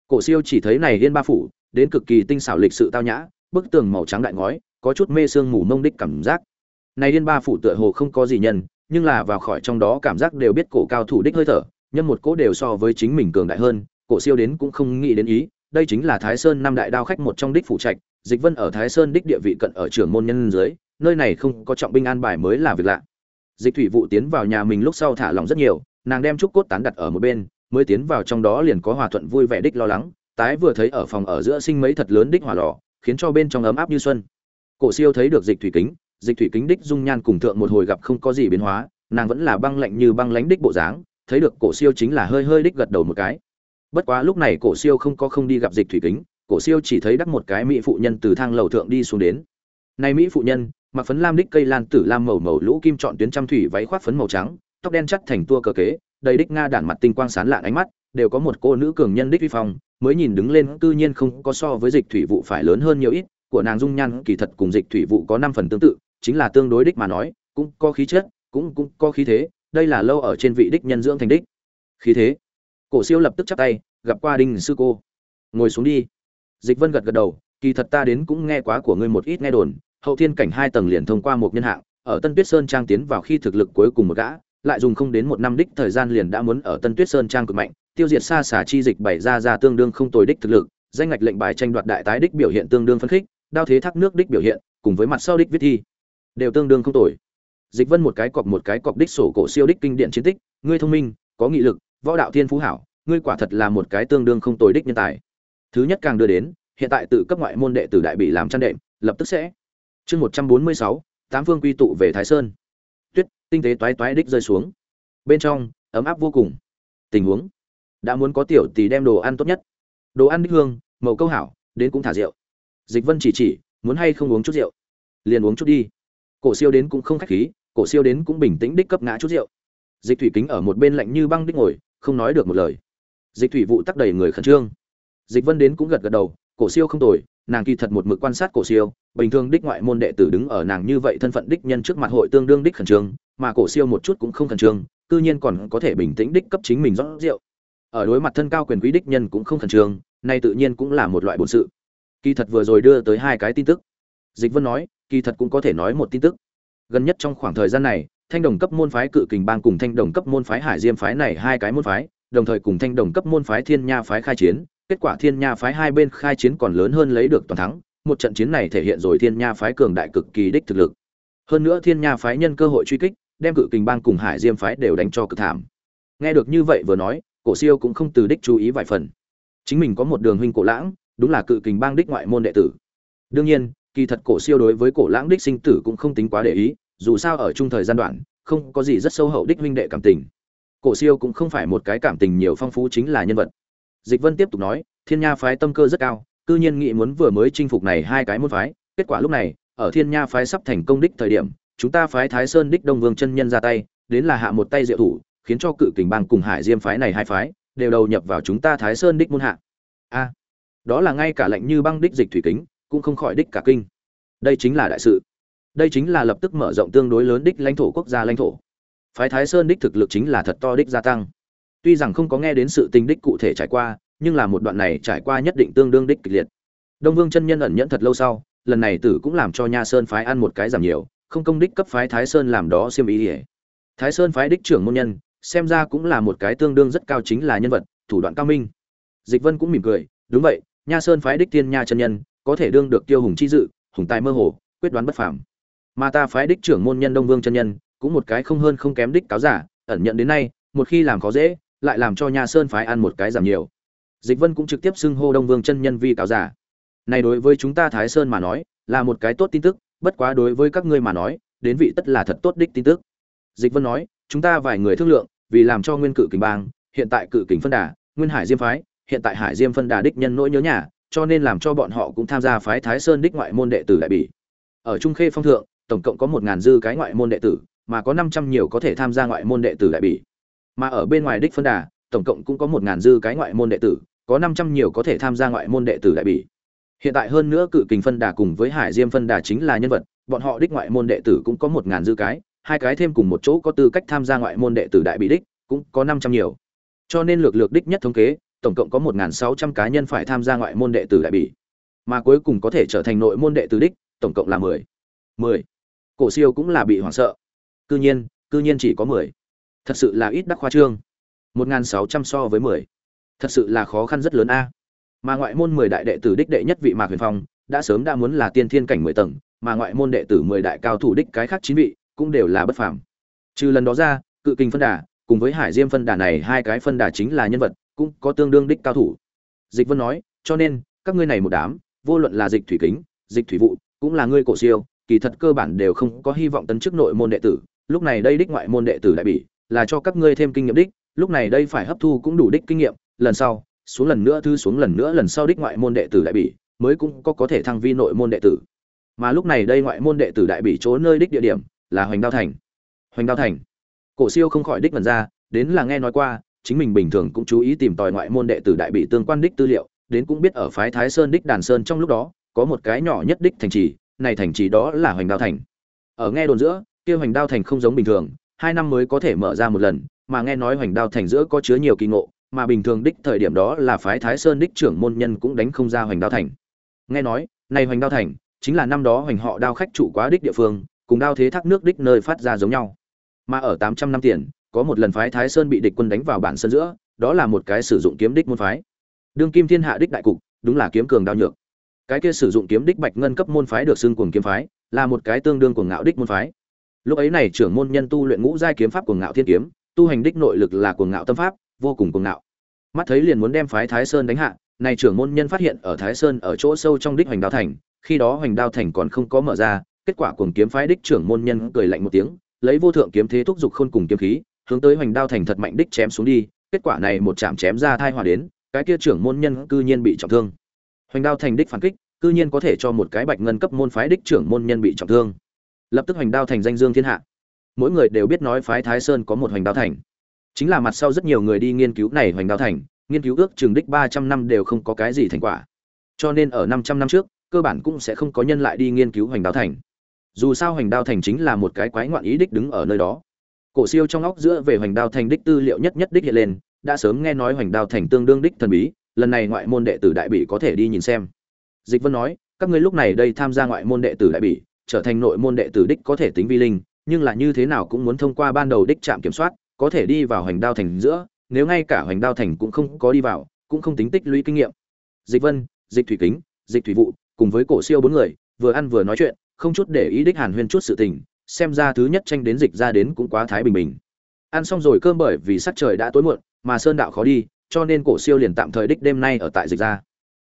Cổ siêu chỉ thấy này yên ba phủ, đến cực kỳ tinh xảo lịch sự tao nhã, bức tường màu trắng đại ngói có chút mê sương mù mông đích cảm giác. Này điên ba phủ tựa hồ không có gì nhân, nhưng là vào khỏi trong đó cảm giác đều biết cổ cao thủ đích hơi thở, nhân một cỗ đều so với chính mình cường đại hơn, cổ siêu đến cũng không nghĩ đến ý, đây chính là thái sơn năm đại đao khách một trong đích phủ trạch, dịch vân ở thái sơn đích địa vị cận ở trưởng môn nhân dưới, nơi này không có trọng binh an bài mới là việc lạ. Dịch thủy vụ tiến vào nhà mình lúc sau thả lòng rất nhiều, nàng đem trúc cốt tán đặt ở một bên, mới tiến vào trong đó liền có hòa thuận vui vẻ đích lo lắng, tái vừa thấy ở phòng ở giữa sinh mấy thật lớn đích hỏa lò, khiến cho bên trong ấm áp như xuân cổ siêu thấy được dịch thủy kính, dịch thủy kính đích dung nhan cùng thượng một hồi gặp không có gì biến hóa, nàng vẫn là băng lạnh như băng lánh đích bộ dáng, thấy được cổ siêu chính là hơi hơi đích gật đầu một cái. Bất quá lúc này cổ siêu không có không đi gặp dịch thủy kính, cổ siêu chỉ thấy đắc một cái mỹ phụ nhân từ thang lầu thượng đi xuống đến. Này mỹ phụ nhân, mặc phấn lam đích cây lan tử lam màu màu lũ kim chọn tuyến trăm thủy váy khoác phấn màu trắng, tóc đen chắc thành tua cờ kế, đầy đích nga đản mặt tinh quang sán lạn ánh mắt, đều có một cô nữ cường nhân đích vi phong, mới nhìn đứng lên cư nhiên không có so với dịch thủy vụ phải lớn hơn nhiều ít của nàng dung nhan kỳ thật cùng dịch thủy vụ có năm phần tương tự, chính là tương đối đích mà nói, cũng có khí chất, cũng cũng có khí thế, đây là lâu ở trên vị đích nhân dưỡng thành đích. Khí thế. Cổ siêu lập tức chắp tay, gặp qua đinh sư cô. Ngồi xuống đi. Dịch vân gật gật đầu, kỳ thật ta đến cũng nghe quá của ngươi một ít nghe đồn, hậu thiên cảnh hai tầng liền thông qua một nhân hạng, ở tân tuyết sơn trang tiến vào khi thực lực cuối cùng một gã, lại dùng không đến một năm đích thời gian liền đã muốn ở tân tuyết sơn trang cực mạnh, tiêu diệt xa xả chi dịch bảy ra ra tương đương không tồi đích thực lực, danh ngạch lệnh bài tranh đoạt đại tái đích biểu hiện tương đương phân khích đao thế thác nước đích biểu hiện, cùng với mặt sau đích viết thi, đều tương đương không tồi. Dịch vân một cái cọc một cái cọc đích sổ cổ siêu đích kinh điển chiến tích, ngươi thông minh, có nghị lực, võ đạo thiên phú hảo, ngươi quả thật là một cái tương đương không tồi đích nhân tài. Thứ nhất càng đưa đến, hiện tại tự cấp ngoại môn đệ tử đại bị làm chăn đệm, lập tức sẽ. Chương một trăm bốn mươi sáu, tám phương quy tụ về thái sơn. Tuyết, tinh tế toái toái đích rơi xuống. Bên trong, ấm áp vô cùng. Tình huống, đã muốn có tiểu thì đem đồ ăn tốt nhất. Đồ ăn đích hương, màu câu hảo, đến cũng thả rượu dịch vân chỉ chỉ, muốn hay không uống chút rượu? Liền uống chút đi. Cổ siêu đến cũng không khách khí, cổ siêu đến cũng bình tĩnh đích cấp ngã chút rượu. Dịch thủy kính ở một bên lạnh như băng đích ngồi, không nói được một lời. Dịch thủy vụ tắc đầy người khẩn trương. Dịch vân đến cũng gật gật đầu, cổ siêu không tồi, nàng kỳ thật một mực quan sát cổ siêu, bình thường đích ngoại môn đệ tử đứng ở nàng như vậy thân phận đích nhân trước mặt hội tương đương đích khẩn trương, mà cổ siêu một chút cũng không khẩn trương, cư nhiên còn có thể bình tĩnh đích cấp chính mình rót rượu. Ở đối mặt thân cao quyền quý đích nhân cũng không khẩn trương, nay tự nhiên cũng là một loại bổn sự kỳ thật vừa rồi đưa tới hai cái tin tức. Dịch vân nói, kỳ thật cũng có thể nói một tin tức. Gần nhất trong khoảng thời gian này, thanh đồng cấp môn phái cự kình bang cùng thanh đồng cấp môn phái hải diêm phái này hai cái môn phái, đồng thời cùng thanh đồng cấp môn phái thiên nha phái khai chiến, kết quả thiên nha phái hai bên khai chiến còn lớn hơn lấy được toàn thắng, một trận chiến này thể hiện rồi thiên nha phái cường đại cực kỳ đích thực lực. Hơn nữa thiên nha phái nhân cơ hội truy kích, đem cự kình bang cùng hải diêm phái đều đánh cho cực thảm. Nghe được như vậy vừa nói, cổ siêu cũng không từ đích chú ý vài phần. Chính mình có một đường huynh cổ lãng đúng là cự kình bang đích ngoại môn đệ tử. Đương nhiên, kỳ thật cổ siêu đối với cổ lãng đích sinh tử cũng không tính quá để ý, dù sao ở chung thời gian đoạn, không có gì rất sâu hậu đích huynh đệ cảm tình. Cổ siêu cũng không phải một cái cảm tình nhiều phong phú chính là nhân vật. Dịch vân tiếp tục nói, thiên nha phái tâm cơ rất cao, cư nhiên nghĩ muốn vừa mới chinh phục này hai cái môn phái, kết quả lúc này, ở thiên nha phái sắp thành công đích thời điểm, chúng ta phái thái sơn đích đông vương chân nhân ra tay, đến là hạ một tay diệu thủ, khiến cho cự kình bang cùng hải diêm phái này hai phái, đều đầu nhập vào chúng ta thái sơn đích môn hạ. A đó là ngay cả lệnh như băng đích dịch thủy kính, cũng không khỏi đích cả kinh. Đây chính là đại sự. Đây chính là lập tức mở rộng tương đối lớn đích lãnh thổ quốc gia lãnh thổ. Phái thái sơn đích thực lực chính là thật to đích gia tăng. Tuy rằng không có nghe đến sự tình đích cụ thể trải qua, nhưng là một đoạn này trải qua nhất định tương đương đích kịch liệt. Đông vương chân nhân ẩn nhẫn thật lâu sau, lần này tử cũng làm cho nha sơn phái ăn một cái giảm nhiều, không công đích cấp phái thái sơn làm đó xiêm ý ỉa thái sơn phái đích trưởng môn nhân, xem ra cũng là một cái tương đương rất cao chính là nhân vật, thủ đoạn cao minh. Dịch vân cũng mỉm cười, đúng vậy nha sơn phái đích tiên nha chân nhân, có thể đương được tiêu hùng chi dự, hùng tài mơ hồ, quyết đoán bất phàm. Mà ta phái đích trưởng môn nhân đông vương chân nhân, cũng một cái không hơn không kém đích cáo giả, ẩn nhận đến nay, một khi làm khó dễ, lại làm cho nha sơn phái ăn một cái giảm nhiều. Dịch vân cũng trực tiếp xưng hô đông vương chân nhân vi cáo giả. Này đối với chúng ta thái sơn mà nói, là một cái tốt tin tức, bất quá đối với các ngươi mà nói, đến vị tất là thật tốt đích tin tức. Dịch vân nói, chúng ta vài người thương lượng, vì làm cho nguyên cự kình bang, hiện tại cự kình phân đà, nguyên hải diêm phái hiện tại hải diêm phân đà đích nhân nỗi nhớ nhà, cho nên làm cho bọn họ cũng tham gia phái thái sơn đích ngoại môn đệ tử đại bỉ. Ở trung khê phong thượng, tổng cộng có một ngàn dư cái ngoại môn đệ tử, mà có năm trăm nhiều có thể tham gia ngoại môn đệ tử đại bỉ. Mà ở bên ngoài đích phân đà, tổng cộng cũng có một ngàn dư cái ngoại môn đệ tử, có năm trăm nhiều có thể tham gia ngoại môn đệ tử đại bỉ. Hiện tại hơn nữa cự kình phân đà cùng với hải diêm phân đà chính là nhân vật, bọn họ đích ngoại môn đệ tử cũng có một ngàn dư cái, hai cái thêm cùng một chỗ có tư cách tham gia ngoại môn đệ tử đại bị đích, cũng có năm trăm nhiều. Cho nên lược lược đích nhất thống kế tổng cộng có một sáu trăm cá nhân phải tham gia ngoại môn đệ tử đại bỉ, mà cuối cùng có thể trở thành nội môn đệ tử đích, tổng cộng là mười. Mười. Cổ siêu cũng là bị hoảng sợ. Cư nhiên cư nhiên chỉ có mười. Thật sự là ít đắc khoa trương. Một sáu trăm so với mười. Thật sự là khó khăn rất lớn a. Mà ngoại môn mười đại đệ tử đích đệ nhất vị mạc huyền phong, đã sớm đã muốn là tiên thiên cảnh mười tầng, mà ngoại môn đệ tử mười đại cao thủ đích cái khác chín vị, cũng đều là bất phàm. Trừ lần đó ra, cự kinh phân đà, cùng với hải diêm phân đà này hai cái phân đà chính là nhân vật cũng có tương đương đích cao thủ. Dịch vân nói, cho nên, các ngươi này một đám, vô luận là dịch thủy kính, dịch thủy vụ cũng là ngươi cổ siêu, kỳ thật cơ bản đều không có hy vọng tấn chức nội môn đệ tử. Lúc này đây đích ngoại môn đệ tử đại bỉ là cho các ngươi thêm kinh nghiệm đích. Lúc này đây phải hấp thu cũng đủ đích kinh nghiệm, lần sau, xuống lần nữa thư xuống lần nữa lần sau đích ngoại môn đệ tử đại bỉ mới cũng có có thể thăng vi nội môn đệ tử. Mà lúc này đây ngoại môn đệ tử đại bỉ chỗ nơi đích địa điểm, là hoành đao thành. Hoành đao thành. Cổ siêu không khỏi đích lần ra, đến là nghe nói qua chính mình bình thường cũng chú ý tìm tòi ngoại môn đệ tử đại bị tương quan đích tư liệu, đến cũng biết ở phái thái sơn đích đàn sơn trong lúc đó, có một cái nhỏ nhất đích thành trì, này thành trì đó là hoành đao thành. Ở nghe đồn giữa, kia hoành đao thành không giống bình thường, hai năm mới có thể mở ra một lần, mà nghe nói hoành đao thành giữa có chứa nhiều kỳ ngộ, mà bình thường đích thời điểm đó là phái thái sơn đích trưởng môn nhân cũng đánh không ra hoành đao thành. Nghe nói, này hoành đao thành chính là năm đó hoành họ đao khách trụ quá đích địa phương, cùng đao thế thác nước đích nơi phát ra giống nhau. Mà ở tám trăm năm tiền có một lần phái thái sơn bị địch quân đánh vào bản sân giữa, đó là một cái sử dụng kiếm đích môn phái. Đương kim thiên hạ đích đại cục, đúng là kiếm cường đao nhược. Cái kia sử dụng kiếm đích bạch ngân cấp môn phái được xưng cuồng kiếm phái, là một cái tương đương cuồng ngạo đích môn phái. Lúc ấy này trưởng môn nhân tu luyện ngũ giai kiếm pháp cuồng ngạo thiên kiếm, tu hành đích nội lực là cuồng ngạo tâm pháp, vô cùng cuồng ngạo. Mắt thấy liền muốn đem phái thái sơn đánh hạ, này trưởng môn nhân phát hiện ở thái sơn ở chỗ sâu trong đích hoành đao thành, khi đó hoành đao thành còn không có mở ra, kết quả cuồng kiếm phái đích trưởng môn nhân cười lạnh một tiếng, lấy vô thượng kiếm thế thúc giục khôn cùng kiếm khí hướng tới hoành đao thành thật mạnh đích chém xuống đi, kết quả này một chạm chém ra thai hòa đến, cái kia trưởng môn nhân cư nhiên bị trọng thương. Hoành đao thành đích phản kích, cư nhiên có thể cho một cái bạch ngân cấp môn phái đích trưởng môn nhân bị trọng thương. Lập tức hoành đao thành danh dương thiên hạ. Mỗi người đều biết nói phái thái sơn có một hoành đao thành. Chính là mặt sau rất nhiều người đi nghiên cứu này hoành đao thành, nghiên cứu ước trường đích ba trăm năm đều không có cái gì thành quả. Cho nên ở năm trăm năm trước, cơ bản cũng sẽ không có nhân lại đi nghiên cứu hoành đao thành. Dù sao hoành đao thành chính là một cái quái ngoạn ý đích đứng ở nơi đó cổ siêu trong óc giữa về hoành đao thành đích tư liệu nhất nhất đích hiện lên, đã sớm nghe nói hoành đao thành tương đương đích thần bí, lần này ngoại môn đệ tử đại bỉ có thể đi nhìn xem. Dịch vân nói, các ngươi lúc này đây tham gia ngoại môn đệ tử đại bỉ, trở thành nội môn đệ tử đích có thể tính vi linh, nhưng là như thế nào cũng muốn thông qua ban đầu đích trạm kiểm soát, có thể đi vào hoành đao thành giữa, nếu ngay cả hoành đao thành cũng không có đi vào, cũng không tính tích lũy kinh nghiệm. Dịch vân, dịch thủy kính, dịch thủy vụ, cùng với cổ siêu bốn người, vừa ăn vừa nói chuyện, không chút để ý đích hàn huyên chút sự tình xem ra thứ nhất tranh đến dịch ra đến cũng quá thái bình bình. Ăn xong rồi cơm bởi vì sắc trời đã tối muộn, mà sơn đạo khó đi, cho nên cổ siêu liền tạm thời đích đêm nay ở tại dịch ra.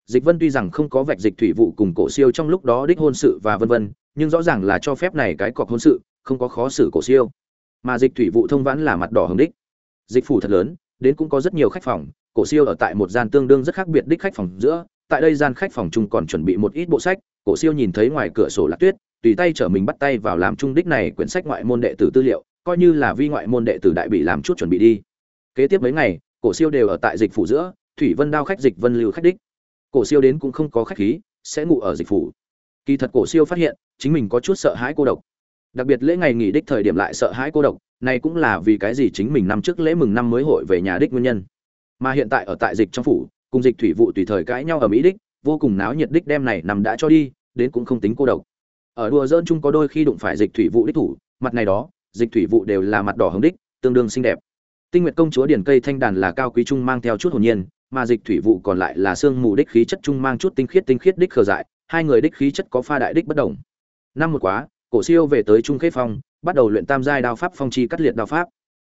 Dịch vân tuy rằng không có vạch dịch thủy vụ cùng cổ siêu trong lúc đó đích hôn sự và vân vân, nhưng rõ ràng là cho phép này cái cọc hôn sự, không có khó xử cổ siêu. Mà dịch thủy vụ thông vãn là mặt đỏ hồng đích. Dịch phủ thật lớn, đến cũng có rất nhiều khách phòng, cổ siêu ở tại một gian tương đương rất khác biệt đích khách phòng giữa, tại đây gian khách phòng chung còn chuẩn bị một ít bộ sách, cổ siêu nhìn thấy ngoài cửa sổ lạc tuyết tùy tay trở mình bắt tay vào làm chung đích này quyển sách ngoại môn đệ tử tư liệu, coi như là vi ngoại môn đệ tử đại bị làm chút chuẩn bị đi. Kế tiếp mấy ngày, cổ siêu đều ở tại dịch phủ giữa, thủy vân đao khách dịch vân lưu khách đích. Cổ siêu đến cũng không có khách khí, sẽ ngủ ở dịch phủ. Kỳ thật cổ siêu phát hiện, chính mình có chút sợ hãi cô độc. Đặc biệt lễ ngày nghỉ đích thời điểm lại sợ hãi cô độc, này cũng là vì cái gì chính mình năm trước lễ mừng năm mới hội về nhà đích nguyên nhân. Mà hiện tại ở tại dịch trong phủ, cùng dịch thủy vụ tùy thời cãi nhau ở mỹ đích, vô cùng náo nhiệt đích đem này nằm đã cho đi, đến cũng không tính cô độc ở đùa dơn chung có đôi khi đụng phải dịch thủy vụ đích thủ, mặt này đó, dịch thủy vụ đều là mặt đỏ hồng đích, tương đương xinh đẹp. Tinh nguyệt công chúa điển cây thanh đàn là cao quý trung mang theo chút hồn nhiên, mà dịch thủy vụ còn lại là xương mù đích khí chất trung mang chút tinh khiết tinh khiết đích khờ dại, hai người đích khí chất có pha đại đích bất đồng. Năm một quá, cổ siêu về tới trung khế phong, bắt đầu luyện tam giai đao pháp phong chi cắt liệt đao pháp.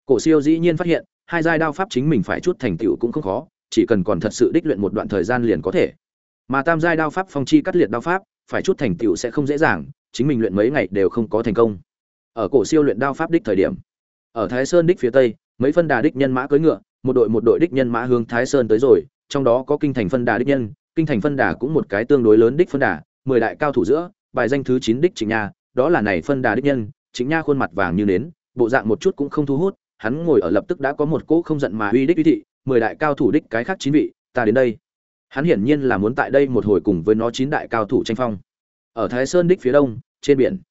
Cổ siêu dĩ nhiên phát hiện, hai giai đao pháp chính mình phải chút thành tựu cũng không khó, chỉ cần còn thật sự đích luyện một đoạn thời gian liền có thể. Mà tam giai đao pháp phong chi cắt liệt đao pháp phải chút thành tựu sẽ không dễ dàng, chính mình luyện mấy ngày đều không có thành công. Ở cổ siêu luyện đao pháp đích thời điểm, ở thái sơn đích phía tây, mấy phân đà đích nhân mã cưỡi ngựa, một đội một đội đích nhân mã hướng thái sơn tới rồi, trong đó có kinh thành phân đà đích nhân, kinh thành phân đà cũng một cái tương đối lớn đích phân đà, mười đại cao thủ giữa, bài danh thứ chín đích trịnh nha, đó là này phân đà đích nhân, trịnh nha khuôn mặt vàng như nến, bộ dạng một chút cũng không thu hút, hắn ngồi ở lập tức đã có một cỗ không giận mà uy đích uy thị, mười đại cao thủ đích cái khác chín vị, ta đến đây hắn hiển nhiên là muốn tại đây một hồi cùng với nó chín đại cao thủ tranh phong. Ở thái sơn đích phía đông, trên biển,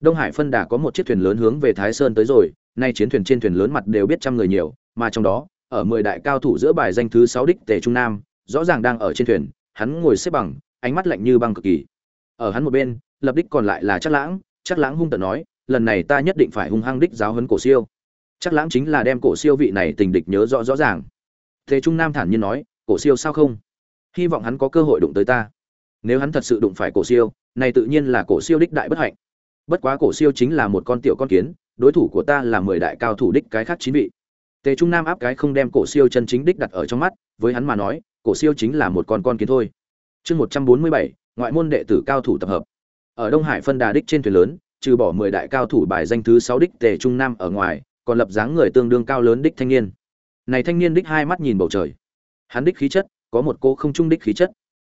đông hải phân đà có một chiếc thuyền lớn hướng về thái sơn tới rồi, nay chiến thuyền trên thuyền lớn mặt đều biết trăm người nhiều, mà trong đó, ở mười đại cao thủ giữa bài danh thứ sáu đích tề trung nam, rõ ràng đang ở trên thuyền, hắn ngồi xếp bằng, ánh mắt lạnh như băng cực kỳ. Ở hắn một bên, lập đích còn lại là chắc lãng chắc lãng hung tận nói, lần này ta nhất định phải hung hăng đích giáo huấn cổ siêu. Chắc lãng chính là đem cổ siêu vị này tình địch nhớ rõ rõ ràng. Thế trung nam thản nhiên nói, cổ siêu sao không? Hy vọng hắn có cơ hội đụng tới ta. Nếu hắn thật sự đụng phải cổ siêu, này tự nhiên là cổ siêu đích đại bất hạnh. Bất quá cổ siêu chính là một con tiểu con kiến, đối thủ của ta là mười đại cao thủ đích cái khác chín vị. Tề trung nam áp cái không đem cổ siêu chân chính đích đặt ở trong mắt, với hắn mà nói, cổ siêu chính là một con con kiến thôi. Chương một trăm bốn mươi bảy, ngoại môn đệ tử cao thủ tập hợp. Ở đông hải phân đà đích trên thuyền lớn, trừ bỏ mười đại cao thủ bài danh thứ sáu đích tề trung nam ở ngoài, còn lập dáng người tương đương cao lớn đích thanh niên. Này thanh niên đích hai mắt nhìn bầu trời. Hắn đích khí chất có một cô không trung đích khí chất.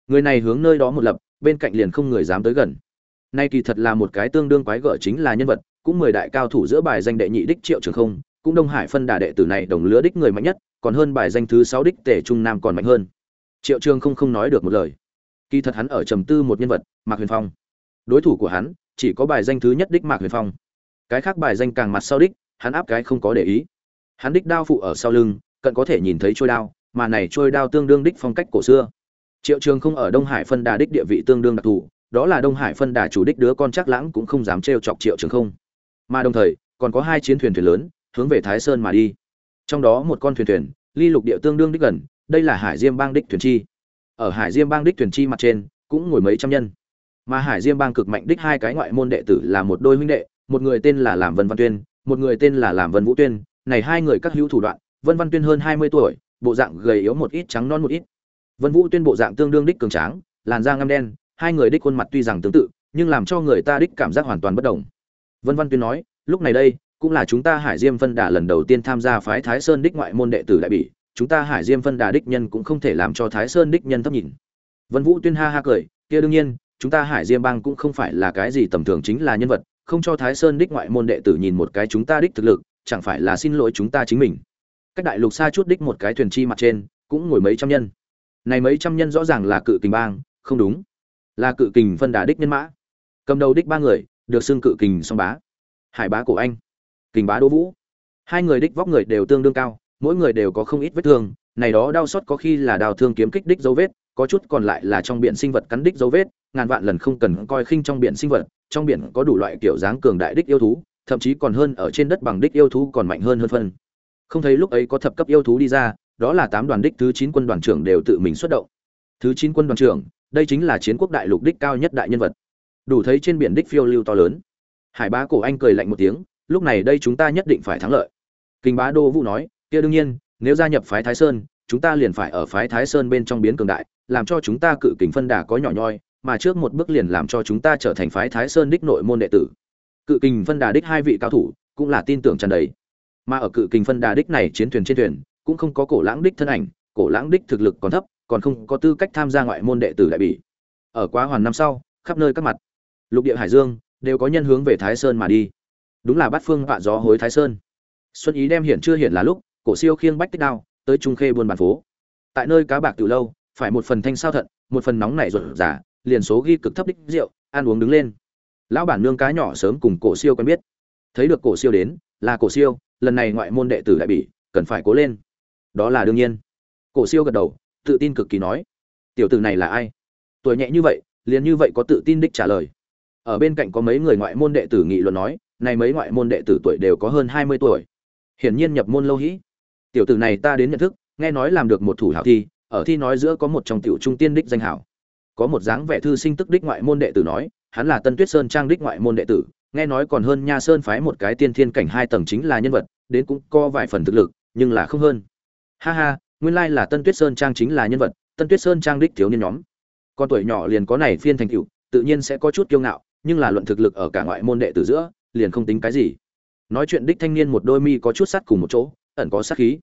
Người này hướng nơi đó một lập, bên cạnh liền không người dám tới gần. Nay kỳ thật là một cái tương đương quái gở chính là nhân vật, cũng mười đại cao thủ giữa bài danh đệ nhị đích triệu trường không, cũng đông hải phân đà đệ tử này đồng lứa đích người mạnh nhất, còn hơn bài danh thứ sáu đích tề trung nam còn mạnh hơn. Triệu trường không không nói được một lời. Kỳ thật hắn ở trầm tư một nhân vật, mạc huyền phong. Đối thủ của hắn, chỉ có bài danh thứ nhất đích mạc huyền phong. Cái khác bài danh càng mặt sau đích, hắn áp cái không có để ý. Hắn đích đao phụ ở sau lưng, cận có thể nhìn thấy trôi đao mà này trôi đao tương đương đích phong cách cổ xưa. Triệu trường không ở đông hải phân đà đích địa vị tương đương đặc thù, đó là đông hải phân đà chủ đích đứa con chắc lãng cũng không dám trêu chọc triệu trường không. Mà đồng thời, còn có hai chiến thuyền thuyền lớn, hướng về thái sơn mà đi. Trong đó một con thuyền thuyền, ly lục địa tương đương đích gần, đây là hải diêm bang đích thuyền chi. Ở hải diêm bang đích thuyền chi mặt trên, cũng ngồi mấy trăm nhân. Mà hải diêm bang cực mạnh đích hai cái ngoại môn đệ tử là một đôi huynh đệ, một người tên là làm vân văn tuyên, một người tên là làm vân vũ tuyên. Này hai người các hữu thủ đoạn, vân văn tuyên hơn hai mươi tuổi bộ dạng gầy yếu một ít, trắng non một ít. Vân vũ tuyên bộ dạng tương đương đích cường tráng, làn da ngăm đen, hai người đích khuôn mặt tuy rằng tương tự, nhưng làm cho người ta đích cảm giác hoàn toàn bất đồng. Vân văn tuyên nói, lúc này đây, cũng là chúng ta hải diêm phân đà lần đầu tiên tham gia phái thái sơn đích ngoại môn đệ tử đại bỉ, chúng ta hải diêm phân đà đích nhân cũng không thể làm cho thái sơn đích nhân thấp nhìn. Vân vũ tuyên ha ha cười, kia đương nhiên, chúng ta hải diêm bang cũng không phải là cái gì tầm thường chính là nhân vật, không cho thái sơn đích ngoại môn đệ tử nhìn một cái chúng ta đích thực lực, chẳng phải là xin lỗi chúng ta chính mình cách đại lục xa chút đích một cái thuyền chi mặt trên, cũng ngồi mấy trăm nhân. Này mấy trăm nhân rõ ràng là cự kình bang, không đúng. Là cự kình phân đà đích nhân mã. Cầm đầu đích ba người, được xưng cự kình song bá. Hải bá cổ anh. Kình bá đỗ vũ. Hai người đích vóc người đều tương đương cao, mỗi người đều có không ít vết thương, này đó đau xót có khi là đào thương kiếm kích đích dấu vết, có chút còn lại là trong biển sinh vật cắn đích dấu vết, ngàn vạn lần không cần coi khinh trong biển sinh vật, trong biển có đủ loại kiểu dáng cường đại đích yêu thú, thậm chí còn hơn ở trên đất bằng đích yêu thú còn mạnh hơn hơn phân không thấy lúc ấy có thập cấp yêu thú đi ra, đó là tám đoàn đích thứ chín quân đoàn trưởng đều tự mình xuất động. Thứ chín quân đoàn trưởng, đây chính là chiến quốc đại lục đích cao nhất đại nhân vật. Đủ thấy trên biển đích phiêu lưu to lớn. Hải bá cổ anh cười lạnh một tiếng, lúc này đây chúng ta nhất định phải thắng lợi. Kinh bá đô vũ nói, kia đương nhiên, nếu gia nhập phái thái sơn, chúng ta liền phải ở phái thái sơn bên trong biến cường đại, làm cho chúng ta cự kình phân đà có nhỏ nhoi, mà trước một bước liền làm cho chúng ta trở thành phái thái sơn đích nội môn đệ tử. Cự kình phân đà đích hai vị cao thủ cũng là tin tưởng tràn đầy mà ở cự kình phân đà đích này chiến thuyền trên thuyền, cũng không có cổ lãng đích thân ảnh, cổ lãng đích thực lực còn thấp, còn không có tư cách tham gia ngoại môn đệ tử đại bỉ. Ở quá hoàn năm sau, khắp nơi các mặt, lục địa hải dương, đều có nhân hướng về thái sơn mà đi. Đúng là bát phương vạ gió hối thái sơn. Xuân ý đem hiện chưa hiện là lúc, cổ siêu khiêng bách tích đao, tới trung khê buôn bàn phố. Tại nơi cá bạc từ lâu, phải một phần thanh sao thận, một phần nóng nảy ruột giả liền số ghi cực thấp đích rượu, ăn uống đứng lên. Lão bản nương cá nhỏ sớm cùng cổ siêu quen biết. Thấy được cổ siêu đến, là cổ siêu lần này ngoại môn đệ tử đại bỉ cần phải cố lên. Đó là đương nhiên. Cổ siêu gật đầu, tự tin cực kỳ nói. Tiểu tử này là ai? Tuổi nhẹ như vậy, liền như vậy có tự tin đích trả lời. Ở bên cạnh có mấy người ngoại môn đệ tử nghị luận nói, này mấy ngoại môn đệ tử tuổi đều có hơn hai mươi tuổi. Hiển nhiên nhập môn lâu hĩ tiểu tử này ta đến nhận thức, nghe nói làm được một thủ hảo thi, ở thi nói giữa có một trong tiểu trung tiên đích danh hảo. Có một dáng vẻ thư sinh tức đích ngoại môn đệ tử nói, hắn là tân tuyết sơn trang đích ngoại môn đệ tử nghe nói còn hơn nha sơn phái một cái tiên thiên cảnh hai tầng chính là nhân vật, đến cũng có vài phần thực lực, nhưng là không hơn. Ha ha, nguyên lai là tân tuyết sơn trang chính là nhân vật, tân tuyết sơn trang đích thiếu niên nhóm. Con tuổi nhỏ liền có này phiên thành cựu tự nhiên sẽ có chút kiêu ngạo, nhưng là luận thực lực ở cả ngoại môn đệ tử giữa, liền không tính cái gì. Nói chuyện đích thanh niên một đôi mi có chút sắt cùng một chỗ, ẩn có sát khí.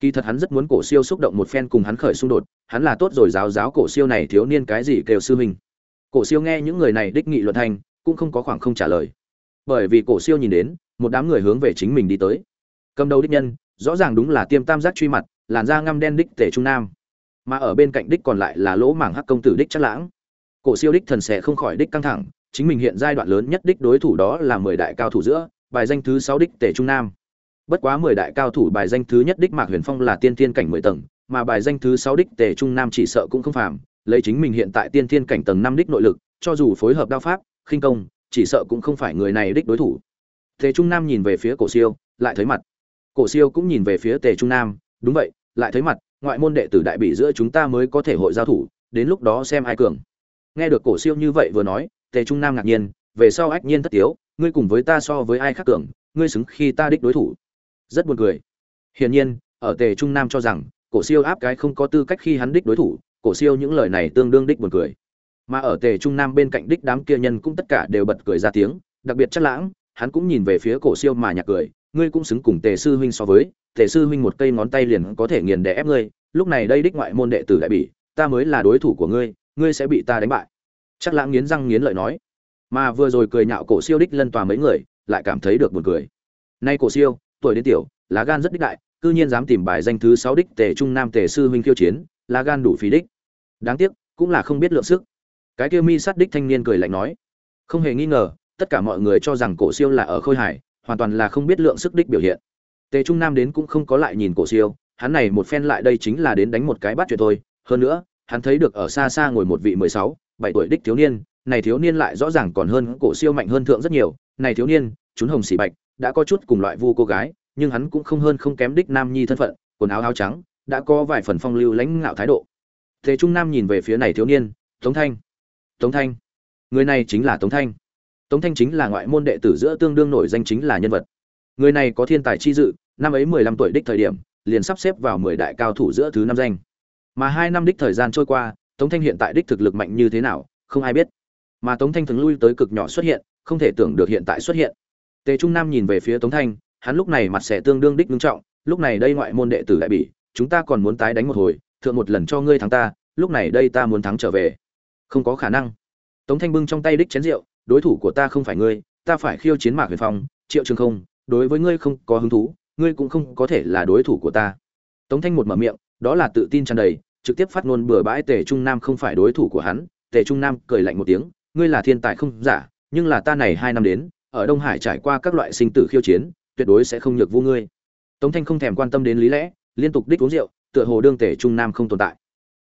Kỳ thật hắn rất muốn cổ siêu xúc động một phen cùng hắn khởi xung đột, hắn là tốt rồi giáo giáo cổ siêu này thiếu niên cái gì kêu sư mình. cổ siêu nghe những người này đích nghị luận thành, cũng không có khoảng không trả lời bởi vì cổ siêu nhìn đến, một đám người hướng về chính mình đi tới. Cầm đầu đích nhân, rõ ràng đúng là tiêm tam giác truy mặt, làn da ngăm đen đích tể trung nam. Mà ở bên cạnh đích còn lại là lỗ mảng hắc công tử đích chắc lãng. Cổ siêu đích thần sẽ không khỏi đích căng thẳng, chính mình hiện giai đoạn lớn nhất đích đối thủ đó là mười đại cao thủ giữa, bài danh thứ sáu đích tể trung nam. Bất quá mười đại cao thủ bài danh thứ nhất đích mạc huyền phong là tiên tiên cảnh mười tầng, mà bài danh thứ sáu đích tề trung nam chỉ sợ cũng không phàm, lấy chính mình hiện tại tiên tiên cảnh tầng năm đích nội lực, cho dù phối hợp đao pháp, khinh công chỉ sợ cũng không phải người này đích đối thủ. Tề trung nam nhìn về phía cổ siêu, lại thấy mặt. Cổ siêu cũng nhìn về phía tề trung nam, đúng vậy, lại thấy mặt, ngoại môn đệ tử đại bị giữa chúng ta mới có thể hội giao thủ, đến lúc đó xem ai cường. Nghe được cổ siêu như vậy vừa nói, tề trung nam ngạc nhiên, về sau ách nhiên thất tiếu, ngươi cùng với ta so với ai khác cường, ngươi xứng khi ta đích đối thủ. Rất buồn cười. Hiển nhiên, ở tề trung nam cho rằng, cổ siêu áp cái không có tư cách khi hắn đích đối thủ, cổ siêu những lời này tương đương đích buồn cười mà ở tề trung nam bên cạnh đích đám kia nhân cũng tất cả đều bật cười ra tiếng, đặc biệt chắc lãng, hắn cũng nhìn về phía cổ siêu mà nhạc cười, ngươi cũng xứng cùng tề sư huynh so với, tề sư huynh một cây ngón tay liền có thể nghiền đè ép ngươi, lúc này đây đích ngoại môn đệ tử đại bỉ ta mới là đối thủ của ngươi ngươi sẽ bị ta đánh bại. Chắc lãng nghiến răng nghiến lợi nói. Mà vừa rồi cười nhạo cổ siêu đích lân tòa mấy người, lại cảm thấy được buồn cười. Nay cổ siêu, tuổi đến tiểu, lá gan rất đích đại, cư nhiên dám tìm bài danh thứ sáu đích tề trung nam tề sư huynh khiêu chiến, lá gan đủ phí đích. Đáng tiếc, cũng là không biết lượng sức cái kia mi sát đích thanh niên cười lạnh nói, không hề nghi ngờ, tất cả mọi người cho rằng cổ siêu là ở khôi hải hoàn toàn là không biết lượng sức đích biểu hiện. Tề trung nam đến cũng không có lại nhìn cổ siêu, hắn này một phen lại đây chính là đến đánh một cái bắt chuyện thôi. Hơn nữa, hắn thấy được ở xa xa ngồi một vị mười sáu, bảy tuổi đích thiếu niên, này thiếu niên lại rõ ràng còn hơn cổ siêu mạnh hơn thượng rất nhiều. Này thiếu niên, chúng hồng xỉ bạch, đã có chút cùng loại vu cô gái, nhưng hắn cũng không hơn không kém đích nam nhi thân phận, quần áo áo trắng, đã có vài phần phong lưu lãnh ngạo thái độ. Thế trung nam nhìn về phía này thiếu niên, tống thanh tống thanh. Người này chính là tống thanh. Tống thanh chính là ngoại môn đệ tử giữa tương đương nổi danh chính là nhân vật. Người này có thiên tài chi dự, năm ấy mười lăm tuổi đích thời điểm, liền sắp xếp vào mười đại cao thủ giữa thứ năm danh. Mà hai năm đích thời gian trôi qua, tống thanh hiện tại đích thực lực mạnh như thế nào, không ai biết. Mà tống thanh thường lui tới cực nhỏ xuất hiện, không thể tưởng được hiện tại xuất hiện. Tề trung nam nhìn về phía tống thanh, hắn lúc này mặt sẽ tương đương đích ngưng trọng, lúc này đây ngoại môn đệ tử đại bỉ chúng ta còn muốn tái đánh một hồi, thượng một lần cho ngươi thắng ta, lúc này đây ta muốn thắng trở về không có khả năng. Tống thanh bưng trong tay đích chén rượu, đối thủ của ta không phải ngươi, ta phải khiêu chiến mạc huyền phong, triệu trường không, đối với ngươi không có hứng thú, ngươi cũng không có thể là đối thủ của ta. Tống thanh một mở miệng, đó là tự tin tràn đầy, trực tiếp phát ngôn bừa bãi tề trung nam không phải đối thủ của hắn. Tề trung nam cười lạnh một tiếng, ngươi là thiên tài không giả, nhưng là ta này hai năm đến, ở đông hải trải qua các loại sinh tử khiêu chiến, tuyệt đối sẽ không nhược vu ngươi. Tống thanh không thèm quan tâm đến lý lẽ, liên tục đích uống rượu, tựa hồ đương Tề trung nam không tồn tại.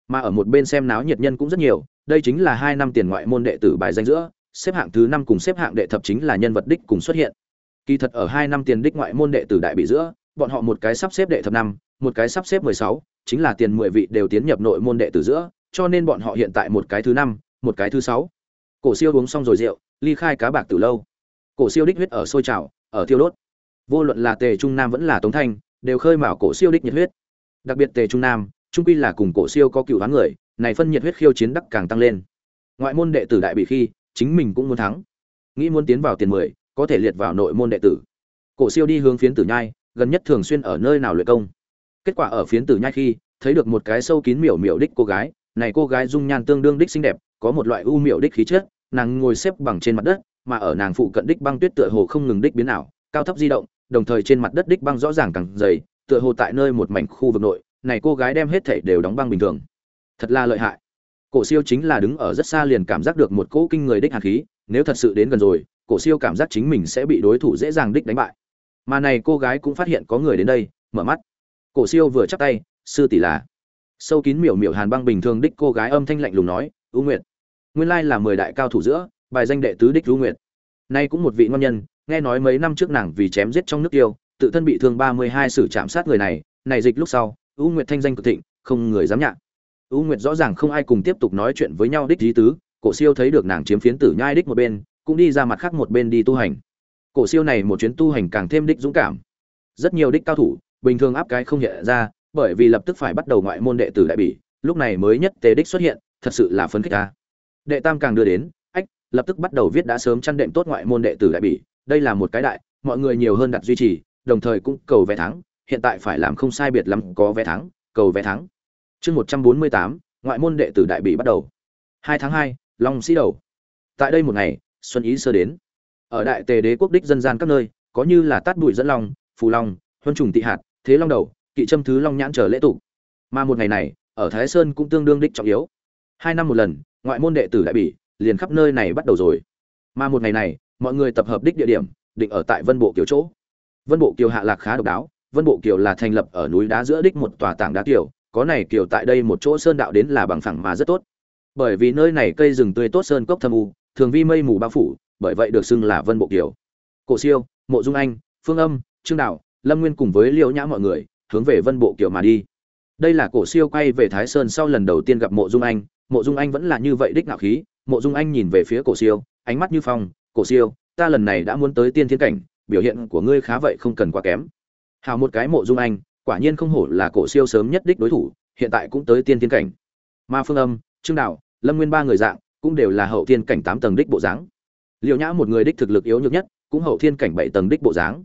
Mà ở một bên xem náo nhiệt nhân cũng rất nhiều đây chính là hai năm tiền ngoại môn đệ tử bài danh giữa, xếp hạng thứ năm cùng xếp hạng đệ thập chính là nhân vật đích cùng xuất hiện. Kỳ thật ở hai năm tiền đích ngoại môn đệ tử đại bị giữa, bọn họ một cái sắp xếp đệ thập năm, một cái sắp xếp mười sáu, chính là tiền mười vị đều tiến nhập nội môn đệ tử giữa, cho nên bọn họ hiện tại một cái thứ năm, một cái thứ sáu. Cổ siêu uống xong rồi rượu, ly khai cá bạc từ lâu. Cổ siêu đích huyết ở sôi trào, ở thiêu đốt. Vô luận là tề trung nam vẫn là tống thanh, đều khơi mào cổ siêu đích nhiệt huyết. Đặc biệt tề trung nam, trung quy là cùng cổ siêu có cựu đoán người này phân nhiệt huyết khiêu chiến đắc càng tăng lên. Ngoại môn đệ tử đại bị khi, chính mình cũng muốn thắng. Nghĩ muốn tiến vào tiền mười, có thể liệt vào nội môn đệ tử. Cổ siêu đi hướng phiến tử nhai, gần nhất thường xuyên ở nơi nào luyện công. Kết quả ở phiến tử nhai khi, thấy được một cái sâu kín miểu miểu đích cô gái, này cô gái dung nhan tương đương đích xinh đẹp, có một loại u miểu đích khí chất, nàng ngồi xếp bằng trên mặt đất, mà ở nàng phụ cận đích băng tuyết tựa hồ không ngừng đích biến ảo, cao thấp di động, đồng thời trên mặt đất đích băng rõ ràng càng dày, tựa hồ tại nơi một mảnh khu vực nội, này cô gái đem hết thảy đều đóng băng bình thường thật là lợi hại. Cổ siêu chính là đứng ở rất xa liền cảm giác được một cỗ kinh người đích hàn khí, nếu thật sự đến gần rồi, cổ siêu cảm giác chính mình sẽ bị đối thủ dễ dàng đích đánh bại. Mà này cô gái cũng phát hiện có người đến đây, mở mắt. Cổ siêu vừa chắp tay, sư tỷ là. Sâu kín miểu miểu hàn băng bình thường đích cô gái âm thanh lạnh lùng nói, u nguyệt. Nguyên lai là mười đại cao thủ giữa, bài danh đệ tứ đích u nguyệt. Nay cũng một vị ngon nhân, nghe nói mấy năm trước nàng vì chém giết trong nước tiêu tự thân bị thương ba mươi hai sử chạm sát người này này dịch lúc sau, u nguyệt thanh danh cực thịnh, không người dám nhạ u nguyệt rõ ràng không ai cùng tiếp tục nói chuyện với nhau đích ý tứ, cổ siêu thấy được nàng chiếm phiến tử nhai đích một bên, cũng đi ra mặt khác một bên đi tu hành. Cổ siêu này một chuyến tu hành càng thêm đích dũng cảm. Rất nhiều đích cao thủ, bình thường áp cái không hiện ra, bởi vì lập tức phải bắt đầu ngoại môn đệ tử đại bỉ, lúc này mới nhất tề đích xuất hiện, thật sự là phấn khích a. đệ tam càng đưa đến, ách, lập tức bắt đầu viết đã sớm chăn đệm tốt ngoại môn đệ tử đại bỉ, đây là một cái đại, mọi người nhiều hơn đặt duy trì, đồng thời cũng cầu vé thắng, hiện tại phải làm không sai biệt lắm, có vé thắng, cầu vé thắng chương một trăm bốn mươi tám, ngoại môn đệ tử đại bị bắt đầu. Hai tháng hai, long sĩ đầu. Tại đây một ngày, xuân ý sơ đến. Ở đại tề đế quốc đích dân gian các nơi, có như là tát bụi dẫn long, phù long, huân trùng tị hạt, thế long đầu, kỵ trâm thứ long nhãn trở lễ tục mà một ngày này, ở thái sơn cũng tương đương đích trọng yếu. Hai năm một lần, ngoại môn đệ tử đại bỉ liền khắp nơi này bắt đầu rồi. Mà một ngày này, mọi người tập hợp đích địa điểm, định ở tại vân bộ kiều chỗ. Vân bộ kiều hạ lạc khá độc đáo, vân bộ kiều là thành lập ở núi đá giữa đích một tòa tảng đá kiều có này kiều tại đây một chỗ sơn đạo đến là bằng phẳng mà rất tốt. Bởi vì nơi này cây rừng tươi tốt sơn cốc thâm u, thường vi mây mù bao phủ, bởi vậy được xưng là vân bộ kiều cổ siêu, mộ dung anh, phương âm, trương đạo, lâm nguyên cùng với liễu nhã mọi người, hướng về vân bộ kiều mà đi. Đây là cổ siêu quay về thái sơn sau lần đầu tiên gặp mộ dung anh. Mộ dung anh vẫn là như vậy đích ngạo khí. Mộ dung anh nhìn về phía cổ siêu, ánh mắt như phong. Cổ siêu, ta lần này đã muốn tới tiên thiên cảnh, biểu hiện của ngươi khá vậy không cần quá kém. Hào một cái mộ dung anh quả nhiên không hổ là cổ siêu sớm nhất đích đối thủ, hiện tại cũng tới tiên tiên cảnh. Ma phương âm, trương đạo, lâm nguyên ba người dạng, cũng đều là hậu thiên cảnh tám tầng đích bộ dáng. Liệu nhã một người đích thực lực yếu nhược nhất, cũng hậu thiên cảnh bảy tầng đích bộ dáng.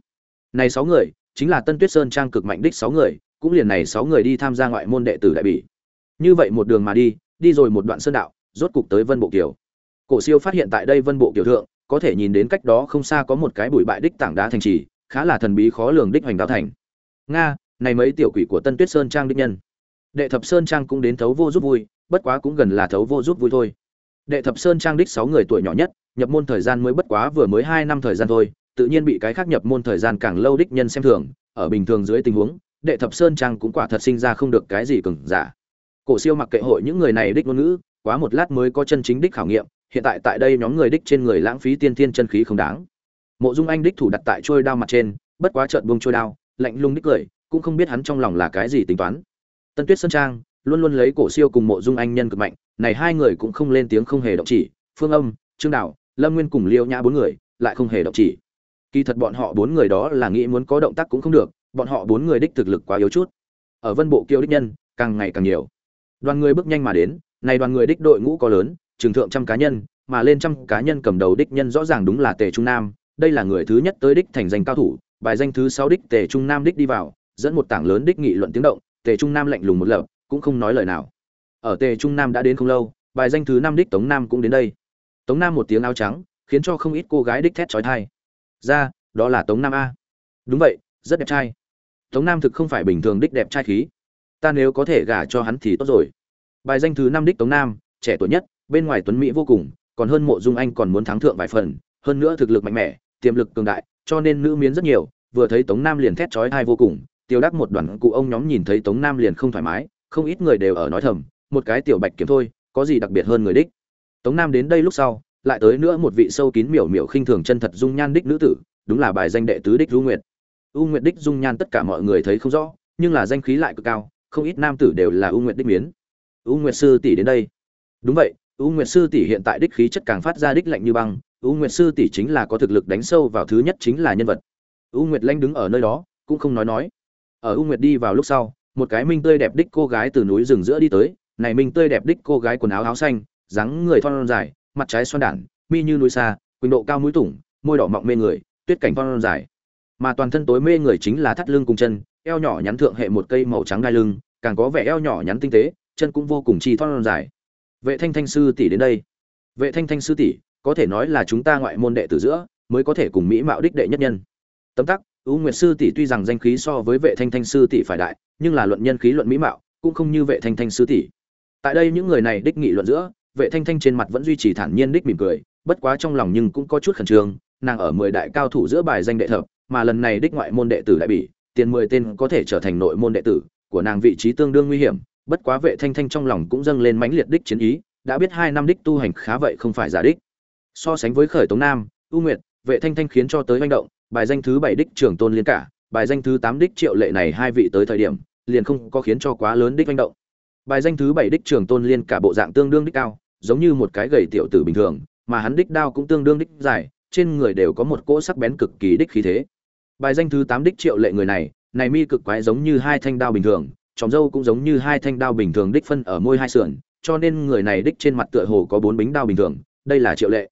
Này sáu người, chính là tân tuyết sơn trang cực mạnh đích sáu người, cũng liền này sáu người đi tham gia ngoại môn đệ tử đại bỉ. Như vậy một đường mà đi đi rồi một đoạn sơn đạo, rốt cục tới vân bộ kiều. Cổ siêu phát hiện tại đây vân bộ kiều thượng, có thể nhìn đến cách đó không xa có một cái bụi bại đích tảng đá thành trì, khá là thần bí khó lường đích hoành đáo thành. Nga này mấy tiểu quỷ của tân tuyết sơn trang đích nhân. Đệ thập sơn trang cũng đến thấu vô giúp vui, bất quá cũng gần là thấu vô giúp vui thôi. Đệ thập sơn trang đích sáu người tuổi nhỏ nhất, nhập môn thời gian mới bất quá vừa mới hai năm thời gian thôi, tự nhiên bị cái khác nhập môn thời gian càng lâu đích nhân xem thường, ở bình thường dưới tình huống, đệ thập sơn trang cũng quả thật sinh ra không được cái gì cường giả. Cổ siêu mặc kệ hội những người này đích ngôn ngữ, quá một lát mới có chân chính đích khảo nghiệm, hiện tại tại đây nhóm người đích trên người lãng phí tiên thiên chân khí không đáng. Mộ dung anh đích thủ đặt tại trôi đao mặt trên, bất quá trợn buông trôi đao, lạnh lùng đích cười cũng không biết hắn trong lòng là cái gì tính toán. Tân tuyết sơn trang luôn luôn lấy cổ siêu cùng mộ dung anh nhân cực mạnh, này hai người cũng không lên tiếng không hề động chỉ, phương âm, trương đạo lâm nguyên cùng liêu nhã bốn người lại không hề động chỉ. Kỳ thật bọn họ bốn người đó là nghĩ muốn có động tác cũng không được, bọn họ bốn người đích thực lực quá yếu chút. Ở vân bộ kiêu đích nhân, càng ngày càng nhiều. Đoàn người bước nhanh mà đến, này đoàn người đích đội ngũ có lớn, trường thượng trăm cá nhân, mà lên trăm cá nhân cầm đầu đích nhân rõ ràng đúng là tề trung nam, đây là người thứ nhất tới đích thành danh cao thủ, bài danh thứ sáu đích tề trung nam đích đi vào dẫn một tảng lớn đích nghị luận tiếng động, tề trung nam lạnh lùng một lập, cũng không nói lời nào. Ở tề trung nam đã đến không lâu, bài danh thứ năm đích tống nam cũng đến đây. Tống nam một tiếng áo trắng, khiến cho không ít cô gái đích thét trói thai ra, đó là tống nam a. Đúng vậy, rất đẹp trai. Tống nam thực không phải bình thường đích đẹp trai khí. Ta nếu có thể gả cho hắn thì tốt rồi. Bài danh thứ năm đích tống nam, trẻ tuổi nhất, bên ngoài tuấn mỹ vô cùng, còn hơn mộ dung anh còn muốn thắng thượng vài phần, hơn nữa thực lực mạnh mẽ, tiềm lực cường đại, cho nên nữ miến rất nhiều, vừa thấy tống nam liền thét chói tai vô cùng tiêu đắc một đoàn cụ ông nhóm nhìn thấy tống nam liền không thoải mái, không ít người đều ở nói thầm, một cái tiểu bạch kiếm thôi, có gì đặc biệt hơn người đích? Tống nam đến đây lúc sau, lại tới nữa một vị sâu kín miểu miểu khinh thường chân thật dung nhan đích nữ tử, đúng là bài danh đệ tứ đích du nguyệt. U nguyệt đích dung nhan tất cả mọi người thấy không rõ, nhưng là danh khí lại cực cao, không ít nam tử đều là u nguyệt đích miến. U nguyệt sư tỷ đến đây. Đúng vậy, u nguyệt sư tỷ hiện tại đích khí chất càng phát ra đích lạnh như băng, u nguyệt sư tỷ chính là có thực lực đánh sâu vào thứ nhất chính là nhân vật. U nguyệt lanh đứng ở nơi đó, cũng không nói nói ở u nguyệt đi vào lúc sau, một cái minh tươi đẹp đích cô gái từ núi rừng giữa đi tới, này minh tươi đẹp đích cô gái quần áo áo xanh, dáng người thon dài, mặt trái xoan đản, mi như núi xa, quỳnh độ cao mũi tủng, môi đỏ mọng mê người, tuyết cảnh thon dài. Mà toàn thân tối mê người chính là thắt lưng cùng chân, eo nhỏ nhắn thượng hệ một cây màu trắng đai lưng, càng có vẻ eo nhỏ nhắn tinh tế, chân cũng vô cùng chi thon dài. Vệ thanh thanh sư tỷ đến đây. Vệ thanh thanh sư tỷ, có thể nói là chúng ta ngoại môn đệ tử giữa, mới có thể cùng mỹ mạo đích đệ nhất nhân. Tấm tắc U nguyệt sư tỷ tuy rằng danh khí so với vệ thanh thanh sư tỷ phải đại, nhưng là luận nhân khí luận mỹ mạo, cũng không như vệ thanh thanh sư tỷ. Tại đây những người này đích nghị luận giữa, vệ thanh thanh trên mặt vẫn duy trì thản nhiên đích mỉm cười, bất quá trong lòng nhưng cũng có chút khẩn trương, nàng ở mười đại cao thủ giữa bài danh đệ thập, mà lần này đích ngoại môn đệ tử lại bị, tiền mười tên có thể trở thành nội môn đệ tử, của nàng vị trí tương đương nguy hiểm, bất quá vệ thanh thanh trong lòng cũng dâng lên mãnh liệt đích chiến ý, đã biết hai năm đích tu hành khá vậy không phải giả đích. So sánh với khởi tống nam, U nguyệt, vệ thanh thanh khiến cho tới manh động bài danh thứ bảy đích trưởng tôn liên cả, bài danh thứ tám đích triệu lệ này hai vị tới thời điểm, liền không có khiến cho quá lớn đích manh động. Bài danh thứ bảy đích trưởng tôn liên cả bộ dạng tương đương đích cao, giống như một cái gầy tiểu tử bình thường, mà hắn đích đao cũng tương đương đích dài, trên người đều có một cỗ sắc bén cực kỳ đích khí thế. Bài danh thứ tám đích triệu lệ người này này mi cực quái giống như hai thanh đao bình thường tròng dâu cũng giống như hai thanh đao bình thường đích phân ở môi hai sườn, cho nên người này đích trên mặt tựa hồ có bốn bính đao bình thường, đây là triệu lệ.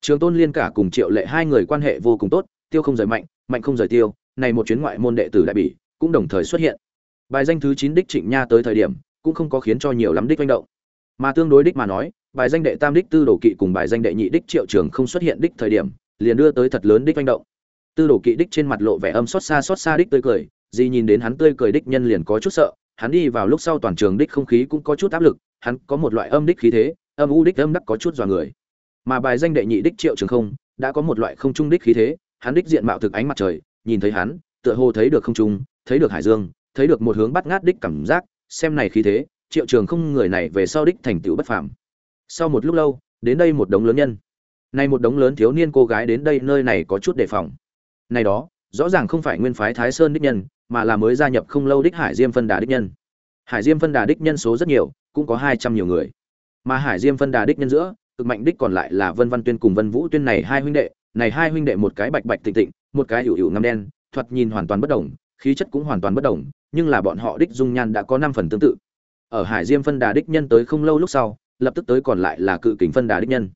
Trường tôn liên cả cùng triệu lệ hai người quan hệ vô cùng tốt tiêu không rời mạnh mạnh không rời tiêu, này một chuyến ngoại môn đệ tử đại bỉ cũng đồng thời xuất hiện. Bài danh thứ chín đích trịnh nha tới thời điểm, cũng không có khiến cho nhiều lắm đích manh động. Mà tương đối đích mà nói, bài danh đệ tam đích tư đồ kỵ cùng bài danh đệ nhị đích triệu trường không xuất hiện đích thời điểm, liền đưa tới thật lớn đích manh động. Tư đồ kỵ đích trên mặt lộ vẻ âm xót xa xót xa đích tươi cười gì nhìn đến hắn tươi cười đích nhân liền có chút sợ, hắn đi vào lúc sau toàn trường đích không khí cũng có chút áp lực, hắn có một loại âm đích khí thế, âm u đích âm đắc có chút dọa người. Mà bài danh đệ nhị đích triệu trường không, đã có một loại không trung đích khí thế hắn đích diện mạo thực ánh mặt trời, nhìn thấy hắn, tựa hồ thấy được không trung, thấy được hải dương, thấy được một hướng bắt ngát đích cảm giác, xem này khí thế, triệu trường không người này về sau đích thành tựu bất phàm. Sau một lúc lâu, đến đây một đống lớn nhân. Nay một đống lớn thiếu niên cô gái đến đây nơi này có chút đề phòng. Này đó, rõ ràng không phải nguyên phái thái sơn đích nhân, mà là mới gia nhập không lâu đích hải diêm phân đà đích nhân. Hải diêm phân đà đích nhân số rất nhiều, cũng có hai trăm nhiều người. Mà hải diêm phân đà đích nhân giữa, cực mạnh đích còn lại là vân văn tuyên cùng vân vũ tuyên này hai huynh đệ này hai huynh đệ một cái bạch bạch tịnh tịnh, một cái hữu hữu ngăm đen, thoạt nhìn hoàn toàn bất đồng, khí chất cũng hoàn toàn bất đồng, nhưng là bọn họ đích dung nhan đã có năm phần tương tự. Ở hải diêm phân đà đích nhân tới không lâu lúc sau, lập tức tới còn lại là cự kình phân đà đích nhân.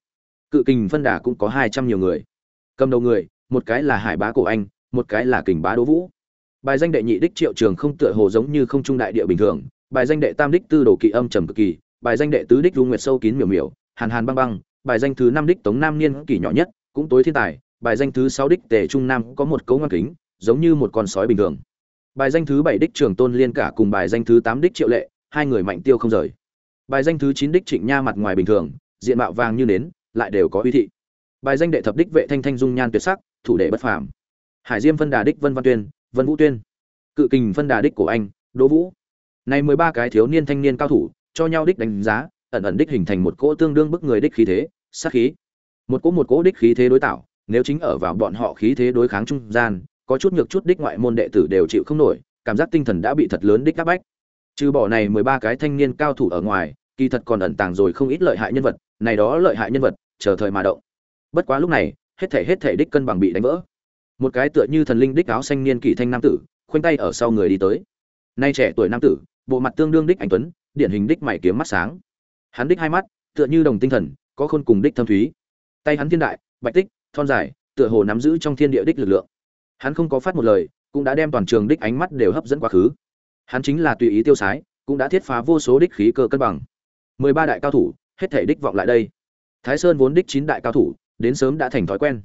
Cự kình phân đà cũng có hai trăm nhiều người. Cầm đầu người, một cái là hải bá cổ anh, một cái là kình bá đỗ vũ. Bài danh đệ nhị đích triệu trường không tựa hồ giống như không trung đại địa bình thường, bài danh đệ tam đích tư đồ kỵ âm trầm cực kỳ, bài danh đệ tứ đích du nguyệt sâu kín miểu miểu, hàn hàn băng băng, bài danh thứ năm đích tống nam niên kỷ nhỏ nhất cũng tối thiên tài, bài danh thứ sáu đích tề trung nam có một cấu ngang kính, giống như một con sói bình thường. Bài danh thứ bảy đích trường tôn liên cả cùng bài danh thứ tám đích triệu lệ, hai người mạnh tiêu không rời. Bài danh thứ chín đích trịnh nha mặt ngoài bình thường, diện mạo vàng như nến, lại đều có uy thị. Bài danh đệ thập đích vệ thanh thanh dung nhan tuyệt sắc, thủ đệ bất phàm. Hải diêm phân đà đích vân văn tuyên, vân vũ tuyên. Cự kình phân đà đích của anh, đỗ vũ. Này mười ba cái thiếu niên thanh niên cao thủ, cho nhau đích đánh giá, ẩn ẩn đích hình thành một cỗ tương đương bức người đích khí thế, sát khí một cỗ một cỗ đích khí thế đối tạo, nếu chính ở vào bọn họ khí thế đối kháng trung gian, có chút nhược chút đích ngoại môn đệ tử đều chịu không nổi, cảm giác tinh thần đã bị thật lớn đích áp bách. Trừ bỏ này mười ba cái thanh niên cao thủ ở ngoài, kỳ thật còn ẩn tàng rồi không ít lợi hại nhân vật, này đó lợi hại nhân vật, chờ thời mà động. Bất quá lúc này, hết thể hết thể đích cân bằng bị đánh vỡ. Một cái tựa như thần linh đích áo xanh niên kỷ thanh nam tử, khoanh tay ở sau người đi tới. Nay trẻ tuổi nam tử, bộ mặt tương đương đích anh tuấn, điển hình đích mày kiếm mắt sáng. Hắn đích hai mắt, tựa như đồng tinh thần, có khôn cùng đích thâm thúy tay hắn thiên đại, bạch tích, thon dài, tựa hồ nắm giữ trong thiên địa đích lực lượng. Hắn không có phát một lời, cũng đã đem toàn trường đích ánh mắt đều hấp dẫn quá khứ. Hắn chính là tùy ý tiêu sái, cũng đã thiết phá vô số đích khí cơ cân bằng. Mười ba đại cao thủ, hết thể đích vọng lại đây. Thái sơn vốn đích chín đại cao thủ, đến sớm đã thành thói quen.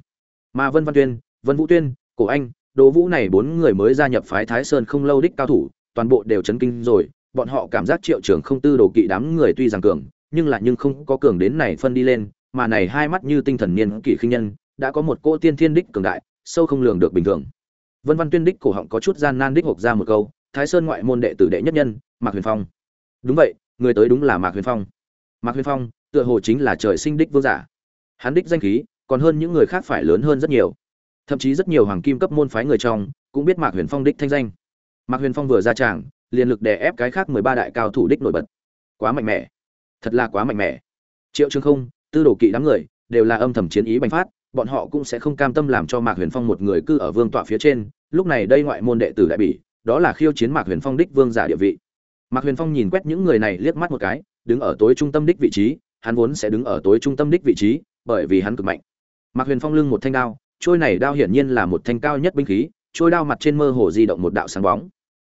Mà vân văn tuyên, vân vũ tuyên, cổ anh, đỗ vũ này bốn người mới gia nhập phái thái sơn không lâu đích cao thủ, toàn bộ đều chấn kinh rồi, bọn họ cảm giác triệu trường không tư đồ kỵ đám người tuy rằng cường, nhưng lại nhưng không có cường đến này phân đi lên mà này hai mắt như tinh thần niên kỷ khinh nhân, đã có một cô tiên thiên đích cường đại, sâu không lường được bình thường. Vân văn tuyên đích cổ họng có chút gian nan đích hộp ra một câu, thái sơn ngoại môn đệ tử đệ nhất nhân, mạc huyền phong. Đúng vậy, người tới đúng là mạc huyền phong. Mạc huyền phong, tựa hồ chính là trời sinh đích vương giả. Hắn đích danh khí, còn hơn những người khác phải lớn hơn rất nhiều. Thậm chí rất nhiều hoàng kim cấp môn phái người trong, cũng biết mạc huyền phong đích thanh danh. Mạc huyền phong vừa ra tràng, liền lực đè ép cái khác mười ba đại cao thủ đích nổi bật. Quá mạnh mẽ. Thật là quá mạnh mẽ. Triệu trương không tư đồ kỵ đám người đều là âm thầm chiến ý bành phát, bọn họ cũng sẽ không cam tâm làm cho mạc huyền phong một người cư ở vương tọa phía trên, lúc này đây ngoại môn đệ tử đại bỉ, đó là khiêu chiến mạc huyền phong đích vương giả địa vị. Mạc huyền phong nhìn quét những người này liếc mắt một cái, đứng ở tối trung tâm đích vị trí, hắn vốn sẽ đứng ở tối trung tâm đích vị trí, bởi vì hắn cực mạnh. Mạc huyền phong lưng một thanh đao, trôi này đao hiển nhiên là một thanh cao nhất binh khí, trôi đao mặt trên mơ hồ di động một đạo sáng bóng.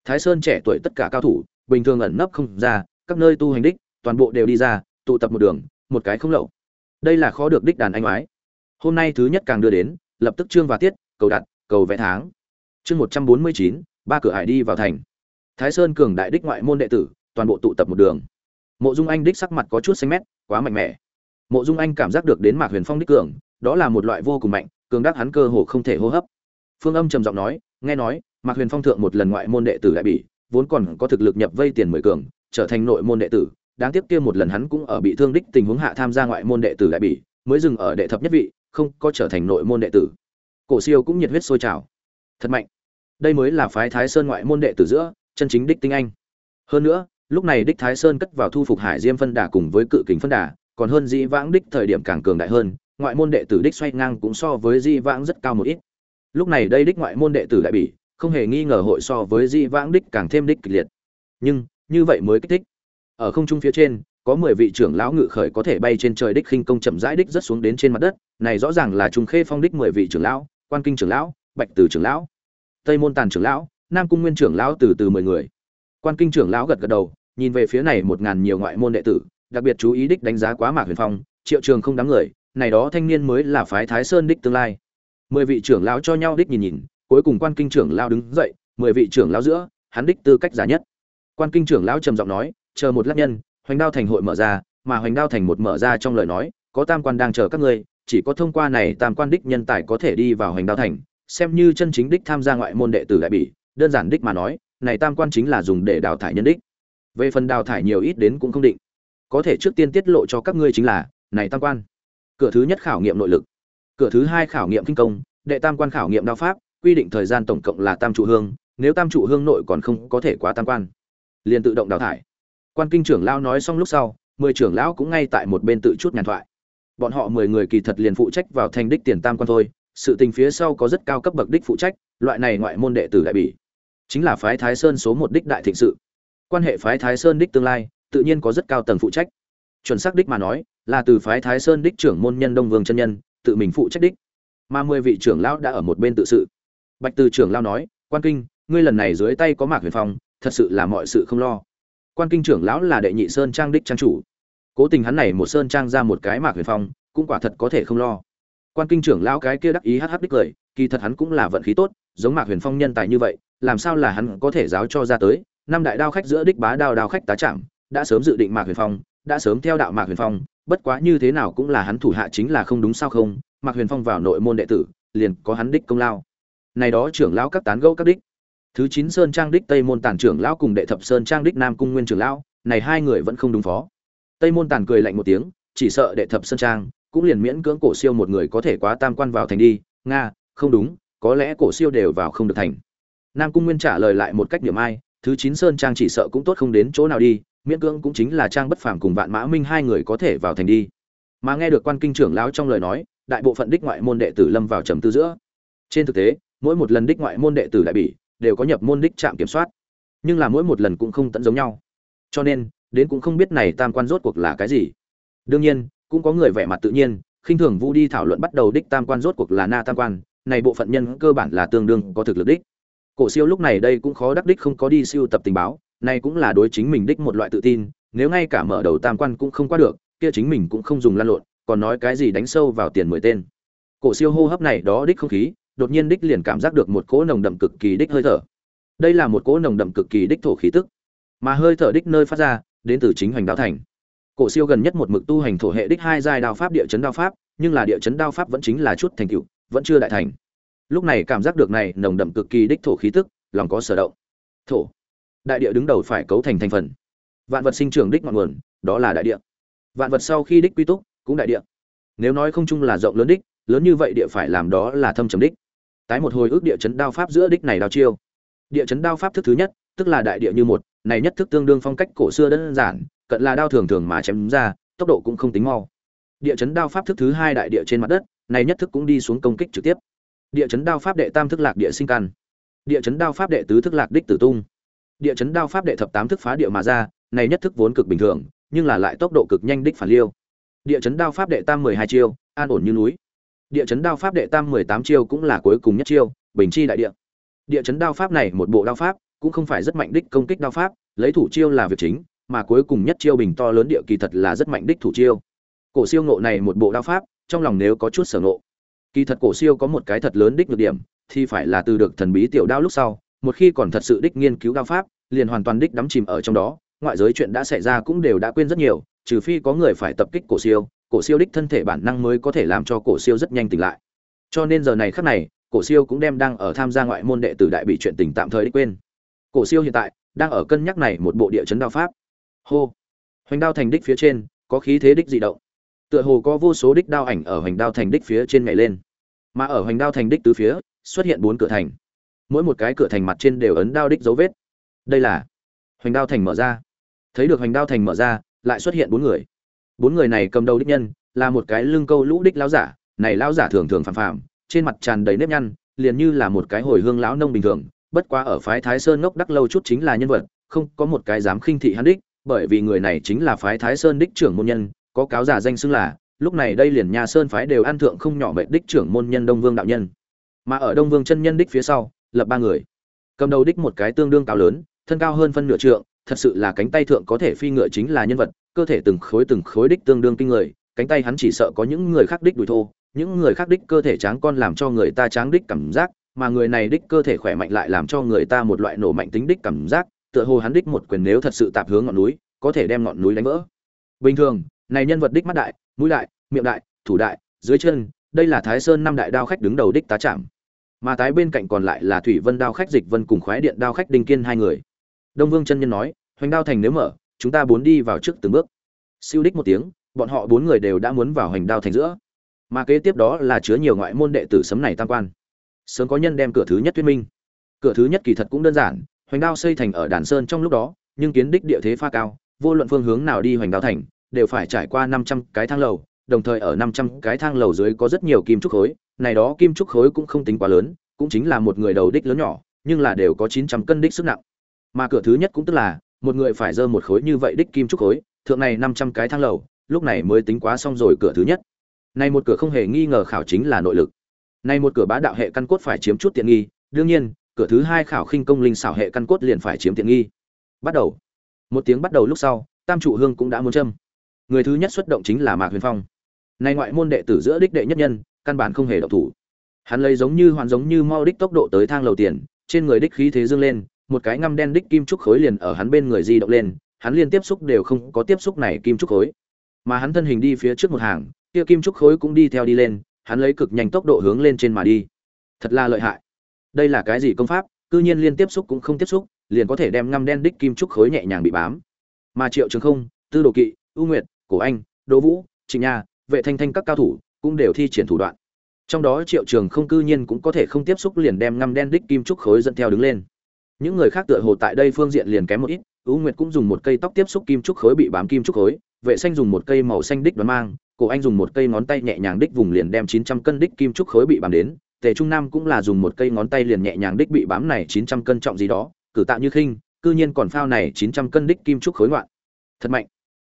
Thái sơn trẻ tuổi tất cả cao thủ, bình thường ẩn nấp không ra, các nơi tu hành đích, toàn bộ đều đi ra, tụ tập một đường, một cái không lậu đây là khó được đích đàn anh ái hôm nay thứ nhất càng đưa đến, lập tức trương và tiết, cầu đặt, cầu vẽ tháng. Chương một trăm bốn mươi chín, ba cửa hải đi vào thành. Thái sơn cường đại đích ngoại môn đệ tử, toàn bộ tụ tập một đường. Mộ dung anh đích sắc mặt có chút xanh mét, quá mạnh mẽ. Mộ dung anh cảm giác được đến mạc huyền phong đích cường, đó là một loại vô cùng mạnh, cường đắc hắn cơ hồ không thể hô hấp. Phương âm trầm giọng nói, nghe nói, mạc huyền phong thượng một lần ngoại môn đệ tử đại bỉ vốn còn có thực lực nhập vây tiền mười cường, trở thành nội môn đệ tử đáng tiếc kia một lần hắn cũng ở bị thương đích tình huống hạ tham gia ngoại môn đệ tử đại bỉ mới dừng ở đệ thập nhất vị, không có trở thành nội môn đệ tử. Cổ siêu cũng nhiệt huyết sôi trào. Thật mạnh. Đây mới là phái thái sơn ngoại môn đệ tử giữa, chân chính đích tinh anh. Hơn nữa, lúc này đích thái sơn cất vào thu phục hải diêm phân đà cùng với cự kính phân đà, còn hơn dĩ vãng đích thời điểm càng cường đại hơn, ngoại môn đệ tử đích xoay ngang cũng so với dĩ vãng rất cao một ít. Lúc này đây đích ngoại môn đệ tử đại bỉ không hề nghi ngờ hội so với dĩ vãng đích càng thêm đích kịch liệt. Nhưng, như vậy mới kích thích ở không trung phía trên, có mười vị trưởng lão ngự khởi có thể bay trên trời đích khinh công chậm rãi đích rất xuống đến trên mặt đất. Này rõ ràng là trung khê phong đích mười vị trưởng lão, quan kinh trưởng lão, bạch từ trưởng lão, tây môn tàn trưởng lão, nam cung nguyên trưởng lão từ từ mười người. Quan kinh trưởng lão gật gật đầu, nhìn về phía này một ngàn nhiều ngoại môn đệ tử, đặc biệt chú ý đích đánh giá quá mạc huyền phong, triệu trường không đám người, này đó thanh niên mới là phái thái sơn đích tương lai. Mười vị trưởng lão cho nhau đích nhìn nhìn, cuối cùng quan kinh trưởng lão đứng dậy, mười vị trưởng lão giữa, hắn đích tư cách giả nhất. Quan kinh trưởng lão trầm giọng nói chờ một lát nhân, hoành đao thành hội mở ra, mà hoành đao thành một mở ra trong lời nói, có tam quan đang chờ các ngươi, chỉ có thông qua này tam quan đích nhân tài có thể đi vào hoành đao thành, xem như chân chính đích tham gia ngoại môn đệ tử đại bỉ, đơn giản đích mà nói, này tam quan chính là dùng để đào thải nhân đích. Về phần đào thải nhiều ít đến cũng không định. Có thể trước tiên tiết lộ cho các ngươi chính là, này tam quan. Cửa thứ nhất khảo nghiệm nội lực. Cửa thứ hai khảo nghiệm kinh công, đệ tam quan khảo nghiệm đao pháp, quy định thời gian tổng cộng là tam trụ hương, nếu tam trụ hương nội còn không có thể quá tam quan, liền tự động đào thải quan kinh trưởng lão nói xong lúc sau, mười trưởng lão cũng ngay tại một bên tự chút nhàn thoại. Bọn họ mười người kỳ thật liền phụ trách vào thành đích tiền tam quan thôi, sự tình phía sau có rất cao cấp bậc đích phụ trách, loại này ngoại môn đệ tử đại bỉ, chính là phái thái sơn số một đích đại thịnh sự. Quan hệ phái thái sơn đích tương lai, tự nhiên có rất cao tầng phụ trách. Chuẩn xác đích mà nói, là từ phái thái sơn đích trưởng môn nhân đông vương chân nhân, tự mình phụ trách đích. Mà mười vị trưởng lão đã ở một bên tự sự. Bạch từ trưởng lão nói, quan kinh, ngươi lần này dưới tay có mạc huyền phong, thật sự là mọi sự không lo quan kinh trưởng lão là đệ nhị sơn trang đích trang chủ. Cố tình hắn này một sơn trang ra một cái mạc huyền phong, cũng quả thật có thể không lo. Quan kinh trưởng lão cái kia đắc ý hh đích cười, kỳ thật hắn cũng là vận khí tốt, giống mạc huyền phong nhân tài như vậy, làm sao là hắn có thể giáo cho ra tới, năm đại đao khách giữa đích bá đao đao khách tá chạm đã sớm dự định mạc huyền phong, đã sớm theo đạo mạc huyền phong, bất quá như thế nào cũng là hắn thủ hạ chính là không đúng sao không, mạc huyền phong vào nội môn đệ tử, liền có hắn đích công lao. Này đó trưởng lão các tán gẫu các đích thứ chín sơn trang đích tây môn tản trưởng lão cùng đệ thập sơn trang đích nam cung nguyên trưởng lão, này hai người vẫn không đúng phó. Tây môn tản cười lạnh một tiếng, chỉ sợ đệ thập sơn trang cũng liền miễn cưỡng cổ siêu một người có thể quá tam quan vào thành đi. Nga, không đúng, có lẽ cổ siêu đều vào không được thành. Nam cung nguyên trả lời lại một cách điểm ai, thứ chín sơn trang chỉ sợ cũng tốt không đến chỗ nào đi, miễn cưỡng cũng chính là trang bất phàm cùng vạn mã minh hai người có thể vào thành đi. Mà nghe được quan kinh trưởng lão trong lời nói, đại bộ phận đích ngoại môn đệ tử lâm vào trầm tư giữa. Trên thực tế, mỗi một lần đích ngoại môn đệ tử đại bỉ đều có nhập môn đích trạm kiểm soát. Nhưng là mỗi một lần cũng không tận giống nhau. Cho nên, đến cũng không biết này tam quan rốt cuộc là cái gì. Đương nhiên, cũng có người vẻ mặt tự nhiên, khinh thường vu đi thảo luận bắt đầu đích tam quan rốt cuộc là na tam quan, này bộ phận nhân cơ bản là tương đương có thực lực đích. Cổ siêu lúc này đây cũng khó đắc đích không có đi siêu tập tình báo, này cũng là đối chính mình đích một loại tự tin, nếu ngay cả mở đầu tam quan cũng không qua được, kia chính mình cũng không dùng lan lộn, còn nói cái gì đánh sâu vào tiền mười tên. Cổ siêu hô hấp này đó đích không khí đột nhiên đích liền cảm giác được một cỗ nồng đậm cực kỳ đích hơi thở. Đây là một cỗ nồng đậm cực kỳ đích thổ khí tức, mà hơi thở đích nơi phát ra, đến từ chính hoành đạo thành. Cổ siêu gần nhất một mực tu hành thổ hệ đích hai giai đao pháp địa chấn đao pháp, nhưng là địa chấn đao pháp vẫn chính là chút thành tựu, vẫn chưa đại thành. Lúc này cảm giác được này nồng đậm cực kỳ đích thổ khí tức, lòng có sở động. Thổ. Đại địa đứng đầu phải cấu thành thành phần. Vạn vật sinh trưởng đích ngọn nguồn, đó là đại địa. Vạn vật sau khi đích quy túc, cũng đại địa. Nếu nói không chung là rộng lớn đích, lớn như vậy địa phải làm đó là thâm trầm đích tái một hồi ước địa chấn đao pháp giữa đích này đao chiêu. Địa chấn đao pháp thức thứ nhất, tức là đại địa như một, này nhất thức tương đương phong cách cổ xưa đơn giản, cận là đao thường thường mà chém ra, tốc độ cũng không tính mau. Địa chấn đao pháp thức thứ hai đại địa trên mặt đất, này nhất thức cũng đi xuống công kích trực tiếp. Địa chấn đao pháp đệ tam thức lạc địa sinh căn. Địa chấn đao pháp đệ tứ thức lạc đích tử tung. Địa chấn đao pháp đệ thập tám thức phá địa mà ra, này nhất thức vốn cực bình thường, nhưng là lại tốc độ cực nhanh đích phản liêu. Địa chấn đao pháp đệ tam mười hai chiêu, an ổn như núi địa chấn đao pháp đệ tam mười tám chiêu cũng là cuối cùng nhất chiêu, bình chi đại địa. Địa chấn đao pháp này một bộ đao pháp, cũng không phải rất mạnh đích công kích đao pháp, lấy thủ chiêu là việc chính, mà cuối cùng nhất chiêu bình to lớn địa kỳ thật là rất mạnh đích thủ chiêu. Cổ siêu ngộ này một bộ đao pháp, trong lòng nếu có chút sở ngộ. Kỳ thật cổ siêu có một cái thật lớn đích nhược điểm, thì phải là từ được thần bí tiểu đao lúc sau, một khi còn thật sự đích nghiên cứu đao pháp, liền hoàn toàn đích đắm chìm ở trong đó, ngoại giới chuyện đã xảy ra cũng đều đã quên rất nhiều, trừ phi có người phải tập kích cổ siêu cổ siêu đích thân thể bản năng mới có thể làm cho cổ siêu rất nhanh tỉnh lại. Cho nên giờ này khắc này, cổ siêu cũng đem đang ở tham gia ngoại môn đệ tử đại bị chuyện tình tạm thời đích quên. Cổ siêu hiện tại, đang ở cân nhắc này một bộ địa chấn đao pháp. Hô! Hoành đao thành đích phía trên, có khí thế đích dị động. Tựa hồ có vô số đích đao ảnh ở hoành đao thành đích phía trên nhảy lên. Mà ở hoành đao thành đích tứ phía, xuất hiện bốn cửa thành. Mỗi một cái cửa thành mặt trên đều ấn đao đích dấu vết. Đây là hoành đao thành mở ra. Thấy được hoành đao thành mở ra, lại xuất hiện bốn người bốn người này cầm đầu đích nhân, là một cái lưng câu lũ đích lão giả, này lão giả thường thường phàm phàm, trên mặt tràn đầy nếp nhăn, liền như là một cái hồi hương lão nông bình thường, bất quá ở phái thái sơn ngốc đắc lâu chút chính là nhân vật, không có một cái dám khinh thị hắn đích, bởi vì người này chính là phái thái sơn đích trưởng môn nhân, có cáo giả danh xưng là, lúc này đây liền nhà sơn phái đều ăn thượng không nhỏ mệnh đích trưởng môn nhân đông vương đạo nhân. Mà ở đông vương chân nhân đích phía sau, lập ba người. Cầm đầu đích một cái tương đương cao lớn, thân cao hơn phân nửa trượng, thật sự là cánh tay thượng có thể phi ngựa chính là nhân vật cơ thể từng khối từng khối đích tương đương kinh người, cánh tay hắn chỉ sợ có những người khác đích đùi thô, những người khác đích cơ thể tráng con làm cho người ta tráng đích cảm giác, mà người này đích cơ thể khỏe mạnh lại làm cho người ta một loại nổ mạnh tính đích cảm giác, tựa hồ hắn đích một quyền nếu thật sự tạp hướng ngọn núi, có thể đem ngọn núi đánh vỡ. Bình thường, này nhân vật đích mắt đại, mũi đại, miệng đại, thủ đại, dưới chân, đây là thái sơn năm đại đao khách đứng đầu đích tá chạm mà tái bên cạnh còn lại là thủy vân đao khách, dịch vân cùng khoái điện đao khách đinh kiên hai người. Đông vương chân nhân nói, hoành đao thành nếu mở chúng ta bốn đi vào trước từng bước. Siêu đích một tiếng, bọn họ bốn người đều đã muốn vào hoành đao thành giữa. Mà kế tiếp đó là chứa nhiều ngoại môn đệ tử sấm này tam quan. Sớm có nhân đem cửa thứ nhất thuyết minh. Cửa thứ nhất kỳ thật cũng đơn giản, hoành đao xây thành ở đàn sơn trong lúc đó, nhưng kiến đích địa thế pha cao, vô luận phương hướng nào đi hoành đao thành, đều phải trải qua năm trăm cái thang lầu, đồng thời ở năm trăm cái thang lầu dưới có rất nhiều kim trúc khối, này đó kim trúc khối cũng không tính quá lớn, cũng chính là một người đầu đích lớn nhỏ, nhưng là đều có chín trăm cân đích sức nặng. Mà cửa thứ nhất cũng tức là một người phải dơ một khối như vậy đích kim trúc khối, thượng này năm trăm cái thang lầu, lúc này mới tính quá xong rồi cửa thứ nhất. Này một cửa không hề nghi ngờ khảo chính là nội lực. Này một cửa bá đạo hệ căn cốt phải chiếm chút tiện nghi, đương nhiên, cửa thứ hai khảo khinh công linh xảo hệ căn cốt liền phải chiếm tiện nghi. Bắt đầu. Một tiếng bắt đầu lúc sau, tam trụ hương cũng đã muốn châm. Người thứ nhất xuất động chính là mạc huyền phong. Nay ngoại môn đệ tử giữa đích đệ nhất nhân, căn bản không hề động thủ. Hắn lấy giống như hoàn giống như mau đích tốc độ tới thang lầu tiền, trên người đích khí thế dương lên một cái ngăm đen đích kim trúc khối liền ở hắn bên người di động lên, hắn liên tiếp xúc đều không có tiếp xúc này kim trúc khối. Mà hắn thân hình đi phía trước một hàng, kia kim trúc khối cũng đi theo đi lên, hắn lấy cực nhanh tốc độ hướng lên trên mà đi. Thật là lợi hại. Đây là cái gì công pháp? Cư nhiên liên tiếp xúc cũng không tiếp xúc, liền có thể đem ngăm đen đích kim trúc khối nhẹ nhàng bị bám. Mà triệu trường không, tư đồ kỵ ưu nguyệt, cổ anh, đỗ vũ, trịnh nha, vệ thanh thanh các cao thủ cũng đều thi triển thủ đoạn. Trong đó triệu trường không cư nhiên cũng có thể không tiếp xúc liền đem ngăm đen đích kim trúc khối dẫn theo đứng lên những người khác tựa hồ tại đây phương diện liền kém một ít ưu nguyệt cũng dùng một cây tóc tiếp xúc kim trúc khối bị bám kim trúc khối, vệ xanh dùng một cây màu xanh đích đoán mang, cổ anh dùng một cây ngón tay nhẹ nhàng đích vùng liền đem chín trăm cân đích kim trúc khối bị bám đến, tề trung nam cũng là dùng một cây ngón tay liền nhẹ nhàng đích bị bám này chín trăm cân trọng gì đó, cử tạo như khinh, cư nhiên còn phao này chín trăm cân đích kim trúc khối ngoạn. Thật mạnh.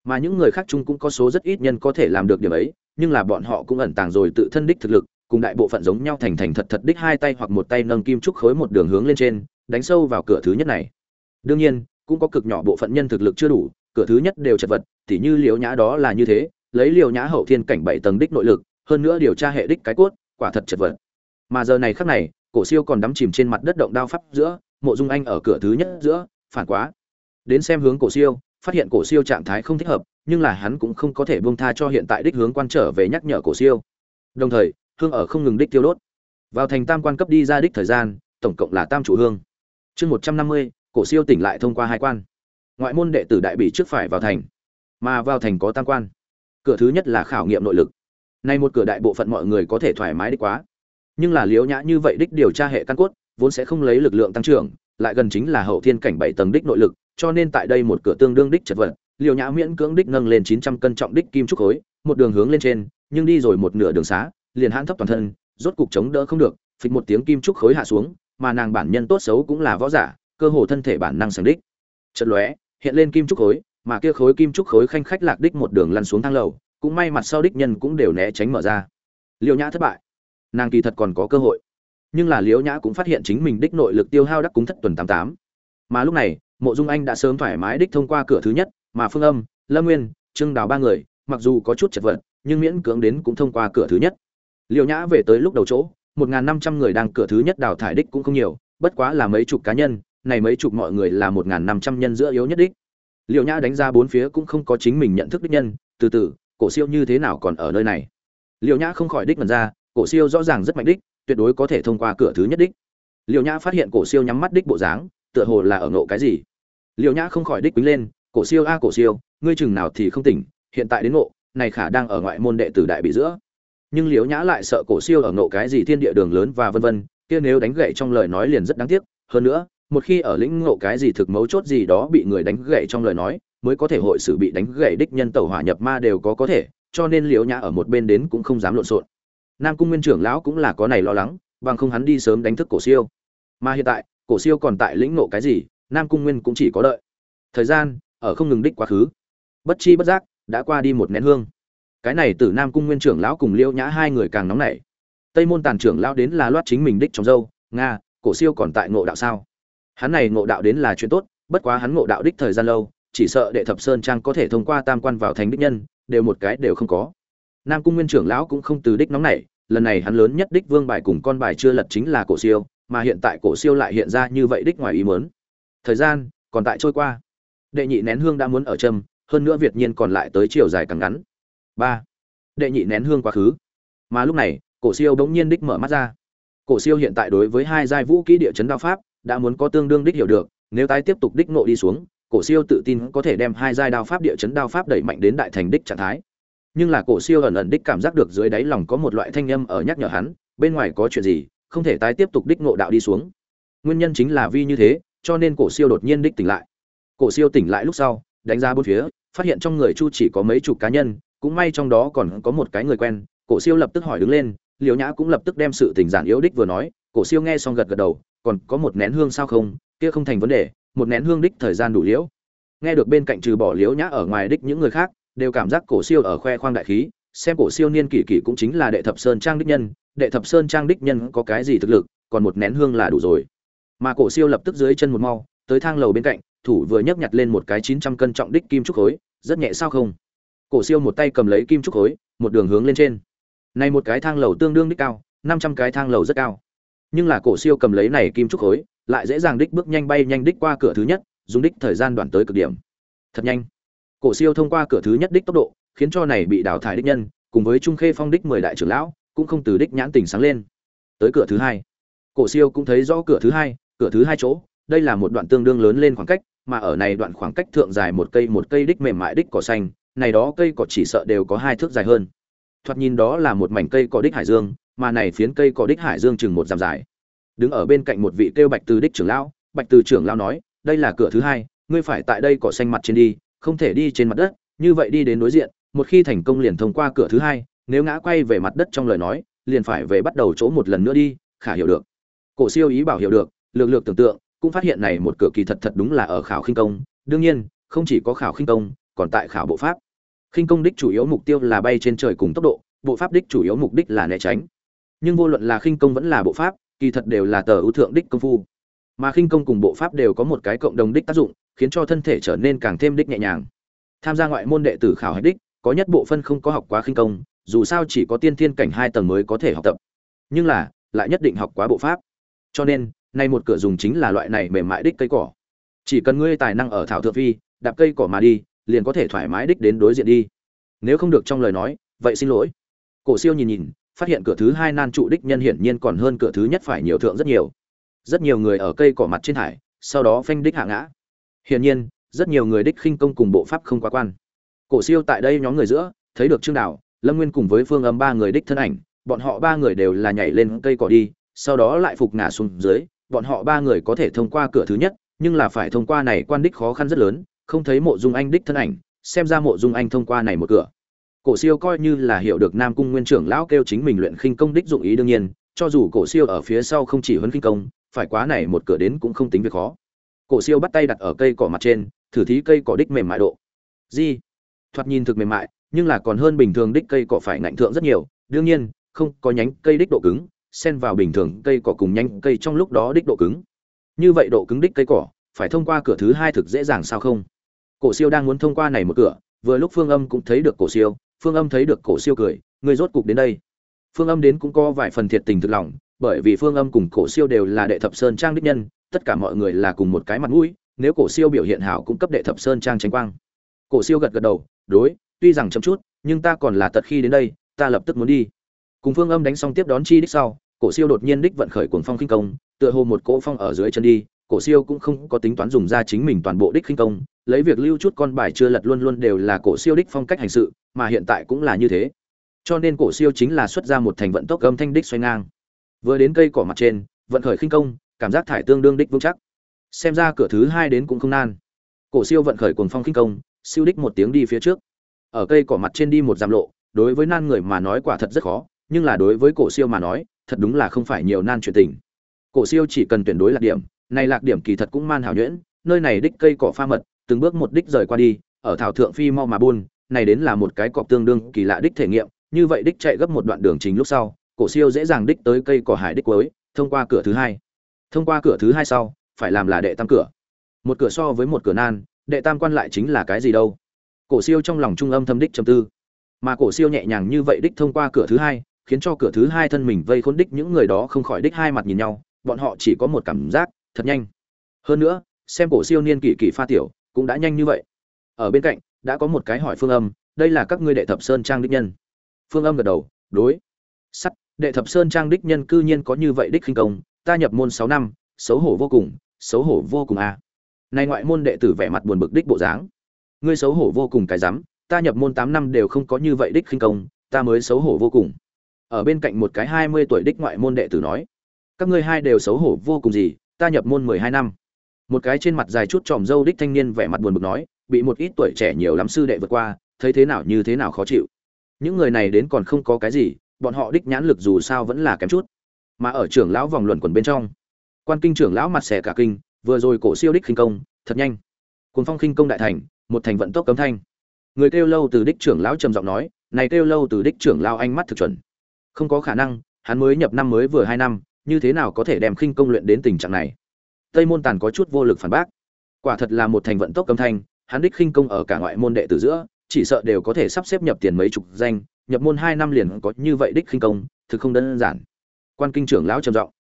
Mà những người khác chung cũng có số rất ít nhân có thể làm được điều ấy, nhưng là bọn họ cũng ẩn tàng rồi tự thân đích thực lực, cùng đại bộ phận giống nhau thành thành thật thật đích hai tay hoặc một tay nâng kim trúc khối một đường hướng lên trên đánh sâu vào cửa thứ nhất này. Đương nhiên, cũng có cực nhỏ bộ phận nhân thực lực chưa đủ, cửa thứ nhất đều chật vật, tỉ như liều nhã đó là như thế, lấy liều nhã hậu thiên cảnh bảy tầng đích nội lực, hơn nữa điều tra hệ đích cái cốt, quả thật chật vật. Mà giờ này khắc này, cổ siêu còn đắm chìm trên mặt đất động đao pháp giữa, mộ dung anh ở cửa thứ nhất giữa, phản quá. Đến xem hướng cổ siêu, phát hiện cổ siêu trạng thái không thích hợp, nhưng là hắn cũng không có thể buông tha cho hiện tại đích hướng quan trở về nhắc nhở cổ siêu. Đồng thời, hương ở không ngừng đích tiêu đốt. Vào thành tam quan cấp đi ra đích thời gian, tổng cộng là tam chủ hương chương một trăm năm mươi, cổ siêu tỉnh lại thông qua hai quan. Ngoại môn đệ tử đại bị trước phải vào thành, mà vào thành có tam quan. Cửa thứ nhất là khảo nghiệm nội lực. Nay một cửa đại bộ phận mọi người có thể thoải mái đi quá. Nhưng là liếu nhã như vậy đích điều tra hệ căn cốt, vốn sẽ không lấy lực lượng tăng trưởng, lại gần chính là hậu thiên cảnh bảy tầng đích nội lực, cho nên tại đây một cửa tương đương đích chật vật, liều nhã miễn cưỡng đích nâng lên chín trăm cân trọng đích kim trúc khối, một đường hướng lên trên, nhưng đi rồi một nửa đường xá, liền hãn thấp toàn thân, rốt cục chống đỡ không được, phịch một tiếng kim trúc khối hạ xuống mà nàng bản nhân tốt xấu cũng là võ giả, cơ hồ thân thể bản năng sàng đích. Chật lóe, hiện lên kim trúc khối, mà kia khối kim trúc khối khanh khách lạc đích một đường lăn xuống thang lầu, cũng may mặt sau đích nhân cũng đều né tránh mở ra. Liễu nhã thất bại. Nàng kỳ thật còn có cơ hội. Nhưng là liễu nhã cũng phát hiện chính mình đích nội lực tiêu hao đắc cúng thất tuần tám tám. Mà lúc này, mộ dung anh đã sớm thoải mái đích thông qua cửa thứ nhất, mà phương âm, lâm nguyên, trương đào ba người, mặc dù có chút chật vật, nhưng miễn cưỡng đến cũng thông qua cửa thứ nhất. Liễu nhã về tới lúc đầu chỗ một n g h n năm trăm người đang cửa thứ nhất đào thải đích cũng không nhiều, bất quá là mấy chục cá nhân, này mấy chục mọi người là một n g h n năm trăm nhân giữa yếu nhất đích. Liễu nhã đánh ra bốn phía cũng không có chính mình nhận thức đích nhân, từ từ, cổ siêu như thế nào còn ở nơi này? Liễu nhã không khỏi đích mẩn ra, cổ siêu rõ ràng rất mạnh đích, tuyệt đối có thể thông qua cửa thứ nhất đích. Liễu nhã phát hiện cổ siêu nhắm mắt đích bộ dáng, tựa hồ là ở ngộ cái gì. Liễu nhã không khỏi đích quĩnh lên, cổ siêu a, cổ siêu, ngươi chừng nào thì không tỉnh, hiện tại đến ngộ, này khả đang ở ngoại môn đệ tử đại bị giữa nhưng liễu nhã lại sợ cổ siêu ở ngộ cái gì thiên địa đường lớn và vân vân, kia nếu đánh gậy trong lời nói liền rất đáng tiếc. Hơn nữa, một khi ở lĩnh ngộ cái gì thực mấu chốt gì đó bị người đánh gậy trong lời nói, mới có thể hội sự bị đánh gậy đích nhân tẩu hỏa nhập ma đều có có thể, cho nên liễu nhã ở một bên đến cũng không dám lộn xộn. Nam cung nguyên trưởng lão cũng là có này lo lắng, bằng không hắn đi sớm đánh thức cổ siêu. Mà hiện tại, cổ siêu còn tại lĩnh ngộ cái gì, nam cung nguyên cũng chỉ có đợi. Thời gian, ở không ngừng đích quá khứ. Bất chi bất giác, đã qua đi một nén hương cái này từ nam cung nguyên trưởng lão cùng liêu nhã hai người càng nóng nảy. Tây môn tàn trưởng lão đến là loát chính mình đích trong dâu, nga, cổ siêu còn tại ngộ đạo sao? Hắn này ngộ đạo đến là chuyện tốt, bất quá hắn ngộ đạo đích thời gian lâu, chỉ sợ đệ thập sơn trang có thể thông qua tam quan vào thành đích nhân, đều một cái đều không có. Nam cung nguyên trưởng lão cũng không từ đích nóng nảy, lần này hắn lớn nhất đích vương bài cùng con bài chưa lật chính là cổ siêu, mà hiện tại cổ siêu lại hiện ra như vậy đích ngoài ý muốn. Thời gian còn tại trôi qua. Đệ nhị nén hương đã muốn ở châm hơn nữa việt nhiên còn lại tới chiều dài càng ngắn ba. Đệ nhị nén hương quá khứ. Mà lúc này, cổ siêu bỗng nhiên đích mở mắt ra. Cổ siêu hiện tại đối với hai giai vũ kỹ địa chấn đao pháp, đã muốn có tương đương đích hiểu được, nếu tái tiếp tục đích nộ đi xuống, cổ siêu tự tin có thể đem hai giai đao pháp địa chấn đao pháp đẩy mạnh đến đại thành đích trạng thái. Nhưng là cổ siêu ẩn ẩn đích cảm giác được dưới đáy lòng có một loại thanh âm ở nhắc nhở hắn, bên ngoài có chuyện gì, không thể tái tiếp tục đích nộ đạo đi xuống. Nguyên nhân chính là vì như thế, cho nên cổ siêu đột nhiên đích tỉnh lại. Cổ siêu tỉnh lại lúc sau, đánh ra bốn phía, phát hiện trong người chu chỉ có mấy chục cá nhân cũng may trong đó còn có một cái người quen, cổ siêu lập tức hỏi đứng lên, liễu nhã cũng lập tức đem sự tình giản yếu đích vừa nói, cổ siêu nghe xong gật gật đầu, còn có một nén hương sao không, kia không thành vấn đề, một nén hương đích thời gian đủ liễu. Nghe được bên cạnh trừ bỏ liễu nhã ở ngoài đích những người khác, đều cảm giác cổ siêu ở khoe khoang đại khí, xem cổ siêu niên kỷ kỷ cũng chính là đệ thập sơn trang đích nhân, đệ thập sơn trang đích nhân có cái gì thực lực, còn một nén hương là đủ rồi. Mà cổ siêu lập tức dưới chân một mau, tới thang lầu bên cạnh, thủ vừa nhấc nhặt lên một cái chín trăm cân trọng đích kim trúc khối, rất nhẹ sao không? Cổ siêu một tay cầm lấy kim trúc khối, một đường hướng lên trên. Này một cái thang lầu tương đương đích cao, năm trăm cái thang lầu rất cao. Nhưng là cổ siêu cầm lấy này kim trúc khối, lại dễ dàng đích bước nhanh bay nhanh đích qua cửa thứ nhất, dùng đích thời gian đoạn tới cực điểm. Thật nhanh. Cổ siêu thông qua cửa thứ nhất đích tốc độ, khiến cho này bị đào thải đích nhân, cùng với trung khê phong đích mười đại trưởng lão, cũng không từ đích nhãn tình sáng lên. Tới cửa thứ hai. Cổ siêu cũng thấy rõ cửa thứ hai, cửa thứ hai chỗ, đây là một đoạn tương đương lớn lên khoảng cách, mà ở này đoạn khoảng cách thượng dài một cây một cây đích mềm mại đích cỏ xanh này đó cây cỏ chỉ sợ đều có hai thước dài hơn. Thoạt nhìn đó là một mảnh cây cỏ đích hải dương, mà này phiến cây cỏ đích hải dương chừng một dặm dài. Đứng ở bên cạnh một vị kêu bạch từ đích trưởng lão, bạch từ trưởng lão nói, đây là cửa thứ hai, ngươi phải tại đây cỏ xanh mặt trên đi, không thể đi trên mặt đất, như vậy đi đến đối diện, một khi thành công liền thông qua cửa thứ hai, nếu ngã quay về mặt đất trong lời nói, liền phải về bắt đầu chỗ một lần nữa đi, khả hiểu được. Cổ siêu ý bảo hiểu được, lược lược tưởng tượng, cũng phát hiện này một cửa kỳ thật thật đúng là ở khảo khinh công. Đương nhiên, không chỉ có khảo khinh công, còn tại khảo bộ pháp khinh công đích chủ yếu mục tiêu là bay trên trời cùng tốc độ, bộ pháp đích chủ yếu mục đích là né tránh. Nhưng vô luận là khinh công vẫn là bộ pháp, kỳ thật đều là tờ ưu thượng đích công phu. Mà khinh công cùng bộ pháp đều có một cái cộng đồng đích tác dụng, khiến cho thân thể trở nên càng thêm đích nhẹ nhàng. Tham gia ngoại môn đệ tử khảo hạch đích, có nhất bộ phân không có học quá khinh công, dù sao chỉ có tiên thiên cảnh hai tầng mới có thể học tập. Nhưng là, lại nhất định học quá bộ pháp. Cho nên, nay một cửa dùng chính là loại này mềm mại đích cây cỏ. Chỉ cần ngươi tài năng ở thảo thượng phi, đạp cây cỏ mà đi liền có thể thoải mái đích đến đối diện đi. Nếu không được trong lời nói, vậy xin lỗi. Cổ siêu nhìn nhìn, phát hiện cửa thứ hai nan trụ đích nhân hiển nhiên còn hơn cửa thứ nhất phải nhiều thượng rất nhiều. Rất nhiều người ở cây cỏ mặt trên hải sau đó phanh đích hạ ngã. Hiển nhiên, rất nhiều người đích khinh công cùng bộ pháp không quá quan. Cổ siêu tại đây nhóm người giữa, thấy được trương đào, lâm nguyên cùng với phương âm ba người đích thân ảnh, bọn họ ba người đều là nhảy lên cây cỏ đi, sau đó lại phục ngả xuống dưới, bọn họ ba người có thể thông qua cửa thứ nhất, nhưng là phải thông qua này quan đích khó khăn rất lớn không thấy mộ dung anh đích thân ảnh, xem ra mộ dung anh thông qua này một cửa. Cổ siêu coi như là hiểu được nam cung nguyên trưởng lão kêu chính mình luyện khinh công đích dụng ý đương nhiên, cho dù cổ siêu ở phía sau không chỉ huấn khinh công, phải quá này một cửa đến cũng không tính việc khó. Cổ siêu bắt tay đặt ở cây cỏ mặt trên, thử thí cây cỏ đích mềm mại độ. Di thoạt nhìn thực mềm mại, nhưng là còn hơn bình thường đích cây cỏ phải ngạnh thượng rất nhiều. Đương nhiên, không có nhánh cây đích độ cứng, xen vào bình thường cây cỏ cùng nhánh cây trong lúc đó đích độ cứng. Như vậy độ cứng đích cây cỏ, phải thông qua cửa thứ hai thực dễ dàng sao không? Cổ siêu đang muốn thông qua này một cửa, vừa lúc phương âm cũng thấy được cổ siêu, phương âm thấy được cổ siêu cười người rốt cục đến đây. Phương âm đến cũng có vài phần thiệt tình thực lòng, bởi vì phương âm cùng cổ siêu đều là đệ thập sơn trang đích nhân, tất cả mọi người là cùng một cái mặt mũi, nếu cổ siêu biểu hiện hảo cũng cấp đệ thập sơn trang tránh quang. Cổ siêu gật gật đầu, đối, tuy rằng chậm chút, nhưng ta còn là tật khi đến đây, ta lập tức muốn đi. Cùng phương âm đánh xong tiếp đón chi đích sau, cổ siêu đột nhiên đích vận khởi cuồng phong khinh công, tựa hồ một cỗ phong ở dưới chân đi, cổ siêu cũng không có tính toán dùng ra chính mình toàn bộ đích khinh công lấy việc lưu chút con bài chưa lật luôn luôn đều là cổ siêu đích phong cách hành sự, mà hiện tại cũng là như thế. Cho nên cổ siêu chính là xuất ra một thành vận tốc âm thanh đích xoay ngang. Vừa đến cây cỏ mặt trên, vận khởi khinh công, cảm giác thải tương đương đích vững chắc. Xem ra cửa thứ hai đến cũng không nan. Cổ siêu vận khởi cuồng phong khinh công, siêu đích một tiếng đi phía trước. Ở cây cỏ mặt trên đi một dặm lộ, đối với nan người mà nói quả thật rất khó, nhưng là đối với cổ siêu mà nói, thật đúng là không phải nhiều nan chuyện tình. Cổ siêu chỉ cần tuyển đối lạc điểm, này lạc điểm kỳ thật cũng man hảo nhuyễn, nơi này đích cây cỏ pha mật từng bước một đích rời qua đi, ở thảo thượng phi mau mà buôn, này đến là một cái cọp tương đương kỳ lạ đích thể nghiệm, như vậy đích chạy gấp một đoạn đường chính lúc sau, cổ siêu dễ dàng đích tới cây cỏ hải đích cuối, thông qua cửa thứ hai. Thông qua cửa thứ hai sau, phải làm là đệ tam cửa. Một cửa so với một cửa nan, đệ tam quan lại chính là cái gì đâu? Cổ siêu trong lòng trung âm thâm đích trầm tư. Mà cổ siêu nhẹ nhàng như vậy đích thông qua cửa thứ hai, khiến cho cửa thứ hai thân mình vây khốn đích những người đó không khỏi đích hai mặt nhìn nhau, bọn họ chỉ có một cảm giác, thật nhanh. Hơn nữa, xem cổ siêu niên kỷ kỷ pha tiểu cũng đã nhanh như vậy. Ở bên cạnh, đã có một cái hỏi phương âm, đây là các ngươi đệ thập sơn trang đích nhân. Phương âm gật đầu, đối. Sắt, đệ thập sơn trang đích nhân cư nhiên có như vậy đích khinh công, ta nhập môn sáu năm, xấu hổ vô cùng, xấu hổ vô cùng à. này ngoại môn đệ tử vẻ mặt buồn bực đích bộ dáng. Ngươi xấu hổ vô cùng cái rắm, ta nhập môn tám năm đều không có như vậy đích khinh công, ta mới xấu hổ vô cùng. Ở bên cạnh một cái hai mươi tuổi đích ngoại môn đệ tử nói, các ngươi hai đều xấu hổ vô cùng gì, ta nhập môn mười hai năm một cái trên mặt dài chút tròm râu đích thanh niên vẻ mặt buồn bực nói, bị một ít tuổi trẻ nhiều lắm sư đệ vượt qua, thấy thế nào như thế nào khó chịu. Những người này đến còn không có cái gì, bọn họ đích nhãn lực dù sao vẫn là kém chút. Mà ở trưởng lão vòng luẩn quẩn bên trong, quan kinh trưởng lão mặt xẻ cả kinh, vừa rồi cổ siêu đích khinh công, thật nhanh. Cuốn phong khinh công đại thành, một thành vận tốc cấm thanh. Người kêu lâu từ đích trưởng lão trầm giọng nói, này kêu lâu từ đích trưởng lão anh mắt thực chuẩn. Không có khả năng, hắn mới nhập năm mới vừa hai năm, như thế nào có thể đem khinh công luyện đến tình trạng này? Tây môn tàn có chút vô lực phản bác. Quả thật là một thành vận tốc cấm thanh, hắn đích khinh công ở cả ngoại môn đệ tử giữa, chỉ sợ đều có thể sắp xếp nhập tiền mấy chục danh, nhập môn hai năm liền có như vậy đích khinh công, thực không đơn giản. Quan kinh trưởng lão trầm giọng.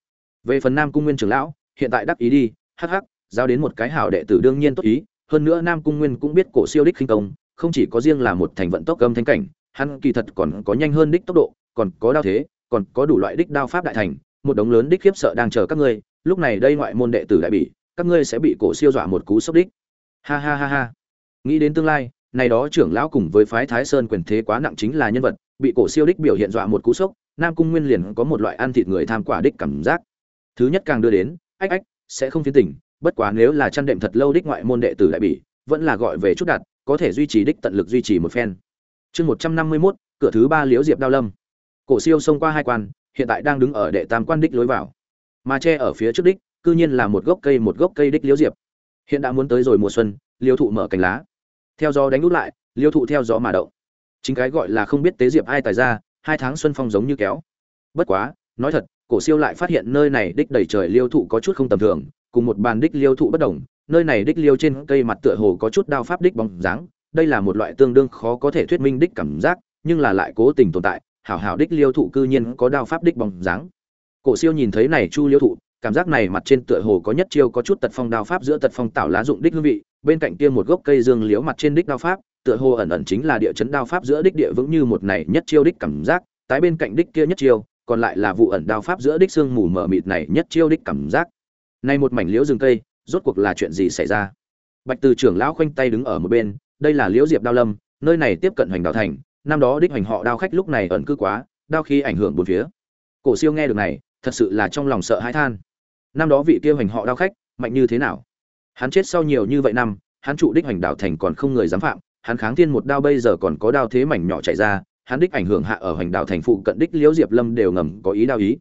Về phần nam cung nguyên trưởng lão, hiện tại đắc ý đi, hắc hắc, giao đến một cái hảo đệ tử đương nhiên tốt ý, hơn nữa nam cung nguyên cũng biết cổ siêu đích khinh công, không chỉ có riêng là một thành vận tốc âm thanh cảnh, hắn kỳ thật còn có nhanh hơn đích tốc độ, còn có đao thế, còn có đủ loại đích đao pháp đại thành, một đống lớn đích khiếp sợ đang chờ các ngươi lúc này đây ngoại môn đệ tử đại bị các ngươi sẽ bị cổ siêu dọa một cú sốc đích. Ha ha ha ha. Nghĩ đến tương lai, này đó trưởng lão cùng với phái thái sơn quyền thế quá nặng chính là nhân vật, bị cổ siêu đích biểu hiện dọa một cú sốc, nam cung nguyên liền có một loại ăn thịt người tham quả đích cảm giác. Thứ nhất càng đưa đến, ách ách, sẽ không phiến tình, bất quá nếu là chăn đệm thật lâu đích ngoại môn đệ tử đại bị vẫn là gọi về chút đặt, có thể duy trì đích tận lực duy trì một phen. Chương một trăm năm mươi mốt, cửa thứ ba liễu diệp đao lâm. Cổ siêu xông qua hai quan, hiện tại đang đứng ở đệ tam quan đích lối vào mà che ở phía trước đích, cư nhiên là một gốc cây, một gốc cây đích liễu diệp. Hiện đã muốn tới rồi mùa xuân, liêu thụ mở cành lá. Theo gió đánh út lại, liêu thụ theo gió mà động. Chính cái gọi là không biết tế diệp ai tài ra, hai tháng xuân phong giống như kéo. Bất quá, nói thật, cổ siêu lại phát hiện nơi này đích đầy trời liêu thụ có chút không tầm thường, cùng một bàn đích liêu thụ bất đồng, nơi này đích liêu trên cây mặt tựa hồ có chút đao pháp đích bóng dáng. Đây là một loại tương đương khó có thể thuyết minh đích cảm giác, nhưng là lại cố tình tồn tại, hảo hảo đích liêu thụ cư nhiên có đao pháp đích bóng dáng cổ siêu nhìn thấy này chu liễu thụ, cảm giác này mặt trên tựa hồ có nhất chiêu có chút tật phong đao pháp giữa tật phong tạo lá dụng đích hương vị, bên cạnh kia một gốc cây dương liễu mặt trên đích đao pháp, tựa hồ ẩn ẩn chính là địa chấn đao pháp giữa đích địa vững như một này nhất chiêu đích cảm giác, tái bên cạnh đích kia nhất chiêu, còn lại là vụ ẩn đao pháp giữa đích xương mù mờ mịt này nhất chiêu đích cảm giác. Nay một mảnh liễu rừng cây, rốt cuộc là chuyện gì xảy ra? Bạch từ trưởng lão khoanh tay đứng ở một bên, đây là liễu diệp đao lâm, nơi này tiếp cận hoành đạo thành, năm đó đích hoành họ đao khách lúc này ẩn cư quá, đao khi ảnh hưởng bốn phía. Cổ siêu nghe được này thật sự là trong lòng sợ hãi than. Năm đó vị kia hoành họ đao khách, mạnh như thế nào? Hắn chết sau nhiều như vậy năm, hắn trụ đích hoành đảo thành còn không người dám phạm, hắn kháng thiên một đao bây giờ còn có đao thế mảnh nhỏ chạy ra, hắn đích ảnh hưởng hạ ở hoành đảo thành phụ cận đích liễu diệp lâm đều ngầm có ý đao ý.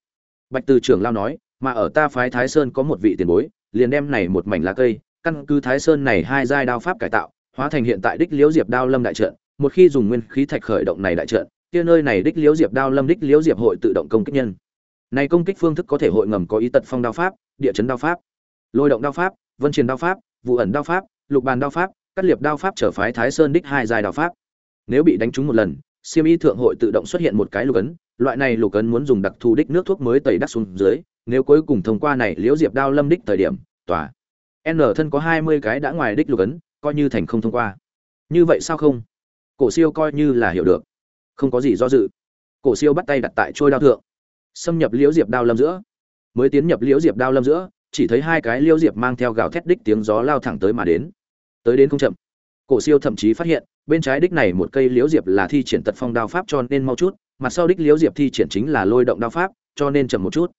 Bạch từ trưởng lao nói, mà ở ta phái thái sơn có một vị tiền bối, liền đem này một mảnh lá cây, căn cứ thái sơn này hai giai đao pháp cải tạo, hóa thành hiện tại đích liễu diệp đao lâm đại trận, một khi dùng nguyên khí thạch khởi động này đại trận, kia nơi này đích liễu diệp đao lâm đích liễu diệp hội tự động công kích nhân này công kích phương thức có thể hội ngầm có ý tật phong đao pháp, địa chấn đao pháp, lôi động đao pháp, vân truyền đao pháp, vụ ẩn đao pháp, lục bàn đao pháp, cắt liệp đao pháp trở phái thái sơn đích hai dài đao pháp. Nếu bị đánh trúng một lần siêm y thượng hội tự động xuất hiện một cái lục ấn, loại này lục ấn muốn dùng đặc thù đích nước thuốc mới tẩy đắc xuống dưới, nếu cuối cùng thông qua này liễu diệp đao lâm đích thời điểm, tòa n thân có hai mươi cái đã ngoài đích lục ấn, coi như thành không thông qua. Như vậy sao không? Cổ siêu coi như là hiểu được. Không có gì do dự. Cổ siêu bắt tay đặt tại trôi đao thượng xâm nhập liễu diệp đao lâm giữa. Mới tiến nhập liễu diệp đao lâm giữa, chỉ thấy hai cái liễu diệp mang theo gào thét đích tiếng gió lao thẳng tới mà đến. Tới đến không chậm. Cổ siêu thậm chí phát hiện, bên trái đích này một cây liễu diệp là thi triển tật phong đao pháp cho nên mau chút, mặt sau đích liễu diệp thi triển chính là lôi động đao pháp, cho nên chậm một chút.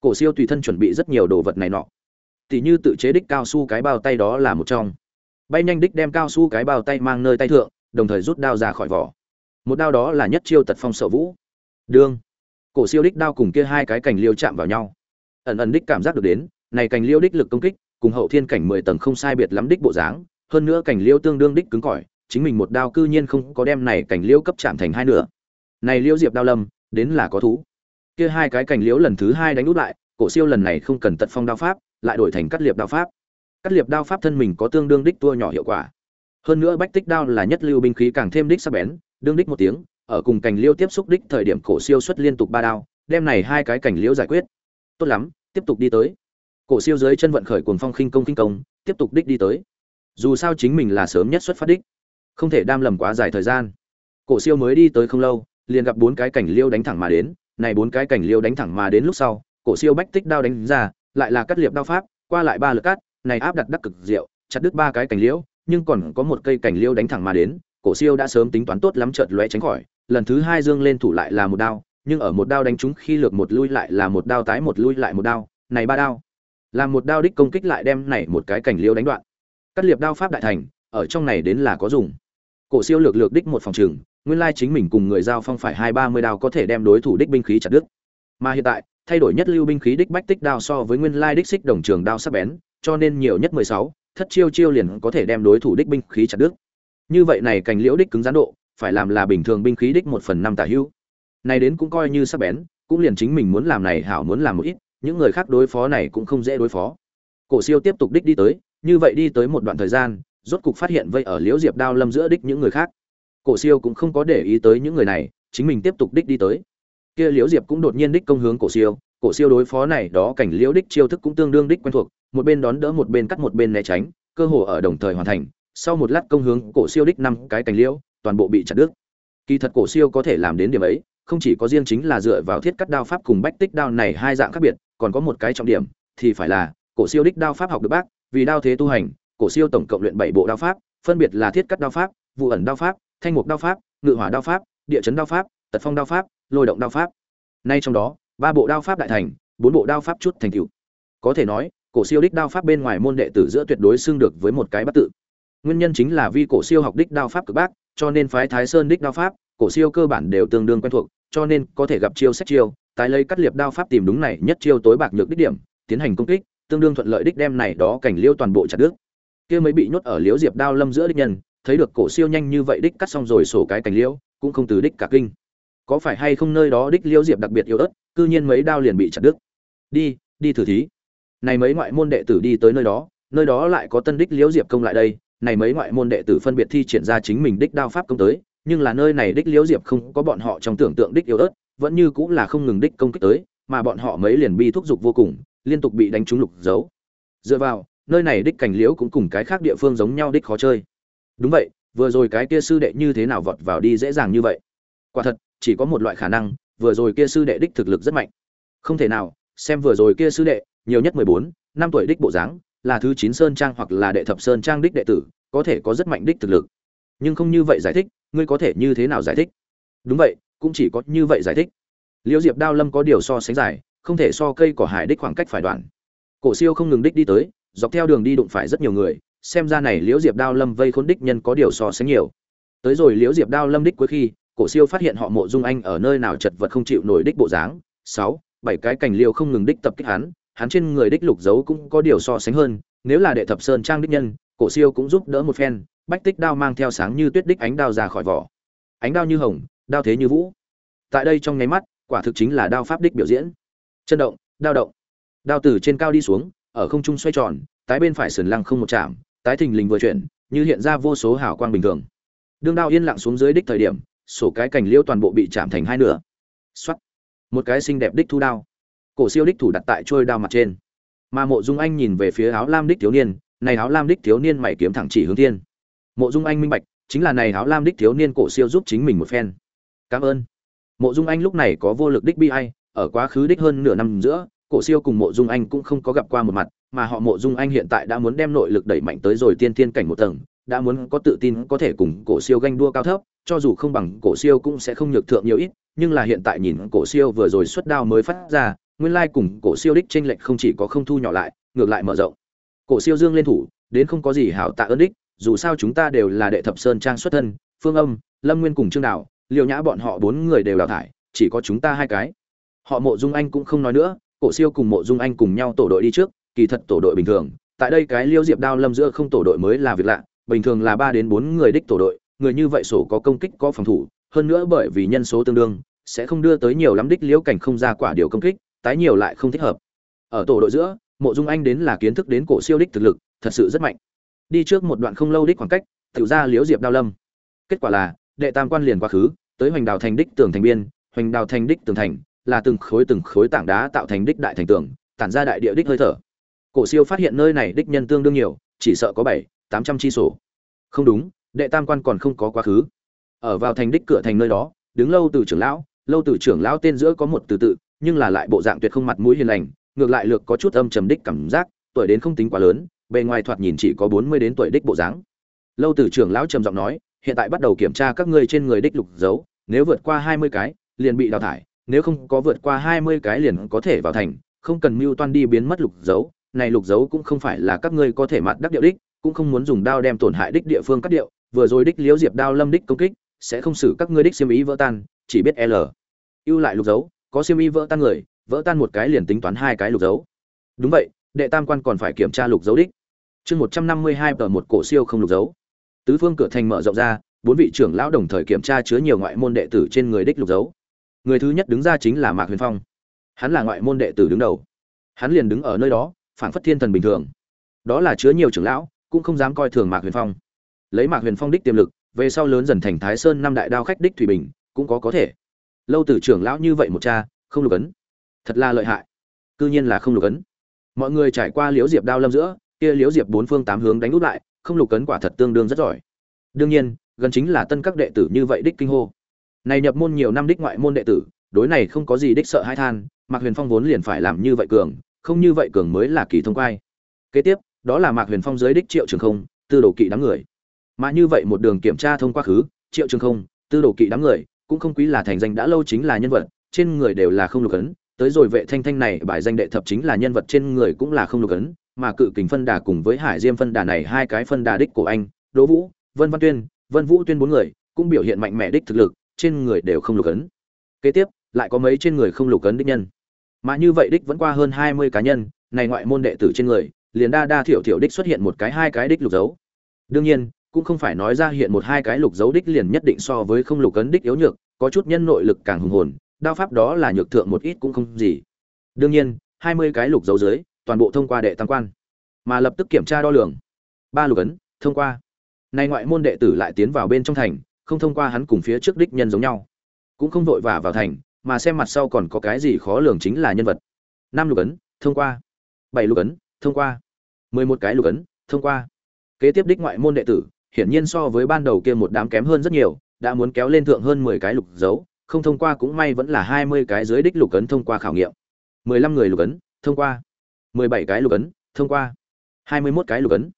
Cổ siêu tùy thân chuẩn bị rất nhiều đồ vật này nọ. Tỷ như tự chế đích cao su cái bao tay đó là một trong. Bay nhanh đích đem cao su cái bao tay mang nơi tay thượng, đồng thời rút đao ra khỏi vỏ. Một đao đó là nhất chiêu tật phong sợ vũ. Đương cổ siêu đích đao cùng kia hai cái cành liêu chạm vào nhau. Ẩn ẩn đích cảm giác được đến, này cành liêu đích lực công kích, cùng hậu thiên cảnh mười tầng không sai biệt lắm đích bộ dáng, hơn nữa cành liêu tương đương đích cứng cỏi, chính mình một đao cư nhiên không có đem này cành liêu cấp chạm thành hai nửa. Này liêu diệp đao lâm, đến là có thú. Kia hai cái cành liễu lần thứ hai đánh út lại, cổ siêu lần này không cần tật phong đao pháp, lại đổi thành cắt liệp đao pháp. Cắt liệp đao pháp thân mình có tương đương đích tua nhỏ hiệu quả. Hơn nữa bách tích đao là nhất lưu binh khí càng thêm đích sắc bén, đương đích một tiếng ở cùng cảnh liêu tiếp xúc đích thời điểm cổ siêu xuất liên tục ba đao đem này hai cái cảnh liễu giải quyết. Tốt lắm, tiếp tục đi tới. Cổ siêu dưới chân vận khởi cuồng phong khinh công khinh công, tiếp tục đích đi tới. Dù sao chính mình là sớm nhất xuất phát đích, không thể đam lầm quá dài thời gian. Cổ siêu mới đi tới không lâu, liền gặp bốn cái cảnh liêu đánh thẳng mà đến, này bốn cái cảnh liêu đánh thẳng mà đến lúc sau, cổ siêu bách tích đao đánh ra, lại là cắt liệp đao pháp, qua lại ba lượt cắt, này áp đặt đắc cực diệu, chặt đứt ba cái cảnh liễu nhưng còn có một cây cảnh liêu đánh thẳng mà đến, cổ siêu đã sớm tính toán tốt lắm chợt lóe tránh khỏi lần thứ hai dương lên thủ lại là một đao, nhưng ở một đao đánh trúng khi lược một lui lại là một đao tái một lui lại một đao, này ba đao. Làm một đao đích công kích lại đem này một cái cảnh liêu đánh đoạn. Cắt liệp đao pháp đại thành, ở trong này đến là có dùng. Cổ siêu lược lược đích một phòng trường, nguyên lai chính mình cùng người giao phong phải hai ba mươi đao có thể đem đối thủ đích binh khí chặt đứt. Mà hiện tại, thay đổi nhất lưu binh khí đích bách tích đao so với nguyên lai đích xích đồng trường đao sắc bén, cho nên nhiều nhất mười sáu, thất chiêu chiêu liền có thể đem đối thủ đích binh khí chặt đứt. Như vậy này cành liễu đích cứng rắn độ phải làm là bình thường binh khí đích một phần năm tả hữu. Này đến cũng coi như sắc bén, cũng liền chính mình muốn làm này hảo muốn làm một ít, những người khác đối phó này cũng không dễ đối phó. Cổ siêu tiếp tục đích đi tới, như vậy đi tới một đoạn thời gian, rốt cục phát hiện vây ở liễu diệp đao lâm giữa đích những người khác. Cổ siêu cũng không có để ý tới những người này, chính mình tiếp tục đích đi tới. Kia liễu diệp cũng đột nhiên đích công hướng cổ siêu cổ siêu đối phó này đó cảnh liễu đích chiêu thức cũng tương đương đích quen thuộc, một bên đón đỡ một bên cắt một bên né tránh, cơ hồ ở đồng thời hoàn thành, sau một lát công hướng cổ siêu đích năm cái cảnh liễu toàn bộ bị chặt đứt. Kỳ thật cổ siêu có thể làm đến điểm ấy, không chỉ có riêng chính là dựa vào thiết cắt đao pháp cùng bách tích đao này hai dạng khác biệt, còn có một cái trọng điểm, thì phải là, cổ siêu đích đao pháp học được bác, vì đao thế tu hành, cổ siêu tổng cộng luyện bảy bộ đao pháp, phân biệt là thiết cắt đao pháp, vụ ẩn đao pháp, thanh mục đao pháp, ngự hỏa đao pháp, địa chấn đao pháp, tật phong đao pháp, lôi động đao pháp. Nay trong đó, ba bộ đao pháp đại thành, bốn bộ đao pháp chút thành tựu. Có thể nói, cổ siêu đích đao pháp bên ngoài môn đệ tử giữa tuyệt đối xứng được với một cái bất tự nguyên nhân chính là vì cổ siêu học đích đao pháp cực bác, cho nên phái thái sơn đích đao pháp, cổ siêu cơ bản đều tương đương quen thuộc, cho nên có thể gặp chiêu sách chiêu, tái lấy cắt liệp đao pháp tìm đúng này nhất chiêu tối bạc nhược đích điểm, tiến hành công kích, tương đương thuận lợi đích đem này đó cảnh liêu toàn bộ chặt đứt. Kia mới bị nhốt ở liễu diệp đao lâm giữa đích nhân, thấy được cổ siêu nhanh như vậy đích cắt xong rồi sổ cái cảnh liễu cũng không từ đích cả kinh. Có phải hay không nơi đó đích liễu diệp đặc biệt yếu ớt, cư nhiên mấy đao liền bị chặt đứt. Đi đi thử thí. Này mấy ngoại môn đệ tử đi tới nơi đó nơi đó lại có tân đích liễu diệp công lại đây này mấy ngoại môn đệ tử phân biệt thi triển ra chính mình đích đao pháp công tới, nhưng là nơi này đích liễu diệp không có bọn họ trong tưởng tượng đích yếu ớt, vẫn như cũng là không ngừng đích công kích tới, mà bọn họ mấy liền bi thúc giục vô cùng, liên tục bị đánh trúng lục dấu. Dựa vào, nơi này đích cảnh liễu cũng cùng cái khác địa phương giống nhau đích khó chơi. Đúng vậy, vừa rồi cái kia sư đệ như thế nào vọt vào đi dễ dàng như vậy? Quả thật, chỉ có một loại khả năng, vừa rồi kia sư đệ đích thực lực rất mạnh. Không thể nào, xem vừa rồi kia sư đệ, nhiều nhất mười bốn, năm tuổi đích bộ dáng là thứ chín sơn trang hoặc là đệ thập sơn trang đích đệ tử, có thể có rất mạnh đích thực lực. Nhưng không như vậy giải thích, ngươi có thể như thế nào giải thích? Đúng vậy, cũng chỉ có như vậy giải thích. Liễu diệp đao lâm có điều so sánh dài, không thể so cây cỏ hải đích khoảng cách phải đoạn. Cổ siêu không ngừng đích đi tới, dọc theo đường đi đụng phải rất nhiều người, xem ra này liễu diệp đao lâm vây khốn đích nhân có điều so sánh nhiều. Tới rồi liễu diệp đao lâm đích cuối khi, cổ siêu phát hiện họ mộ dung anh ở nơi nào chật vật không chịu nổi đích bộ dáng. Sáu, bảy cái cành liêu không ngừng đích tập kích hắn hắn trên người đích lục dấu cũng có điều so sánh hơn, nếu là đệ thập sơn trang đích nhân, cổ siêu cũng giúp đỡ một phen, bách tích đao mang theo sáng như tuyết đích ánh đao ra khỏi vỏ. Ánh đao như hồng, đao thế như vũ. Tại đây trong nháy mắt, quả thực chính là đao pháp đích biểu diễn. Chân động, đao động. Đao từ trên cao đi xuống, ở không trung xoay tròn, tái bên phải sườn lăng không một chạm, tái thình lình vừa chuyển, như hiện ra vô số hào quang bình thường. Đương đao yên lặng xuống dưới đích thời điểm, sổ cái cành liêu toàn bộ bị chạm thành hai nửa. Xoắt một cái xinh đẹp đích thu đao cổ siêu đích thủ đặt tại trôi đao mặt trên. Mà mộ dung anh nhìn về phía áo lam đích thiếu niên, này áo lam đích thiếu niên mày kiếm thẳng chỉ hướng thiên. Mộ dung anh minh bạch, chính là này áo lam đích thiếu niên cổ siêu giúp chính mình một phen. Cảm ơn. Mộ dung anh lúc này có vô lực đích bi ai, ở quá khứ đích hơn nửa năm giữa, cổ siêu cùng mộ dung anh cũng không có gặp qua một mặt, mà họ mộ dung anh hiện tại đã muốn đem nội lực đẩy mạnh tới rồi tiên tiên cảnh một tầng, đã muốn có tự tin có thể cùng cổ siêu ganh đua cao thấp, cho dù không bằng cổ siêu cũng sẽ không nhược thượng nhiều ít, nhưng là hiện tại nhìn cổ siêu vừa rồi xuất đao mới phát ra nguyên lai cùng cổ siêu đích chênh lệch không chỉ có không thu nhỏ lại ngược lại mở rộng. Cổ siêu dương lên thủ đến không có gì hảo tạ ơn đích dù sao chúng ta đều là đệ thập sơn trang xuất thân phương âm lâm nguyên cùng trương Đào, Liêu nhã bọn họ bốn người đều đào thải chỉ có chúng ta hai cái. Họ mộ dung anh cũng không nói nữa cổ siêu cùng mộ dung anh cùng nhau tổ đội đi trước kỳ thật tổ đội bình thường tại đây cái liêu diệp đao lâm giữa không tổ đội mới là việc lạ bình thường là ba đến bốn người đích tổ đội người như vậy sổ có công kích có phòng thủ hơn nữa bởi vì nhân số tương đương sẽ không đưa tới nhiều lắm đích liễu cảnh không ra quả điều công kích tái nhiều lại không thích hợp. Ở tổ đội giữa, mộ dung anh đến là kiến thức đến cổ siêu đích thực lực, thật sự rất mạnh. Đi trước một đoạn không lâu đích khoảng cách, tự ra liễu diệp đao lâm. Kết quả là, đệ tam quan liền quá khứ, tới hoành đào thành đích tường thành biên, hoành đào thành đích tường thành là từng khối từng khối tảng đá tạo thành đích đại thành tường, tản ra đại địa đích hơi thở. Cổ siêu phát hiện nơi này đích nhân tương đương nhiều, chỉ sợ có bảy, tám trăm chi sổ không đúng, đệ tam quan còn không có quá khứ. Ở vào thành đích cửa thành nơi đó, đứng lâu từ trưởng lão, lâu từ trưởng lão tên giữa có một từ tự nhưng là lại bộ dạng tuyệt không mặt mũi hiền lành, ngược lại lược có chút âm trầm đích cảm giác, tuổi đến không tính quá lớn, bề ngoài thoạt nhìn chỉ có bốn mươi đến tuổi đích bộ dáng. Lâu từ trưởng lão trầm giọng nói, hiện tại bắt đầu kiểm tra các ngươi trên người đích lục dấu, nếu vượt qua hai mươi cái, liền bị đào thải, nếu không có vượt qua hai mươi cái liền có thể vào thành, không cần mưu toan đi biến mất lục dấu, này lục dấu cũng không phải là các ngươi có thể mặt đắc điệu đích, cũng không muốn dùng đao đem tổn hại đích địa phương cắt điệu, vừa rồi đích liễu diệp đao lâm đích công kích, sẽ không xử các ngươi đích xiêm ý vỡ tan, chỉ biết l. Ưu lại lục dấu có siêu y vỡ tan người, vỡ tan một cái liền tính toán hai cái lục dấu. Đúng vậy, đệ tam quan còn phải kiểm tra lục dấu đích. Chương một trăm năm mươi hai tờ một cổ siêu không lục dấu. Tứ phương cửa thành mở rộng ra, bốn vị trưởng lão đồng thời kiểm tra chứa nhiều ngoại môn đệ tử trên người đích lục dấu. Người thứ nhất đứng ra chính là mạc huyền phong. Hắn là ngoại môn đệ tử đứng đầu. Hắn liền đứng ở nơi đó, phảng phất thiên thần bình thường. Đó là chứa nhiều trưởng lão, cũng không dám coi thường mạc huyền phong. Lấy mạc huyền phong đích tiềm lực, về sau lớn dần thành thái sơn năm đại đao khách đích thủy bình, cũng có có thể lâu tử trưởng lão như vậy một cha, không lục ấn. Thật là lợi hại. Cư nhiên là không lục ấn. Mọi người trải qua liễu diệp đao lâm giữa, kia liễu diệp bốn phương tám hướng đánh úp lại, không lục ấn quả thật tương đương rất giỏi. Đương nhiên, gần chính là tân các đệ tử như vậy đích kinh hô. Này nhập môn nhiều năm đích ngoại môn đệ tử, đối này không có gì đích sợ hãi than, mạc huyền phong vốn liền phải làm như vậy cường, không như vậy cường mới là kỳ thông quai kế tiếp, đó là mạc huyền phong giới đích triệu trường không, tư đồ kỵ đám người. Mà như vậy một đường kiểm tra thông qua khứ, triệu trường không, tư đồ kỵ đám người cũng không quý là thành danh đã lâu chính là nhân vật, trên người đều là không lục ấn, tới rồi vệ thanh thanh này, bài danh đệ thập chính là nhân vật trên người cũng là không lục ấn, mà cự kình phân đà cùng với hải diêm phân đà này hai cái phân đà đích của anh, đỗ vũ, vân văn tuyên, vân vũ tuyên bốn người, cũng biểu hiện mạnh mẽ đích thực lực, trên người đều không lục ấn. Kế tiếp, lại có mấy trên người không lục ấn đích nhân. Mà như vậy đích vẫn qua hơn hai mươi cá nhân, này ngoại môn đệ tử trên người, liền đa đa thiểu thiểu đích xuất hiện một cái hai cái đích lục dấu. Đương nhiên cũng không phải nói ra hiện một hai cái lục dấu đích liền nhất định so với không lục ấn đích yếu nhược, có chút nhân nội lực càng hùng hồn, đao pháp đó là nhược thượng một ít cũng không gì. Đương nhiên, hai mươi cái lục dấu dưới, toàn bộ thông qua đệ tam quan, mà lập tức kiểm tra đo lường. Ba lục ấn, thông qua. Nay ngoại môn đệ tử lại tiến vào bên trong thành, không thông qua hắn cùng phía trước đích nhân giống nhau. Cũng không vội vã vào thành, mà xem mặt sau còn có cái gì khó lường chính là nhân vật. Năm lục ấn, thông qua. Bảy lục ấn, thông qua. Mười một cái lục ấn, thông qua. Kế tiếp đích ngoại môn đệ tử hiển nhiên so với ban đầu kia một đám kém hơn rất nhiều đã muốn kéo lên thượng hơn mười cái lục dấu không thông qua cũng may vẫn là hai mươi cái dưới đích lục ấn thông qua khảo nghiệm. mười lăm người lục ấn thông qua. mười bảy cái lục ấn thông qua. hai mươi mốt cái lục ấn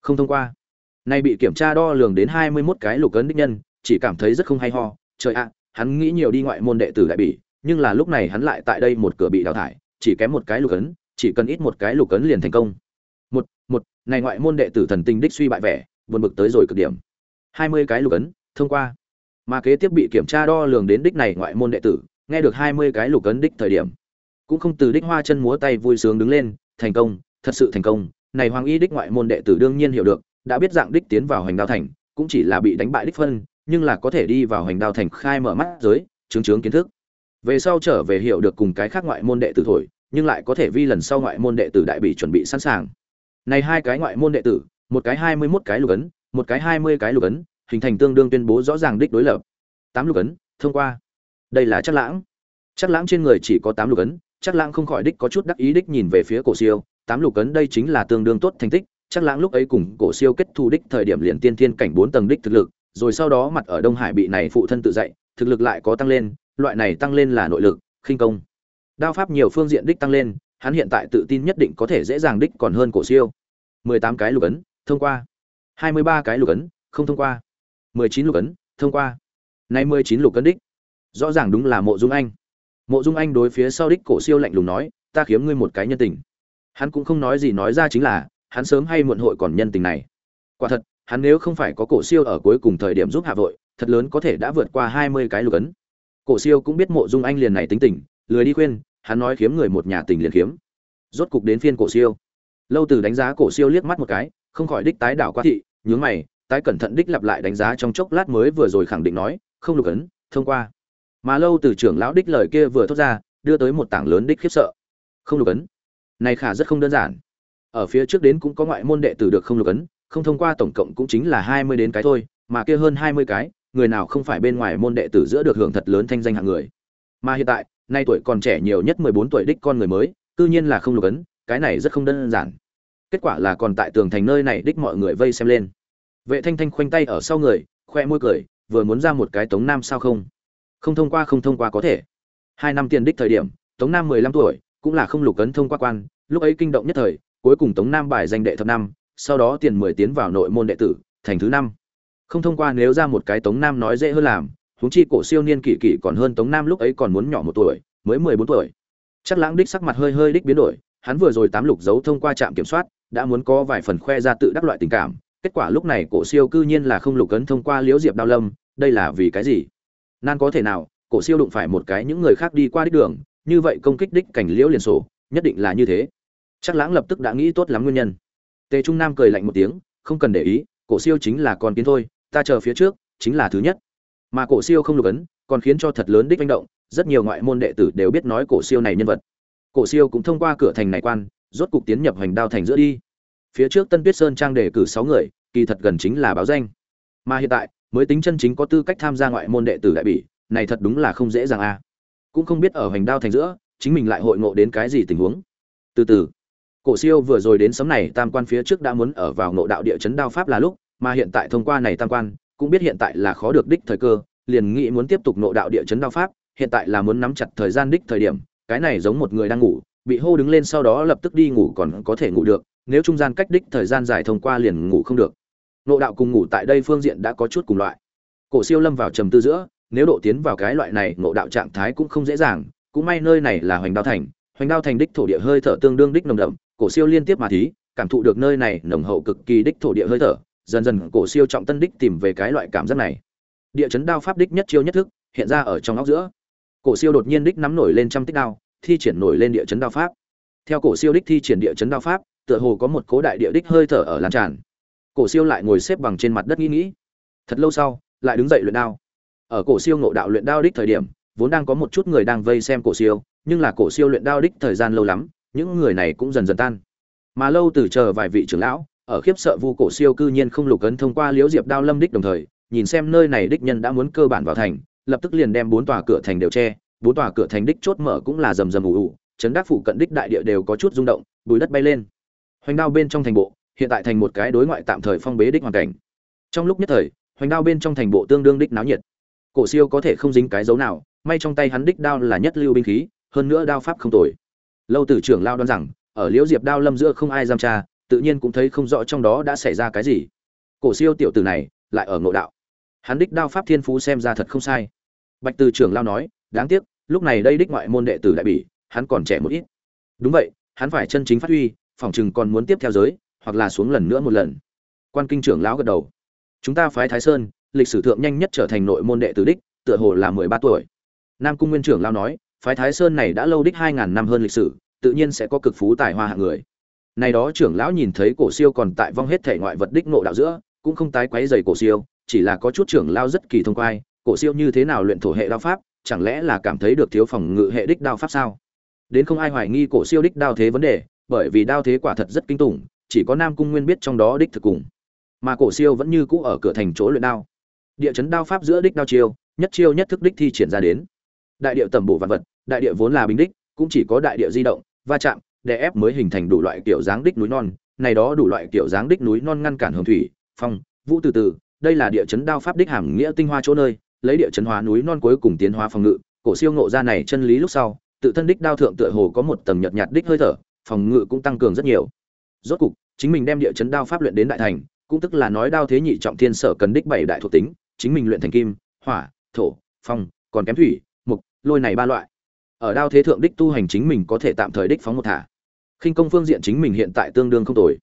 không thông qua. Nay bị kiểm tra đo lường đến hai mươi mốt cái lục ấn đích nhân chỉ cảm thấy rất không hay ho trời ạ hắn nghĩ nhiều đi ngoại môn đệ tử đại bị, nhưng là lúc này hắn lại tại đây một cửa bị đào thải chỉ kém một cái lục ấn chỉ cần ít một cái lục ấn liền thành công. Một một này ngoại môn đệ tử thần tinh đích suy bại vẻ buồn bực tới rồi cực điểm. Hai mươi cái lục ấn, thông qua. Mà kế tiếp bị kiểm tra đo lường đến đích này ngoại môn đệ tử, nghe được hai mươi cái lục ấn đích thời điểm. Cũng không từ đích hoa chân múa tay vui sướng đứng lên, thành công, thật sự thành công. Này hoàng y đích ngoại môn đệ tử đương nhiên hiểu được, đã biết dạng đích tiến vào hành đao thành, cũng chỉ là bị đánh bại đích phân, nhưng là có thể đi vào hành đao thành khai mở mắt giới, chứng chứng kiến thức. Về sau trở về hiểu được cùng cái khác ngoại môn đệ tử thổi, nhưng lại có thể vi lần sau ngoại môn đệ tử đại bị chuẩn bị sẵn sàng. Này hai cái ngoại môn đệ tử một cái hai mươi 21 cái lục ấn, một cái hai mươi cái lục ấn, hình thành tương đương tuyên bố rõ ràng đích đối lập. Tám lục ấn, thông qua. Đây là chắc lãng. Chắc lãng trên người chỉ có tám lục ấn chắc lãng không khỏi đích có chút đắc ý đích nhìn về phía cổ siêu. Tám lục ấn đây chính là tương đương tốt thành tích. Chắc lãng lúc ấy cùng cổ siêu kết thù đích thời điểm liền tiên thiên cảnh bốn tầng đích thực lực, rồi sau đó mặt ở đông hải bị này phụ thân tự dạy, thực lực lại có tăng lên, loại này tăng lên là nội lực, khinh công. Đao pháp nhiều phương diện đích tăng lên, hắn hiện tại tự tin nhất định có thể dễ dàng đích còn hơn cổ siêu. mười tám cái lục ấn thông qua. Hai mươi ba cái lục ấn, không thông qua. mười chín lục ấn, thông qua. Nay mười chín lục ấn đích. Rõ ràng đúng là mộ dung anh. Mộ dung anh đối phía sau đích cổ siêu lạnh lùng nói, ta khiếm ngươi một cái nhân tình. Hắn cũng không nói gì, nói ra chính là, hắn sớm hay muộn hội còn nhân tình này. Quả thật, hắn nếu không phải có cổ siêu ở cuối cùng thời điểm giúp hạ vội, thật lớn có thể đã vượt qua hai mươi cái lục ấn. Cổ siêu cũng biết mộ dung anh liền này tính tình, lười đi khuyên, hắn nói khiếm người một nhà tình liền khiếm rốt cục đến phiên cổ siêu. Lâu từ đánh giá cổ siêu liếc mắt một cái không khỏi đích tái đảo quá thị, nhướng mày, tái cẩn thận đích lặp lại đánh giá trong chốc lát mới vừa rồi khẳng định nói, không lục ấn, thông qua. Mà lâu từ trưởng lão đích lời kia vừa thốt ra, đưa tới một tảng lớn đích khiếp sợ. Không lục ấn. Này khả rất không đơn giản. Ở phía trước đến cũng có ngoại môn đệ tử được không lục ấn, không thông qua tổng cộng cũng chính là hai mươi đến cái thôi, mà kia hơn hai mươi cái, người nào không phải bên ngoài môn đệ tử giữa được hưởng thật lớn thanh danh hạng người. Mà hiện tại, nay tuổi còn trẻ nhiều nhất mười bốn tuổi đích con người mới tự nhiên là không lục ấn, cái này rất không đơn giản kết quả là còn tại tường thành nơi này đích mọi người vây xem lên. Vệ thanh thanh khoanh tay ở sau người, khoe môi cười, vừa muốn ra một cái tống nam sao không? Không thông qua, không thông qua có thể. Hai năm tiền đích thời điểm, tống nam mười lăm tuổi, cũng là không lục ấn thông qua quan, lúc ấy kinh động nhất thời, cuối cùng tống nam bài danh đệ thập năm, sau đó tiền mười tiến vào nội môn đệ tử, thành thứ năm. Không thông qua nếu ra một cái tống nam nói dễ hơn làm, huống chi cổ siêu niên kỷ kỷ còn hơn tống nam lúc ấy còn muốn nhỏ một tuổi, mới mười bốn tuổi. Chắc lãng đích sắc mặt hơi hơi đích biến đổi, hắn vừa rồi tám lục dấu thông qua trạm kiểm soát đã muốn có vài phần khoe ra tự đắc loại tình cảm, kết quả lúc này cổ siêu cư nhiên là không lục ấn thông qua liễu diệp đao lâm, đây là vì cái gì? Nan có thể nào, cổ siêu đụng phải một cái những người khác đi qua đích đường, như vậy công kích đích cảnh liễu liền sổ, nhất định là như thế. Chắc lãng lập tức đã nghĩ tốt lắm nguyên nhân. Tề trung nam cười lạnh một tiếng, không cần để ý, cổ siêu chính là con kiến thôi, ta chờ phía trước, chính là thứ nhất. Mà cổ siêu không lục ấn, còn khiến cho thật lớn đích manh động, rất nhiều ngoại môn đệ tử đều biết nói cổ siêu này nhân vật. Cổ siêu cũng thông qua cửa thành này quan rốt cục tiến nhập hành đao thành giữa đi. Phía trước tân tuyết sơn trang đề cử sáu người, kỳ thật gần chính là báo danh. Mà hiện tại, mới tính chân chính có tư cách tham gia ngoại môn đệ tử đại bỉ, này thật đúng là không dễ dàng a. Cũng không biết ở hành đao thành giữa, chính mình lại hội ngộ đến cái gì tình huống. Từ từ, cổ siêu vừa rồi đến sấm này tam quan phía trước đã muốn ở vào ngộ đạo địa chấn đao pháp là lúc, mà hiện tại thông qua này tam quan, cũng biết hiện tại là khó được đích thời cơ, liền nghĩ muốn tiếp tục ngộ đạo địa chấn đao pháp, hiện tại là muốn nắm chặt thời gian đích thời điểm, cái này giống một người đang ngủ bị hô đứng lên sau đó lập tức đi ngủ còn có thể ngủ được, nếu trung gian cách đích thời gian dài thông qua liền ngủ không được. Nộ đạo cùng ngủ tại đây phương diện đã có chút cùng loại. Cổ siêu lâm vào trầm tư giữa, nếu độ tiến vào cái loại này, ngộ đạo trạng thái cũng không dễ dàng, cũng may nơi này là hoành đao thành, hoành đao thành đích thổ địa hơi thở tương đương đích nồng đậm, cổ siêu liên tiếp mà thí, cảm thụ được nơi này nồng hậu cực kỳ đích thổ địa hơi thở, dần dần cổ siêu trọng tân đích tìm về cái loại cảm giác này. Địa chấn đao pháp đích nhất chiêu nhất thức, hiện ra ở trong óc giữa. Cổ siêu đột nhiên đích nắm nổi lên trăm tích đao thi triển nổi lên địa chấn đao pháp. Theo cổ siêu đích thi triển địa chấn đao pháp, tựa hồ có một cố đại địa đích hơi thở ở lan tràn. Cổ siêu lại ngồi xếp bằng trên mặt đất nghĩ nghĩ. Thật lâu sau, lại đứng dậy luyện đao. Ở cổ siêu ngộ đạo luyện đao đích thời điểm, vốn đang có một chút người đang vây xem cổ siêu, nhưng là cổ siêu luyện đao đích thời gian lâu lắm, những người này cũng dần dần tan. Mà lâu từ chờ vài vị trưởng lão, ở khiếp sợ vu cổ siêu cư nhiên không lục ấn thông qua liễu diệp đao lâm đích đồng thời, nhìn xem nơi này đích nhân đã muốn cơ bản vào thành, lập tức liền đem bốn tòa cửa thành đều che bốn tòa cửa thành đích chốt mở cũng là rầm rầm ủ ủ chấn đắc phủ cận đích đại địa đều có chút rung động, bùi đất bay lên. Hoành đao bên trong thành bộ, hiện tại thành một cái đối ngoại tạm thời phong bế đích hoàn cảnh. Trong lúc nhất thời, hoành đao bên trong thành bộ tương đương đích náo nhiệt. Cổ siêu có thể không dính cái dấu nào, may trong tay hắn đích đao là nhất lưu binh khí, hơn nữa đao pháp không tồi. Lâu tử trưởng lao đoán rằng, ở liễu diệp đao lâm giữa không ai giam tra, tự nhiên cũng thấy không rõ trong đó đã xảy ra cái gì. Cổ siêu tiểu tử này, lại ở ngộ đạo. Hắn đích đao pháp thiên phú xem ra thật không sai. Bạch từ trưởng lao nói đáng tiếc, lúc này đây đích ngoại môn đệ tử đại bỉ, hắn còn trẻ một ít. Đúng vậy, hắn phải chân chính phát huy phỏng chừng còn muốn tiếp theo giới, hoặc là xuống lần nữa một lần. Quan kinh trưởng lão gật đầu. Chúng ta phái thái sơn, lịch sử thượng nhanh nhất trở thành nội môn đệ tử đích, tựa hồ là mười ba tuổi. Nam cung nguyên trưởng lão nói, phái thái sơn này đã lâu đích hai ngàn năm hơn lịch sử, tự nhiên sẽ có cực phú tài hoa hạng người. Này đó trưởng lão nhìn thấy cổ siêu còn tại vong hết thể ngoại vật đích nộ đạo giữa, cũng không tái quấy dày cổ siêu, chỉ là có chút trưởng lao rất kỳ thông quay cổ siêu như thế nào luyện thổ hệ đao pháp chẳng lẽ là cảm thấy được thiếu phòng ngự hệ đích đao pháp sao? Đến không ai hoài nghi cổ siêu đích đao thế vấn đề, bởi vì đao thế quả thật rất kinh tủng, chỉ có nam cung nguyên biết trong đó đích thực cùng. Mà cổ siêu vẫn như cũ ở cửa thành chỗ luyện đao. Địa chấn đao pháp giữa đích đao chiêu, nhất chiêu nhất thức đích thi triển ra đến. Đại địa tẩm bổ vạn vật, đại địa vốn là bình đích, cũng chỉ có đại địa di động, va chạm, đè ép mới hình thành đủ loại kiểu dáng đích núi non, này đó đủ loại kiểu dáng đích núi non ngăn cản hồng thủy, phong, vũ từ từ, đây là địa chấn đao pháp đích hàm nghĩa tinh hoa chỗ nơi lấy địa chấn hóa núi non cuối cùng tiến hóa phòng ngự, cổ siêu ngộ ra này chân lý lúc sau, tự thân đích đao thượng tựa hồ có một tầng nhợt nhạt đích hơi thở, phòng ngự cũng tăng cường rất nhiều. Rốt cục, chính mình đem địa chấn đao pháp luyện đến đại thành, cũng tức là nói đao thế nhị trọng thiên sở cần đích bảy đại thuộc tính, chính mình luyện thành kim, hỏa, thổ, phong, còn kém thủy, mục, lôi này ba loại. Ở đao thế thượng đích tu hành chính mình có thể tạm thời đích phóng một thả. Khinh công phương diện chính mình hiện tại tương đương không tồi.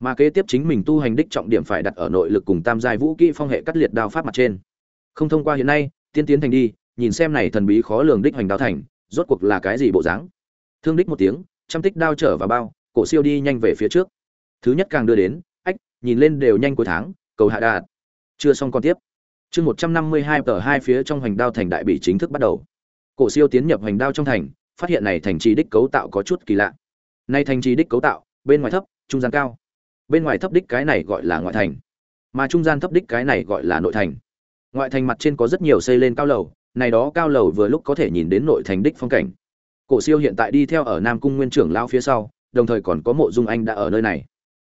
Mà kế tiếp chính mình tu hành đích trọng điểm phải đặt ở nội lực cùng tam giai vũ kỹ phong hệ cắt liệt đao pháp mặt trên không thông qua hiện nay, tiên tiến thành đi, nhìn xem này thần bí khó lường đích hoành đao thành, rốt cuộc là cái gì bộ dáng? Thương đích một tiếng, trăm tích đao trở vào bao, cổ siêu đi nhanh về phía trước. Thứ nhất càng đưa đến, ách, nhìn lên đều nhanh cuối tháng, cầu hạ đạt. Chưa xong còn tiếp. Chương một trăm năm mươi hai tờ hai phía trong hoành đao thành đại bị chính thức bắt đầu. Cổ siêu tiến nhập hoành đao trong thành, phát hiện này thành trì đích cấu tạo có chút kỳ lạ. Nay thành trì đích cấu tạo, bên ngoài thấp, trung gian cao. Bên ngoài thấp đích cái này gọi là ngoại thành, mà trung gian thấp đích cái này gọi là nội thành ngoại thành mặt trên có rất nhiều xây lên cao lầu, này đó cao lầu vừa lúc có thể nhìn đến nội thành đích phong cảnh. Cổ siêu hiện tại đi theo ở nam cung nguyên trưởng lao phía sau, đồng thời còn có mộ dung anh đã ở nơi này.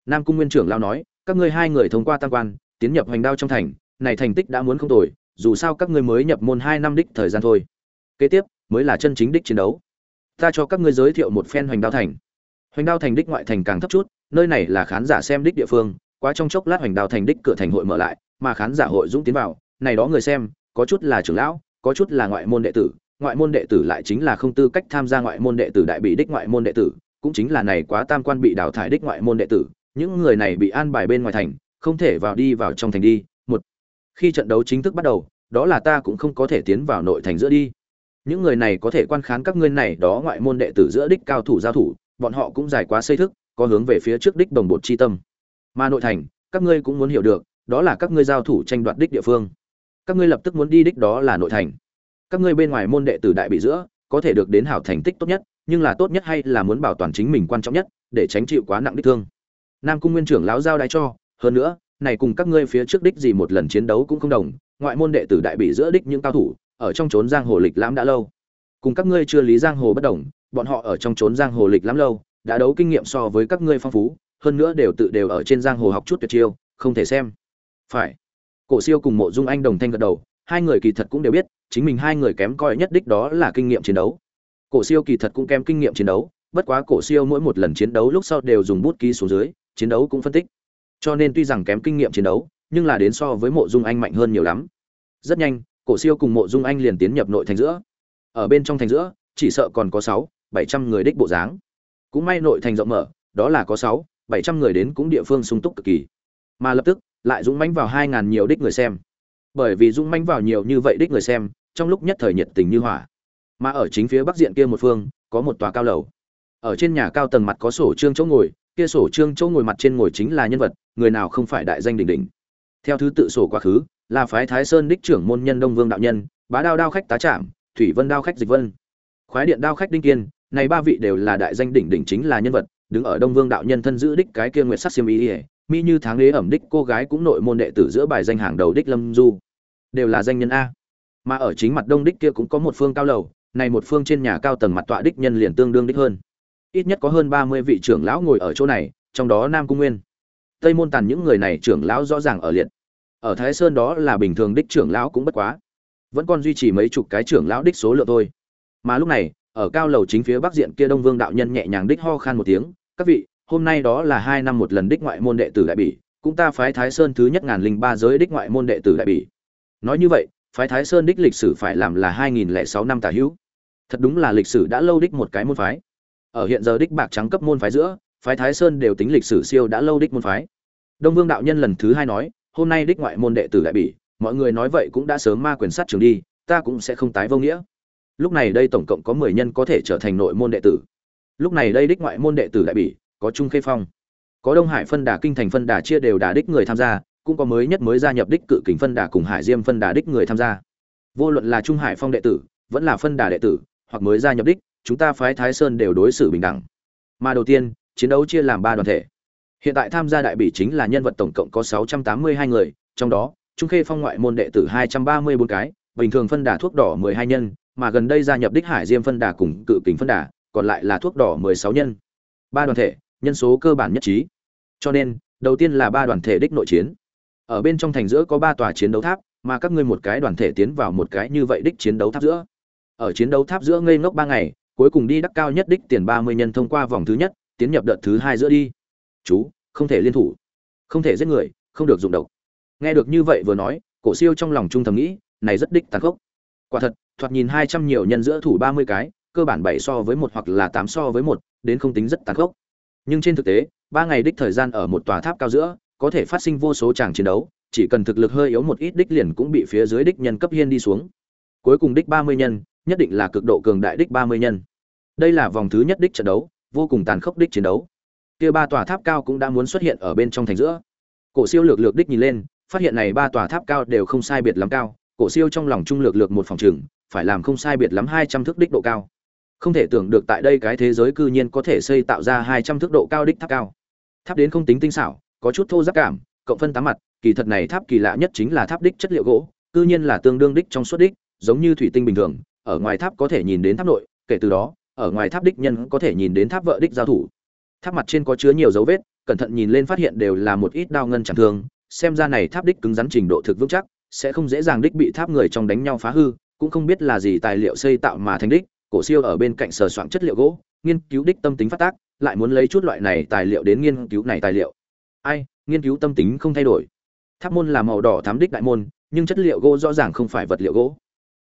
Nam cung nguyên trưởng lao nói, các ngươi hai người thông qua tam quan, tiến nhập hoành đao trong thành, này thành tích đã muốn không tồi, dù sao các ngươi mới nhập môn hai năm đích thời gian thôi. Kế tiếp, mới là chân chính đích chiến đấu. Ta cho các ngươi giới thiệu một phen hoành đao thành. Hoành đao thành đích ngoại thành càng thấp chút, nơi này là khán giả xem đích địa phương, quá trong chốc lát hoành đao thành đích cửa thành hội mở lại, mà khán giả hội dũng tiến vào này đó người xem, có chút là trưởng lão, có chút là ngoại môn đệ tử, ngoại môn đệ tử lại chính là không tư cách tham gia ngoại môn đệ tử đại bị đích ngoại môn đệ tử, cũng chính là này quá tam quan bị đào thải đích ngoại môn đệ tử, những người này bị an bài bên ngoài thành, không thể vào đi vào trong thành đi, một, khi trận đấu chính thức bắt đầu, đó là ta cũng không có thể tiến vào nội thành giữa đi. Những người này có thể quan khán các ngươi này đó ngoại môn đệ tử giữa đích cao thủ giao thủ, bọn họ cũng dài quá xây thức, có hướng về phía trước đích đồng bột chi tâm. Mà nội thành, các ngươi cũng muốn hiểu được, đó là các ngươi giao thủ tranh đoạt đích địa phương các ngươi lập tức muốn đi đích đó là nội thành. Các ngươi bên ngoài môn đệ tử đại bị giữa, có thể được đến hảo thành tích tốt nhất, nhưng là tốt nhất hay là muốn bảo toàn chính mình quan trọng nhất, để tránh chịu quá nặng đích thương. Nam cung nguyên trưởng lão giao đái cho, hơn nữa, này cùng các ngươi phía trước đích gì một lần chiến đấu cũng không đồng, ngoại môn đệ tử đại bị giữa đích những cao thủ, ở trong trốn giang hồ lịch lãm đã lâu. Cùng các ngươi chưa lý giang hồ bất đồng, bọn họ ở trong trốn giang hồ lịch lãm lâu, đã đấu kinh nghiệm so với các ngươi phong phú, hơn nữa đều tự đều ở trên giang hồ học chút tuyệt chiêu, không thể xem. Phải cổ siêu cùng mộ dung anh đồng thanh gật đầu, hai người kỳ thật cũng đều biết, chính mình hai người kém coi nhất đích đó là kinh nghiệm chiến đấu. Cổ siêu kỳ thật cũng kém kinh nghiệm chiến đấu, bất quá cổ siêu mỗi một lần chiến đấu lúc sau đều dùng bút ký xuống dưới, chiến đấu cũng phân tích. Cho nên tuy rằng kém kinh nghiệm chiến đấu, nhưng là đến so với mộ dung anh mạnh hơn nhiều lắm. Rất nhanh, cổ siêu cùng mộ dung anh liền tiến nhập nội thành giữa. Ở bên trong thành giữa, chỉ sợ còn có sáu, bảy trăm người đích bộ dáng. Cũng may nội thành rộng mở, đó là có sáu, bảy trăm người đến cũng địa phương sung túc cực kỳ. Mà lập tức lại dũng mãnh vào hai ngàn nhiều đích người xem. Bởi vì dũng mãnh vào nhiều như vậy đích người xem, trong lúc nhất thời nhiệt tình như hỏa. Mà ở chính phía bắc diện kia một phương, có một tòa cao lầu. Ở trên nhà cao tầng mặt có sổ trương chỗ ngồi, kia sổ trương chỗ ngồi mặt trên ngồi chính là nhân vật, người nào không phải đại danh đỉnh đỉnh. Theo thứ tự sổ quá khứ, là phái thái sơn đích trưởng môn nhân đông vương đạo nhân, bá đao đao khách tá trạm, thủy vân đao khách dịch vân. Khoái điện đao khách đinh kiên, này ba vị đều là đại danh đỉnh đỉnh chính là nhân vật, đứng ở đông vương đạo nhân thân giữ đích cái kia nguyệt sắc xiêm ý mi như tháng ghế ẩm đích cô gái cũng nội môn đệ tử giữa bài danh hàng đầu đích lâm du. Đều là danh nhân a. Mà ở chính mặt đông đích kia cũng có một phương cao lầu, này một phương trên nhà cao tầng mặt tọa đích nhân liền tương đương đích hơn. Ít nhất có hơn ba mươi vị trưởng lão ngồi ở chỗ này, trong đó nam cung nguyên. Tây môn tàn những người này trưởng lão rõ ràng ở liệt. Ở thái sơn đó là bình thường đích trưởng lão cũng bất quá. Vẫn còn duy trì mấy chục cái trưởng lão đích số lượng thôi. Mà lúc này, ở cao lầu chính phía bắc diện kia đông vương đạo nhân nhẹ nhàng đích ho khan một tiếng, các vị hôm nay đó là hai năm một lần đích ngoại môn đệ tử đại bỉ, cũng ta phái thái sơn thứ nhất ngàn linh ba giới đích ngoại môn đệ tử đại bỉ. Nói như vậy, phái thái sơn đích lịch sử phải làm là hai nghìn lẻ sáu năm tả hữu. Thật đúng là lịch sử đã lâu đích một cái môn phái. Ở hiện giờ đích bạc trắng cấp môn phái giữa, phái thái sơn đều tính lịch sử siêu đã lâu đích môn phái. Đông vương đạo nhân lần thứ hai nói, hôm nay đích ngoại môn đệ tử đại bỉ, mọi người nói vậy cũng đã sớm ma quyền sát trường đi, ta cũng sẽ không tái vô nghĩa. Lúc này đây tổng cộng có mười nhân có thể trở thành nội môn đệ tử. Lúc này đây đích ngoại môn đệ tử đại bỉ có trung khê phong, có đông hải phân đà, kinh thành phân đà chia đều đà đích người tham gia, cũng có mới nhất mới gia nhập đích cự kính phân đà cùng hải diêm phân đà đích người tham gia. Vô luận là trung hải phong đệ tử, vẫn là phân đà đệ tử, hoặc mới gia nhập đích, chúng ta phái thái sơn đều đối xử bình đẳng. Mà đầu tiên, chiến đấu chia làm ba đoàn thể. Hiện tại tham gia đại bỉ chính là nhân vật tổng cộng có sáu trăm tám mươi hai người, trong đó, trung khê phong ngoại môn đệ tử hai trăm ba mươi bốn cái, bình thường phân đà thuốc đỏ mười hai nhân, mà gần đây gia nhập đích hải diêm phân đà cùng cự kính phân đà, còn lại là thuốc đỏ mười sáu nhân. Ba đoàn thể nhân số cơ bản nhất trí. Cho nên, đầu tiên là ba đoàn thể đích nội chiến. Ở bên trong thành giữa có ba tòa chiến đấu tháp, mà các ngươi một cái đoàn thể tiến vào một cái như vậy đích chiến đấu tháp giữa. Ở chiến đấu tháp giữa ngây ngốc ba ngày, cuối cùng đi đắc cao nhất đích tiền ba mươi nhân thông qua vòng thứ nhất, tiến nhập đợt thứ hai giữa đi. Chú, không thể liên thủ. Không thể giết người, không được dùng độc. Nghe được như vậy vừa nói, cổ siêu trong lòng trung thầm nghĩ, này rất đích tàn khốc. Quả thật, thoạt nhìn hai trăm nhiều nhân giữa thủ ba mươi cái, cơ bản bảy so với một hoặc là tám so với một, đến không tính rất tàn khốc nhưng trên thực tế, ba ngày đích thời gian ở một tòa tháp cao giữa, có thể phát sinh vô số tràng chiến đấu, chỉ cần thực lực hơi yếu một ít đích liền cũng bị phía dưới đích nhân cấp hiên đi xuống. Cuối cùng đích ba mươi nhân, nhất định là cực độ cường đại đích ba mươi nhân. Đây là vòng thứ nhất đích trận đấu, vô cùng tàn khốc đích chiến đấu. Kia ba tòa tháp cao cũng đã muốn xuất hiện ở bên trong thành giữa. Cổ siêu lược lược đích nhìn lên, phát hiện này ba tòa tháp cao đều không sai biệt lắm cao, cổ siêu trong lòng trung lược lược một phòng trường, phải làm không sai biệt lắm hai trăm thước đích độ cao không thể tưởng được tại đây cái thế giới cư nhiên có thể xây tạo ra hai trăm thước độ cao đích tháp cao. Tháp đến không tính tinh xảo, có chút thô giác cảm, cộng phân tám mặt, kỳ thật này tháp kỳ lạ nhất chính là tháp đích chất liệu gỗ, cư nhiên là tương đương đích trong suốt đích, giống như thủy tinh bình thường, ở ngoài tháp có thể nhìn đến tháp nội, kể từ đó, ở ngoài tháp đích nhân có thể nhìn đến tháp vợ đích giao thủ. Tháp mặt trên có chứa nhiều dấu vết, cẩn thận nhìn lên phát hiện đều là một ít đao ngân chẳng thương xem ra này tháp đích cứng rắn trình độ thực vững chắc, sẽ không dễ dàng đích bị tháp người trong đánh nhau phá hư, cũng không biết là gì tài liệu xây tạo mà thành đích cổ siêu ở bên cạnh sờ soạn chất liệu gỗ, nghiên cứu đích tâm tính phát tác, lại muốn lấy chút loại này tài liệu đến nghiên cứu này tài liệu. Ai, nghiên cứu tâm tính không thay đổi. Tháp môn là màu đỏ thám đích đại môn, nhưng chất liệu gỗ rõ ràng không phải vật liệu gỗ.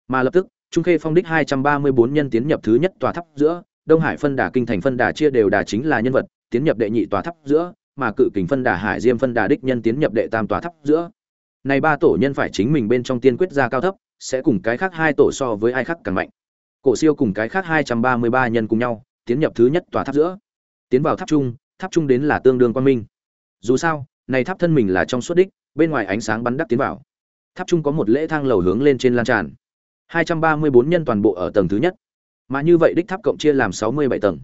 Mà lập tức, trung khê phong đích hai trăm ba mươi bốn nhân tiến nhập thứ nhất tòa tháp giữa, đông hải phân đà kinh thành phân đà chia đều đà chính là nhân vật, tiến nhập đệ nhị tòa tháp giữa, mà cự kình phân đà hải diêm phân đà đích nhân tiến nhập đệ tam tòa tháp giữa. Này ba tổ nhân phải chính mình bên trong tiên quyết ra cao thấp, sẽ cùng cái khác hai tổ so với ai khác càng mạnh cổ siêu cùng cái khác hai trăm ba mươi ba nhân cùng nhau, tiến nhập thứ nhất tòa tháp giữa. Tiến vào tháp trung tháp trung đến là tương đương quan minh. Dù sao, này tháp thân mình là trong suốt đích, bên ngoài ánh sáng bắn đắc tiến vào. Tháp trung có một lễ thang lầu hướng lên trên lan tràn. hai trăm ba mươi bốn nhân toàn bộ ở tầng thứ nhất. Mà như vậy đích tháp cộng chia làm sáu mươi bảy tầng.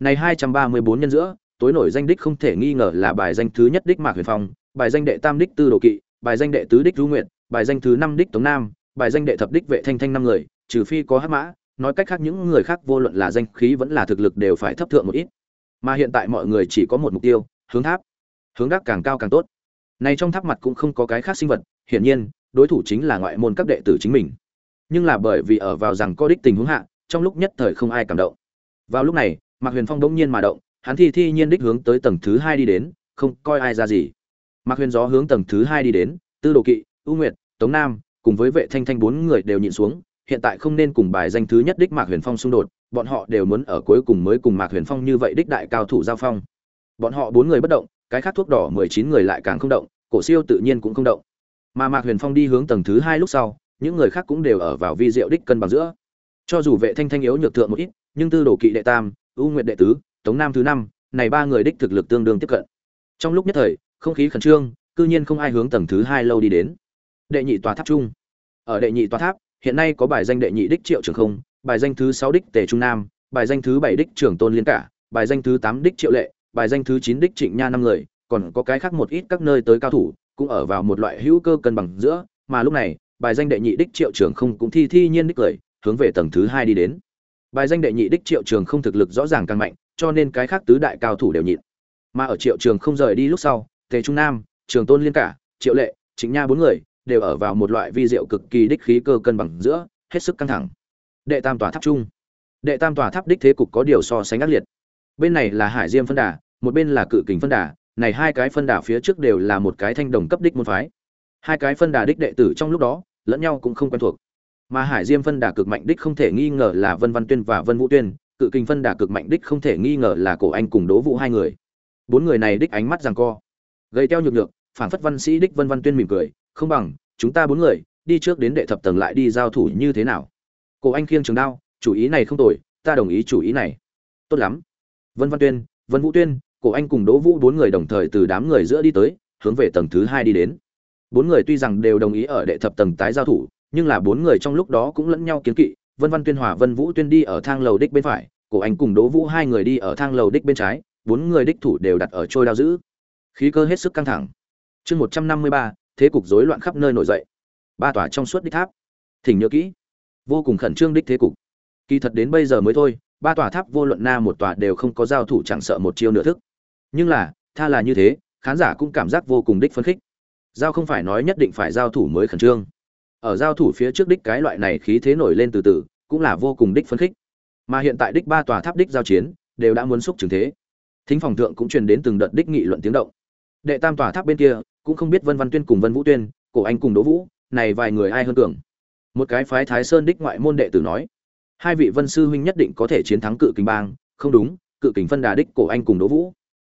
Này hai trăm ba mươi bốn nhân giữa, tối nổi danh đích không thể nghi ngờ là bài danh thứ nhất đích mạc huyền phong, bài danh đệ tam đích tư đồ kỵ, bài danh đệ tứ đích du nguyện bài danh thứ năm đích tống nam, bài danh đệ thập đích vệ thanh thanh năm người, trừ phi có hắc mã nói cách khác những người khác vô luận là danh khí vẫn là thực lực đều phải thấp thượng một ít. Mà hiện tại mọi người chỉ có một mục tiêu, hướng tháp. Hướng đắc càng cao càng tốt. Này trong tháp mặt cũng không có cái khác sinh vật, hiển nhiên, đối thủ chính là ngoại môn các đệ tử chính mình. Nhưng là bởi vì ở vào rằng có đích tình huống hạ, trong lúc nhất thời không ai cảm động. Vào lúc này, mạc huyền phong đống nhiên mà động, hắn thi thi nhiên đích hướng tới tầng thứ hai đi đến, không coi ai ra gì. Mạc huyền gió hướng tầng thứ hai đi đến, tư đồ kỵ ưu nguyệt, tống nam, cùng với vệ thanh thanh bốn người đều nhịn xuống hiện tại không nên cùng bài danh thứ nhất đích mạc huyền phong xung đột, bọn họ đều muốn ở cuối cùng mới cùng mạc huyền phong như vậy đích đại cao thủ giao phong. Bọn họ bốn người bất động, cái khác thuốc đỏ mười chín người lại càng không động, cổ siêu tự nhiên cũng không động. Mà mạc huyền phong đi hướng tầng thứ hai lúc sau, những người khác cũng đều ở vào vi diệu đích cân bằng giữa. Cho dù vệ thanh thanh yếu nhược thượng một ít, nhưng tư đồ kỵ đệ tam, ưu nguyệt đệ tứ, tống nam thứ năm, này ba người đích thực lực tương đương tiếp cận. Trong lúc nhất thời, không khí khẩn trương, cư nhiên không ai hướng tầng thứ hai lâu đi đến. Đệ nhị tòa tháp trung ở đệ nhị tòa tháp hiện nay có bài danh đệ nhị đích triệu trường không, bài danh thứ sáu đích tề trung nam, bài danh thứ bảy đích trường tôn liên cả, bài danh thứ tám đích triệu lệ, bài danh thứ chín đích trịnh nha năm người, còn có cái khác một ít các nơi tới cao thủ, cũng ở vào một loại hữu cơ cân bằng giữa, mà lúc này, bài danh đệ nhị đích triệu trường không cũng thi thi nhiên đích cười hướng về tầng thứ hai đi đến. Bài danh đệ nhị đích triệu trường không thực lực rõ ràng càng mạnh, cho nên cái khác tứ đại cao thủ đều nhịn. Mà ở triệu trường không rời đi lúc sau, tề trung nam, trường tôn liên cả, triệu lệ chính nha bốn người đều ở vào một loại vi diệu cực kỳ đích khí cơ cân bằng giữa, hết sức căng thẳng. Đệ tam tòa tháp trung. Đệ tam tòa tháp đích thế cục có điều so sánh ác liệt. Bên này là hải diêm phân đà, một bên là cự kình phân đà, này hai cái phân đà phía trước đều là một cái thanh đồng cấp đích môn phái. Hai cái phân đà đích đệ tử trong lúc đó, lẫn nhau cũng không quen thuộc. Mà hải diêm phân đà cực mạnh đích không thể nghi ngờ là vân văn tuyên và vân vũ tuyên, cự kình phân đà cực mạnh đích không thể nghi ngờ là cổ anh cùng đố vũ hai người. Bốn người này đích ánh mắt giằng co. Gây teo nhược nhược phản phất văn sĩ đích vân văn tuyên mỉm cười không bằng, chúng ta bốn người, đi trước đến đệ thập tầng lại đi giao thủ như thế nào? Cổ anh khiêng trường đao, chủ ý này không tồi, ta đồng ý chủ ý này. Tốt lắm. Vân văn tuyên, vân vũ tuyên, cổ anh cùng đỗ vũ bốn người đồng thời từ đám người giữa đi tới, hướng về tầng thứ hai đi đến. Bốn người tuy rằng đều đồng ý ở đệ thập tầng tái giao thủ, nhưng là bốn người trong lúc đó cũng lẫn nhau kiến kỵ. Vân văn tuyên hòa vân vũ tuyên đi ở thang lầu đích bên phải, cổ anh cùng đỗ vũ hai người đi ở thang lầu đích bên trái, bốn người đích thủ đều đặt ở trôi đao giữ. Khí cơ hết sức căng thẳng. Chương một trăm năm mươi ba thế cục rối loạn khắp nơi nổi dậy. Ba tòa trong suốt đích tháp. Thỉnh nhớ kỹ, vô cùng khẩn trương đích thế cục. Kỳ thật đến bây giờ mới thôi, ba tòa tháp vô luận na một tòa đều không có giao thủ chẳng sợ một chiêu nửa thức. Nhưng là, tha là như thế, khán giả cũng cảm giác vô cùng đích phấn khích. Giao không phải nói nhất định phải giao thủ mới khẩn trương. Ở giao thủ phía trước đích cái loại này khí thế nổi lên từ từ, cũng là vô cùng đích phấn khích. Mà hiện tại đích ba tòa tháp đích giao chiến, đều đã muốn xúc trường thế. Thính phòng thượng cũng truyền đến từng đợt đích nghị luận tiếng động. Đệ tam tòa tháp bên kia cũng không biết vân văn tuyên cùng vân vũ tuyên, cổ anh cùng đỗ vũ, này vài người ai hơn cường một cái phái thái sơn đích ngoại môn đệ tử nói, hai vị vân sư huynh nhất định có thể chiến thắng cự kình bang, không đúng, cự kình phân đà đích, cổ anh cùng đỗ vũ.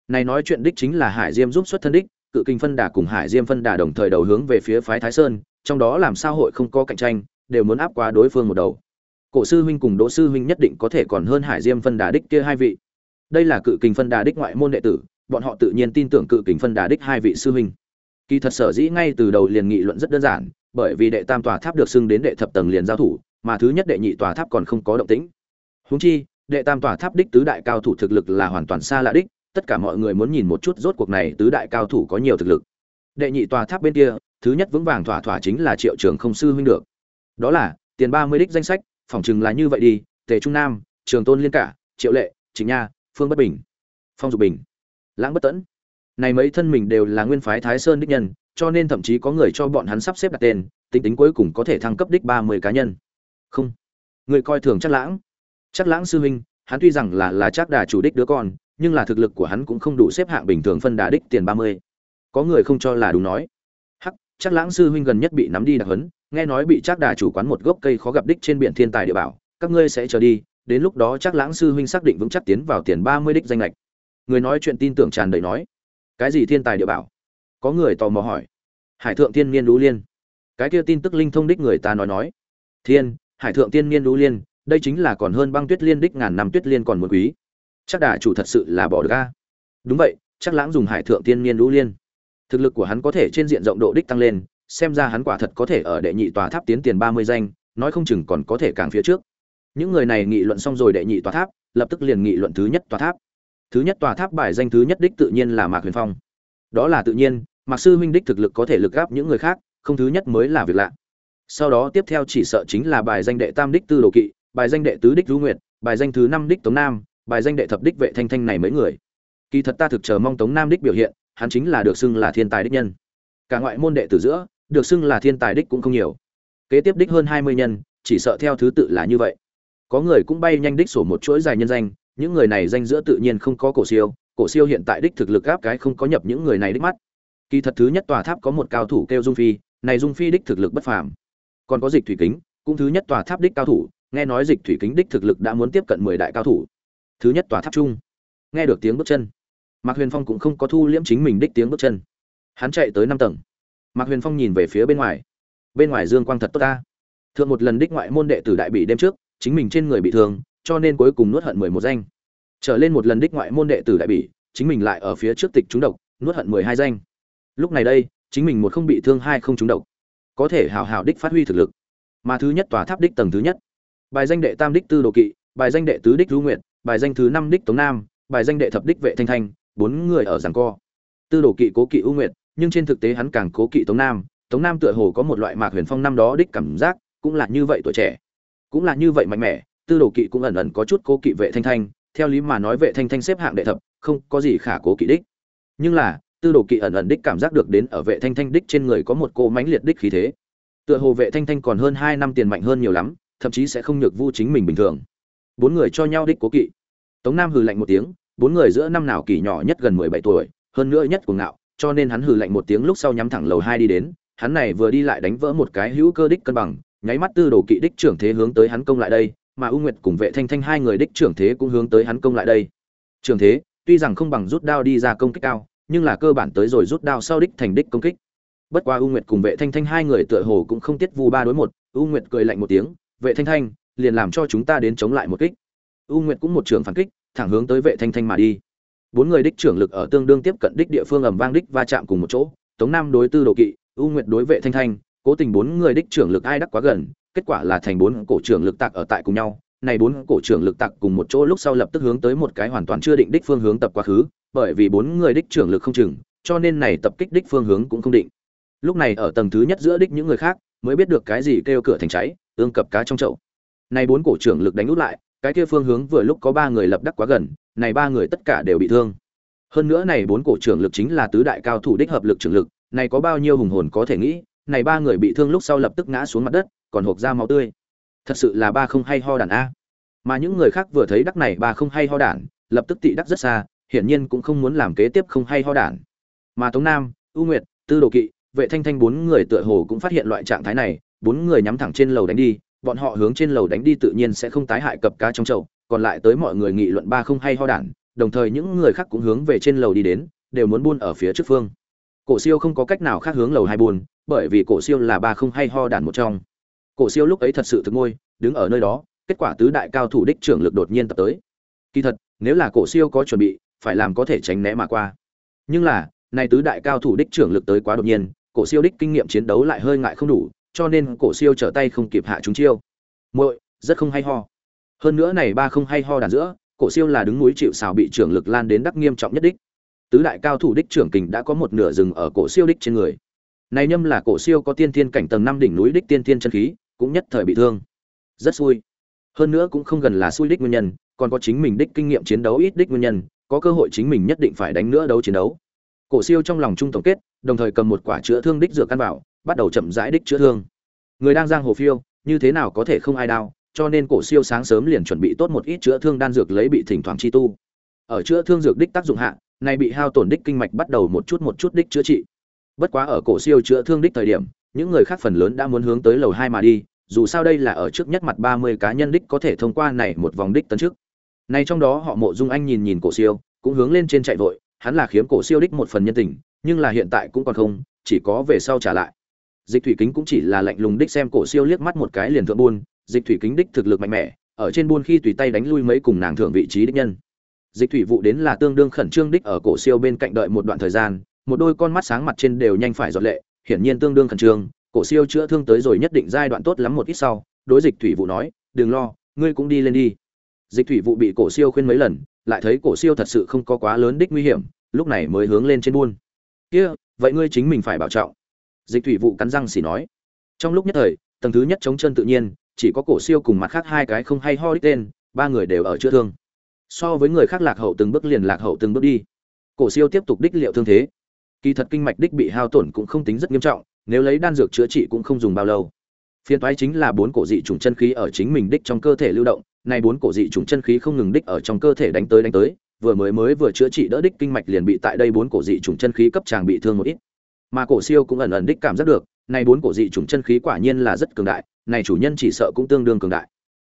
Này nói chuyện đích chính là hải diêm giúp xuất thân đích, cự kình phân đà cùng hải diêm phân đà đồng thời đầu hướng về phía phái thái sơn, trong đó làm sao hội không có cạnh tranh, đều muốn áp qua đối phương một đầu. Cổ sư huynh cùng đỗ sư huynh nhất định có thể còn hơn hải diêm phân đà đích kia hai vị. Đây là cự kình phân đà đích ngoại môn đệ tử, bọn họ tự nhiên tin tưởng cự kình phân đà đích hai vị sư huynh kỳ thật sở dĩ ngay từ đầu liền nghị luận rất đơn giản, bởi vì đệ tam tòa tháp được xưng đến đệ thập tầng liền giao thủ, mà thứ nhất đệ nhị tòa tháp còn không có động tĩnh. Huống chi, đệ tam tòa tháp đích tứ đại cao thủ thực lực là hoàn toàn xa lạ đích, tất cả mọi người muốn nhìn một chút rốt cuộc này tứ đại cao thủ có nhiều thực lực. Đệ nhị tòa tháp bên kia, thứ nhất vững vàng thỏa thỏa chính là triệu trường không sư huynh được. Đó là, tiền ba mươi đích danh sách phỏng chừng là như vậy đi, tề trung nam, trường tôn liên cả, triệu lệ Trình nha, phương bất bình, phong dục bình. Lãng bất tẫn này mấy thân mình đều là nguyên phái thái sơn đích nhân, cho nên thậm chí có người cho bọn hắn sắp xếp đặt tên, tính tính cuối cùng có thể thăng cấp đích ba mươi cá nhân. Không. Người coi thường chắc lãng. Chắc lãng sư huynh, hắn tuy rằng là là chắc đà chủ đích đứa con, nhưng là thực lực của hắn cũng không đủ xếp hạng bình thường phân đà đích tiền ba mươi. Có người không cho là đúng nói. Hắc chắc lãng sư huynh gần nhất bị nắm đi đặc hấn nghe nói bị chắc đà chủ quán một gốc cây khó gặp đích trên biển thiên tài địa bảo, các ngươi sẽ chờ đi, đến lúc đó chắc lãng sư huynh xác định vững chắc tiến vào tiền ba mươi đích danh lệch. Người nói chuyện tin tưởng tràn đầy nói cái gì thiên tài địa bảo? Có người tò mò hỏi. Hải thượng tiên niên đú liên. Cái kia tin tức linh thông đích người ta nói nói. Thiên, hải thượng tiên niên đú liên, đây chính là còn hơn băng tuyết liên đích ngàn năm tuyết liên còn một quý. Chắc đà chủ thật sự là bỏ được a. Đúng vậy, chắc lãng dùng hải thượng tiên niên đú liên. Thực lực của hắn có thể trên diện rộng độ đích tăng lên, xem ra hắn quả thật có thể ở đệ nhị tòa tháp tiến tiền ba mươi danh, nói không chừng còn có thể càng phía trước. Những người này nghị luận xong rồi đệ nhị tòa tháp, lập tức liền nghị luận thứ nhất tòa tháp thứ nhất tòa tháp bài danh thứ nhất đích tự nhiên là mạc huyền phong. Đó là tự nhiên, mạc sư huynh đích thực lực có thể lực gáp những người khác, không thứ nhất mới là việc lạ. Sau đó tiếp theo chỉ sợ chính là bài danh đệ tam đích tư đồ kỵ, bài danh đệ tứ đích du nguyệt, bài danh thứ năm đích tống nam, bài danh đệ thập đích vệ thanh thanh này mấy người. Kỳ thật ta thực chờ mong tống nam đích biểu hiện, hắn chính là được xưng là thiên tài đích nhân. Cả ngoại môn đệ tử giữa, được xưng là thiên tài đích cũng không nhiều. Kế tiếp đích hơn hai mươi nhân, chỉ sợ theo thứ tự là như vậy. Có người cũng bay nhanh đích sổ một chuỗi dài nhân danh những người này danh giữa tự nhiên không có cổ siêu cổ siêu hiện tại đích thực lực áp cái không có nhập những người này đích mắt. Kỳ thật thứ nhất tòa tháp có một cao thủ kêu dung phi, này dung phi đích thực lực bất phàm. Còn có dịch thủy kính, cũng thứ nhất tòa tháp đích cao thủ, nghe nói dịch thủy kính đích thực lực đã muốn tiếp cận mười đại cao thủ. Thứ nhất tòa tháp trung nghe được tiếng bước chân. Mạc huyền phong cũng không có thu liễm chính mình đích tiếng bước chân. Hắn chạy tới năm tầng. Mạc huyền phong nhìn về phía bên ngoài. Bên ngoài dương quang thật tốt ta. Thượng một lần đích ngoại môn đệ tử đại bị đêm trước, chính mình trên người bị thương cho nên cuối cùng nuốt hận mười một danh. Trở lên một lần đích ngoại môn đệ tử đại bỉ, chính mình lại ở phía trước tịch trúng độc, nuốt hận mười hai danh. Lúc này đây, chính mình một không bị thương hai không trúng độc. Có thể hào hào đích phát huy thực lực. Mà thứ nhất tòa tháp đích tầng thứ nhất. Bài danh đệ tam đích tư đồ kỵ, bài danh đệ tứ đích lưu nguyện bài danh thứ năm đích tống nam, bài danh đệ thập đích vệ thanh thanh, bốn người ở giảng co. Tư đồ kỵ cố kỵ ưu nguyện nhưng trên thực tế hắn càng cố kỵ tống nam. Tống nam tựa hồ có một loại mạc huyền phong năm đó đích cảm giác, cũng là như vậy tuổi trẻ. Cũng là như vậy mạnh mẽ tư đồ kỵ cũng ẩn ẩn có chút cố kỵ vệ thanh thanh, theo lý mà nói vệ thanh thanh xếp hạng đệ thập, không có gì khả cố kỵ đích. Nhưng là, tư đồ kỵ ẩn ẩn đích cảm giác được đến ở vệ thanh thanh đích trên người có một cô mãnh liệt đích khí thế. Tựa hồ vệ thanh thanh còn hơn hai năm tiền mạnh hơn nhiều lắm, thậm chí sẽ không nhược vu chính mình bình thường. Bốn người cho nhau đích cố kỵ. Tống nam hừ lạnh một tiếng, bốn người giữa năm nào kỳ nhỏ nhất gần mười bảy tuổi, hơn nữa nhất cuồng ngạo, cho nên hắn hừ lạnh một tiếng lúc sau nhắm thẳng lầu hai đi đến, hắn này vừa đi lại đánh vỡ một cái hữu cơ đích cân bằng, nháy mắt tư đồ kỵ đích trưởng thế hướng tới hắn công lại đây mà U nguyệt cùng vệ thanh thanh hai người đích trưởng thế cũng hướng tới hắn công lại đây. Trưởng thế, tuy rằng không bằng rút đao đi ra công kích cao, nhưng là cơ bản tới rồi rút đao sau đích thành đích công kích. Bất qua U nguyệt cùng vệ thanh thanh hai người tựa hồ cũng không tiết vu ba đối một, U nguyệt cười lạnh một tiếng, vệ thanh thanh, liền làm cho chúng ta đến chống lại một kích. U nguyệt cũng một trường phản kích, thẳng hướng tới vệ thanh thanh mà đi. Bốn người đích trưởng lực ở tương đương tiếp cận đích địa phương ầm vang đích va chạm cùng một chỗ. Tống nam đối tư đồ kỵ, U nguyệt đối vệ thanh thanh, cố tình bốn người đích trưởng lực ai đắc quá gần kết quả là thành bốn cổ trưởng lực tạc ở tại cùng nhau. Này bốn cổ trưởng lực tạc cùng một chỗ lúc sau lập tức hướng tới một cái hoàn toàn chưa định đích phương hướng tập quá khứ, bởi vì bốn người đích trưởng lực không chừng, cho nên này tập kích đích phương hướng cũng không định. Lúc này ở tầng thứ nhất giữa đích những người khác, mới biết được cái gì kêu cửa thành cháy ương cập cá trong chậu. Này bốn cổ trưởng lực đánh út lại, cái kia phương hướng vừa lúc có ba người lập đắc quá gần, này ba người tất cả đều bị thương. Hơn nữa này bốn cổ trưởng lực chính là tứ đại cao thủ đích hợp lực trưởng lực, này có bao nhiêu hùng hồn có thể nghĩ, này ba người bị thương lúc sau lập tức ngã xuống mặt đất còn hộp ra máu tươi. Thật sự là ba không hay ho đản a. Mà những người khác vừa thấy đắc này ba không hay ho đản, lập tức tị đắc rất xa, hiển nhiên cũng không muốn làm kế tiếp không hay ho đản. Mà tống nam ưu nguyệt, tư đồ kỵ, vệ thanh thanh bốn người tựa hồ cũng phát hiện loại trạng thái này, bốn người nhắm thẳng trên lầu đánh đi, bọn họ hướng trên lầu đánh đi tự nhiên sẽ không tái hại cập cá trong chậu, còn lại tới mọi người nghị luận ba không hay ho đản, đồng thời những người khác cũng hướng về trên lầu đi đến, đều muốn buôn ở phía trước phương. Cổ siêu không có cách nào khác hướng lầu hai buôn, bởi vì cổ siêu là ba không hay ho đản một trong cổ siêu lúc ấy thật sự thực ngôi, đứng ở nơi đó, kết quả tứ đại cao thủ đích trưởng lực đột nhiên tập tới. Kỳ thật, nếu là cổ siêu có chuẩn bị, phải làm có thể tránh né mà qua. Nhưng là, nay tứ đại cao thủ đích trưởng lực tới quá đột nhiên, cổ siêu đích kinh nghiệm chiến đấu lại hơi ngại không đủ, cho nên cổ siêu trở tay không kịp hạ chúng chiêu. Muội, rất không hay ho. Hơn nữa này ba không hay ho đàn giữa, cổ siêu là đứng núi chịu sào bị trưởng lực lan đến đắc nghiêm trọng nhất đích. Tứ đại cao thủ đích trưởng kình đã có một nửa rừng ở cổ siêu đích trên người. Này nhâm là cổ siêu có tiên thiên cảnh tầng năm đỉnh núi đích tiên thiên chân khí cũng nhất thời bị thương. Rất xui. Hơn nữa cũng không gần là xui đích nguyên nhân, còn có chính mình đích kinh nghiệm chiến đấu ít đích nguyên nhân, có cơ hội chính mình nhất định phải đánh nữa đấu chiến đấu. Cổ siêu trong lòng trung tổng kết, đồng thời cầm một quả chữa thương đích dược căn bảo bắt đầu chậm rãi đích chữa thương. Người đang giang hồ phiêu, như thế nào có thể không ai đau, cho nên cổ siêu sáng sớm liền chuẩn bị tốt một ít chữa thương đan dược lấy bị thỉnh thoảng chi tu. Ở chữa thương dược đích tác dụng hạ này bị hao tổn đích kinh mạch bắt đầu một chút một chút đích chữa trị. Bất quá ở cổ siêu chữa thương đích thời điểm những người khác phần lớn đã muốn hướng tới lầu hai mà đi, dù sao đây là ở trước nhất mặt ba mươi cá nhân đích có thể thông qua này một vòng đích tấn trước này trong đó họ mộ dung anh nhìn nhìn cổ siêu, cũng hướng lên trên chạy vội, hắn là khiếm cổ siêu đích một phần nhân tình, nhưng là hiện tại cũng còn không, chỉ có về sau trả lại. Dịch thủy kính cũng chỉ là lạnh lùng đích xem cổ siêu liếc mắt một cái liền thượng buôn, dịch thủy kính đích thực lực mạnh mẽ, ở trên buôn khi tùy tay đánh lui mấy cùng nàng thượng vị trí đích nhân. Dịch thủy vụ đến là tương đương khẩn trương đích ở cổ siêu bên cạnh đợi một đoạn thời gian, một đôi con mắt sáng mặt trên đều nhanh phải giọt lệ hiển nhiên tương đương khẩn trương, cổ siêu chữa thương tới rồi nhất định giai đoạn tốt lắm một ít sau, đối dịch thủy vụ nói, đừng lo, ngươi cũng đi lên đi. Dịch thủy vụ bị cổ siêu khuyên mấy lần, lại thấy cổ siêu thật sự không có quá lớn đích nguy hiểm, lúc này mới hướng lên trên buôn. Kia, vậy ngươi chính mình phải bảo trọng. Dịch thủy vụ cắn răng xỉ nói. Trong lúc nhất thời, tầng thứ nhất chống chân tự nhiên, chỉ có cổ siêu cùng mặt khác hai cái không hay ho đích tên, ba người đều ở chữa thương. So với người khác lạc hậu từng bước liền lạc hậu từng bước đi. Cổ siêu tiếp tục đích liệu thương thế kỳ thật kinh mạch đích bị hao tổn cũng không tính rất nghiêm trọng, nếu lấy đan dược chữa trị cũng không dùng bao lâu. Phiền toái chính là bốn cổ dị trùng chân khí ở chính mình đích trong cơ thể lưu động, nay bốn cổ dị trùng chân khí không ngừng đích ở trong cơ thể đánh tới đánh tới, vừa mới mới vừa chữa trị đỡ đích kinh mạch liền bị tại đây bốn cổ dị trùng chân khí cấp chàng bị thương một ít. Mà cổ siêu cũng ẩn ẩn đích cảm giác được, nay bốn cổ dị trùng chân khí quả nhiên là rất cường đại, này chủ nhân chỉ sợ cũng tương đương cường đại.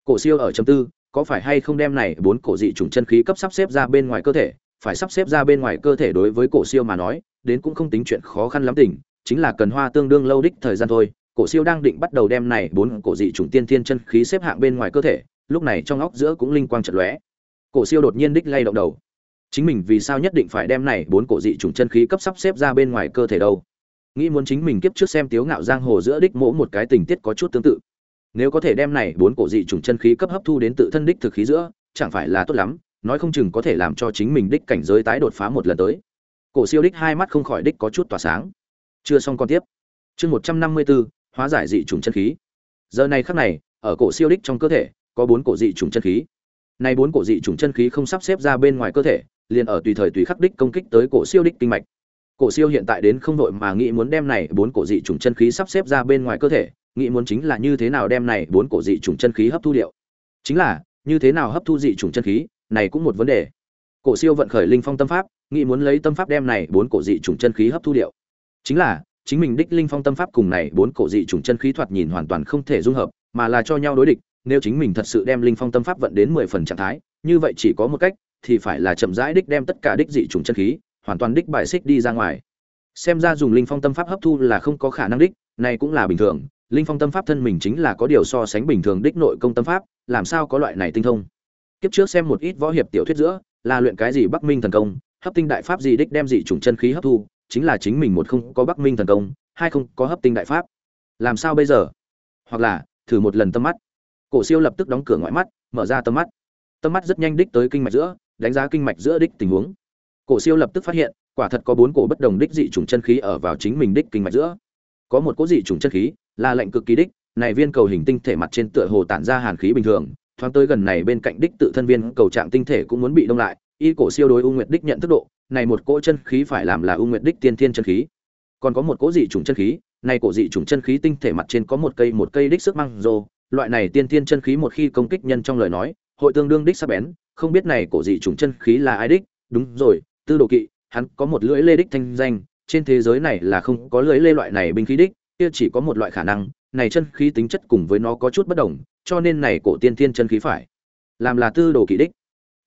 Cổ siêu ở chấm tư, có phải hay không đem này bốn cổ dị trùng chân khí cấp sắp xếp ra bên ngoài cơ thể? Phải sắp xếp ra bên ngoài cơ thể đối với cổ siêu mà nói đến cũng không tính chuyện khó khăn lắm tỉnh chính là cần hoa tương đương lâu đích thời gian thôi. Cổ siêu đang định bắt đầu đem này bốn cổ dị trùng tiên thiên chân khí xếp hạng bên ngoài cơ thể, lúc này trong óc giữa cũng linh quang chợt lóe. Cổ siêu đột nhiên đích lay động đầu. Chính mình vì sao nhất định phải đem này bốn cổ dị trùng chân khí cấp sắp xếp ra bên ngoài cơ thể đâu? Nghĩ muốn chính mình kiếp trước xem tiếu ngạo giang hồ giữa đích mỗ một cái tình tiết có chút tương tự. Nếu có thể đem này bốn cổ dị trùng chân khí cấp hấp thu đến tự thân đích thực khí giữa, chẳng phải là tốt lắm, nói không chừng có thể làm cho chính mình đích cảnh giới tái đột phá một lần tới cổ siêu đích hai mắt không khỏi đích có chút tỏa sáng. Chưa xong con tiếp. Chương một trăm năm mươi bốn hóa giải dị trùng chân khí. Giờ này khắc này, ở cổ siêu đích trong cơ thể, có bốn cổ dị trùng chân khí. Này bốn cổ dị trùng chân khí không sắp xếp ra bên ngoài cơ thể, liền ở tùy thời tùy khắc đích công kích tới cổ siêu đích kinh mạch. Cổ siêu hiện tại đến không đội mà nghĩ muốn đem này bốn cổ dị trùng chân khí sắp xếp ra bên ngoài cơ thể, nghĩ muốn chính là như thế nào đem này bốn cổ dị trùng chân khí hấp thu điệu. Chính là, như thế nào hấp thu dị trùng chân khí, này cũng một vấn đề. Cổ siêu vận khởi linh phong tâm pháp nghĩ muốn lấy tâm pháp đem này bốn cổ dị trùng chân khí hấp thu điệu. Chính là, chính mình đích linh phong tâm pháp cùng này bốn cổ dị trùng chân khí thoạt nhìn hoàn toàn không thể dung hợp, mà là cho nhau đối địch, nếu chính mình thật sự đem linh phong tâm pháp vận đến mười phần trạng thái, như vậy chỉ có một cách, thì phải là chậm rãi đích đem tất cả đích dị trùng chân khí, hoàn toàn đích bài xích đi ra ngoài. Xem ra dùng linh phong tâm pháp hấp thu là không có khả năng đích, này cũng là bình thường, linh phong tâm pháp thân mình chính là có điều so sánh bình thường đích nội công tâm pháp, làm sao có loại này tinh thông. Kiếp trước xem một ít võ hiệp tiểu thuyết giữa, là luyện cái gì bắc minh thần công hấp tinh đại pháp gì đích đem dị chủng chân khí hấp thu, chính là chính mình một không có bắc minh thần công, hai không có hấp tinh đại pháp. Làm sao bây giờ? Hoặc là, thử một lần tâm mắt. Cổ siêu lập tức đóng cửa ngoại mắt, mở ra tâm mắt. Tâm mắt rất nhanh đích tới kinh mạch giữa, đánh giá kinh mạch giữa đích tình huống. Cổ siêu lập tức phát hiện, quả thật có bốn cổ bất đồng đích dị chủng chân khí ở vào chính mình đích kinh mạch giữa. Có một cỗ dị chủng chân khí, là lệnh cực kỳ đích, này viên cầu hình tinh thể mặt trên tựa hồ tản ra hàn khí bình thường, thoáng tới gần này bên cạnh đích tự thân viên cầu trạng tinh thể cũng muốn bị đông lại y cổ siêu đối u nguyệt đích nhận thức độ này một cỗ chân khí phải làm là u nguyệt đích tiên thiên chân khí. Còn có một cỗ dị chủng chân khí này cổ dị chủng chân khí tinh thể mặt trên có một cây một cây đích sức mang, rồ. loại này tiên thiên chân khí một khi công kích nhân trong lời nói hội tương đương đích sắc bén không biết này cổ dị chủng chân khí là ai đích. Đúng rồi tư đồ kỵ hắn có một lưỡi lê đích thanh danh trên thế giới này là không có lưỡi lê loại này binh khí đích kia chỉ có một loại khả năng này chân khí tính chất cùng với nó có chút bất đồng cho nên này cổ tiên thiên chân khí phải làm là tư đồ kỵ đích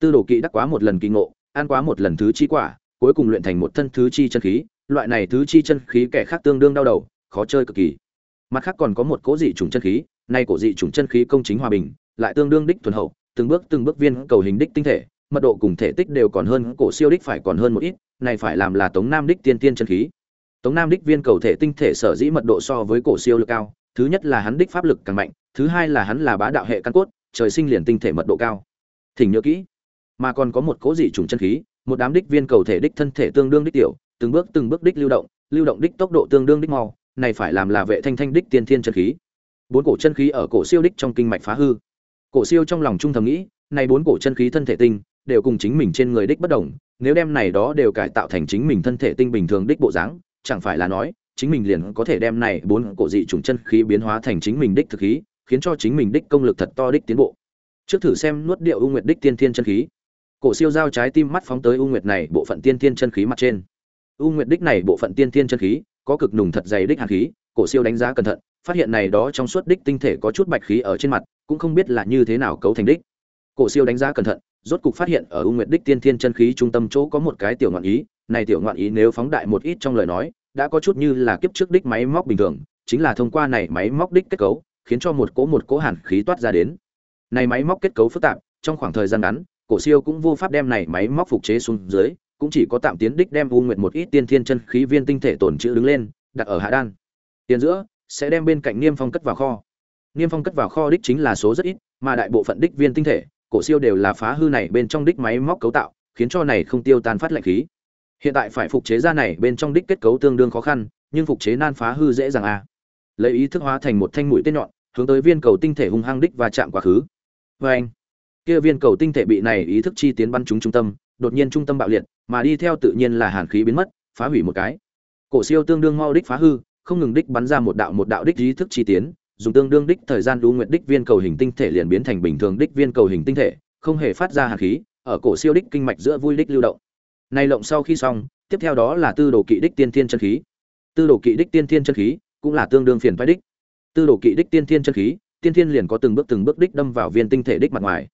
tư đồ kỵ đắc quá một lần kỳ ngộ, ăn quá một lần thứ chi quả, cuối cùng luyện thành một thân thứ chi chân khí, loại này thứ chi chân khí kẻ khác tương đương đau đầu, khó chơi cực kỳ. Mặt khác còn có một cố dị chủng chân khí, nay cổ dị chủng chân khí công chính hòa bình, lại tương đương đích thuần hậu, từng bước từng bước viên cầu hình đích tinh thể, mật độ cùng thể tích đều còn hơn, cổ siêu đích phải còn hơn một ít, này phải làm là tống nam đích tiên tiên chân khí. Tống nam đích viên cầu thể tinh thể sở dĩ mật độ so với cổ siêu lực cao, thứ nhất là hắn đích pháp lực càng mạnh, thứ hai là hắn là bá đạo hệ căn cốt, trời sinh liền tinh thể mật độ cao. Thỉnh nhớ kỹ mà còn có một cố dị trùng chân khí, một đám đích viên cầu thể đích thân thể tương đương đích tiểu, từng bước từng bước đích lưu động lưu động đích tốc độ tương đương đích mau, này phải làm là vệ thanh thanh đích tiên thiên chân khí. Bốn cổ chân khí ở cổ siêu đích trong kinh mạch phá hư. Cổ siêu trong lòng trung thầm nghĩ, này bốn cổ chân khí thân thể tinh, đều cùng chính mình trên người đích bất đồng, nếu đem này đó đều cải tạo thành chính mình thân thể tinh bình thường đích bộ dáng, chẳng phải là nói, chính mình liền có thể đem này bốn cổ dị trùng chân khí biến hóa thành chính mình đích thực khí, khiến cho chính mình đích công lực thật to đích tiến bộ. Trước thử xem nuốt điệu u nguyệt đích tiên thiên chân khí cổ siêu giao trái tim mắt phóng tới u nguyệt này bộ phận tiên thiên chân khí mặt trên. U nguyệt đích này bộ phận tiên thiên chân khí, có cực nùng thật dày đích hàn khí, cổ siêu đánh giá cẩn thận, phát hiện này đó trong suốt đích tinh thể có chút bạch khí ở trên mặt, cũng không biết là như thế nào cấu thành đích. Cổ siêu đánh giá cẩn thận, rốt cục phát hiện ở u nguyệt đích tiên thiên chân khí trung tâm chỗ có một cái tiểu ngoạn ý, này tiểu ngoạn ý nếu phóng đại một ít trong lời nói, đã có chút như là kiếp trước đích máy móc bình thường, chính là thông qua này máy móc đích kết cấu, khiến cho một cỗ một cỗ hàn khí toát ra đến. Này máy móc kết cấu phức tạp, trong khoảng thời gian ngắn cổ siêu cũng vô pháp đem này máy móc phục chế xuống dưới, cũng chỉ có tạm tiến đích đem u nguyệt một ít tiên thiên chân khí viên tinh thể tổn trữ đứng lên, đặt ở hạ đan. Tiền giữa sẽ đem bên cạnh niêm phong cất vào kho. Niêm phong cất vào kho đích chính là số rất ít, mà đại bộ phận đích viên tinh thể, cổ siêu đều là phá hư này bên trong đích máy móc cấu tạo, khiến cho này không tiêu tan phát lạnh khí. Hiện tại phải phục chế ra này bên trong đích kết cấu tương đương khó khăn, nhưng phục chế nan phá hư dễ dàng a. À. lấy ý thức hóa thành một thanh mũi tên nhọn, hướng tới viên cầu tinh thể hung hăng đích và chạm quá khứ. Vê anh kia viên cầu tinh thể bị này ý thức chi tiến bắn trúng trung tâm, đột nhiên trung tâm bạo liệt, mà đi theo tự nhiên là hàn khí biến mất, phá hủy một cái. Cổ siêu tương đương mau đích phá hư, không ngừng đích bắn ra một đạo một đạo đích ý thức chi tiến, dùng tương đương đích thời gian đu nguyện đích viên cầu hình tinh thể liền biến thành bình thường đích viên cầu hình tinh thể, không hề phát ra hàn khí, ở cổ siêu đích kinh mạch giữa vui đích lưu động. Này lộng sau khi xong, tiếp theo đó là tư đồ kỵ đích tiên thiên chân khí. Tư đồ kỵ đích tiên thiên chân khí cũng là tương đương phiền phái đích. Tư đồ kỵ đích tiên thiên chân khí, tiên thiên liền có từng bước từng bước đích đâm vào viên tinh thể đích mặt ngoài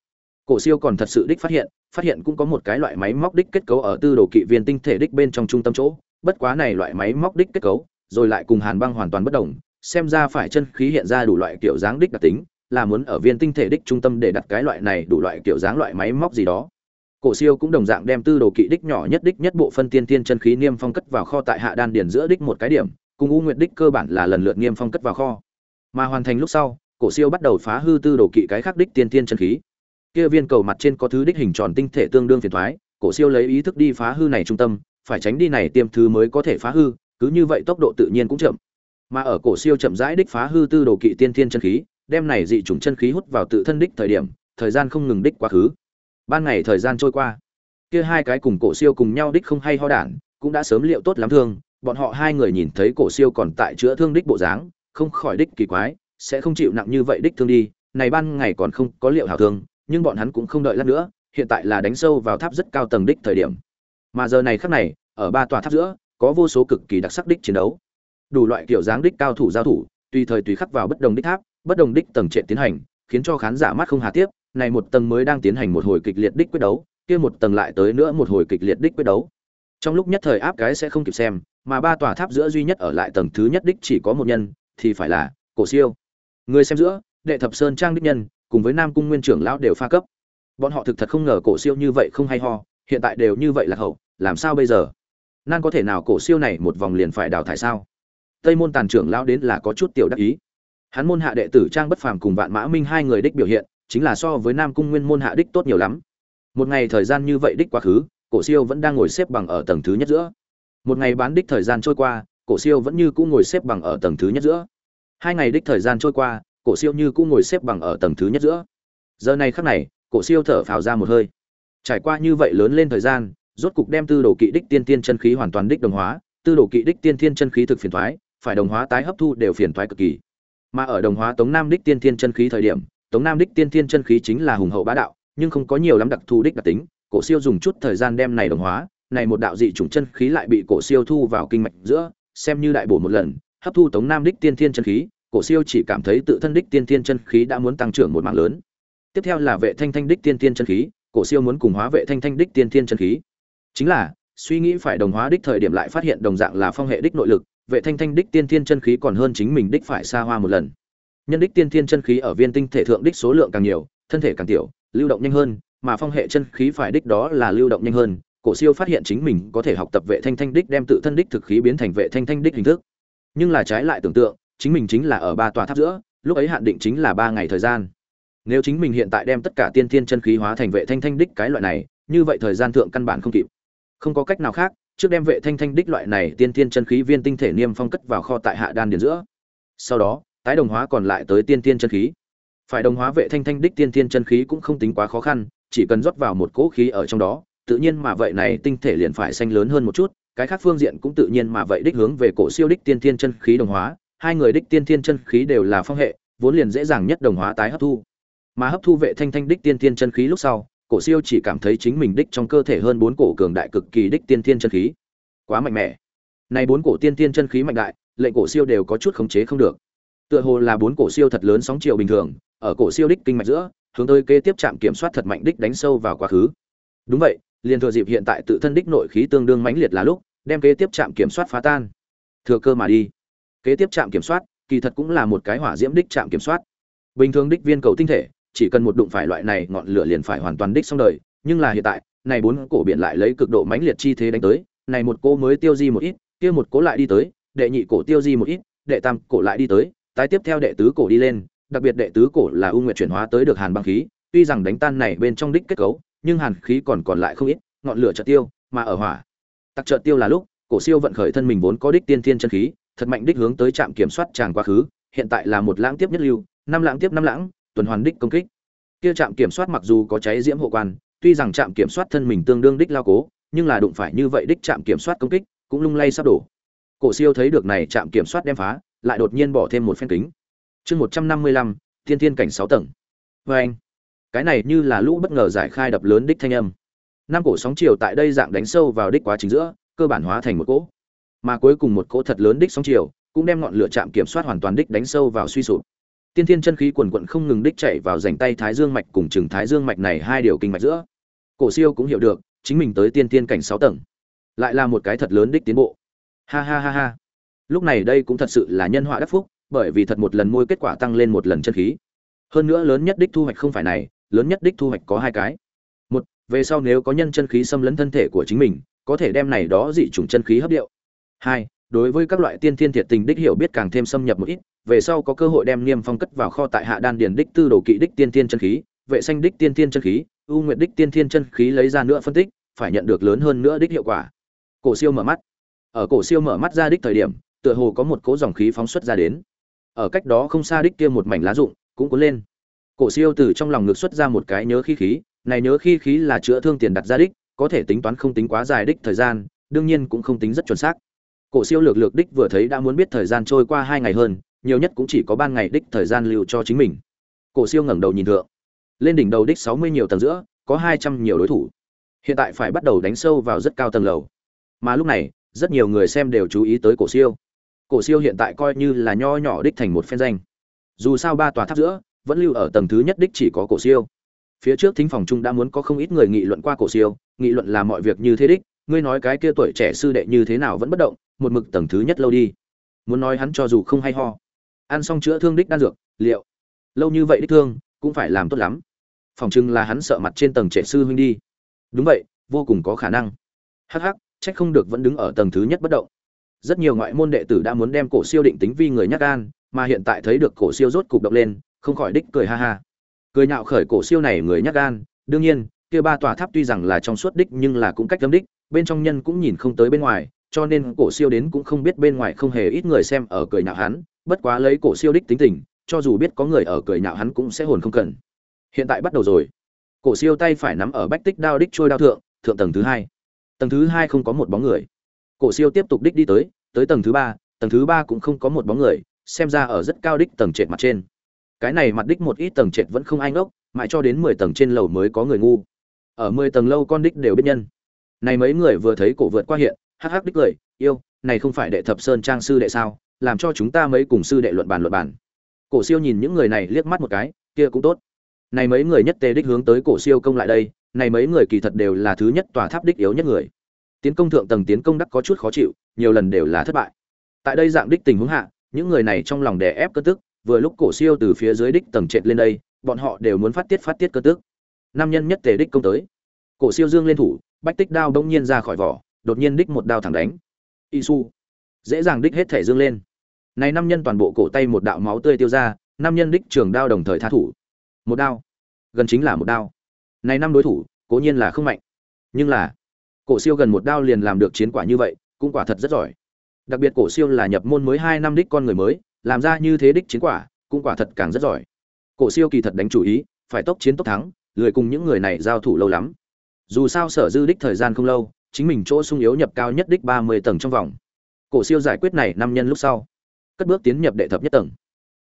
cổ siêu còn thật sự đích phát hiện phát hiện cũng có một cái loại máy móc đích kết cấu ở tư đồ kỵ viên tinh thể đích bên trong trung tâm chỗ. Bất quá này loại máy móc đích kết cấu, rồi lại cùng hàn băng hoàn toàn bất đồng, xem ra phải chân khí hiện ra đủ loại kiểu dáng đích đặc tính, là muốn ở viên tinh thể đích trung tâm để đặt cái loại này đủ loại kiểu dáng loại máy móc gì đó. Cổ siêu cũng đồng dạng đem tư đồ kỵ đích nhỏ nhất đích nhất bộ phân tiên tiên chân khí niêm phong cất vào kho tại hạ đan điển giữa đích một cái điểm, cùng u nguyệt đích cơ bản là lần lượt niêm phong cất vào kho. Mà hoàn thành lúc sau, cổ siêu bắt đầu phá hư tư đồ kỵ cái khác đích tiên tiên chân khí kia viên cầu mặt trên có thứ đích hình tròn tinh thể tương đương phiền thoái, cổ siêu lấy ý thức đi phá hư này trung tâm, phải tránh đi này tiêm thứ mới có thể phá hư, cứ như vậy tốc độ tự nhiên cũng chậm. Mà ở cổ siêu chậm rãi đích phá hư tư đồ kỵ tiên thiên chân khí, đem này dị chủng chân khí hút vào tự thân đích thời điểm, thời gian không ngừng đích quá khứ. Ban ngày thời gian trôi qua, kia hai cái cùng cổ siêu cùng nhau đích không hay ho đản, cũng đã sớm liệu tốt lắm thương, bọn họ hai người nhìn thấy cổ siêu còn tại chữa thương đích bộ dáng, không khỏi đích kỳ quái, sẽ không chịu nặng như vậy đích thương đi, này ban ngày còn không có liệu hảo thương nhưng bọn hắn cũng không đợi lát nữa, hiện tại là đánh sâu vào tháp rất cao tầng đích thời điểm. Mà giờ này khắc này, ở ba tòa tháp giữa, có vô số cực kỳ đặc sắc đích chiến đấu. Đủ loại kiểu dáng đích cao thủ giao thủ, tùy thời tùy khắc vào bất đồng đích tháp, bất đồng đích tầng trệ tiến hành, khiến cho khán giả mắt không hà tiếp. Này một tầng mới đang tiến hành một hồi kịch liệt đích quyết đấu, kia một tầng lại tới nữa một hồi kịch liệt đích quyết đấu. Trong lúc nhất thời áp cái sẽ không kịp xem, mà ba tòa tháp giữa duy nhất ở lại tầng thứ nhất đích chỉ có một nhân, thì phải là cổ siêu. Người xem giữa, đệ thập sơn trang đích nhân cùng với nam cung nguyên trưởng lão đều pha cấp. Bọn họ thực thật không ngờ cổ siêu như vậy không hay ho, hiện tại đều như vậy là hậu, làm sao bây giờ? Nan có thể nào cổ siêu này một vòng liền phải đào thải sao? Tây môn tàn trưởng lão đến là có chút tiểu đắc ý. Hắn môn hạ đệ tử trang bất phàm cùng vạn mã minh hai người đích biểu hiện, chính là so với nam cung nguyên môn hạ đích tốt nhiều lắm. Một ngày thời gian như vậy đích quá khứ, cổ siêu vẫn đang ngồi xếp bằng ở tầng thứ nhất giữa. Một ngày bán đích thời gian trôi qua, cổ siêu vẫn như cũ ngồi xếp bằng ở tầng thứ nhất giữa. Hai ngày đích thời gian trôi qua cổ siêu như cũng ngồi xếp bằng ở tầng thứ nhất giữa. Giờ này khắc này, cổ siêu thở phào ra một hơi. Trải qua như vậy lớn lên thời gian, rốt cục đem tư đồ kỵ đích tiên tiên chân khí hoàn toàn đích đồng hóa, tư đồ kỵ đích tiên tiên chân khí thực phiền thoái, phải đồng hóa tái hấp thu đều phiền thoái cực kỳ. Mà ở đồng hóa tống nam đích tiên tiên chân khí thời điểm, tống nam đích tiên tiên chân khí chính là hùng hậu bá đạo, nhưng không có nhiều lắm đặc thù đích đặc tính, cổ siêu dùng chút thời gian đem này đồng hóa, này một đạo dị chủng chân khí lại bị cổ siêu thu vào kinh mạch giữa, xem như đại bổ một lần, hấp thu tống nam đích tiên tiên chân khí cổ siêu chỉ cảm thấy tự thân đích tiên tiên chân khí đã muốn tăng trưởng một mạng lớn. Tiếp theo là vệ thanh thanh đích tiên tiên chân khí, cổ siêu muốn cùng hóa vệ thanh thanh đích tiên tiên chân khí. Chính là, suy nghĩ phải đồng hóa đích thời điểm lại phát hiện đồng dạng là phong hệ đích nội lực, vệ thanh thanh đích tiên thiên chân khí còn hơn chính mình đích phải xa hoa một lần. Nhân đích tiên thiên chân khí ở viên tinh thể thượng đích số lượng càng nhiều, thân thể càng tiểu, lưu động nhanh hơn, mà phong hệ chân khí phải đích đó là lưu động nhanh hơn, cổ siêu phát hiện chính mình có thể học tập vệ thanh thanh đích đem tự thân đích thực khí biến thành vệ thanh thanh đích hình thức. Nhưng là trái lại tưởng tượng chính mình chính là ở ba tòa tháp giữa, lúc ấy hạn định chính là ba ngày thời gian. Nếu chính mình hiện tại đem tất cả tiên thiên chân khí hóa thành vệ thanh thanh đích cái loại này, như vậy thời gian thượng căn bản không kịp. Không có cách nào khác, trước đem vệ thanh thanh đích loại này tiên thiên chân khí viên tinh thể niêm phong cất vào kho tại hạ đan điền giữa. Sau đó, tái đồng hóa còn lại tới tiên thiên chân khí. Phải đồng hóa vệ thanh thanh đích tiên thiên chân khí cũng không tính quá khó khăn, chỉ cần rót vào một cỗ khí ở trong đó, tự nhiên mà vậy này tinh thể liền phải xanh lớn hơn một chút, cái khác phương diện cũng tự nhiên mà vậy đích hướng về cổ siêu đích tiên thiên chân khí đồng hóa hai người đích tiên thiên chân khí đều là phong hệ, vốn liền dễ dàng nhất đồng hóa tái hấp thu. Mà hấp thu vệ thanh thanh đích tiên thiên chân khí lúc sau, cổ siêu chỉ cảm thấy chính mình đích trong cơ thể hơn bốn cổ cường đại cực kỳ đích tiên thiên chân khí. Quá mạnh mẽ. Này bốn cổ tiên thiên chân khí mạnh đại, lệnh cổ siêu đều có chút khống chế không được. Tựa hồ là bốn cổ siêu thật lớn sóng chiều bình thường, ở cổ siêu đích kinh mạch giữa, hướng tới kế tiếp chạm kiểm soát thật mạnh đích đánh sâu vào quá khứ. Đúng vậy, liền thừa dịp hiện tại tự thân đích nội khí tương đương mãnh liệt là lúc, đem kế tiếp chạm kiểm soát phá tan. Thừa cơ mà đi kế tiếp chạm kiểm soát, kỳ thật cũng là một cái hỏa diễm đích chạm kiểm soát. Bình thường đích viên cầu tinh thể, chỉ cần một đụng phải loại này ngọn lửa liền phải hoàn toàn đích xong đời, nhưng là hiện tại, này bốn cổ biển lại lấy cực độ mãnh liệt chi thế đánh tới, này một cô mới tiêu di một ít, kia một cố lại đi tới, đệ nhị cổ tiêu di một ít, đệ tam cổ lại đi tới, tái tiếp theo đệ tứ cổ đi lên, đặc biệt đệ tứ cổ là ưu nguyện chuyển hóa tới được hàn băng khí, tuy rằng đánh tan này bên trong đích kết cấu, nhưng hàn khí còn còn lại không ít, ngọn lửa chợt tiêu, mà ở hỏa. Tặc chợt tiêu là lúc, cổ siêu vận khởi thân mình vốn có đích tiên thiên chân khí thật mạnh đích hướng tới trạm kiểm soát tràn quá khứ, hiện tại là một lãng tiếp nhất lưu, năm lãng tiếp năm lãng, tuần hoàn đích công kích. Kia trạm kiểm soát mặc dù có cháy diễm hộ quan, tuy rằng trạm kiểm soát thân mình tương đương đích lao cố, nhưng là đụng phải như vậy đích trạm kiểm soát công kích, cũng lung lay sắp đổ. Cổ siêu thấy được này trạm kiểm soát đem phá, lại đột nhiên bỏ thêm một phen kính. Chương một trăm năm mươi lăm, thiên thiên cảnh sáu tầng. Vê anh, cái này như là lũ bất ngờ giải khai đập lớn đích thanh âm. Năm cổ sóng chiều tại đây dạng đánh sâu vào đích quá trình giữa, cơ bản hóa thành một cỗ mà cuối cùng một cỗ thật lớn đích sóng chiều cũng đem ngọn lửa chạm kiểm soát hoàn toàn đích đánh sâu vào suy sụp. Tiên thiên chân khí quần quận không ngừng đích chạy vào dành tay thái dương mạch cùng chừng thái dương mạch này hai điều kinh mạch giữa. Cổ siêu cũng hiểu được, chính mình tới tiên thiên cảnh sáu tầng, lại là một cái thật lớn đích tiến bộ. Ha ha ha ha. Lúc này đây cũng thật sự là nhân họa đắc phúc, bởi vì thật một lần môi kết quả tăng lên một lần chân khí. Hơn nữa lớn nhất đích thu hoạch không phải này, lớn nhất đích thu hoạch có hai cái. Một, về sau nếu có nhân chân khí xâm lấn thân thể của chính mình, có thể đem này đó dị chủng chân khí hấp điệu hai, đối với các loại tiên thiên thiệt tình đích hiểu biết càng thêm xâm nhập một ít, về sau có cơ hội đem niêm phong cất vào kho tại hạ đan điền đích tư đồ kỵ đích tiên thiên chân khí, vệ xanh đích tiên thiên chân khí, ưu nguyện đích tiên thiên chân khí lấy ra nữa phân tích, phải nhận được lớn hơn nữa đích hiệu quả. Cổ siêu mở mắt. Ở cổ siêu mở mắt ra đích thời điểm, tựa hồ có một cỗ dòng khí phóng xuất ra đến. Ở cách đó không xa đích kia một mảnh lá rụng, cũng cuốn lên. Cổ siêu từ trong lòng ngực xuất ra một cái nhớ khí khí, này nhớ khí khí là chữa thương tiền đặt ra đích, có thể tính toán không tính quá dài đích thời gian, đương nhiên cũng không tính rất chuẩn xác cổ siêu lược lược đích vừa thấy đã muốn biết thời gian trôi qua hai ngày hơn, nhiều nhất cũng chỉ có ban ngày đích thời gian lưu cho chính mình. Cổ siêu ngẩng đầu nhìn thượng. Lên đỉnh đầu đích sáu mươi nhiều tầng giữa, có hai trăm nhiều đối thủ. Hiện tại phải bắt đầu đánh sâu vào rất cao tầng lầu. Mà lúc này, rất nhiều người xem đều chú ý tới cổ siêu. Cổ siêu hiện tại coi như là nho nhỏ đích thành một phen danh. Dù sao ba tòa tháp giữa, vẫn lưu ở tầng thứ nhất đích chỉ có cổ siêu. Phía trước thính phòng trung đã muốn có không ít người nghị luận qua cổ siêu, nghị luận là mọi việc như thế đích ngươi nói cái kia tuổi trẻ sư đệ như thế nào vẫn bất động, một mực tầng thứ nhất lâu đi. Muốn nói hắn cho dù không hay ho. Ăn xong chữa thương đích đan dược, liệu, lâu như vậy đích thương, cũng phải làm tốt lắm. Phòng chừng là hắn sợ mặt trên tầng trẻ sư huynh đi. Đúng vậy, vô cùng có khả năng. Hắc hắc trách không được vẫn đứng ở tầng thứ nhất bất động. Rất nhiều ngoại môn đệ tử đã muốn đem cổ siêu định tính vi người nhát gan, mà hiện tại thấy được cổ siêu rốt cục động lên, không khỏi đích cười ha ha. Cười nhạo khởi cổ siêu này người nhát gan, đương nhiên, kia ba tòa tháp tuy rằng là trong suốt đích nhưng là cũng cách lâm đích bên trong nhân cũng nhìn không tới bên ngoài, cho nên cổ siêu đến cũng không biết bên ngoài không hề ít người xem ở cười nhạo hắn, bất quá lấy cổ siêu đích tính tình, cho dù biết có người ở cười nhạo hắn cũng sẽ hồn không cần. Hiện tại bắt đầu rồi. Cổ siêu tay phải nắm ở bách tích đao đích trôi đao thượng thượng tầng thứ hai. Tầng thứ hai không có một bóng người. Cổ siêu tiếp tục đích đi tới tới tầng thứ ba, tầng thứ ba cũng không có một bóng người, xem ra ở rất cao đích tầng trệt mặt trên. Cái này mặt đích một ít tầng trệt vẫn không ai ngốc, mãi cho đến mười tầng trên lầu mới có người ngu. Ở mười tầng lâu con đích đều biết nhân này mấy người vừa thấy cổ vượt qua hiện, hắc hắc đích cười yêu, này không phải đệ thập sơn trang sư đệ sao? Làm cho chúng ta mấy cùng sư đệ luận bàn luận bàn. Cổ siêu nhìn những người này liếc mắt một cái, kia cũng tốt. Này mấy người nhất tề đích hướng tới cổ siêu công lại đây, này mấy người kỳ thật đều là thứ nhất tòa tháp đích yếu nhất người. Tiến công thượng tầng tiến công đắc có chút khó chịu, nhiều lần đều là thất bại. Tại đây dạng đích tình huống hạ, những người này trong lòng đè ép cơn tức, vừa lúc cổ siêu từ phía dưới đích tầng trệt lên đây, bọn họ đều muốn phát tiết phát tiết cơn tức. Nam nhân nhất tề đích công tới. Cổ siêu dương lên thủ bách tích đao bỗng nhiên ra khỏi vỏ, đột nhiên đích một đao thẳng đánh. Isu, dễ dàng đích hết thể dương lên. Này năm nhân toàn bộ cổ tay một đạo máu tươi tiêu ra, năm nhân đích trường đao đồng thời tha thủ. Một đao, gần chính là một đao. Này năm đối thủ, cố nhiên là không mạnh. Nhưng là, cổ siêu gần một đao liền làm được chiến quả như vậy, cũng quả thật rất giỏi. Đặc biệt cổ siêu là nhập môn mới hai năm đích con người mới, làm ra như thế đích chiến quả, cũng quả thật càng rất giỏi. Cổ siêu kỳ thật đánh chủ ý, phải tốc chiến tốc thắng, lười cùng những người này giao thủ lâu lắm dù sao sở dư đích thời gian không lâu, chính mình chỗ sung yếu nhập cao nhất đích ba mươi tầng trong vòng. Cổ siêu giải quyết này năm nhân lúc sau, cất bước tiến nhập đệ thập nhất tầng.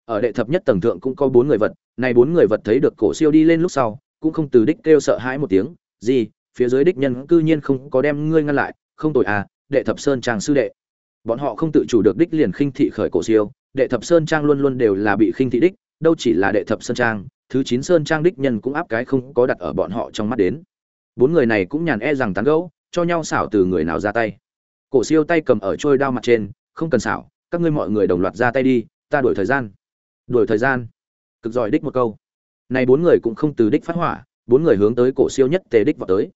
Ở đệ thập nhất tầng thượng cũng có bốn người vật, này bốn người vật thấy được cổ siêu đi lên lúc sau, cũng không từ đích kêu sợ hãi một tiếng, gì, phía dưới đích nhân cư nhiên không có đem ngươi ngăn lại, không tội à đệ thập sơn trang sư đệ. Bọn họ không tự chủ được đích liền khinh thị khởi cổ siêu, đệ thập sơn trang luôn luôn đều là bị khinh thị đích, đâu chỉ là đệ thập sơn trang, thứ chín sơn trang đích nhân cũng áp cái không có đặt ở bọn họ trong mắt đến bốn người này cũng nhàn e rằng tán gẫu, cho nhau xảo từ người nào ra tay. Cổ siêu tay cầm ở trôi đao mặt trên, không cần xảo, các ngươi mọi người đồng loạt ra tay đi, ta đuổi thời gian. Đuổi thời gian. Cực giỏi đích một câu. Này bốn người cũng không từ đích phát hỏa, bốn người hướng tới cổ siêu nhất tề đích vào tới.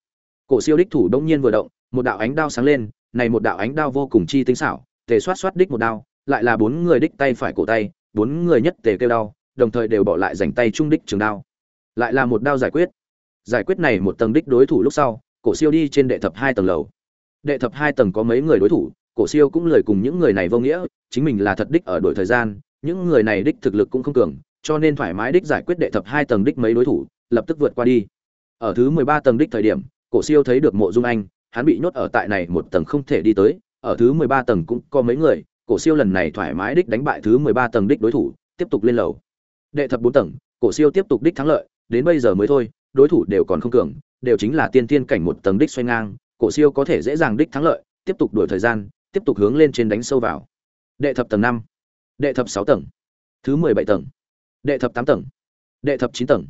Cổ siêu đích thủ đông nhiên vừa động, một đạo ánh đao sáng lên, này một đạo ánh đao vô cùng chi tinh xảo, tề xoát xoát đích một đao, lại là bốn người đích tay phải cổ tay, bốn người nhất tề kêu đau, đồng thời đều bỏ lại dành tay trung đích trường đao. Lại là một đao giải quyết giải quyết này một tầng đích đối thủ lúc sau, cổ siêu đi trên đệ thập hai tầng lầu. Đệ thập hai tầng có mấy người đối thủ, cổ siêu cũng lời cùng những người này vô nghĩa, chính mình là thật đích ở đổi thời gian, những người này đích thực lực cũng không cường, cho nên thoải mái đích giải quyết đệ thập hai tầng đích mấy đối thủ, lập tức vượt qua đi. Ở thứ mười ba tầng đích thời điểm, cổ siêu thấy được mộ dung anh, hắn bị nhốt ở tại này một tầng không thể đi tới, ở thứ mười ba tầng cũng có mấy người, cổ siêu lần này thoải mái đích đánh bại thứ mười ba tầng đích đối thủ, tiếp tục lên lầu. Đệ thập bốn tầng, cổ siêu tiếp tục đích thắng lợi, đến bây giờ mới thôi đối thủ đều còn không cường, đều chính là tiên tiên cảnh một tầng đích xoay ngang, cổ siêu có thể dễ dàng đích thắng lợi, tiếp tục đuổi thời gian, tiếp tục hướng lên trên đánh sâu vào. Đệ thập tầng năm, đệ thập sáu tầng, thứ mười bảy tầng, đệ thập tám tầng, đệ thập chín tầng.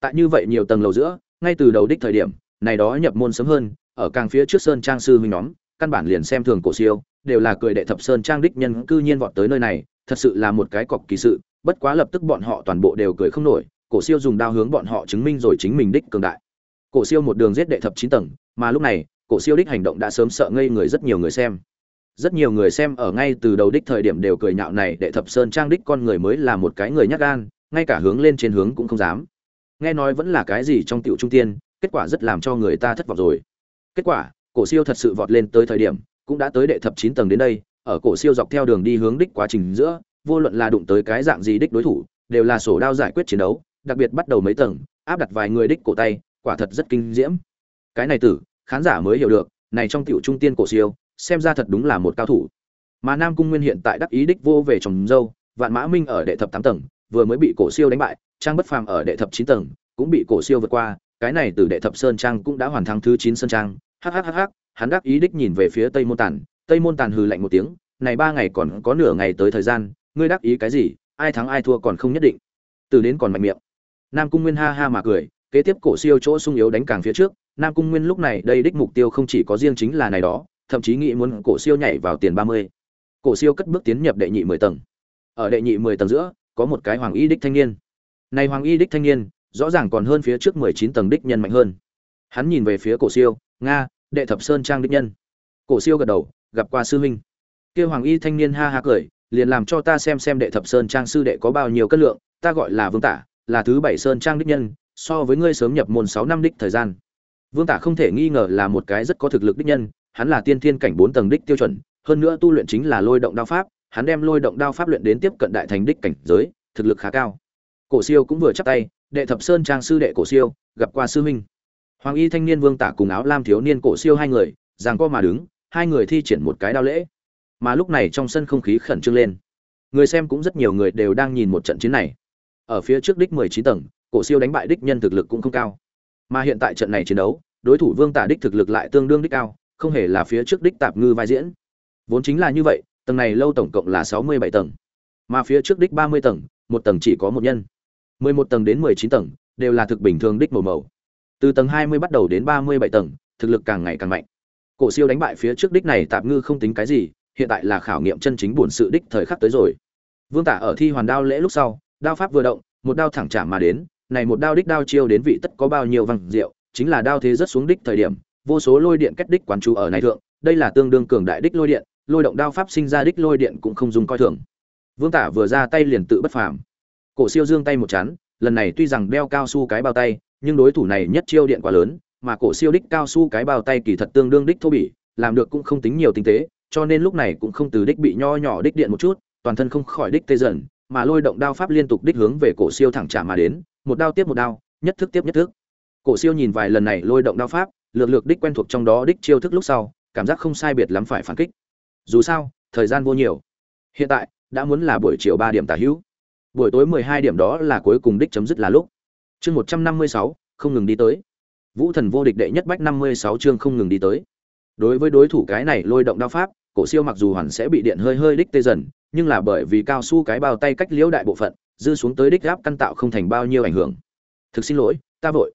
Tại như vậy nhiều tầng lầu giữa, ngay từ đầu đích thời điểm, này đó nhập môn sớm hơn, ở càng phía trước sơn trang sư huynh nhóm, căn bản liền xem thường cổ siêu, đều là cười đệ thập sơn trang đích nhân cư nhiên vọt tới nơi này, thật sự là một cái cọc kỳ sự, bất quá lập tức bọn họ toàn bộ đều cười không nổi cổ siêu dùng đao hướng bọn họ chứng minh rồi chính mình đích cường đại. Cổ siêu một đường giết đệ thập chín tầng, mà lúc này, cổ siêu đích hành động đã sớm sợ ngây người rất nhiều người xem. Rất nhiều người xem ở ngay từ đầu đích thời điểm đều cười nhạo này, đệ thập sơn trang đích con người mới là một cái người nhát gan, ngay cả hướng lên trên hướng cũng không dám. Nghe nói vẫn là cái gì trong tiểu trung tiên, kết quả rất làm cho người ta thất vọng rồi. Kết quả, cổ siêu thật sự vọt lên tới thời điểm, cũng đã tới đệ thập chín tầng đến đây, ở cổ siêu dọc theo đường đi hướng đích quá trình giữa, vô luận là đụng tới cái dạng gì đích đối thủ, đều là sổ đao giải quyết chiến đấu đặc biệt bắt đầu mấy tầng, áp đặt vài người đích cổ tay, quả thật rất kinh diễm. Cái này tử, khán giả mới hiểu được, này trong tiểu trung tiên cổ siêu, xem ra thật đúng là một cao thủ. Mà nam cung nguyên hiện tại đắc ý đích vô về trồng dâu, vạn mã minh ở đệ thập tám tầng, vừa mới bị cổ siêu đánh bại, trang bất phàm ở đệ thập chín tầng, cũng bị cổ siêu vượt qua, cái này từ đệ thập sơn trang cũng đã hoàn thắng thứ chín sơn trang. Hhhh hắn đắc ý đích nhìn về phía tây môn tàn, tây môn tàn hừ lạnh một tiếng, này ba ngày còn có nửa ngày tới thời gian, ngươi đắc ý cái gì, ai thắng ai thua còn không nhất định. Từ đến còn mạnh miệng nam cung nguyên ha ha mà cười, kế tiếp cổ siêu chỗ sung yếu đánh càng phía trước, nam cung nguyên lúc này đây đích mục tiêu không chỉ có riêng chính là này đó, thậm chí nghĩ muốn cổ siêu nhảy vào tiền ba mươi. Cổ siêu cất bước tiến nhập đệ nhị mười tầng. Ở đệ nhị mười tầng giữa, có một cái hoàng y đích thanh niên. Này hoàng y đích thanh niên, rõ ràng còn hơn phía trước mười chín tầng đích nhân mạnh hơn. Hắn nhìn về phía cổ siêu, nga, đệ thập sơn trang đích nhân. Cổ siêu gật đầu, gặp qua sư huynh. Kia hoàng y thanh niên ha ha cười, liền làm cho ta xem xem đệ thập sơn trang sư đệ có bao nhiêu cất lượng, ta gọi là vương tả là thứ bảy sơn trang đích nhân, so với ngươi sớm nhập môn sáu năm đích thời gian. Vương tả không thể nghi ngờ là một cái rất có thực lực đích nhân, hắn là tiên thiên cảnh bốn tầng đích tiêu chuẩn, hơn nữa tu luyện chính là lôi động đao pháp, hắn đem lôi động đao pháp luyện đến tiếp cận đại thành đích cảnh giới, thực lực khá cao. Cổ siêu cũng vừa chắp tay, đệ thập sơn trang sư đệ cổ siêu, gặp qua sư minh hoàng y thanh niên vương tả cùng áo lam thiếu niên cổ siêu hai người ràng co mà đứng, hai người thi triển một cái đao lễ. Mà lúc này trong sân không khí khẩn trương lên. Người xem cũng rất nhiều người đều đang nhìn một trận chiến này ở phía trước đích mười chín tầng, cổ siêu đánh bại đích nhân thực lực cũng không cao. Mà hiện tại trận này chiến đấu, đối thủ vương tả đích thực lực lại tương đương đích cao, không hề là phía trước đích tạp ngư vai diễn. Vốn chính là như vậy, tầng này lâu tổng cộng là sáu mươi bảy tầng. Mà phía trước đích ba mươi tầng, một tầng chỉ có một nhân. mười một tầng đến mười chín tầng, đều là thực bình thường đích màu màu. Từ tầng hai mươi bắt đầu đến ba mươi bảy tầng, thực lực càng ngày càng mạnh. Cổ siêu đánh bại phía trước đích này tạp ngư không tính cái gì, hiện tại là khảo nghiệm chân chính bổn sự đích thời khắc tới rồi. Vương tả ở thi hoàn đao lễ lúc sau đao pháp vừa động, một đao thẳng trả mà đến, này một đao đích đao chiêu đến vị tất có bao nhiêu văng rượu, chính là đao thế rất xuống đích thời điểm, vô số lôi điện kết đích quán chú ở này thượng, đây là tương đương cường đại đích lôi điện, lôi động đao pháp sinh ra đích lôi điện cũng không dùng coi thường. Vương tả vừa ra tay liền tự bất phàm. Cổ siêu dương tay một chán, lần này tuy rằng đeo cao su cái bao tay, nhưng đối thủ này nhất chiêu điện quá lớn, mà cổ siêu đích cao su cái bao tay kỳ thật tương đương đích thô bỉ, làm được cũng không tính nhiều tinh tế, cho nên lúc này cũng không từ đích bị nho nhỏ đích điện một chút, toàn thân không khỏi đích tê dần mà lôi động đao pháp liên tục đích hướng về cổ siêu thẳng trả mà đến, một đao tiếp một đao, nhất thức tiếp nhất thức. Cổ siêu nhìn vài lần này lôi động đao pháp, lược lược đích quen thuộc trong đó đích chiêu thức lúc sau, cảm giác không sai biệt lắm phải phản kích. Dù sao, thời gian vô nhiều. Hiện tại, đã muốn là buổi chiều ba điểm tả hữu. Buổi tối mười hai điểm đó là cuối cùng đích chấm dứt là lúc. Chương một trăm năm mươi sáu, không ngừng đi tới. Vũ thần vô địch đệ nhất bách năm mươi sáu chương không ngừng đi tới. Đối với đối thủ cái này lôi động đao pháp cổ siêu mặc dù hoàn sẽ bị điện hơi hơi đích tê dần, nhưng là bởi vì cao su cái bao tay cách liễu đại bộ phận, dư xuống tới đích gáp căn tạo không thành bao nhiêu ảnh hưởng. Thực xin lỗi, ta vội.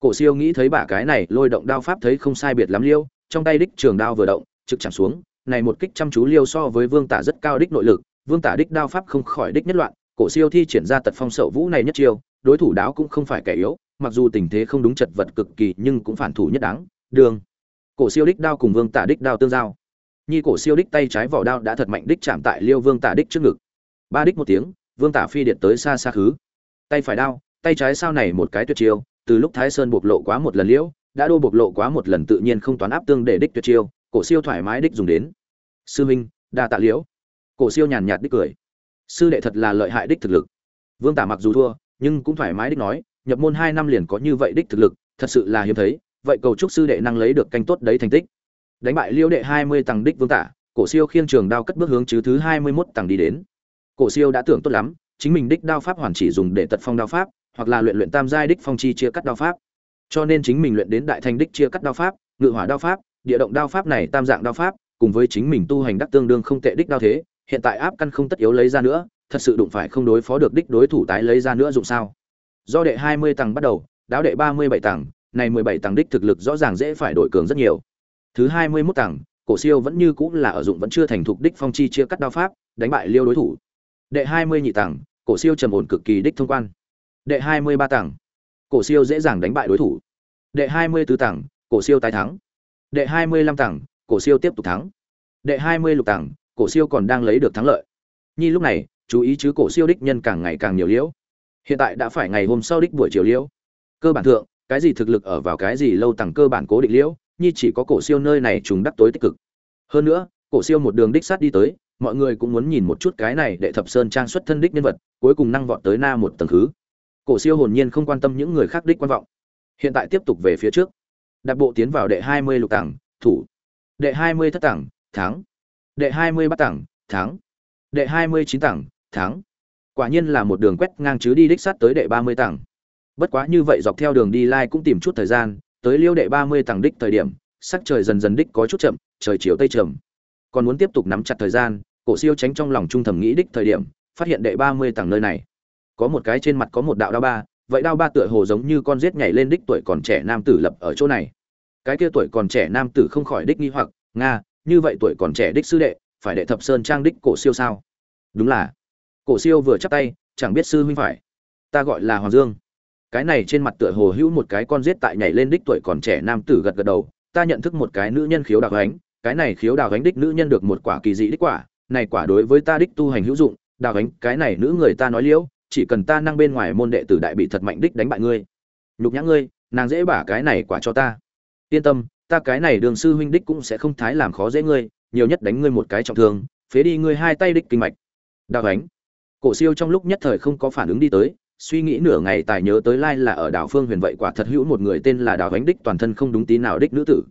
Cổ siêu nghĩ thấy bả cái này lôi động đao pháp thấy không sai biệt lắm liêu, trong tay đích trường đao vừa động, trực chạm xuống, này một kích chăm chú liêu so với vương tả rất cao đích nội lực, vương tả đích đao pháp không khỏi đích nhất loạn, cổ siêu thi triển ra tật phong sậu vũ này nhất chiêu, đối thủ đáo cũng không phải kẻ yếu, mặc dù tình thế không đúng chật vật cực kỳ nhưng cũng phản thủ nhất đáng. Đường. Cổ siêu đích đao cùng vương tả đích đao tương giao nhi cổ siêu đích tay trái vỏ đao đã thật mạnh đích chạm tại liêu vương tả đích trước ngực. Ba đích một tiếng, vương tả phi điện tới xa xa khứ. Tay phải đao, tay trái sau này một cái tuyệt chiêu, từ lúc thái sơn bộc lộ quá một lần liễu, đã đô bộc lộ quá một lần tự nhiên không toán áp tương để đích tuyệt chiêu, cổ siêu thoải mái đích dùng đến. Sư minh, đa tạ liễu. Cổ siêu nhàn nhạt đích cười. Sư đệ thật là lợi hại đích thực lực. Vương tả mặc dù thua, nhưng cũng thoải mái đích nói, nhập môn hai năm liền có như vậy đích thực lực, thật sự là hiếm thấy, vậy cầu chúc sư đệ năng lấy được canh tốt đấy thành tích đánh bại liêu đệ hai mươi tầng đích vương tả, cổ siêu khiêng trường đao cất bước hướng chứ thứ hai mươi 21 tầng đi đến. Cổ siêu đã tưởng tốt lắm, chính mình đích đao pháp hoàn chỉ dùng để tật phong đao pháp, hoặc là luyện luyện tam giai đích phong chi chia cắt đao pháp. Cho nên chính mình luyện đến đại thành đích chia cắt đao pháp, ngự hỏa đao pháp, địa động đao pháp này tam dạng đao pháp, cùng với chính mình tu hành đắc tương đương không tệ đích đao thế, hiện tại áp căn không tất yếu lấy ra nữa, thật sự đụng phải không đối phó được đích đối thủ tái lấy ra nữa dụng sao. Do đệ hai mươi tầng bắt đầu, đáo đệ ba mươi bảy tầng, này mười bảy tầng đích thực lực rõ ràng dễ phải đổi cường rất nhiều thứ hai mươi 21 tầng cổ siêu vẫn như cũng là ở dụng vẫn chưa thành thục đích phong chi chia cắt đao pháp, đánh bại liêu đối thủ. Đệ hai mươi nhị tầng cổ siêu trầm ổn cực kỳ đích thông quan. Đệ hai mươi ba tầng cổ siêu dễ dàng đánh bại đối thủ. Đệ hai mươi tứ tầng cổ siêu tái thắng. Đệ hai mươi lăm tầng cổ siêu tiếp tục thắng. Đệ hai mươi lục tầng cổ siêu còn đang lấy được thắng lợi. Nhi lúc này, chú ý chứ cổ siêu đích nhân càng ngày càng nhiều liễu hiện tại đã phải ngày hôm sau đích buổi chiều liễu cơ bản thượng, cái gì thực lực ở vào cái gì lâu tầng cơ bản cố định liễu nhi chỉ có cổ siêu nơi này trùng đắc tối tích cực. Hơn nữa, cổ siêu một đường đích sát đi tới, mọi người cũng muốn nhìn một chút cái này đệ thập sơn trang xuất thân đích nhân vật, cuối cùng năng vọt tới na một tầng thứ. Cổ siêu hồn nhiên không quan tâm những người khác đích quan vọng. Hiện tại tiếp tục về phía trước. Đạp bộ tiến vào đệ hai mươi lục tầng thủ. Đệ hai mươi thất tầng thắng. Đệ hai mươi bát tầng thắng. Đệ hai mươi chín tầng thắng. Quả nhiên là một đường quét ngang chứ đi đích sát tới đệ ba mươi tầng bất quá như vậy dọc theo đường đi lai cũng tìm chút thời gian tới liêu đệ ba mươi tầng đích thời điểm, sắc trời dần dần đích có chút chậm, trời chiều tây trầm. Còn muốn tiếp tục nắm chặt thời gian, cổ siêu tránh trong lòng trung thầm nghĩ đích thời điểm, phát hiện đệ ba mươi tầng nơi này, có một cái trên mặt có một đạo đao ba, vậy đao ba tựa hồ giống như con rết nhảy lên đích tuổi còn trẻ nam tử lập ở chỗ này. Cái kia tuổi còn trẻ nam tử không khỏi đích nghi hoặc, nga, như vậy tuổi còn trẻ đích sư đệ, phải đệ thập sơn trang đích cổ siêu sao? Đúng là. Cổ siêu vừa chắp tay, chẳng biết sư huynh phải. Ta gọi là hoàng dương cái này trên mặt tựa hồ hữu một cái con rết tại nhảy lên đích tuổi còn trẻ nam tử gật gật đầu, ta nhận thức một cái nữ nhân khiếu đào gánh, cái này khiếu đào gánh đích nữ nhân được một quả kỳ dị đích quả, này quả đối với ta đích tu hành hữu dụng, đào gánh, cái này nữ người ta nói liễu, chỉ cần ta năng bên ngoài môn đệ tử đại bị thật mạnh đích đánh bại ngươi. Nhục nhã ngươi, nàng dễ bả cái này quả cho ta. Yên tâm, ta cái này đường sư huynh đích cũng sẽ không thái làm khó dễ ngươi, nhiều nhất đánh ngươi một cái trọng thương, phế đi ngươi hai tay đích kinh mạch. Đào gánh, cổ siêu trong lúc nhất thời không có phản ứng đi tới suy nghĩ nửa ngày tài nhớ tới lai là ở đảo phương huyền vậy quả thật hữu một người tên là đào ánh đích, toàn thân không đúng tí nào đích nữ tử.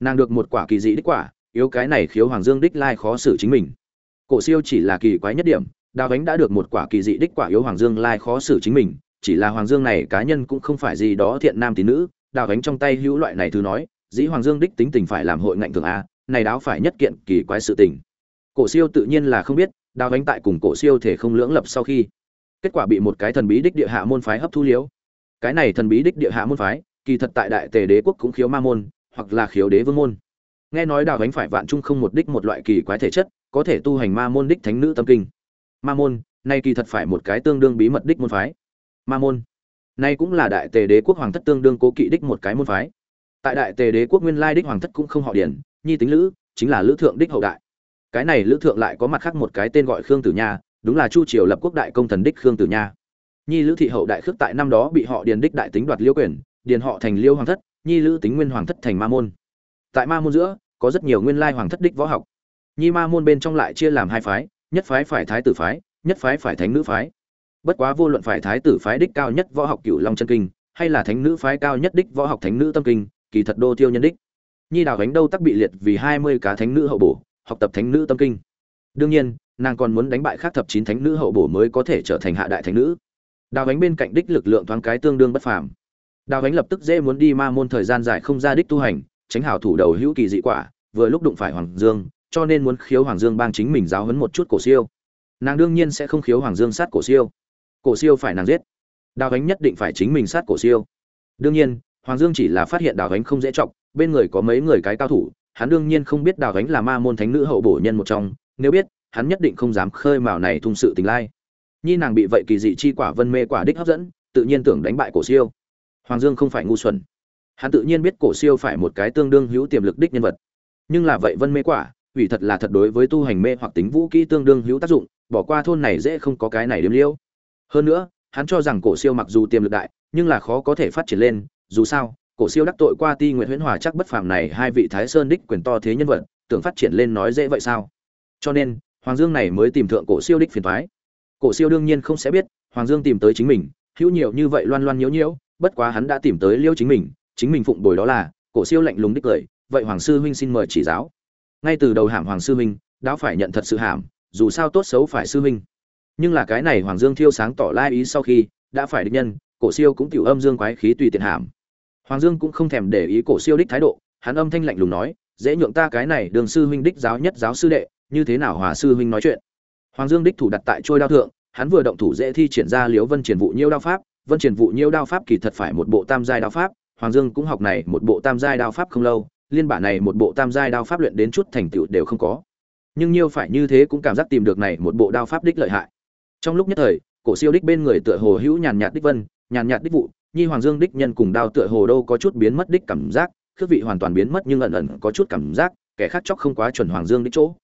Nàng được một quả kỳ dị đích quả, yếu cái này khiếu hoàng dương đích lai khó xử chính mình. Cổ siêu chỉ là kỳ quái nhất điểm, đào ánh đã được một quả kỳ dị đích quả yếu hoàng dương lai khó xử chính mình, chỉ là hoàng dương này cá nhân cũng không phải gì đó thiện nam tín nữ, đào ánh trong tay hữu loại này thứ nói, dĩ hoàng dương đích tính tình phải làm hội ngạnh thường a, này đáo phải nhất kiện kỳ quái sự tình. Cổ siêu tự nhiên là không biết, đào ánh tại cùng cổ siêu thể không lưỡng lập sau khi kết quả bị một cái thần bí đích địa hạ môn phái hấp thu liếu cái này thần bí đích địa hạ môn phái, kỳ thật tại đại tề đế quốc cũng khiếu ma môn, hoặc là khiếu đế vương môn. Nghe nói đào ánh phải vạn trung không một đích một loại kỳ quái thể chất, có thể tu hành ma môn đích thánh nữ tâm kinh. Ma môn, nay kỳ thật phải một cái tương đương bí mật đích môn phái. Ma môn, nay cũng là đại tề đế quốc hoàng thất tương đương cố kỵ đích một cái môn phái. Tại đại tề đế quốc nguyên lai đích hoàng thất cũng không họ điển nhi tính lữ, chính là lữ thượng đích hậu đại. Cái này lữ thượng lại có mặt khác một cái tên gọi khương tử nha đúng là chu triều lập quốc đại công thần đích khương tử nha. Nhi lữ thị hậu đại khước tại năm đó bị họ điền đích đại tính đoạt liêu quyền, điền họ thành liêu hoàng thất, nhi lữ tính nguyên hoàng thất thành ma môn. Tại ma môn giữa, có rất nhiều nguyên lai hoàng thất đích võ học. Nhi ma môn bên trong lại chia làm hai phái, nhất phái phải thái tử phái, nhất phái phải thánh nữ phái. Bất quá vô luận phải thái tử phái đích cao nhất võ học cửu long chân kinh, hay là thánh nữ phái cao nhất đích võ học thánh nữ tâm kinh, kỳ thật đô tiêu nhân đích. Nhi đào gánh đâu tắc bị liệt vì hai mươi cá thánh nữ hậu bổ, học tập thánh nữ tâm kinh. Đương nhiên nàng còn muốn đánh bại khác thập chín thánh nữ hậu bổ mới có thể trở thành hạ đại thánh nữ. Đào Ánh bên cạnh đích lực lượng thoáng cái tương đương bất phàm. Đào Ánh lập tức dễ muốn đi ma môn thời gian dài không ra đích tu hành, tránh hảo thủ đầu hữu kỳ dị quả, vừa lúc đụng phải hoàng dương, cho nên muốn khiếu hoàng dương bang chính mình giáo huấn một chút cổ siêu. Nàng đương nhiên sẽ không khiếu hoàng dương sát cổ siêu. Cổ siêu phải nàng giết. Đào Ánh nhất định phải chính mình sát cổ siêu. Đương nhiên, hoàng dương chỉ là phát hiện đào Ánh không dễ trọng, bên người có mấy người cái cao thủ, hắn đương nhiên không biết đào Ánh là ma môn thánh nữ hậu bổ nhân một trong. Nếu biết hắn nhất định không dám khơi mào này thung sự tình lai. Nhi nàng bị vậy kỳ dị chi quả vân mê quả đích hấp dẫn, tự nhiên tưởng đánh bại cổ siêu. Hoàng dương không phải ngu xuẩn. Hắn tự nhiên biết cổ siêu phải một cái tương đương hữu tiềm lực đích nhân vật. Nhưng là vậy vân mê quả, ủy thật là thật đối với tu hành mê hoặc tính vũ kỹ tương đương hữu tác dụng, bỏ qua thôn này dễ không có cái này đếm liêu. Hơn nữa, hắn cho rằng cổ siêu mặc dù tiềm lực đại, nhưng là khó có thể phát triển lên, dù sao, cổ siêu đắc tội qua ti nguyện huyễn hòa chắc bất phàm này hai vị thái sơn đích quyền to thế nhân vật, tưởng phát triển lên nói dễ vậy sao? Cho nên hoàng dương này mới tìm thượng cổ siêu đích phiền thoái cổ siêu đương nhiên không sẽ biết, hoàng dương tìm tới chính mình, hữu nhiều như vậy loan loan nhiễu nhiễu, bất quá hắn đã tìm tới liêu chính mình chính mình phụng bồi đó là, cổ siêu lạnh lùng đích cười, vậy hoàng sư huynh xin mời chỉ giáo. Ngay từ đầu hàm hoàng sư huynh, đã phải nhận thật sự hàm, dù sao tốt xấu phải sư huynh. Nhưng là cái này hoàng dương thiêu sáng tỏ lai ý sau khi, đã phải địch nhân, cổ siêu cũng tiểu âm dương quái khí tùy tiện hàm. Hoàng dương cũng không thèm để ý cổ siêu đích thái độ, hắn âm thanh lạnh lùng nói, dễ nhượng ta cái này đường sư huynh đích giáo nhất giáo sư đệ như thế nào hòa sư huynh nói chuyện? Hoàng dương đích thủ đặt tại trôi đao thượng, hắn vừa động thủ dễ thi triển ra liếu vân triển vụ nhiêu đao pháp. Vân triển vụ nhiêu đao pháp kỳ thật phải một bộ tam giai đao pháp, hoàng dương cũng học này một bộ tam giai đao pháp không lâu, liên bản này một bộ tam giai đao pháp luyện đến chút thành tựu đều không có. Nhưng nhiêu phải như thế cũng cảm giác tìm được này một bộ đao pháp đích lợi hại. Trong lúc nhất thời, cổ siêu đích bên người tựa hồ hữu nhàn nhạt đích vân, nhàn nhạt đích vụ, nhi hoàng dương đích nhân cùng đao tựa hồ đâu có chút biến mất đích cảm giác, khước vị hoàn toàn biến mất nhưng ẩn ẩn có chút cảm giác, kẻ khác chóc không quá chuẩn hoàng dương đích chỗ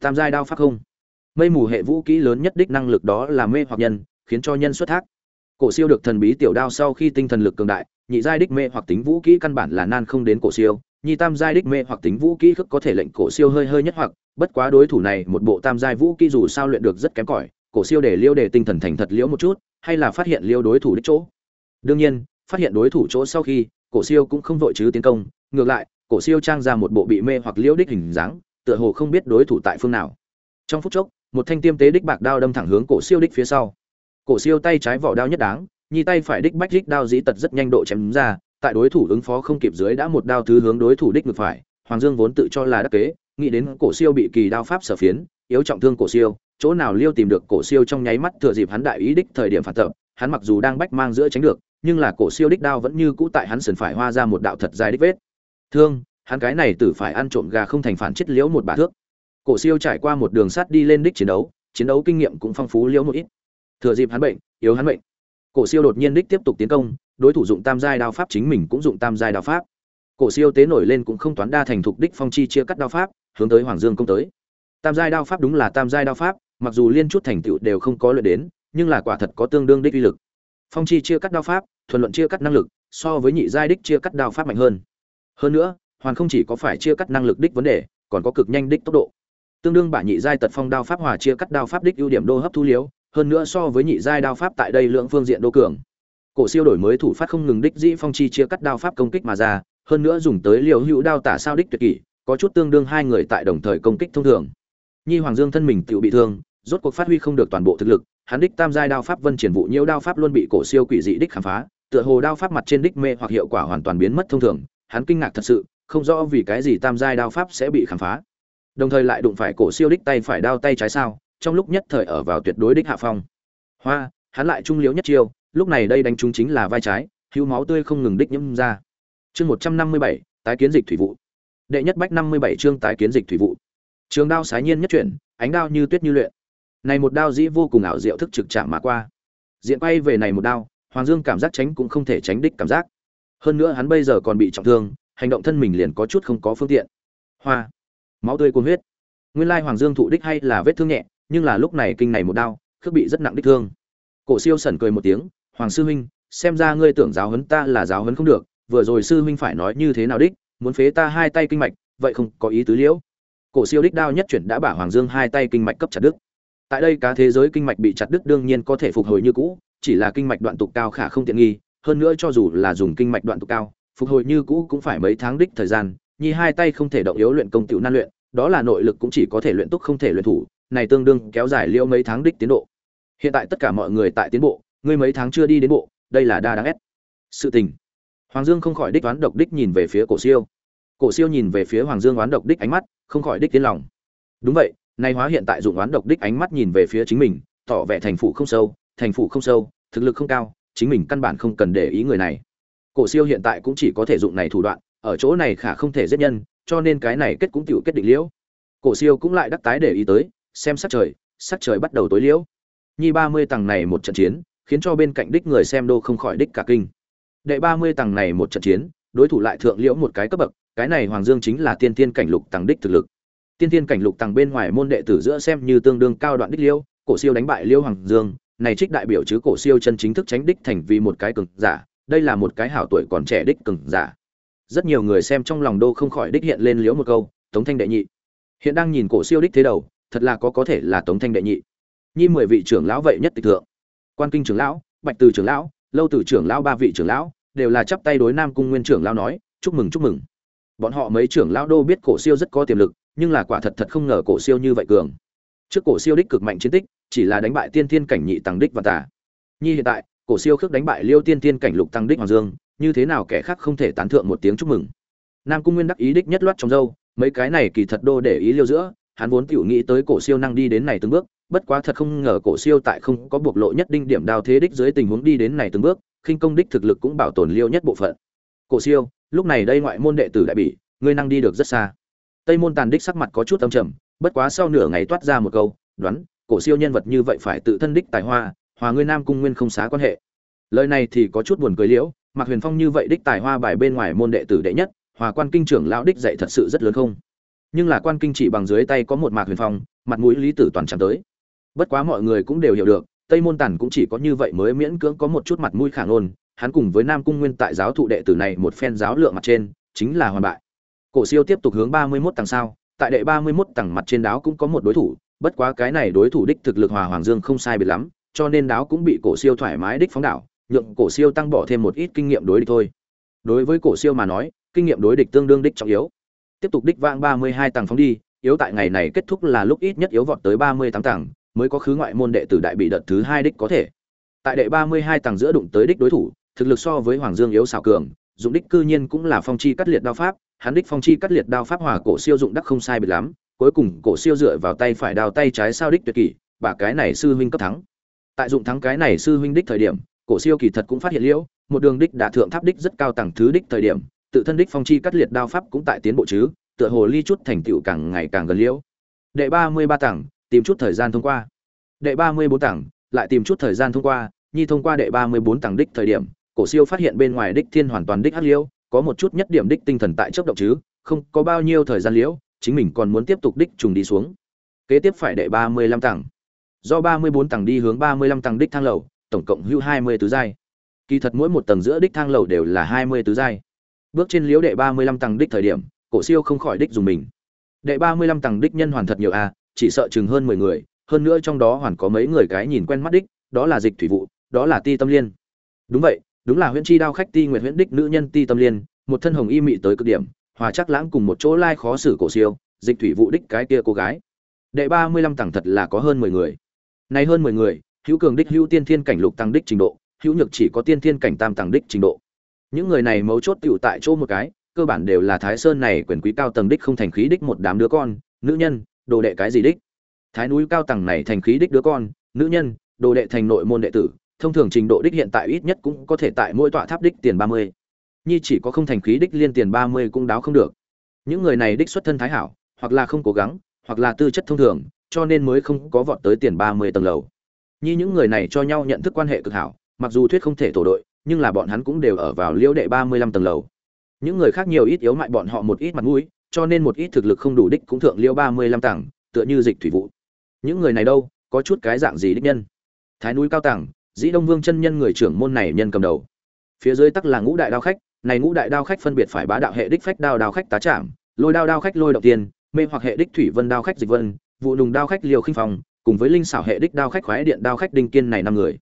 tam giai đao pháp không? Mây mù hệ vũ kỹ lớn nhất đích năng lực đó là mê hoặc nhân, khiến cho nhân xuất thác. Cổ siêu được thần bí tiểu đao sau khi tinh thần lực cường đại, nhị giai đích mê hoặc tính vũ kỹ căn bản là nan không đến cổ siêu, nhi tam giai đích mê hoặc tính vũ kỹ khước có thể lệnh cổ siêu hơi hơi nhất hoặc, bất quá đối thủ này một bộ tam giai vũ kỹ dù sao luyện được rất kém cỏi, cổ siêu để liêu để tinh thần thành thật liễu một chút, hay là phát hiện liêu đối thủ đích chỗ. Đương nhiên, phát hiện đối thủ chỗ sau khi, cổ siêu cũng không vội chứ tiến công, ngược lại, cổ siêu trang ra một bộ bị mê hoặc liễu đích hình dáng tựa hồ không biết đối thủ tại phương nào. Trong phút chốc, một thanh tiêm tế đích bạc đao đâm thẳng hướng cổ siêu đích phía sau. Cổ siêu tay trái vỏ đao nhất đáng nhi tay phải đích bách đích đao dĩ tật rất nhanh độ chém ra, tại đối thủ ứng phó không kịp dưới đã một đao thứ hướng đối thủ đích ngược phải, hoàng dương vốn tự cho là đắc kế, nghĩ đến cổ siêu bị kỳ đao pháp sở phiến, yếu trọng thương cổ siêu, chỗ nào liêu tìm được cổ siêu trong nháy mắt thừa dịp hắn đại ý đích thời điểm phản tập, hắn mặc dù đang bách mang giữa tránh được, nhưng là cổ siêu đích đao vẫn như cũ tại hắn sườn phải hoa ra một đạo thật dài đích vết. Thương hắn cái này tử phải ăn trộm gà không thành phản chết liễu một bà thước. Cổ siêu trải qua một đường sắt đi lên đích chiến đấu chiến đấu kinh nghiệm cũng phong phú liễu một ít. Thừa dịp hắn bệnh, yếu hắn bệnh. Cổ siêu đột nhiên đích tiếp tục tiến công, đối thủ dụng tam giai đao pháp chính mình cũng dụng tam giai đao pháp. Cổ siêu tế nổi lên cũng không toán đa thành thục đích phong chi chia cắt đao pháp, hướng tới hoàng dương công tới. Tam giai đao pháp đúng là tam giai đao pháp, mặc dù liên chút thành tựu đều không có luyện đến, nhưng là quả thật có tương đương đích uy lực. Phong chi chia cắt đao pháp, thuần luận chia cắt năng lực, so với nhị giai đích chia cắt đao pháp mạnh hơn. Hơn nữa hoàn không chỉ có phải chia cắt năng lực đích vấn đề, còn có cực nhanh đích tốc độ. Tương đương bả nhị giai tật phong đao pháp hòa chia cắt đao pháp đích ưu điểm đô hấp thu liếu, hơn nữa so với nhị giai đao pháp tại đây lượng phương diện đô cường. Cổ siêu đổi mới thủ phát không ngừng đích dĩ phong chi chia cắt đao pháp công kích mà ra, hơn nữa dùng tới liều hữu đao tả sao đích tuyệt kỷ, có chút tương đương hai người tại đồng thời công kích thông thường. Nhi hoàng dương thân mình tự bị thương, rốt cuộc phát huy không được toàn bộ thực lực, hắn đích tam giai đao pháp vân triển vụ nhiễu đao pháp luôn bị cổ siêu quỷ dị đích khám phá, tựa hồ đao pháp mặt trên đích mê hoặc hiệu quả hoàn toàn biến mất thông thường, hắn kinh ngạc thật sự không rõ vì cái gì tam giai đao pháp sẽ bị khám phá. Đồng thời lại đụng phải cổ siêu đích tay phải đao tay trái sao, trong lúc nhất thời ở vào tuyệt đối đích hạ phong. Hoa, hắn lại trung liếu nhất chiêu, lúc này đây đánh trúng chính là vai trái, hữu máu tươi không ngừng đích nhâm ra. Chương một trăm năm mươi bảy, tái kiến dịch thủy vụ. Đệ nhất bách năm mươi bảy chương tái kiến dịch thủy vụ. Trường đao sái nhiên nhất chuyển, ánh đao như tuyết như luyện. Này một đao dĩ vô cùng ảo diệu thức trực chạm mà qua. Diện quay về này một đao, hoàng dương cảm giác tránh cũng không thể tránh đích cảm giác. Hơn nữa hắn bây giờ còn bị trọng thương hành động thân mình liền có chút không có phương tiện. Hoa. Máu tươi cuốn huyết. Nguyên lai hoàng dương thụ đích hay là vết thương nhẹ, nhưng là lúc này kinh này một đao khước bị rất nặng đích thương. Cổ siêu sẩn cười một tiếng, hoàng sư huynh, xem ra ngươi tưởng giáo huấn ta là giáo huấn không được, vừa rồi sư huynh phải nói như thế nào đích, muốn phế ta hai tay kinh mạch, vậy không có ý tứ liễu. Cổ siêu đích đao nhất chuyển đã bả hoàng dương hai tay kinh mạch cấp chặt đứt. Tại đây cá thế giới kinh mạch bị chặt đứt đương nhiên có thể phục hồi như cũ, chỉ là kinh mạch đoạn tục cao khả không tiện nghi, hơn nữa cho dù là dùng kinh mạch đoạn tục cao phục hồi như cũ cũng phải mấy tháng đích thời gian, nhi hai tay không thể động yếu luyện công tiểu nan luyện, đó là nội lực cũng chỉ có thể luyện túc không thể luyện thủ, này tương đương kéo dài liêu mấy tháng đích tiến độ. Hiện tại tất cả mọi người tại tiến bộ, ngươi mấy tháng chưa đi đến bộ, đây là đa đáng ép sự tình. Hoàng dương không khỏi đích đoán độc đích nhìn về phía cổ siêu. Cổ siêu nhìn về phía hoàng dương đoán độc đích ánh mắt, không khỏi đích tiến lòng. Đúng vậy, nay hóa hiện tại dụng đoán độc đích ánh mắt nhìn về phía chính mình, tỏ vẻ thành phủ không sâu, thành phủ không sâu, thực lực không cao, chính mình căn bản không cần để ý người này cổ siêu hiện tại cũng chỉ có thể dụng này thủ đoạn, ở chỗ này khả không thể giết nhân, cho nên cái này kết cũng tựu kết định liễu. Cổ siêu cũng lại đắc tái để ý tới, xem sắc trời sắc trời bắt đầu tối liễu. Nhi ba mươi tầng này một trận chiến, khiến cho bên cạnh đích người xem đô không khỏi đích cả kinh. Đệ ba mươi tầng này một trận chiến, đối thủ lại thượng liễu một cái cấp bậc, cái này hoàng dương chính là tiên tiên cảnh lục tầng đích thực lực. Tiên tiên cảnh lục tầng bên ngoài môn đệ tử giữa xem như tương đương cao đoạn đích liễu, cổ siêu đánh bại liễu hoàng dương, này trích đại biểu chứ cổ siêu chân chính thức tránh đích thành vì một cái cường giả đây là một cái hảo tuổi còn trẻ đích cường giả. Rất nhiều người xem trong lòng đô không khỏi đích hiện lên liễu một câu, tống thanh đệ nhị. Hiện đang nhìn cổ siêu đích thế đầu, thật là có có thể là tống thanh đệ nhị. Nhi mười vị trưởng lão vậy nhất tịch thượng. Quan kinh trưởng lão, bạch từ trưởng lão, lâu từ trưởng lão ba vị trưởng lão, đều là chắp tay đối nam cung nguyên trưởng lão nói, chúc mừng chúc mừng. Bọn họ mấy trưởng lão đô biết cổ siêu rất có tiềm lực, nhưng là quả thật thật không ngờ cổ siêu như vậy cường. Trước cổ siêu đích cực mạnh chiến tích, chỉ là đánh bại tiên thiên cảnh nhị tầng đích và tả nhi hiện tại cổ siêu khước đánh bại liêu tiên Tiên cảnh lục tăng đích hoàng dương, như thế nào kẻ khác không thể tán thượng một tiếng chúc mừng? Nam cung nguyên đắc ý đích nhất loát trong dâu, mấy cái này kỳ thật đô để ý liêu giữa, hắn vốn tiểu nghĩ tới cổ siêu năng đi đến này từng bước, bất quá thật không ngờ cổ siêu tại không có bộc lộ nhất đinh điểm đao thế đích dưới tình huống đi đến này từng bước, khinh công đích thực lực cũng bảo tồn liêu nhất bộ phận. Cổ siêu, lúc này đây ngoại môn đệ tử đại bỉ, ngươi năng đi được rất xa. Tây môn tàn đích sắc mặt có chút âm trầm, bất quá sau nửa ngày toát ra một câu, đoán, cổ siêu nhân vật như vậy phải tự thân đích tài hoa hòa ngươi nam cung nguyên không xá quan hệ. Lời này thì có chút buồn cười liễu mạc huyền phong như vậy đích tài hoa bài bên ngoài môn đệ tử đệ nhất hòa quan kinh trưởng lão đích dạy thật sự rất lớn không? Nhưng là quan kinh chỉ bằng dưới tay có một mạc huyền phong mặt mũi lý tử toàn chẳng tới. Bất quá mọi người cũng đều hiểu được tây môn tản cũng chỉ có như vậy mới miễn cưỡng có một chút mặt mũi khả ngôn hắn cùng với nam cung nguyên tại giáo thụ đệ tử này một phen giáo lượng mặt trên chính là hoàn bại. Cổ siêu tiếp tục hướng ba mươi 31 tầng sao, tại đệ ba mươi 31 tầng mặt trên đáo cũng có một đối thủ bất quá cái này đối thủ đích thực lực hòa hoàng dương không sai biệt lắm cho nên đáo cũng bị cổ siêu thoải mái đích phóng đảo nhượng cổ siêu tăng bỏ thêm một ít kinh nghiệm đối địch thôi. Đối với cổ siêu mà nói kinh nghiệm đối địch tương đương đích trọng yếu. Tiếp tục đích vang ba mươi hai tầng phóng đi yếu tại ngày này kết thúc là lúc ít nhất yếu vọt tới ba mươi tám tầng mới có khứ ngoại môn đệ tử đại bị đợt thứ hai đích có thể. Tại đệ ba mươi hai tầng giữa đụng tới đích đối thủ thực lực so với hoàng dương yếu xảo cường dụng đích cư nhiên cũng là phong chi cắt liệt đao pháp hắn đích phong chi cắt liệt đao pháp hòa cổ siêu dụng đắc không sai biệt lắm cuối cùng cổ siêu dựa vào tay phải đao tay trái sao đích tuyệt kỹ, bà cái này sư huynh cấp thắng tại dụng thắng cái này sư huynh đích thời điểm, cổ siêu kỳ thật cũng phát hiện liễu, một đường đích đã thượng tháp đích rất cao tầng thứ đích thời điểm, tự thân đích phong chi cắt liệt đao pháp cũng tại tiến bộ chứ, tựa hồ ly chút thành tựu càng ngày càng gần liễu. Đệ ba mươi ba tầng, tìm chút thời gian thông qua. Đệ ba mươi bốn tầng, lại tìm chút thời gian thông qua, nhi thông qua đệ ba mươi bốn tầng đích thời điểm, cổ siêu phát hiện bên ngoài đích thiên hoàn toàn đích hắc liễu, có một chút nhất điểm đích tinh thần tại chốc động chứ, không có bao nhiêu thời gian liễu, chính mình còn muốn tiếp tục đích trùng đi xuống. Kế tiếp phải đệ ba mươi lăm tầng do ba mươi bốn tầng đi hướng ba mươi lăm tầng đích thang lầu tổng cộng hữu hai mươi tứ giai. Kỳ thật mỗi một tầng giữa đích thang lầu đều là hai mươi tứ giai. Bước trên liễu đệ ba mươi lăm tầng đích thời điểm cổ siêu không khỏi đích dùng mình. Đệ ba mươi lăm tầng đích nhân hoàn thật nhiều a à, chỉ sợ chừng hơn mười người hơn nữa trong đó hoàn có mấy người cái nhìn quen mắt đích đó là dịch thủy vụ đó là ti tâm liên. Đúng vậy đúng là huyễn chi đao khách ti nguyệt huyễn đích nữ nhân ti tâm liên một thân hồng y mị tới cực điểm hòa chắc lãng cùng một chỗ lai khó xử cổ siêu dịch thủy vụ đích cái kia cô gái. Đệ ba mươi lăm tầng thật là có hơn mười người này hơn mười người, hữu cường đích, hữu tiên thiên cảnh lục tăng đích trình độ, hữu nhược chỉ có tiên thiên cảnh tam tăng đích trình độ. Những người này mấu chốt tụ tại chỗ một cái, cơ bản đều là thái sơn này quyền quý cao tầng đích không thành khí đích một đám đứa con, nữ nhân, đồ đệ cái gì đích? Thái núi cao tầng này thành khí đích đứa con, nữ nhân, đồ đệ thành nội môn đệ tử, thông thường trình độ đích hiện tại ít nhất cũng có thể tại mỗi tọa tháp đích tiền ba mươi. Nhi chỉ có không thành khí đích liên tiền ba mươi cũng đáo không được. Những người này đích xuất thân thái hảo, hoặc là không cố gắng, hoặc là tư chất thông thường cho nên mới không có vọt tới tiền ba mươi tầng lầu. Nhi những người này cho nhau nhận thức quan hệ cực hảo, mặc dù thuyết không thể tổ đội, nhưng là bọn hắn cũng đều ở vào liễu đệ ba mươi lăm tầng lầu. Những người khác nhiều ít yếu mại bọn họ một ít mặt mũi, cho nên một ít thực lực không đủ đích cũng thượng liễu ba mươi lăm tầng, tựa như dịch thủy vụ. Những người này đâu, có chút cái dạng gì đích nhân? Thái núi cao tầng, dĩ đông vương chân nhân người trưởng môn này nhân cầm đầu. Phía dưới tắc là ngũ đại đao khách, này ngũ đại đao khách phân biệt phải bá đạo hệ đích phách đao đao khách tá trạm lôi đao đao khách lôi động tiền mê hoặc hệ đích thủy vân đao khách dịch vân vụ nùng đao khách liều khinh phòng cùng với linh xảo hệ đích đao khách khoái điện đao khách đinh kiên này năm người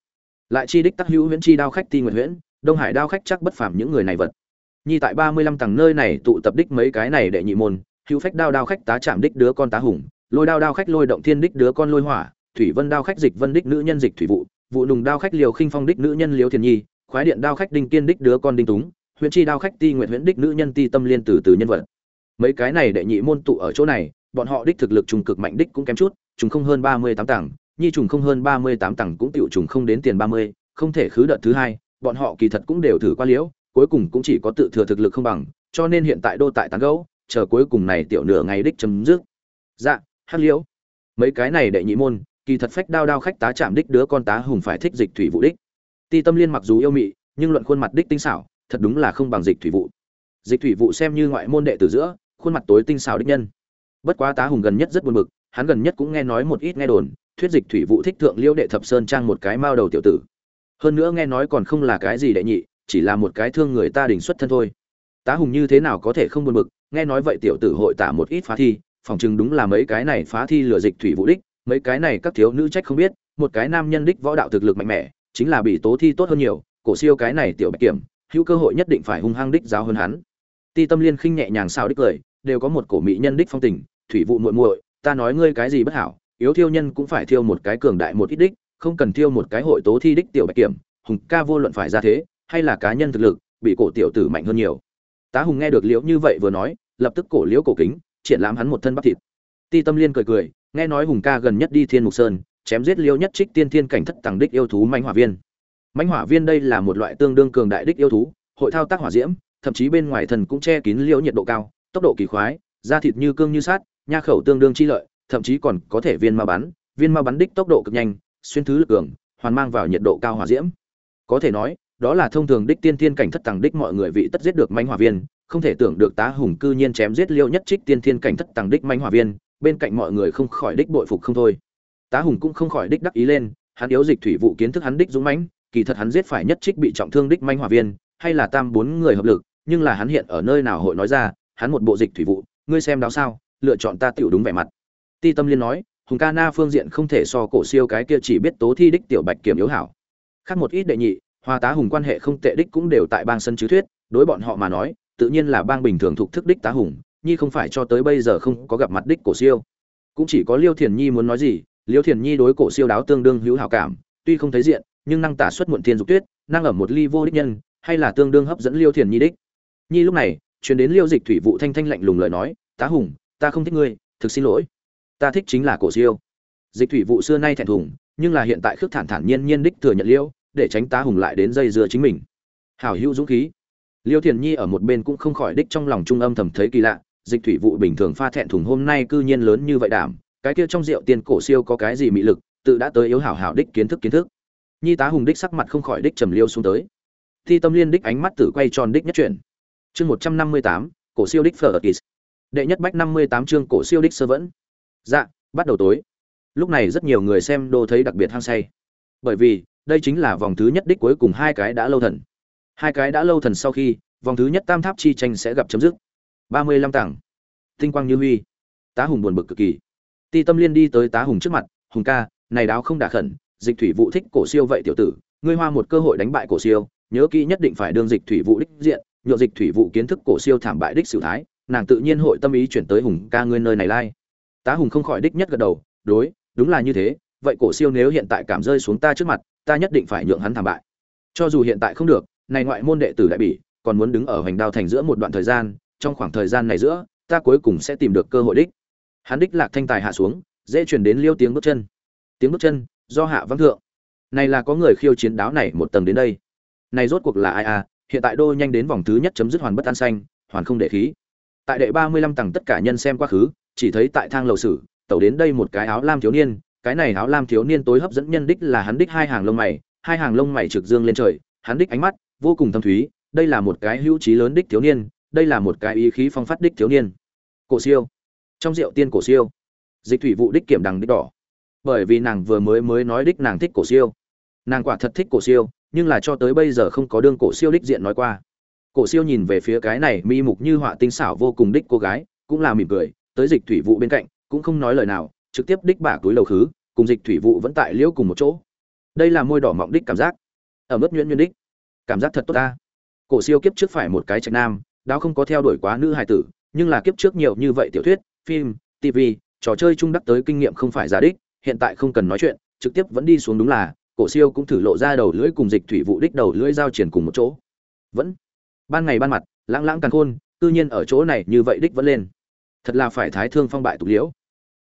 lại chi đích tắc hữu huyễn chi đao khách ti nguyệt huyễn đông hải đao khách chắc bất phàm những người này vật nhi tại ba mươi lăm tầng nơi này tụ tập đích mấy cái này đệ nhị môn hữu phách đao đao khách tá chạm đích đứa con tá hùng lôi đao đao khách lôi động thiên đích đứa con lôi hỏa thủy vân đao khách dịch vân đích nữ nhân dịch thủy vụ vụ nùng đao khách liều khinh phong đích nữ nhân liều thiền nhi khoái điện đao khách đinh kiên đích đứa con đinh túng huyện chi đao khách ti nguyện huyễn đích nữ nhân ti tâm liên từ từ nhân vật mấy cái này đệ nhị môn tụ ở chỗ này bọn họ đích thực lực trùng cực mạnh đích cũng kém chút, trùng không hơn ba mươi tám tầng, nhi trùng không hơn ba mươi tám tầng cũng tiểu trùng không đến tiền ba mươi, không thể khứ đợt thứ hai, bọn họ kỳ thật cũng đều thử qua liễu, cuối cùng cũng chỉ có tự thừa thực lực không bằng, cho nên hiện tại đô tại tán gấu chờ cuối cùng này tiểu nửa ngày đích chấm dứt. Dạ hắc liễu. Mấy cái này đệ nhị môn, kỳ thật phách đao đao khách tá chạm đích đứa con tá hùng phải thích dịch thủy vụ đích. Ti tâm liên mặc dù yêu mị, nhưng luận khuôn mặt đích tinh xảo, thật đúng là không bằng dịch thủy vụ. Dịch thủy vụ xem như ngoại môn đệ tử giữa, khuôn mặt tối tinh xảo đích nhân bất quá tá hùng gần nhất rất buồn bực, hắn gần nhất cũng nghe nói một ít nghe đồn, thuyết dịch thủy vụ thích thượng liễu đệ thập sơn trang một cái mao đầu tiểu tử. Hơn nữa nghe nói còn không là cái gì đệ nhị, chỉ là một cái thương người ta đình xuất thân thôi. Tá hùng như thế nào có thể không buồn bực, nghe nói vậy tiểu tử hội tả một ít phá thi, phòng chừng đúng là mấy cái này phá thi lừa dịch thủy vụ đích, mấy cái này các thiếu nữ trách không biết, một cái nam nhân đích võ đạo thực lực mạnh mẽ, chính là bị tố thi tốt hơn nhiều, cổ siêu cái này tiểu bạch kiểm, hữu cơ hội nhất định phải hung hăng đích giáo hơn hắn. Ti tâm liên khinh nhẹ nhàng sao đích cười đều có một cổ mỹ nhân đích phong tình, thủy vụ muội muội, ta nói ngươi cái gì bất hảo, yếu thiêu nhân cũng phải thiêu một cái cường đại một ít đích, không cần thiêu một cái hội tố thi đích tiểu bạch kiểm, hùng ca vô luận phải ra thế, hay là cá nhân thực lực, bị cổ tiểu tử mạnh hơn nhiều. Tá hùng nghe được liễu như vậy vừa nói, lập tức cổ liễu cổ kính, triển lãm hắn một thân bắp thịt. Ti tâm liên cười cười, nghe nói hùng ca gần nhất đi thiên mục sơn, chém giết liễu nhất trích tiên thiên cảnh thất tàng đích yêu thú mãnh hỏa viên. Mãnh hỏa viên đây là một loại tương đương cường đại đích yêu thú, hội thao tác hỏa diễm, thậm chí bên ngoài thần cũng che kín liễu nhiệt độ cao tốc độ kỳ khoái, da thịt như cương như sát nha khẩu tương đương chi lợi, thậm chí còn có thể viên ma bắn. Viên ma bắn đích tốc độ cực nhanh, xuyên thứ lực cường, hoàn mang vào nhiệt độ cao hỏa diễm. Có thể nói, đó là thông thường đích tiên thiên cảnh thất tầng đích mọi người vị tất giết được manh hỏa viên, không thể tưởng được tá hùng cư nhiên chém giết liêu nhất trích tiên thiên cảnh thất tầng đích manh hỏa viên, bên cạnh mọi người không khỏi đích bội phục không thôi. Tá hùng cũng không khỏi đích đắc ý lên, hắn yếu dịch thủy vụ kiến thức hắn đích dũng mãnh, kỳ thật hắn giết phải nhất trích bị trọng thương đích manh hỏa viên, hay là tam bốn người hợp lực, nhưng là hắn hiện ở nơi nào hội nói ra hắn một bộ dịch thủy vụ, ngươi xem đó sao, lựa chọn ta tiểu đúng vẻ mặt. Ti tâm liên nói, hùng ca na phương diện không thể so cổ siêu cái kia chỉ biết tố thi đích tiểu bạch kiểm yếu hảo. Khác một ít đệ nhị, hoa tá hùng quan hệ không tệ đích cũng đều tại bang sân chứ thuyết, đối bọn họ mà nói, tự nhiên là bang bình thường thuộc thức đích tá hùng, nhi không phải cho tới bây giờ không có gặp mặt đích cổ siêu. Cũng chỉ có liêu thiền nhi muốn nói gì, liêu thiền nhi đối cổ siêu đáo tương đương hữu hảo cảm, tuy không thấy diện, nhưng năng tả xuất muộn thiên dục tuyết, năng ở một ly vô đích nhân, hay là tương đương hấp dẫn liêu thiền nhi đích. Nhi lúc này chuyển đến liêu dịch thủy vụ thanh thanh lạnh lùng lời nói, tá hùng, ta không thích ngươi, thực xin lỗi. Ta thích chính là cổ siêu. Dịch thủy vụ xưa nay thẹn thùng, nhưng là hiện tại khước thản thản nhiên nhiên đích thừa nhận liêu, để tránh tá hùng lại đến dây dưa chính mình. Hảo hữu dũng khí. Liêu thiền nhi ở một bên cũng không khỏi đích trong lòng trung âm thầm thấy kỳ lạ, dịch thủy vụ bình thường pha thẹn thùng hôm nay cư nhiên lớn như vậy đảm, cái kia trong rượu tiền cổ siêu có cái gì mị lực, tự đã tới yếu hảo hảo đích kiến thức kiến thức. Nhi tá hùng đích sắc mặt không khỏi đích trầm liêu xuống tới. Thi tâm liên đích ánh mắt tử quay tròn đích nhất chuyển chương một trăm năm mươi tám, cổ siêu đích phở kỳ đệ nhất bách năm mươi tám chương cổ siêu đích sơ vẫn. Dạ bắt đầu tối. Lúc này rất nhiều người xem đô thấy đặc biệt hăng say. Bởi vì, đây chính là vòng thứ nhất đích cuối cùng hai cái đã lâu thần. Hai cái đã lâu thần sau khi, vòng thứ nhất tam tháp chi tranh sẽ gặp chấm dứt. ba mươi lăm tảng. Tinh quang như huy. Tá hùng buồn bực cực kỳ. Ti tâm liên đi tới tá hùng trước mặt, hùng ca, này đáo không đả khẩn, dịch thủy vụ thích cổ siêu vậy tiểu tử, ngươi hoa một cơ hội đánh bại cổ siêu, nhớ kỹ nhất định phải đương dịch thủy vụ đích diện nhượng dịch thủy vụ kiến thức cổ siêu thảm bại đích sử thái, nàng tự nhiên hội tâm ý chuyển tới hùng ca ngươi nơi này lai. Tá hùng không khỏi đích nhất gật đầu, đối, đúng là như thế, vậy cổ siêu nếu hiện tại cảm rơi xuống ta trước mặt, ta nhất định phải nhượng hắn thảm bại. Cho dù hiện tại không được, này ngoại môn đệ tử đại bỉ, còn muốn đứng ở hoành đao thành giữa một đoạn thời gian, trong khoảng thời gian này giữa, ta cuối cùng sẽ tìm được cơ hội đích. Hắn đích lạc thanh tài hạ xuống, dễ chuyển đến liêu tiếng bước chân. Tiếng bước chân, do hạ vắng thượng. Này là có người khiêu chiến đáo này một tầng đến đây. Này rốt cuộc là ai à hiện tại đô nhanh đến vòng thứ nhất chấm dứt hoàn bất an xanh, hoàn không để khí. Tại đệ ba mươi lăm tầng tất cả nhân xem quá khứ, chỉ thấy tại thang lầu sử, tẩu đến đây một cái áo lam thiếu niên, cái này áo lam thiếu niên tối hấp dẫn nhân đích là hắn đích hai hàng lông mày, hai hàng lông mày trực dương lên trời, hắn đích ánh mắt vô cùng thâm thúy, đây là một cái hữu trí lớn đích thiếu niên, đây là một cái ý khí phong phát đích thiếu niên. Cổ siêu. Trong rượu tiên cổ siêu. Dịch thủy vụ đích kiểm đằng đích đỏ. Bởi vì nàng vừa mới mới nói đích nàng thích cổ siêu. Nàng quả thật thích cổ siêu nhưng là cho tới bây giờ không có đương cổ siêu đích diện nói qua. Cổ siêu nhìn về phía cái này mi mục như họa tinh xảo vô cùng đích cô gái, cũng là mỉm cười, tới dịch thủy vụ bên cạnh, cũng không nói lời nào, trực tiếp đích bả túi lầu khứ, cùng dịch thủy vụ vẫn tại liễu cùng một chỗ. Đây là môi đỏ mọng đích cảm giác. Ở mức nhuyễn nhuyễn đích. Cảm giác thật tốt ta. Cổ siêu kiếp trước phải một cái trạch nam, đáo không có theo đuổi quá nữ hài tử, nhưng là kiếp trước nhiều như vậy tiểu thuyết, phim tv trò chơi trung đắc tới kinh nghiệm không phải giả đích, hiện tại không cần nói chuyện, trực tiếp vẫn đi xuống đúng là cổ siêu cũng thử lộ ra đầu lưỡi cùng dịch thủy vụ đích đầu lưỡi giao triển cùng một chỗ. Vẫn. Ban ngày ban mặt, lãng lãng càng khôn tự nhiên ở chỗ này như vậy đích vẫn lên. Thật là phải thái thương phong bại tục liễu.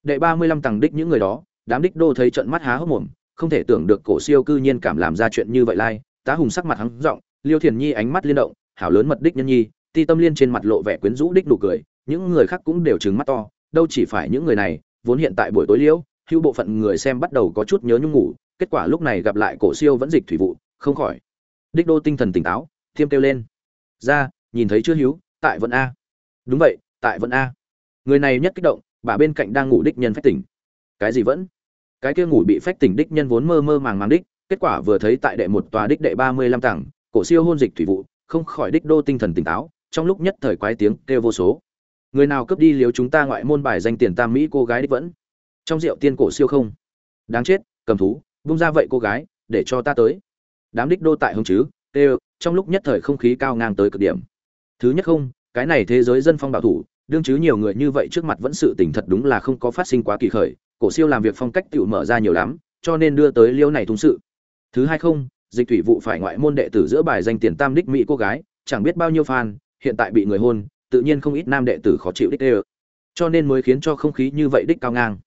Đệ ba mươi lăm tầng đích những người đó, đám đích đô thấy trận mắt há hốc mồm, không thể tưởng được cổ siêu cư nhiên cảm làm ra chuyện như vậy lai. Tá hùng sắc mặt hắn giọng, liêu thiền nhi ánh mắt liên động, hảo lớn mật đích nhân nhi, ti tâm liên trên mặt lộ vẻ quyến rũ đích nụ cười, những người khác cũng đều trừng mắt to, đâu chỉ phải những người này, vốn hiện tại buổi tối liễu, hữu bộ phận người xem bắt đầu có chút nhớ nhung ngủ kết quả lúc này gặp lại cổ siêu vẫn dịch thủy vụ, không khỏi. Đích đô tinh thần tỉnh táo, thiêm kêu lên. Ra, nhìn thấy chưa hữu tại vẫn a. Đúng vậy, tại vẫn a. Người này nhất kích động, bà bên cạnh đang ngủ đích nhân phách tỉnh. Cái gì vẫn? Cái kia ngủ bị phách tỉnh đích nhân vốn mơ mơ màng màng đích, kết quả vừa thấy tại đệ một tòa đích đệ ba mươi lăm tầng, cổ siêu hôn dịch thủy vụ, không khỏi đích đô tinh thần tỉnh táo, trong lúc nhất thời quái tiếng kêu vô số. Người nào cướp đi liếu chúng ta ngoại môn bài danh tiền tam mỹ cô gái đích vẫn? Trong rượu tiên cổ siêu không? Đáng chết, cầm thú bung ra vậy cô gái, để cho ta tới. Đám đích đô tại hông chứ đều trong lúc nhất thời không khí cao ngang tới cực điểm. Thứ nhất không, cái này thế giới dân phong bảo thủ, đương chứ nhiều người như vậy trước mặt vẫn sự tình thật đúng là không có phát sinh quá kỳ khởi, cổ siêu làm việc phong cách tự mở ra nhiều lắm, cho nên đưa tới liêu này thúng sự. Thứ hai không, dịch thủy vụ phải ngoại môn đệ tử giữa bài danh tiền tam đích mỹ cô gái, chẳng biết bao nhiêu fan, hiện tại bị người hôn, tự nhiên không ít nam đệ tử khó chịu đích đê cho nên mới khiến cho không khí như vậy đích cao ngang.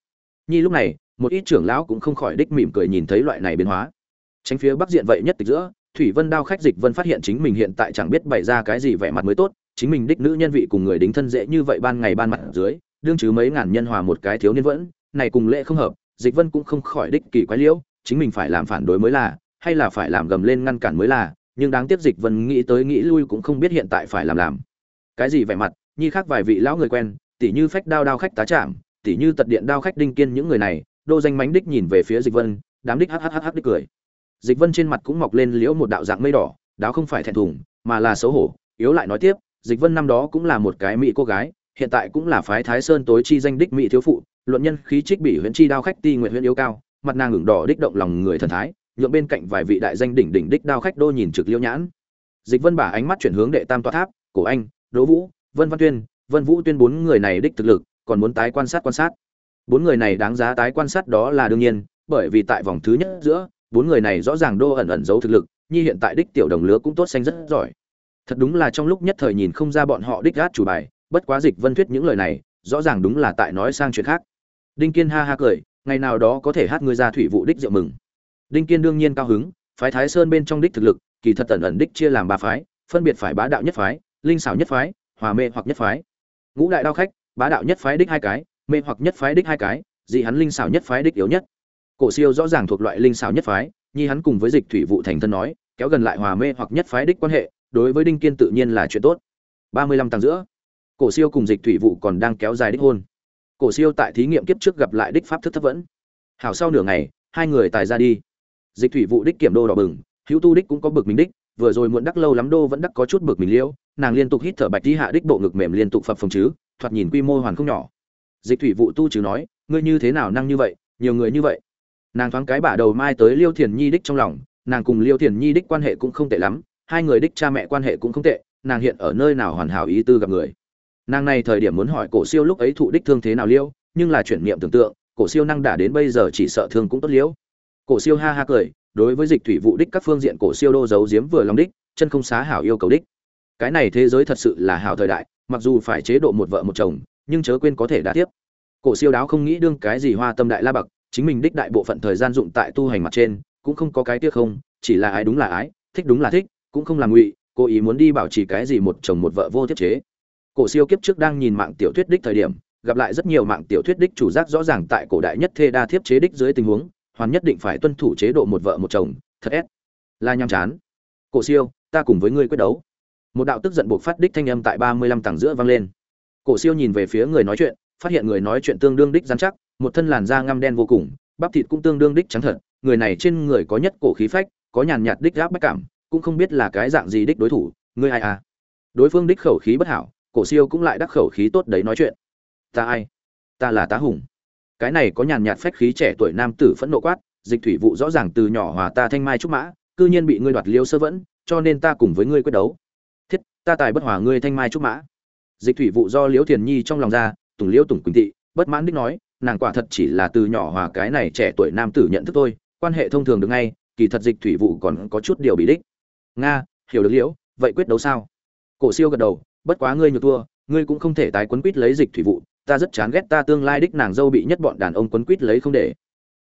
Nhi lúc này một ít trưởng lão cũng không khỏi đích mỉm cười nhìn thấy loại này biến hóa. Tránh phía bắc diện vậy nhất tịch giữa, thủy vân đao khách dịch vân phát hiện chính mình hiện tại chẳng biết bày ra cái gì vẻ mặt mới tốt, chính mình đích nữ nhân vị cùng người đính thân dễ như vậy ban ngày ban mặt dưới, đương chứ mấy ngàn nhân hòa một cái thiếu niên vẫn, này cùng lễ không hợp, dịch vân cũng không khỏi đích kỳ quái liễu, chính mình phải làm phản đối mới là, hay là phải làm gầm lên ngăn cản mới là, nhưng đáng tiếc dịch vân nghĩ tới nghĩ lui cũng không biết hiện tại phải làm làm. Cái gì vẻ mặt, nhi khác vài vị lão người quen tỷ như phách đao đao khách tá trạm tỷ như tật điện đao khách đinh kiên những người này đô danh mánh đích nhìn về phía dịch vân, đám đích hhh đích cười. Dịch vân trên mặt cũng mọc lên liễu một đạo dạng mây đỏ đó không phải thẹn thùng, mà là xấu hổ, yếu lại nói tiếp, dịch vân năm đó cũng là một cái mỹ cô gái, hiện tại cũng là phái thái sơn tối chi danh đích mỹ thiếu phụ, luận nhân khí trích bị huyện chi đao khách ti nguyện huyện yếu cao, mặt nàng ngừng đỏ đích động lòng người thần thái, nhượng bên cạnh vài vị đại danh đỉnh đỉnh đích đao khách đô nhìn trực liêu nhãn. Dịch vân bả ánh mắt chuyển hướng đệ tam toa tháp, cổ anh, đỗ vũ, vân văn tuyên, vân vũ tuyên bốn người này đích thực lực, còn muốn tái quan sát quan sát bốn người này đáng giá tái quan sát đó là đương nhiên, bởi vì tại vòng thứ nhất giữa, bốn người này rõ ràng đô ẩn ẩn giấu thực lực, như hiện tại đích tiểu đồng lứa cũng tốt xanh rất giỏi. Thật đúng là trong lúc nhất thời nhìn không ra bọn họ đích gát chủ bài, bất quá dịch vân thuyết những lời này, rõ ràng đúng là tại nói sang chuyện khác. Đinh kiên ha ha cười, ngày nào đó có thể hát ngươi ra thủy vụ đích rượu mừng. Đinh kiên đương nhiên cao hứng, phái thái sơn bên trong đích thực lực, kỳ thật tẩn ẩn đích chia làm ba phái, phân biệt phải bá đạo nhất phái, linh xảo nhất phái, hòa mê hoặc nhất phái. Ngũ đại đao khách, bá đạo nhất phái đích hai cái mê hoặc nhất phái đích hai cái, dị hắn linh xảo nhất phái đích yếu nhất. Cổ siêu rõ ràng thuộc loại linh xảo nhất phái, nhi hắn cùng với dịch thủy vụ thành thân nói, kéo gần lại hòa mê hoặc nhất phái đích quan hệ, đối với đinh kiên tự nhiên là chuyện tốt. Ba mươi lăm tầng giữa, cổ siêu cùng dịch thủy vụ còn đang kéo dài đích hôn. Cổ siêu tại thí nghiệm kiếp trước gặp lại đích pháp thức thấp vẫn. Hảo sau nửa ngày, hai người tài ra đi. Dịch thủy vụ đích kiểm đô đỏ bừng, hữu tu đích cũng có bực mình đích, vừa rồi muộn đắc lâu lắm đô vẫn đắc có chút bực mình liêu, nàng liên tục hít thở bạch đi hạ đích bộ ngực mềm liên tục phập phồng chứ, thoạt nhìn quy mô hoàn không nhỏ dịch thủy vụ tu chứ nói, ngươi như thế nào năng như vậy? Nhiều người như vậy. Nàng thoáng cái bả đầu mai tới liêu thiền nhi đích trong lòng, nàng cùng liêu thiền nhi đích quan hệ cũng không tệ lắm, hai người đích cha mẹ quan hệ cũng không tệ, nàng hiện ở nơi nào hoàn hảo ý tư gặp người. Nàng này thời điểm muốn hỏi cổ siêu lúc ấy thụ đích thương thế nào liêu, nhưng là chuyển niệm tưởng tượng, cổ siêu năng đả đến bây giờ chỉ sợ thương cũng tốt liễu cổ siêu ha ha cười, đối với dịch thủy vụ đích các phương diện cổ siêu đô giấu giếm vừa lòng đích, chân không xá hảo yêu cầu đích. Cái này thế giới thật sự là hảo thời đại, mặc dù phải chế độ một vợ một chồng nhưng chớ quên có thể đá tiếp. Cổ siêu đáo không nghĩ đương cái gì hoa tâm đại la bậc, chính mình đích đại bộ phận thời gian dụng tại tu hành mặt trên, cũng không có cái tiếc không, chỉ là ái đúng là ái, thích đúng là thích, cũng không là ngụy, cố ý muốn đi bảo trì cái gì một chồng một vợ vô thiết chế. Cổ siêu kiếp trước đang nhìn mạng tiểu thuyết đích thời điểm, gặp lại rất nhiều mạng tiểu thuyết đích chủ giác rõ ràng tại cổ đại nhất thê đa thiếp chế đích dưới tình huống, hoàn nhất định phải tuân thủ chế độ một vợ một chồng, thật ép. Là nham chán. Cổ siêu, ta cùng với ngươi quyết đấu. Một đạo tức giận buộc phát đích thanh âm tại ba mươi lăm tầng giữa vang lên cổ siêu nhìn về phía người nói chuyện, phát hiện người nói chuyện tương đương đích dán chắc, một thân làn da ngăm đen vô cùng, bắp thịt cũng tương đương đích trắng thật, người này trên người có nhất cổ khí phách, có nhàn nhạt đích gáp bách cảm, cũng không biết là cái dạng gì đích đối thủ, ngươi ai à? Đối phương đích khẩu khí bất hảo, cổ siêu cũng lại đắc khẩu khí tốt đấy nói chuyện. Ta ai? Ta là tá hùng. Cái này có nhàn nhạt phách khí trẻ tuổi nam tử phẫn nộ quát, dịch thủy vụ rõ ràng từ nhỏ hòa ta thanh mai trúc mã, cư nhiên bị ngươi đoạt liêu sơ vẫn, cho nên ta cùng với ngươi quyết đấu. Thiết, ta tài bất hòa ngươi thanh mai trúc mã dịch thủy vụ do liễu thiền nhi trong lòng ra, tùng liễu tùng quỳnh thị, bất mãn đích nói, nàng quả thật chỉ là từ nhỏ hòa cái này trẻ tuổi nam tử nhận thức tôi quan hệ thông thường được ngay, kỳ thật dịch thủy vụ còn có chút điều bị đích. Nga, hiểu được liễu, vậy quyết đấu sao? Cổ siêu gật đầu, bất quá ngươi nhược thua, ngươi cũng không thể tái quấn quýt lấy dịch thủy vụ, ta rất chán ghét ta tương lai đích nàng dâu bị nhất bọn đàn ông quấn quýt lấy không để.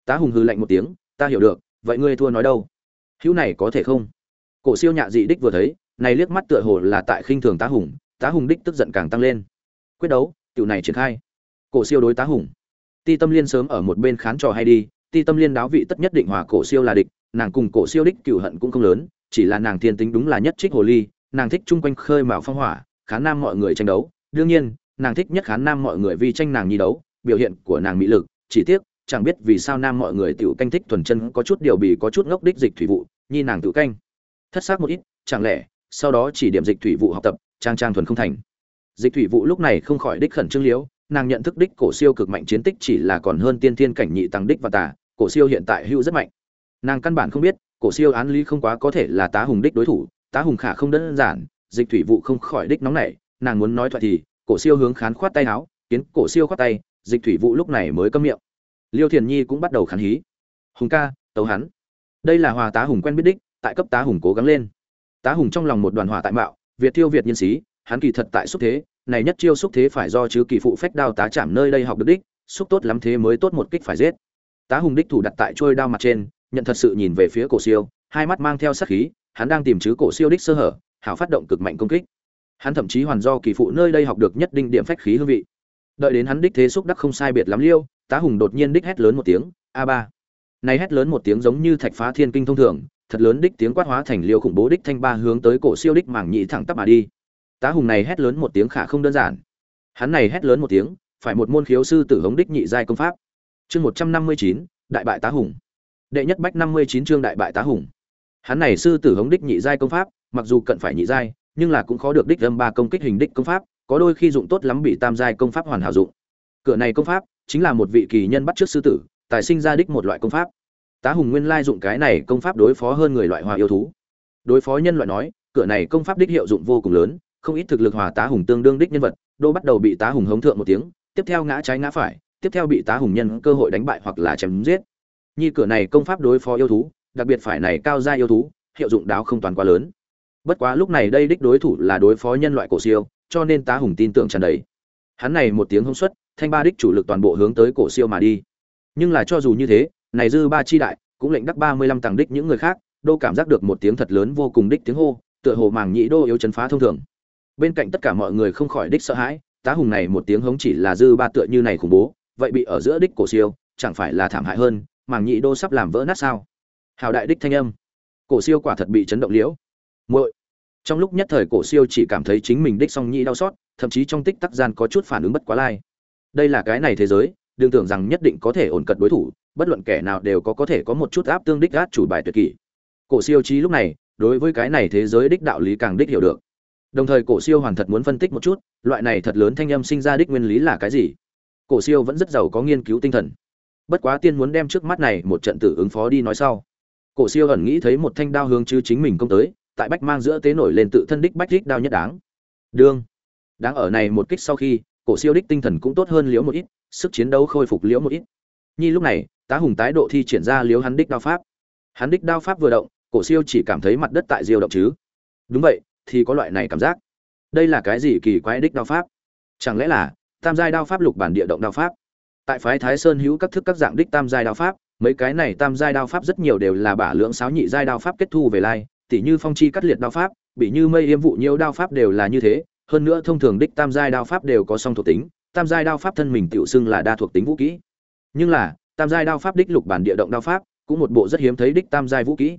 Tá hùng hư lạnh một tiếng, ta hiểu được, vậy ngươi thua nói đâu? Hữu này có thể không? Cổ siêu nhạ dị đích vừa thấy, này liếc mắt tựa hồ là tại khinh thường tá hùng tá hùng đích tức giận càng tăng lên. Quyết đấu, tiểu này triển khai. Cổ siêu đối tá hùng. Ti tâm liên sớm ở một bên khán trò hay đi, ti tâm liên đáo vị tất nhất định hòa cổ siêu là địch, nàng cùng cổ siêu đích cựu hận cũng không lớn, chỉ là nàng thiên tính đúng là nhất trích hồ ly, nàng thích chung quanh khơi mạo phong hỏa, khán nam mọi người tranh đấu. Đương nhiên, nàng thích nhất khán nam mọi người vì tranh nàng nhi đấu, biểu hiện của nàng mỹ lực, chỉ tiếc, chẳng biết vì sao nam mọi người tiểu canh thích thuần chân có chút điều bì có chút ngốc đích dịch thủy vụ, nhi nàng tự canh. Thất xác một ít, chẳng lẽ, sau đó chỉ điểm dịch thủy vụ học tập trang trang thuần không thành. Dịch thủy vụ lúc này không khỏi đích khẩn trương liễu nàng nhận thức đích cổ siêu cực mạnh chiến tích chỉ là còn hơn tiên thiên cảnh nhị tăng đích và tà, cổ siêu hiện tại hữu rất mạnh. Nàng căn bản không biết, cổ siêu án lý không quá có thể là tá hùng đích đối thủ, tá hùng khả không đơn giản, dịch thủy vụ không khỏi đích nóng nảy, nàng muốn nói thoại thì, cổ siêu hướng khán khoát tay áo, kiến cổ siêu khoát tay, dịch thủy vụ lúc này mới câm miệng. Liêu thiền nhi cũng bắt đầu khán hí. Hùng ca, tấu hắn. Đây là hòa tá hùng quen biết đích, tại cấp tá hùng cố gắng lên. Tá hùng trong lòng một đoàn hỏa tại mạo việt tiêu việt nhân sĩ hắn kỳ thật tại xúc thế, này nhất chiêu xúc thế phải do chứ kỳ phụ phách đao tá chạm nơi đây học được đích, xúc tốt lắm thế mới tốt một kích phải giết. Tá hùng đích thủ đặt tại trôi đao mặt trên, nhận thật sự nhìn về phía cổ siêu, hai mắt mang theo sát khí, hắn đang tìm chứ cổ siêu đích sơ hở, hảo phát động cực mạnh công kích. Hắn thậm chí hoàn do kỳ phụ nơi đây học được nhất định điểm phách khí hương vị. Đợi đến hắn đích thế xúc đắc không sai biệt lắm liêu, tá hùng đột nhiên đích hét lớn một tiếng, a ba! Này hét lớn một tiếng giống như thạch phá thiên kinh thông thường thật lớn đích tiếng quát hóa thành liêu khủng bố đích thanh ba hướng tới cổ siêu đích mảng nhị thẳng tắp mà đi. Tá hùng này hét lớn một tiếng khả không đơn giản. Hắn này hét lớn một tiếng, phải một môn khiếu sư tử hống đích nhị giai công pháp. Chương một trăm năm mươi chín, đại bại tá hùng. Đệ nhất bách năm mươi chín chương đại bại tá hùng. Hắn này sư tử hống đích nhị giai công pháp, mặc dù cận phải nhị giai, nhưng là cũng khó được đích âm ba công kích hình đích công pháp, có đôi khi dụng tốt lắm bị tam giai công pháp hoàn hảo dụng. Cửa này công pháp chính là một vị kỳ nhân bắt trước sư tử, tài sinh ra đích một loại công pháp tá hùng nguyên lai dụng cái này công pháp đối phó hơn người loại hòa yêu thú. Đối phó nhân loại nói, cửa này công pháp đích hiệu dụng vô cùng lớn, không ít thực lực hòa tá hùng tương đương đích nhân vật, đô bắt đầu bị tá hùng hống thượng một tiếng, tiếp theo ngã trái ngã phải, tiếp theo bị tá hùng nhân cơ hội đánh bại hoặc là chém giết. Nhi cửa này công pháp đối phó yêu thú, đặc biệt phải này cao gia yêu thú, hiệu dụng đáo không toàn quá lớn. Bất quá lúc này đây đích đối thủ là đối phó nhân loại cổ siêu, cho nên tá hùng tin tưởng tràn đầy. Hắn này một tiếng hông xuất, thanh ba đích chủ lực toàn bộ hướng tới cổ siêu mà đi. Nhưng là cho dù như thế này dư ba chi đại, cũng lệnh đắc ba mươi lăm tàng đích những người khác, đô cảm giác được một tiếng thật lớn vô cùng đích tiếng hô, tựa hồ màng nhĩ đô yếu chấn phá thông thường. Bên cạnh tất cả mọi người không khỏi đích sợ hãi, tá hùng này một tiếng hống chỉ là dư ba tựa như này khủng bố, vậy bị ở giữa đích cổ siêu, chẳng phải là thảm hại hơn, màng nhĩ đô sắp làm vỡ nát sao? Hào đại đích thanh âm. Cổ siêu quả thật bị chấn động liễu. Muội. Trong lúc nhất thời cổ siêu chỉ cảm thấy chính mình đích song nhĩ đau xót, thậm chí trong tích tắc gian có chút phản ứng bất quá lai. Đây là cái này thế giới, đừng tưởng rằng nhất định có thể ổn cật đối thủ bất luận kẻ nào đều có có thể có một chút áp tương đích gát chủ bài tuyệt kỷ. Cổ siêu trí lúc này, đối với cái này thế giới đích đạo lý càng đích hiểu được. Đồng thời cổ siêu hoàn thật muốn phân tích một chút, loại này thật lớn thanh âm sinh ra đích nguyên lý là cái gì? Cổ siêu vẫn rất giàu có nghiên cứu tinh thần. Bất quá tiên muốn đem trước mắt này một trận tử ứng phó đi nói sau. Cổ siêu ẩn nghĩ thấy một thanh đao hướng chứ chính mình công tới, tại bách mang giữa tế nổi lên tự thân đích bách đích đao nhất đáng. Đương. Đáng ở này một kích sau khi, cổ siêu đích tinh thần cũng tốt hơn liễu một ít, sức chiến đấu khôi phục liễu một ít. Nhi lúc này tá hùng tái độ thi triển ra liếu hắn đích đao pháp. Hắn đích đao pháp vừa động, cổ siêu chỉ cảm thấy mặt đất tại diêu động chứ. Đúng vậy, thì có loại này cảm giác. Đây là cái gì kỳ quái đích đao pháp? Chẳng lẽ là tam giai đao pháp lục bản địa động đao pháp? Tại phái thái sơn hữu các thức các dạng đích tam giai đao pháp, mấy cái này tam giai đao pháp rất nhiều đều là bả lượng sáo nhị giai đao pháp kết thu về lai, tỉ như phong chi cắt liệt đao pháp bị như mây yêm vụ nhiều đao pháp đều là như thế. Hơn nữa thông thường đích tam giai đao pháp đều có song thuộc tính, tam giai đao pháp thân mình tự xưng là đa thuộc tính vũ kỹ. Nhưng là tam giai đao pháp đích lục bản địa động đao pháp, cũng một bộ rất hiếm thấy đích tam giai vũ kỹ.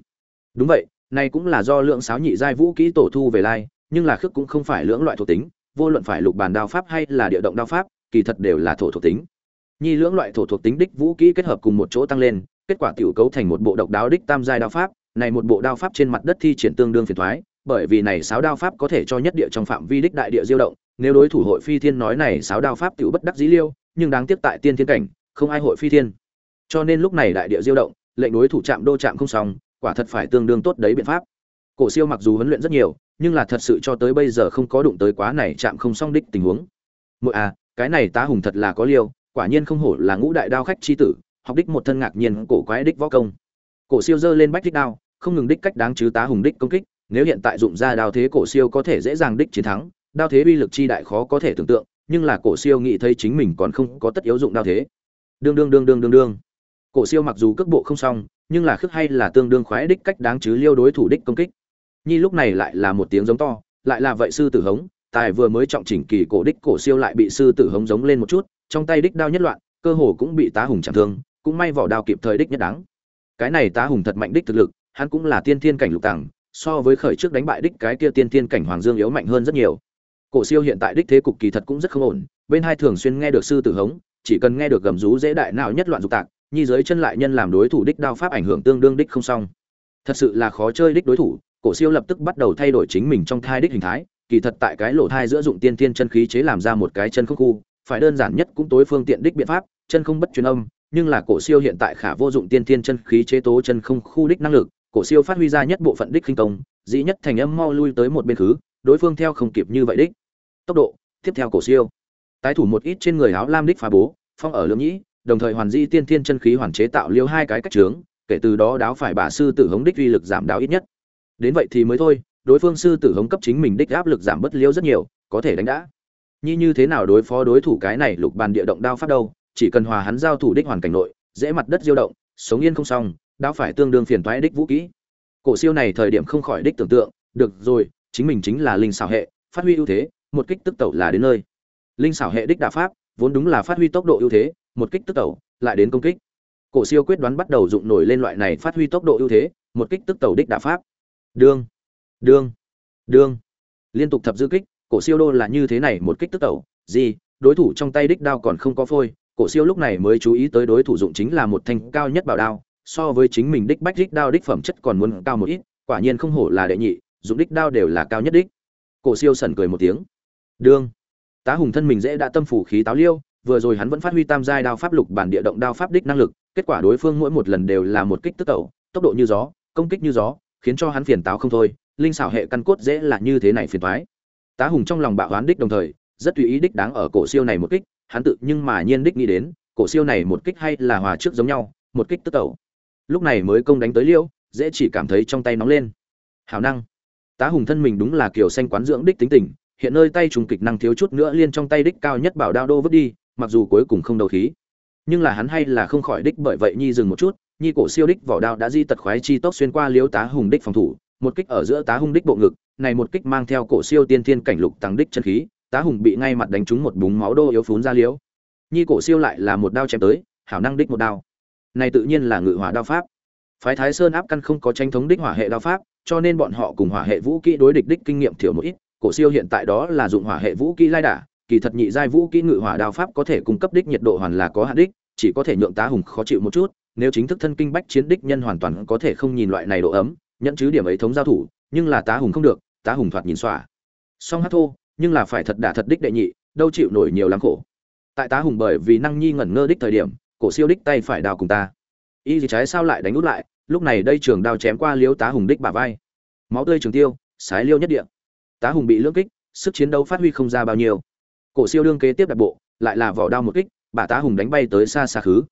Đúng vậy, này cũng là do lượng sáo nhị giai vũ kỹ tổ thu về lai, nhưng là khước cũng không phải lưỡng loại thuộc tính, vô luận phải lục bản đao pháp hay là địa động đao pháp, kỳ thật đều là thổ thuộc tính. Nhi lưỡng loại thổ thuộc tính đích vũ kỹ kết hợp cùng một chỗ tăng lên, kết quả tiểu cấu thành một bộ độc đáo đích tam giai đao pháp, này một bộ đao pháp trên mặt đất thi triển tương đương phiền thoái, bởi vì này sáo đao pháp có thể cho nhất địa trong phạm vi đích đại địa diêu động, nếu đối thủ hội phi thiên nói này sáo đao pháp tiểu bất đắc dĩ liêu, nhưng đáng tiếc tại tiên thiên cảnh, không ai hội phi thiên cho nên lúc này đại địa diêu động, lệnh đối thủ chạm đô chạm không xong, quả thật phải tương đương tốt đấy biện pháp. Cổ siêu mặc dù huấn luyện rất nhiều, nhưng là thật sự cho tới bây giờ không có đụng tới quá này chạm không xong đích tình huống. Mỗi à cái này tá hùng thật là có liêu, quả nhiên không hổ là ngũ đại đao khách chi tử, học đích một thân ngạc nhiên cổ quái đích võ công. Cổ siêu giơ lên bách đích đao, không ngừng đích cách đáng chứ tá hùng đích công kích, nếu hiện tại dụng ra đao thế cổ siêu có thể dễ dàng đích chiến thắng, đao thế uy lực chi đại khó có thể tưởng tượng, nhưng là cổ siêu nghĩ thấy chính mình còn không có tất yếu dụng đao thế. Đương đương đương đương đương đương cổ siêu mặc dù cước bộ không xong, nhưng là khước hay là tương đương khoái đích cách đáng chứ liêu đối thủ đích công kích. Nhi lúc này lại là một tiếng giống to, lại là vậy sư tử hống, tài vừa mới trọng chỉnh kỳ cổ đích cổ siêu lại bị sư tử hống giống lên một chút, trong tay đích đao nhất loạn, cơ hồ cũng bị tá hùng chạm thương, cũng may vỏ đao kịp thời đích nhất đáng. Cái này tá hùng thật mạnh đích thực lực, hắn cũng là tiên thiên cảnh lục tàng, so với khởi trước đánh bại đích cái kia tiên thiên cảnh hoàng dương yếu mạnh hơn rất nhiều. Cổ siêu hiện tại đích thế cục kỳ thật cũng rất không ổn, bên hai thường xuyên nghe được sư tử hống, chỉ cần nghe được gầm rú dễ đại nào nhất loạn dục tạc nhi dưới chân lại nhân làm đối thủ đích đao pháp ảnh hưởng tương đương đích không xong. Thật sự là khó chơi đích đối thủ, cổ siêu lập tức bắt đầu thay đổi chính mình trong thai đích hình thái, kỳ thật tại cái lỗ thai giữa dụng tiên tiên chân khí chế làm ra một cái chân không khu, phải đơn giản nhất cũng tối phương tiện đích biện pháp, chân không bất truyền âm, nhưng là cổ siêu hiện tại khả vô dụng tiên tiên chân khí chế tố chân không khu đích năng lực, cổ siêu phát huy ra nhất bộ phận đích khinh công, dĩ nhất thành âm mau lui tới một bên khứ, đối phương theo không kịp như vậy đích. Tốc độ, tiếp theo cổ siêu. Tái thủ một ít trên người áo lam đích phá bố, phong ở lưỡng nhĩ đồng thời hoàn di tiên thiên chân khí hoàn chế tạo liêu hai cái cách trướng, kể từ đó đáo phải bà sư tử hống đích uy lực giảm đáo ít nhất. Đến vậy thì mới thôi, đối phương sư tử hống cấp chính mình đích áp lực giảm bất liêu rất nhiều, có thể đánh đã. Như như thế nào đối phó đối thủ cái này lục bàn địa động đao phát đâu, chỉ cần hòa hắn giao thủ đích hoàn cảnh nội, dễ mặt đất diêu động, sống yên không xong đao phải tương đương phiền toái đích vũ kỹ. Cổ siêu này thời điểm không khỏi đích tưởng tượng, được rồi, chính mình chính là linh xảo hệ, phát huy ưu thế, một kích tức tẩu là đến nơi. Linh xảo hệ đích đả pháp, vốn đúng là phát huy tốc độ ưu thế một kích tức tẩu, lại đến công kích. Cổ siêu quyết đoán bắt đầu dụng nổi lên loại này phát huy tốc độ ưu thế, một kích tức tẩu đích đả pháp. Đương đương đương. Liên tục thập dư kích, cổ siêu đô là như thế này, một kích tức tẩu, gì, đối thủ trong tay đích đao còn không có phôi. Cổ siêu lúc này mới chú ý tới đối thủ dụng chính là một thanh cao nhất bảo đao, so với chính mình đích bách đích đao đích phẩm chất còn muốn cao một ít, quả nhiên không hổ là đệ nhị, dụng đích đao đều là cao nhất đích. Cổ siêu sẩn cười một tiếng. Đương. Tá hùng thân mình dễ đã tâm phủ khí táo liêu vừa rồi hắn vẫn phát huy tam giai đao pháp lục bản địa động đao pháp đích năng lực, kết quả đối phương mỗi một lần đều là một kích tức tẩu, tốc độ như gió, công kích như gió, khiến cho hắn phiền táo không thôi, linh xảo hệ căn cốt dễ là như thế này phiền toái. Tá hùng trong lòng bạo hoán đích đồng thời, rất tùy ý đích đáng ở cổ siêu này một kích, hắn tự nhưng mà nhiên đích nghĩ đến, cổ siêu này một kích hay là hòa trước giống nhau, một kích tức tẩu. Lúc này mới công đánh tới liêu, dễ chỉ cảm thấy trong tay nóng lên. Hào năng. Tá hùng thân mình đúng là kiểu xanh quán dưỡng đích tính tình, hiện nơi tay trùng kịch năng thiếu chút nữa liên trong tay đích cao nhất bảo đao đô vứt đi mặc dù cuối cùng không đầu khí, nhưng là hắn hay là không khỏi đích bởi vậy nhi dừng một chút, nhi cổ siêu đích vỏ đao đã di tật khoái chi tốc xuyên qua liếu tá hùng đích phòng thủ, một kích ở giữa tá hùng đích bộ ngực, này một kích mang theo cổ siêu tiên thiên cảnh lục tăng đích chân khí, tá hùng bị ngay mặt đánh trúng một búng máu đô yếu phún ra liếu nhi cổ siêu lại là một đao chém tới, hảo năng đích một đao. Này tự nhiên là ngự hỏa đao pháp. Phái thái sơn áp căn không có tranh thống đích hỏa hệ đao pháp, cho nên bọn họ cùng hỏa hệ vũ kỹ đối địch đích kinh nghiệm thiểu một ít, cổ siêu hiện tại đó là dụng hỏa hệ vũ kỹ lai đả kỳ thật nhị giai vũ kỹ ngự hỏa đao pháp có thể cung cấp đích nhiệt độ hoàn là có hạn đích, chỉ có thể nhượng tá hùng khó chịu một chút, nếu chính thức thân kinh bách chiến đích nhân hoàn toàn có thể không nhìn loại này độ ấm nhận chứ điểm ấy thống giao thủ, nhưng là tá hùng không được, tá hùng thoạt nhìn xỏa song hát thô, nhưng là phải thật đả thật đích đệ nhị, đâu chịu nổi nhiều lắm khổ. Tại tá hùng bởi vì năng nhi ngẩn ngơ đích thời điểm, cổ siêu đích tay phải đào cùng ta. Y gì trái sao lại đánh út lại, lúc này đây trường đao chém qua liếu tá hùng đích bả vai. Máu tươi trường tiêu, sái liêu nhất địa. Tá hùng bị lưỡng kích, sức chiến đấu phát huy không ra bao nhiêu cổ siêu đương kế tiếp đặt bộ, lại là vỏ đao một kích, bà tá hùng đánh bay tới xa xa khứ.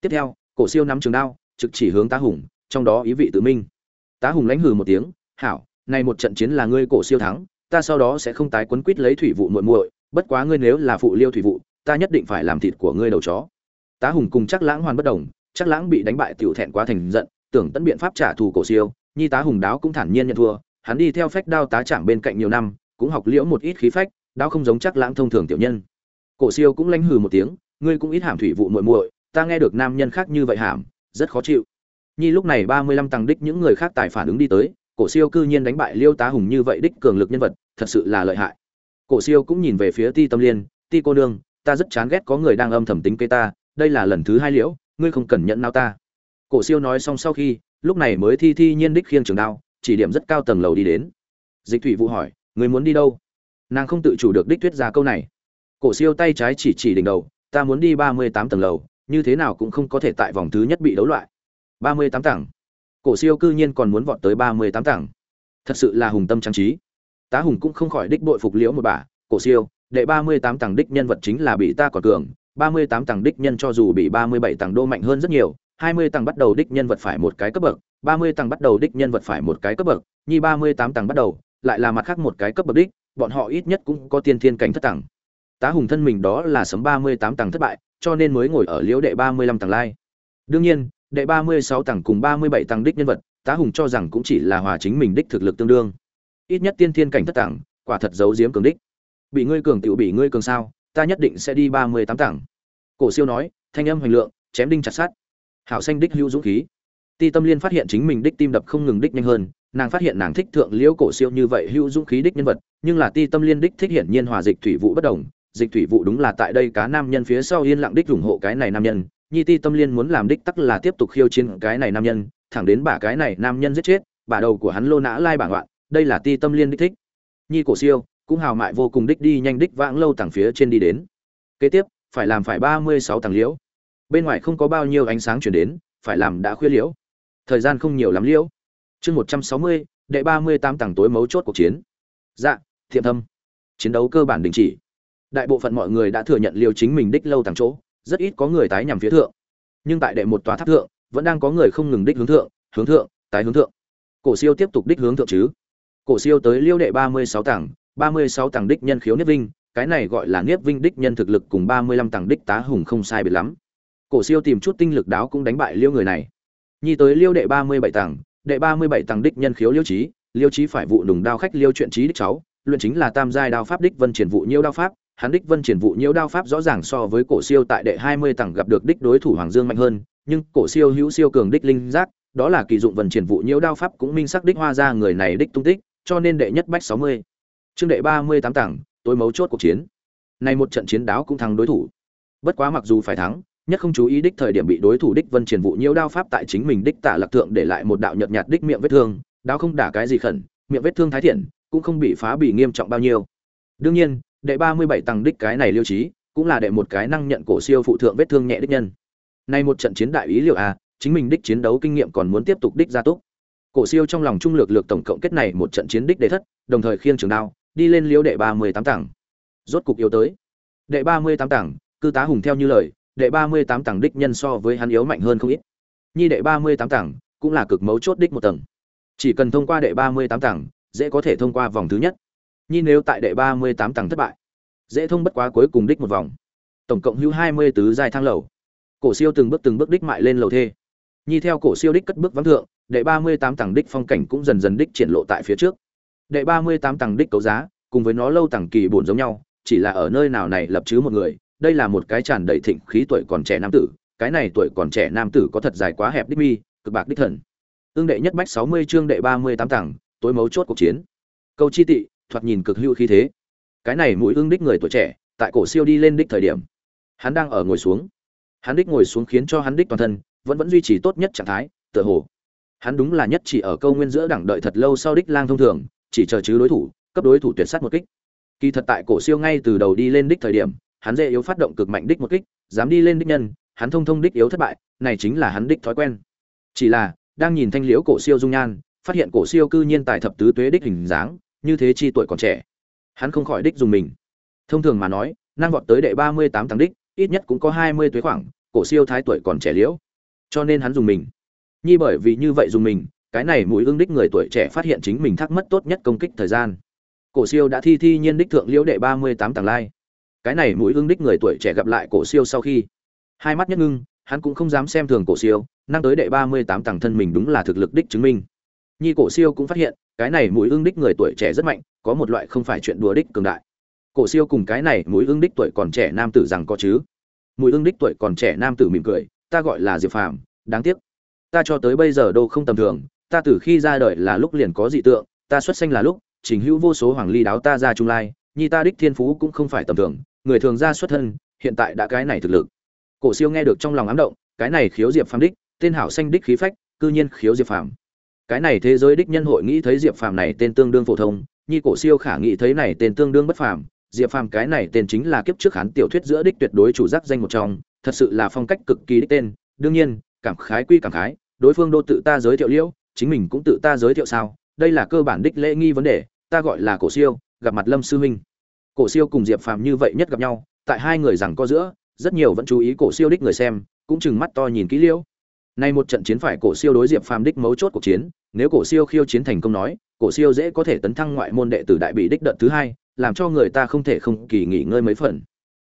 Tiếp theo, cổ siêu nắm trường đao, trực chỉ hướng tá hùng, trong đó ý vị tự minh. Tá hùng lãnh hừ một tiếng, hảo, này một trận chiến là ngươi cổ siêu thắng, ta sau đó sẽ không tái quấn quýt lấy thủy vụ muội muội, bất quá ngươi nếu là phụ liêu thủy vụ, ta nhất định phải làm thịt của ngươi đầu chó. Tá hùng cùng chắc lãng hoàn bất đồng chắc lãng bị đánh bại tiểu thẹn quá thành giận, tưởng tận biện pháp trả thù cổ siêu, nhi tá hùng đáo cũng thản nhiên nhận thua, hắn đi theo phách đao tá chẳng bên cạnh nhiều năm, cũng học liễu một ít khí phách đao không giống chắc lãng thông thường tiểu nhân. Cổ siêu cũng lanh hừ một tiếng, ngươi cũng ít hàm thủy vụ muội muội, ta nghe được nam nhân khác như vậy hàm, rất khó chịu. Nhi lúc này ba mươi lăm tăng đích những người khác tài phản ứng đi tới, cổ siêu cư nhiên đánh bại liêu tá hùng như vậy đích cường lực nhân vật, thật sự là lợi hại. Cổ siêu cũng nhìn về phía ti tâm liên, ti cô nương, ta rất chán ghét có người đang âm thầm tính cây ta, đây là lần thứ hai liễu, ngươi không cần nhận nào ta. Cổ siêu nói xong sau khi, lúc này mới thi thi nhiên đích khiêng trường đao, chỉ điểm rất cao tầng lầu đi đến. Dịch thủy vụ hỏi người muốn đi đâu? Nàng không tự chủ được đích thuyết ra câu này. Cổ siêu tay trái chỉ chỉ đỉnh đầu, ta muốn đi ba mươi tám tầng lầu, như thế nào cũng không có thể tại vòng thứ nhất bị đấu loại. ba mươi tám tầng. Cổ siêu cư nhiên còn muốn vọt tới ba mươi tám tầng. Thật sự là hùng tâm trang trí. Tá hùng cũng không khỏi đích bội phục liễu một bà, cổ siêu, đệ ba mươi tám tầng đích nhân vật chính là bị ta còn cường, ba mươi tám tầng đích nhân cho dù bị ba mươi bảy tầng đô mạnh hơn rất nhiều, hai mươi tầng bắt đầu đích nhân vật phải một cái cấp bậc, ba mươi tầng bắt đầu đích nhân vật phải một cái cấp bậc, nhi ba mươi tám tầng bắt đầu, lại là mặt khác một cái cấp bậc đích bọn họ ít nhất cũng có tiên thiên cảnh thất tầng tá hùng thân mình đó là sấm ba mươi tám tầng thất bại, cho nên mới ngồi ở liễu đệ ba mươi lăm tầng lai. Đương nhiên, đệ ba mươi sáu tầng cùng ba mươi bảy tầng đích nhân vật, tá hùng cho rằng cũng chỉ là hòa chính mình đích thực lực tương đương. Ít nhất tiên thiên cảnh thất tầng quả thật giấu giếm cường đích. Bị ngươi cường tiểu bị ngươi cường sao, ta nhất định sẽ đi ba mươi tám tầng cổ siêu nói, thanh âm hoành lượng, chém đinh chặt sắt. Hảo xanh đích hữu dũng khí. Ti tâm liên phát hiện chính mình đích tim đập không ngừng đích nhanh hơn nàng phát hiện nàng thích thượng liễu cổ siêu như vậy hữu dũng khí đích nhân vật, nhưng là ti tâm liên đích thích hiển nhiên hòa dịch thủy vụ bất đồng, dịch thủy vụ đúng là tại đây cá nam nhân phía sau yên lặng đích ủng hộ cái này nam nhân, nhi ti tâm liên muốn làm đích tắc là tiếp tục khiêu chiến cái này nam nhân, thẳng đến bả cái này nam nhân giết chết bả đầu của hắn lô nã lai bảng loạn, đây là ti tâm liên đích thích. Nhi cổ siêu, cũng hào mại vô cùng đích đi nhanh đích vãng lâu tầng phía trên đi đến. Kế tiếp, phải làm phải ba mươi sáu tầng liễu. Bên ngoài không có bao nhiêu ánh sáng truyền đến, phải làm đã khuya liễu. Thời gian không nhiều lắm liễu chương một trăm sáu mươi, đệ ba mươi tám tầng tối mấu chốt cuộc chiến. Dạ thiện thâm. Chiến đấu cơ bản đình chỉ. Đại bộ phận mọi người đã thừa nhận liều chính mình đích lâu tầng chỗ, rất ít có người tái nhằm phía thượng. Nhưng tại đệ một tòa tháp thượng, vẫn đang có người không ngừng đích hướng thượng hướng thượng, tái hướng thượng. Cổ siêu tiếp tục đích hướng thượng chứ? Cổ siêu tới liêu đệ ba mươi sáu tầng, ba mươi sáu tầng đích nhân khiếu niết vinh, cái này gọi là niết vinh đích nhân thực lực cùng ba mươi lăm tầng đích tá hùng không sai biệt lắm. Cổ siêu tìm chút tinh lực đáo cũng đánh bại liêu người này. Nhi tới liêu đệ ba mươi bảy tầng đệ ba mươi bảy tầng đích nhân khiếu liêu trí liêu trí phải vụ đùng đao khách liêu chuyện trí đích cháu, luyện chính là tam giai đao pháp đích vân triển vụ nhiêu đao pháp, hắn đích vân triển vụ nhiêu đao pháp rõ ràng so với cổ siêu tại đệ hai mươi tầng gặp được đích đối thủ hoàng dương mạnh hơn, nhưng cổ siêu hữu siêu cường đích linh giác, đó là kỳ dụng vân triển vụ nhiễu đao pháp cũng minh xác đích hoa ra người này đích tung tích, cho nên đệ nhất bách sáu mươi. Chương đệ ba mươi tám tầng, tối mấu chốt cuộc chiến. Này một trận chiến đáo cũng thắng đối thủ. Bất quá mặc dù phải thắng nhất không chú ý đích thời điểm bị đối thủ đích vân triển vụ nhiễu đao pháp tại chính mình đích tả lạc thượng để lại một đạo nhợt nhạt đích miệng vết thương, đao không đả cái gì khẩn, miệng vết thương thái thiện, cũng không bị phá bị nghiêm trọng bao nhiêu. Đương nhiên, đệ ba mươi bảy tầng đích cái này liêu trí, cũng là đệ một cái năng nhận cổ siêu phụ thượng vết thương nhẹ đích nhân. Nay một trận chiến đại ý liệu a chính mình đích chiến đấu kinh nghiệm còn muốn tiếp tục đích gia túc cổ siêu trong lòng trung lược lược tổng cộng kết này một trận chiến đích đề thất, đồng thời khiêng trường đao, đi lên liêu đệ ba mươi tám tầng. Rốt cục yếu tới. Đệ ba mươi tám tầng, cư tá hùng theo như lời đệ ba mươi tám tầng đích nhân so với hắn yếu mạnh hơn không ít. Nhi đệ ba mươi tám tầng cũng là cực mấu chốt đích một tầng. Chỉ cần thông qua đệ ba mươi tám tầng, dễ có thể thông qua vòng thứ nhất. Nhi nếu tại đệ ba mươi tám tầng thất bại, dễ thông bất quá cuối cùng đích một vòng. Tổng cộng hữu hai mươi tứ dài thang lầu. Cổ siêu từng bước từng bước đích mại lên lầu thê. Nhi theo cổ siêu đích cất bước vắng thượng, đệ ba mươi tám tầng đích phong cảnh cũng dần dần đích triển lộ tại phía trước. Đệ ba mươi tám tầng đích cấu giá, cùng với nó lâu tầng kỳ bổn giống nhau, chỉ là ở nơi nào này lập chứ một người đây là một cái tràn đầy thịnh khí tuổi còn trẻ nam tử, cái này tuổi còn trẻ nam tử có thật dài quá hẹp đích mi, cực bạc đích thần. Ương đệ nhất bách sáu mươi chương đệ ba mươi tám tầng tối mấu chốt cuộc chiến. Câu chi tị, thoạt nhìn cực hữu khí thế. Cái này mũi ương đích người tuổi trẻ, tại cổ siêu đi lên đích thời điểm. Hắn đang ở ngồi xuống. Hắn đích ngồi xuống khiến cho hắn đích toàn thân, vẫn vẫn duy trì tốt nhất trạng thái, tựa hồ. Hắn đúng là nhất chỉ ở câu nguyên giữa đẳng đợi thật lâu sau đích lang thông thường, chỉ chờ chứ đối thủ, cấp đối thủ tuyệt sát một kích. Kỳ thật tại cổ siêu ngay từ đầu đi lên đích thời điểm hắn dễ yếu phát động cực mạnh đích một kích, dám đi lên đích nhân, hắn thông thông đích yếu thất bại, này chính là hắn đích thói quen. Chỉ là, đang nhìn thanh liễu cổ siêu dung nhan, phát hiện cổ siêu cư nhiên tài thập tứ tuế đích hình dáng, như thế chi tuổi còn trẻ. Hắn không khỏi đích dùng mình. Thông thường mà nói, năng vọt tới đệ ba mươi tám tầng đích, ít nhất cũng có hai mươi tuế khoảng, cổ siêu thái tuổi còn trẻ liễu. Cho nên hắn dùng mình. Nhi bởi vì như vậy dùng mình, cái này mũi ương đích người tuổi trẻ phát hiện chính mình thắc mất tốt nhất công kích thời gian. Cổ siêu đã thi thi nhiên đích thượng liễu đệ ba mươi tám tầng lai cái này mũi ương đích người tuổi trẻ gặp lại cổ siêu sau khi hai mắt nhất ngưng, hắn cũng không dám xem thường cổ siêu, năng tới đệ ba mươi tám tầng thân mình đúng là thực lực đích chứng minh. Nhi cổ siêu cũng phát hiện, cái này mũi ương đích người tuổi trẻ rất mạnh, có một loại không phải chuyện đùa đích cường đại. Cổ siêu cùng cái này mũi ương đích tuổi còn trẻ nam tử rằng có chứ? Mũi ương đích tuổi còn trẻ nam tử mỉm cười, ta gọi là diệp phàm, đáng tiếc. Ta cho tới bây giờ đâu không tầm thường, ta từ khi ra đời là lúc liền có dị tượng, ta xuất sinh là lúc, trình hữu vô số hoàng ly đáo ta ra trung lai, nhi ta đích thiên phú cũng không phải tầm thường người thường ra xuất thân, hiện tại đã cái này thực lực. Cổ siêu nghe được trong lòng ám động, cái này khiếu diệp phàm đích, tên hảo xanh đích khí phách, cư nhiên khiếu diệp phàm. Cái này thế giới đích nhân hội nghĩ thấy diệp phàm này tên tương đương phổ thông, nhi cổ siêu khả nghĩ thấy này tên tương đương bất phàm. Diệp phàm cái này tên chính là kiếp trước hắn tiểu thuyết giữa đích tuyệt đối chủ giác danh một trong, thật sự là phong cách cực kỳ đích tên. Đương nhiên, cảm khái quy cảm khái, đối phương đô tự ta giới thiệu liễu, chính mình cũng tự ta giới thiệu sao? Đây là cơ bản đích lễ nghi vấn đề, ta gọi là cổ siêu, gặp mặt lâm sư huynh cổ siêu cùng diệp phàm như vậy nhất gặp nhau, tại hai người rằng có giữa, rất nhiều vẫn chú ý cổ siêu đích người xem, cũng chừng mắt to nhìn kỹ liễu nay một trận chiến phải cổ siêu đối diệp phàm đích mấu chốt cuộc chiến, nếu cổ siêu khiêu chiến thành công nói, cổ siêu dễ có thể tấn thăng ngoại môn đệ tử đại bị đích đợt thứ hai, làm cho người ta không thể không kỳ nghỉ ngơi mấy phần.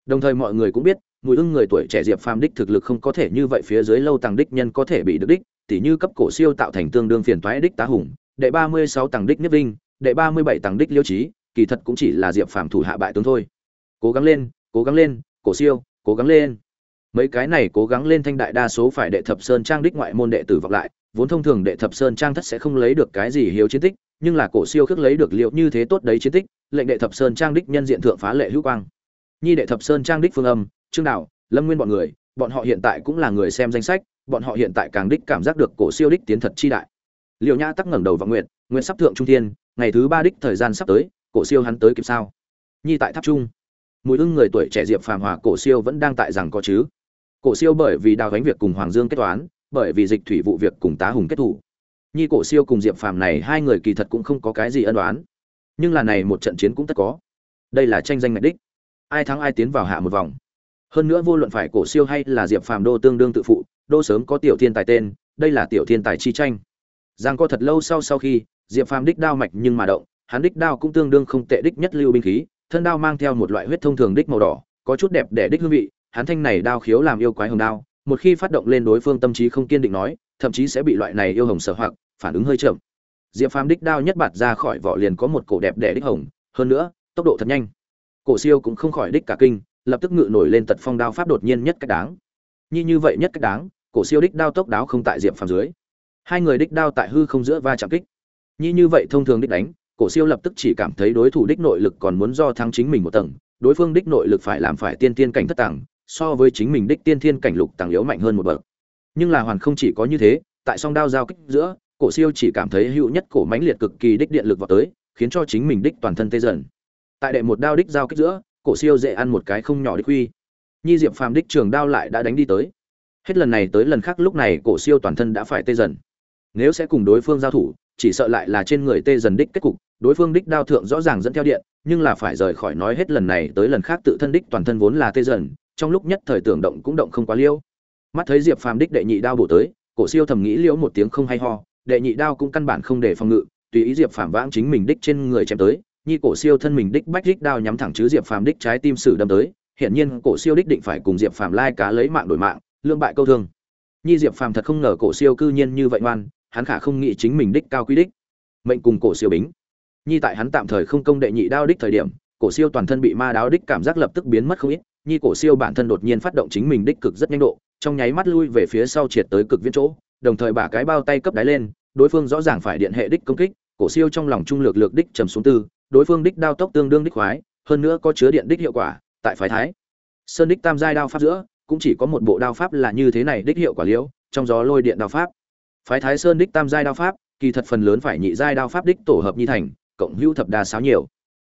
Đồng thời mọi người cũng biết, mùi ưng người tuổi trẻ diệp phàm đích thực lực không có thể như vậy phía dưới lâu tàng đích nhân có thể bị được đích, tỉ như cấp cổ siêu tạo thành tương đương phiền toái đích tá hùng, đệ ba mươi sáu tàng đích nhất vinh, đệ ba mươi bảy tàng đích liêu trí kỳ thật cũng chỉ là diệp phàm thủ hạ bại tướng thôi. Cố gắng lên, cố gắng lên, cổ siêu, cố gắng lên. Mấy cái này cố gắng lên thanh đại đa số phải đệ thập sơn trang đích ngoại môn đệ tử vọng lại, vốn thông thường đệ thập sơn trang thất sẽ không lấy được cái gì hiếu chiến tích, nhưng là cổ siêu khước lấy được liệu như thế tốt đấy chiến tích, lệnh đệ thập sơn trang đích nhân diện thượng phá lệ hữu quang. Nhi đệ thập sơn trang đích phương âm, trương đạo, lâm nguyên bọn người, bọn họ hiện tại cũng là người xem danh sách, bọn họ hiện tại càng đích cảm giác được cổ siêu đích tiến thật chi đại. Liệu nhã tắc ngẩng đầu và nguyện nguyện sắp thượng trung thiên, ngày thứ ba đích thời gian sắp tới cổ siêu hắn tới kịp sao? Nhi tại tháp trung. Mùi ưng người tuổi trẻ diệp phàm hòa cổ siêu vẫn đang tại rằng có chứ. Cổ siêu bởi vì đào gánh việc cùng hoàng dương kết toán, bởi vì dịch thủy vụ việc cùng tá hùng kết thủ. Nhi cổ siêu cùng diệp phàm này hai người kỳ thật cũng không có cái gì ân đoán nhưng là này một trận chiến cũng tất có. Đây là tranh danh ngạch đích. Ai thắng ai tiến vào hạ một vòng. Hơn nữa vô luận phải cổ siêu hay là diệp phàm đô tương đương tự phụ, đô sớm có tiểu thiên tài tên, đây là tiểu thiên tài chi tranh. Giang có thật lâu sau sau khi, diệp phàm đích đao mạch nhưng mà động hắn đích đao cũng tương đương không tệ đích nhất lưu binh khí, thân đao mang theo một loại huyết thông thường đích màu đỏ, có chút đẹp đẽ đích hương vị, hắn thanh này đao khiếu làm yêu quái hồng đao, một khi phát động lên đối phương tâm trí không kiên định nói, thậm chí sẽ bị loại này yêu hồng sở hoặc, phản ứng hơi chậm. Diệp phàm đích đao nhất bạt ra khỏi vỏ liền có một cổ đẹp đẽ đích hồng, hơn nữa, tốc độ thật nhanh. Cổ siêu cũng không khỏi đích cả kinh, lập tức ngự nổi lên tật phong đao pháp đột nhiên nhất cách đáng. Như như vậy nhất cách đáng, cổ siêu đích đao tốc đáo không tại diệp phàm dưới. Hai người đích đao tại hư không giữa va chạm kích. Như như vậy thông thường đích đánh cổ siêu lập tức chỉ cảm thấy đối thủ đích nội lực còn muốn do thắng chính mình một tầng, đối phương đích nội lực phải làm phải tiên tiên cảnh thất tầng so với chính mình đích tiên thiên cảnh lục tầng yếu mạnh hơn một bậc. Nhưng là hoàn không chỉ có như thế, tại song đao giao kích giữa, cổ siêu chỉ cảm thấy hữu nhất cổ mãnh liệt cực kỳ đích điện lực vọt tới, khiến cho chính mình đích toàn thân tê dần. Tại đệ một đao đích giao kích giữa, cổ siêu dễ ăn một cái không nhỏ đích uy. nhi diệp phàm đích trường đao lại đã đánh đi tới. Hết lần này tới lần khác lúc này cổ siêu toàn thân đã phải tê dần. Nếu sẽ cùng đối phương giao thủ chỉ sợ lại là trên người tê dần đích kết cục, đối phương đích đao thượng rõ ràng dẫn theo điện, nhưng là phải rời khỏi nói hết lần này tới lần khác tự thân đích toàn thân vốn là tê dần, trong lúc nhất thời tưởng động cũng động không quá liêu. Mắt thấy diệp phàm đích đệ nhị đao bổ tới, cổ siêu thầm nghĩ liễu một tiếng không hay ho, đệ nhị đao cũng căn bản không để phòng ngự, tùy ý diệp phàm vãng chính mình đích trên người chém tới, nhi cổ siêu thân mình đích bách đích đao nhắm thẳng chứ diệp phàm đích trái tim sử đâm tới hiện nhiên cổ siêu đích định phải cùng diệp phàm lai cá lấy mạng đổi mạng, lương bại câu thương. Nhi diệp phàm thật không ngờ cổ siêu cư nhiên như vậy ngoan hắn khả không nghĩ chính mình đích cao quý đích. Mệnh cùng cổ siêu bính. Nhi tại hắn tạm thời không công đệ nhị đao đích thời điểm, cổ siêu toàn thân bị ma đáo đích cảm giác lập tức biến mất không ít, nhi cổ siêu bản thân đột nhiên phát động chính mình đích cực rất nhanh độ, trong nháy mắt lui về phía sau triệt tới cực viễn chỗ, đồng thời bả cái bao tay cấp đáy lên, đối phương rõ ràng phải điện hệ đích công kích, cổ siêu trong lòng trung lược lược đích trầm xuống tư, đối phương đích đao tốc tương đương đích khoái, hơn nữa có chứa điện đích hiệu quả, tại phái thái. Sơn đích tam giai đao pháp giữa, cũng chỉ có một bộ đao pháp là như thế này đích hiệu quả liễu, trong gió lôi điện đao pháp phái thái sơn đích tam giai đao pháp, kỳ thật phần lớn phải nhị giai đao pháp đích tổ hợp nhi thành, cộng hữu thập đa sáo nhiều.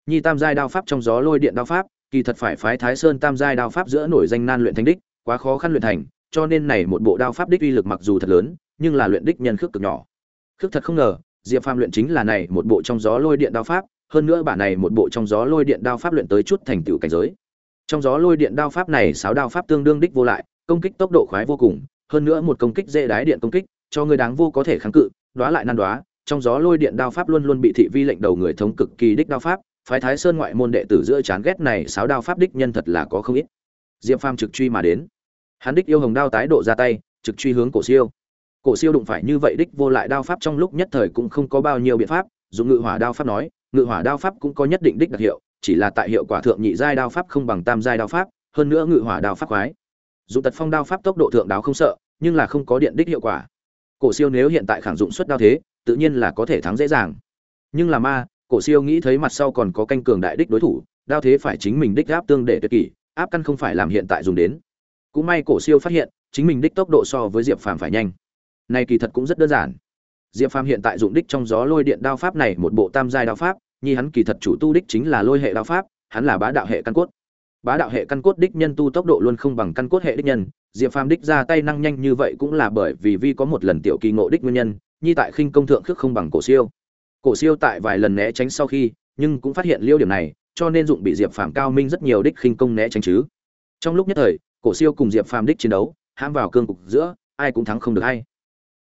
Nhi tam giai đao pháp trong gió lôi điện đao pháp, kỳ thật phải phái thái sơn tam giai đao pháp giữa nổi danh nan luyện thành đích, quá khó khăn luyện thành, cho nên này một bộ đao pháp đích uy lực mặc dù thật lớn, nhưng là luyện đích nhân khước cực nhỏ. Khước thật không ngờ, diệp phàm luyện chính là này một bộ trong gió lôi điện đao pháp, hơn nữa bản này một bộ trong gió lôi điện đao pháp luyện tới chút thành tựu cảnh giới. Trong gió lôi điện đao pháp này sáu đao pháp tương đương đích vô lại, công kích tốc độ khoái vô cùng, hơn nữa một công kích dễ đái điện công kích cho người đáng vô có thể kháng cự đoá lại nan đoá trong gió lôi điện đao pháp luôn luôn bị thị vi lệnh đầu người thống cực kỳ đích đao pháp, phái thái sơn ngoại môn đệ tử giữa chán ghét này sáu đao pháp đích nhân thật là có không ít. Diệp phàm trực truy mà đến. Hắn đích yêu hồng đao tái độ ra tay, trực truy hướng cổ siêu. Cổ siêu đụng phải như vậy đích vô lại đao pháp trong lúc nhất thời cũng không có bao nhiêu biện pháp, dùng ngự hỏa đao pháp nói, ngự hỏa đao pháp cũng có nhất định đích đặc hiệu, chỉ là tại hiệu quả thượng nhị giai đao pháp không bằng tam giai đao pháp, hơn nữa ngự hỏa đao pháp khoái. Dùng tật phong đao pháp tốc độ thượng đáo không sợ, nhưng là không có điện đích hiệu quả cổ siêu nếu hiện tại khẳng dụng suất đao thế, tự nhiên là có thể thắng dễ dàng. Nhưng là ma, cổ siêu nghĩ thấy mặt sau còn có canh cường đại đích đối thủ, đao thế phải chính mình đích áp tương để tuyệt kỷ, áp căn không phải làm hiện tại dùng đến. Cũng may cổ siêu phát hiện, chính mình đích tốc độ so với diệp phàm phải nhanh. Này kỳ thật cũng rất đơn giản. Diệp phàm hiện tại dụng đích trong gió lôi điện đao pháp này một bộ tam giai đao pháp, nhi hắn kỳ thật chủ tu đích chính là lôi hệ đao pháp, hắn là bá đạo hệ căn cốt. Bá đạo hệ căn cốt đích nhân tu tốc độ luôn không bằng căn cốt hệ đích nhân diệp phàm đích ra tay năng nhanh như vậy cũng là bởi vì vi có một lần tiểu kỳ ngộ đích nguyên nhân, nhi tại khinh công thượng khước không bằng cổ siêu. Cổ siêu tại vài lần né tránh sau khi, nhưng cũng phát hiện liêu điểm này, cho nên dụng bị diệp phàm cao minh rất nhiều đích khinh công né tránh chứ. Trong lúc nhất thời, cổ siêu cùng diệp phàm đích chiến đấu, hãm vào cương cục giữa, ai cũng thắng không được hay.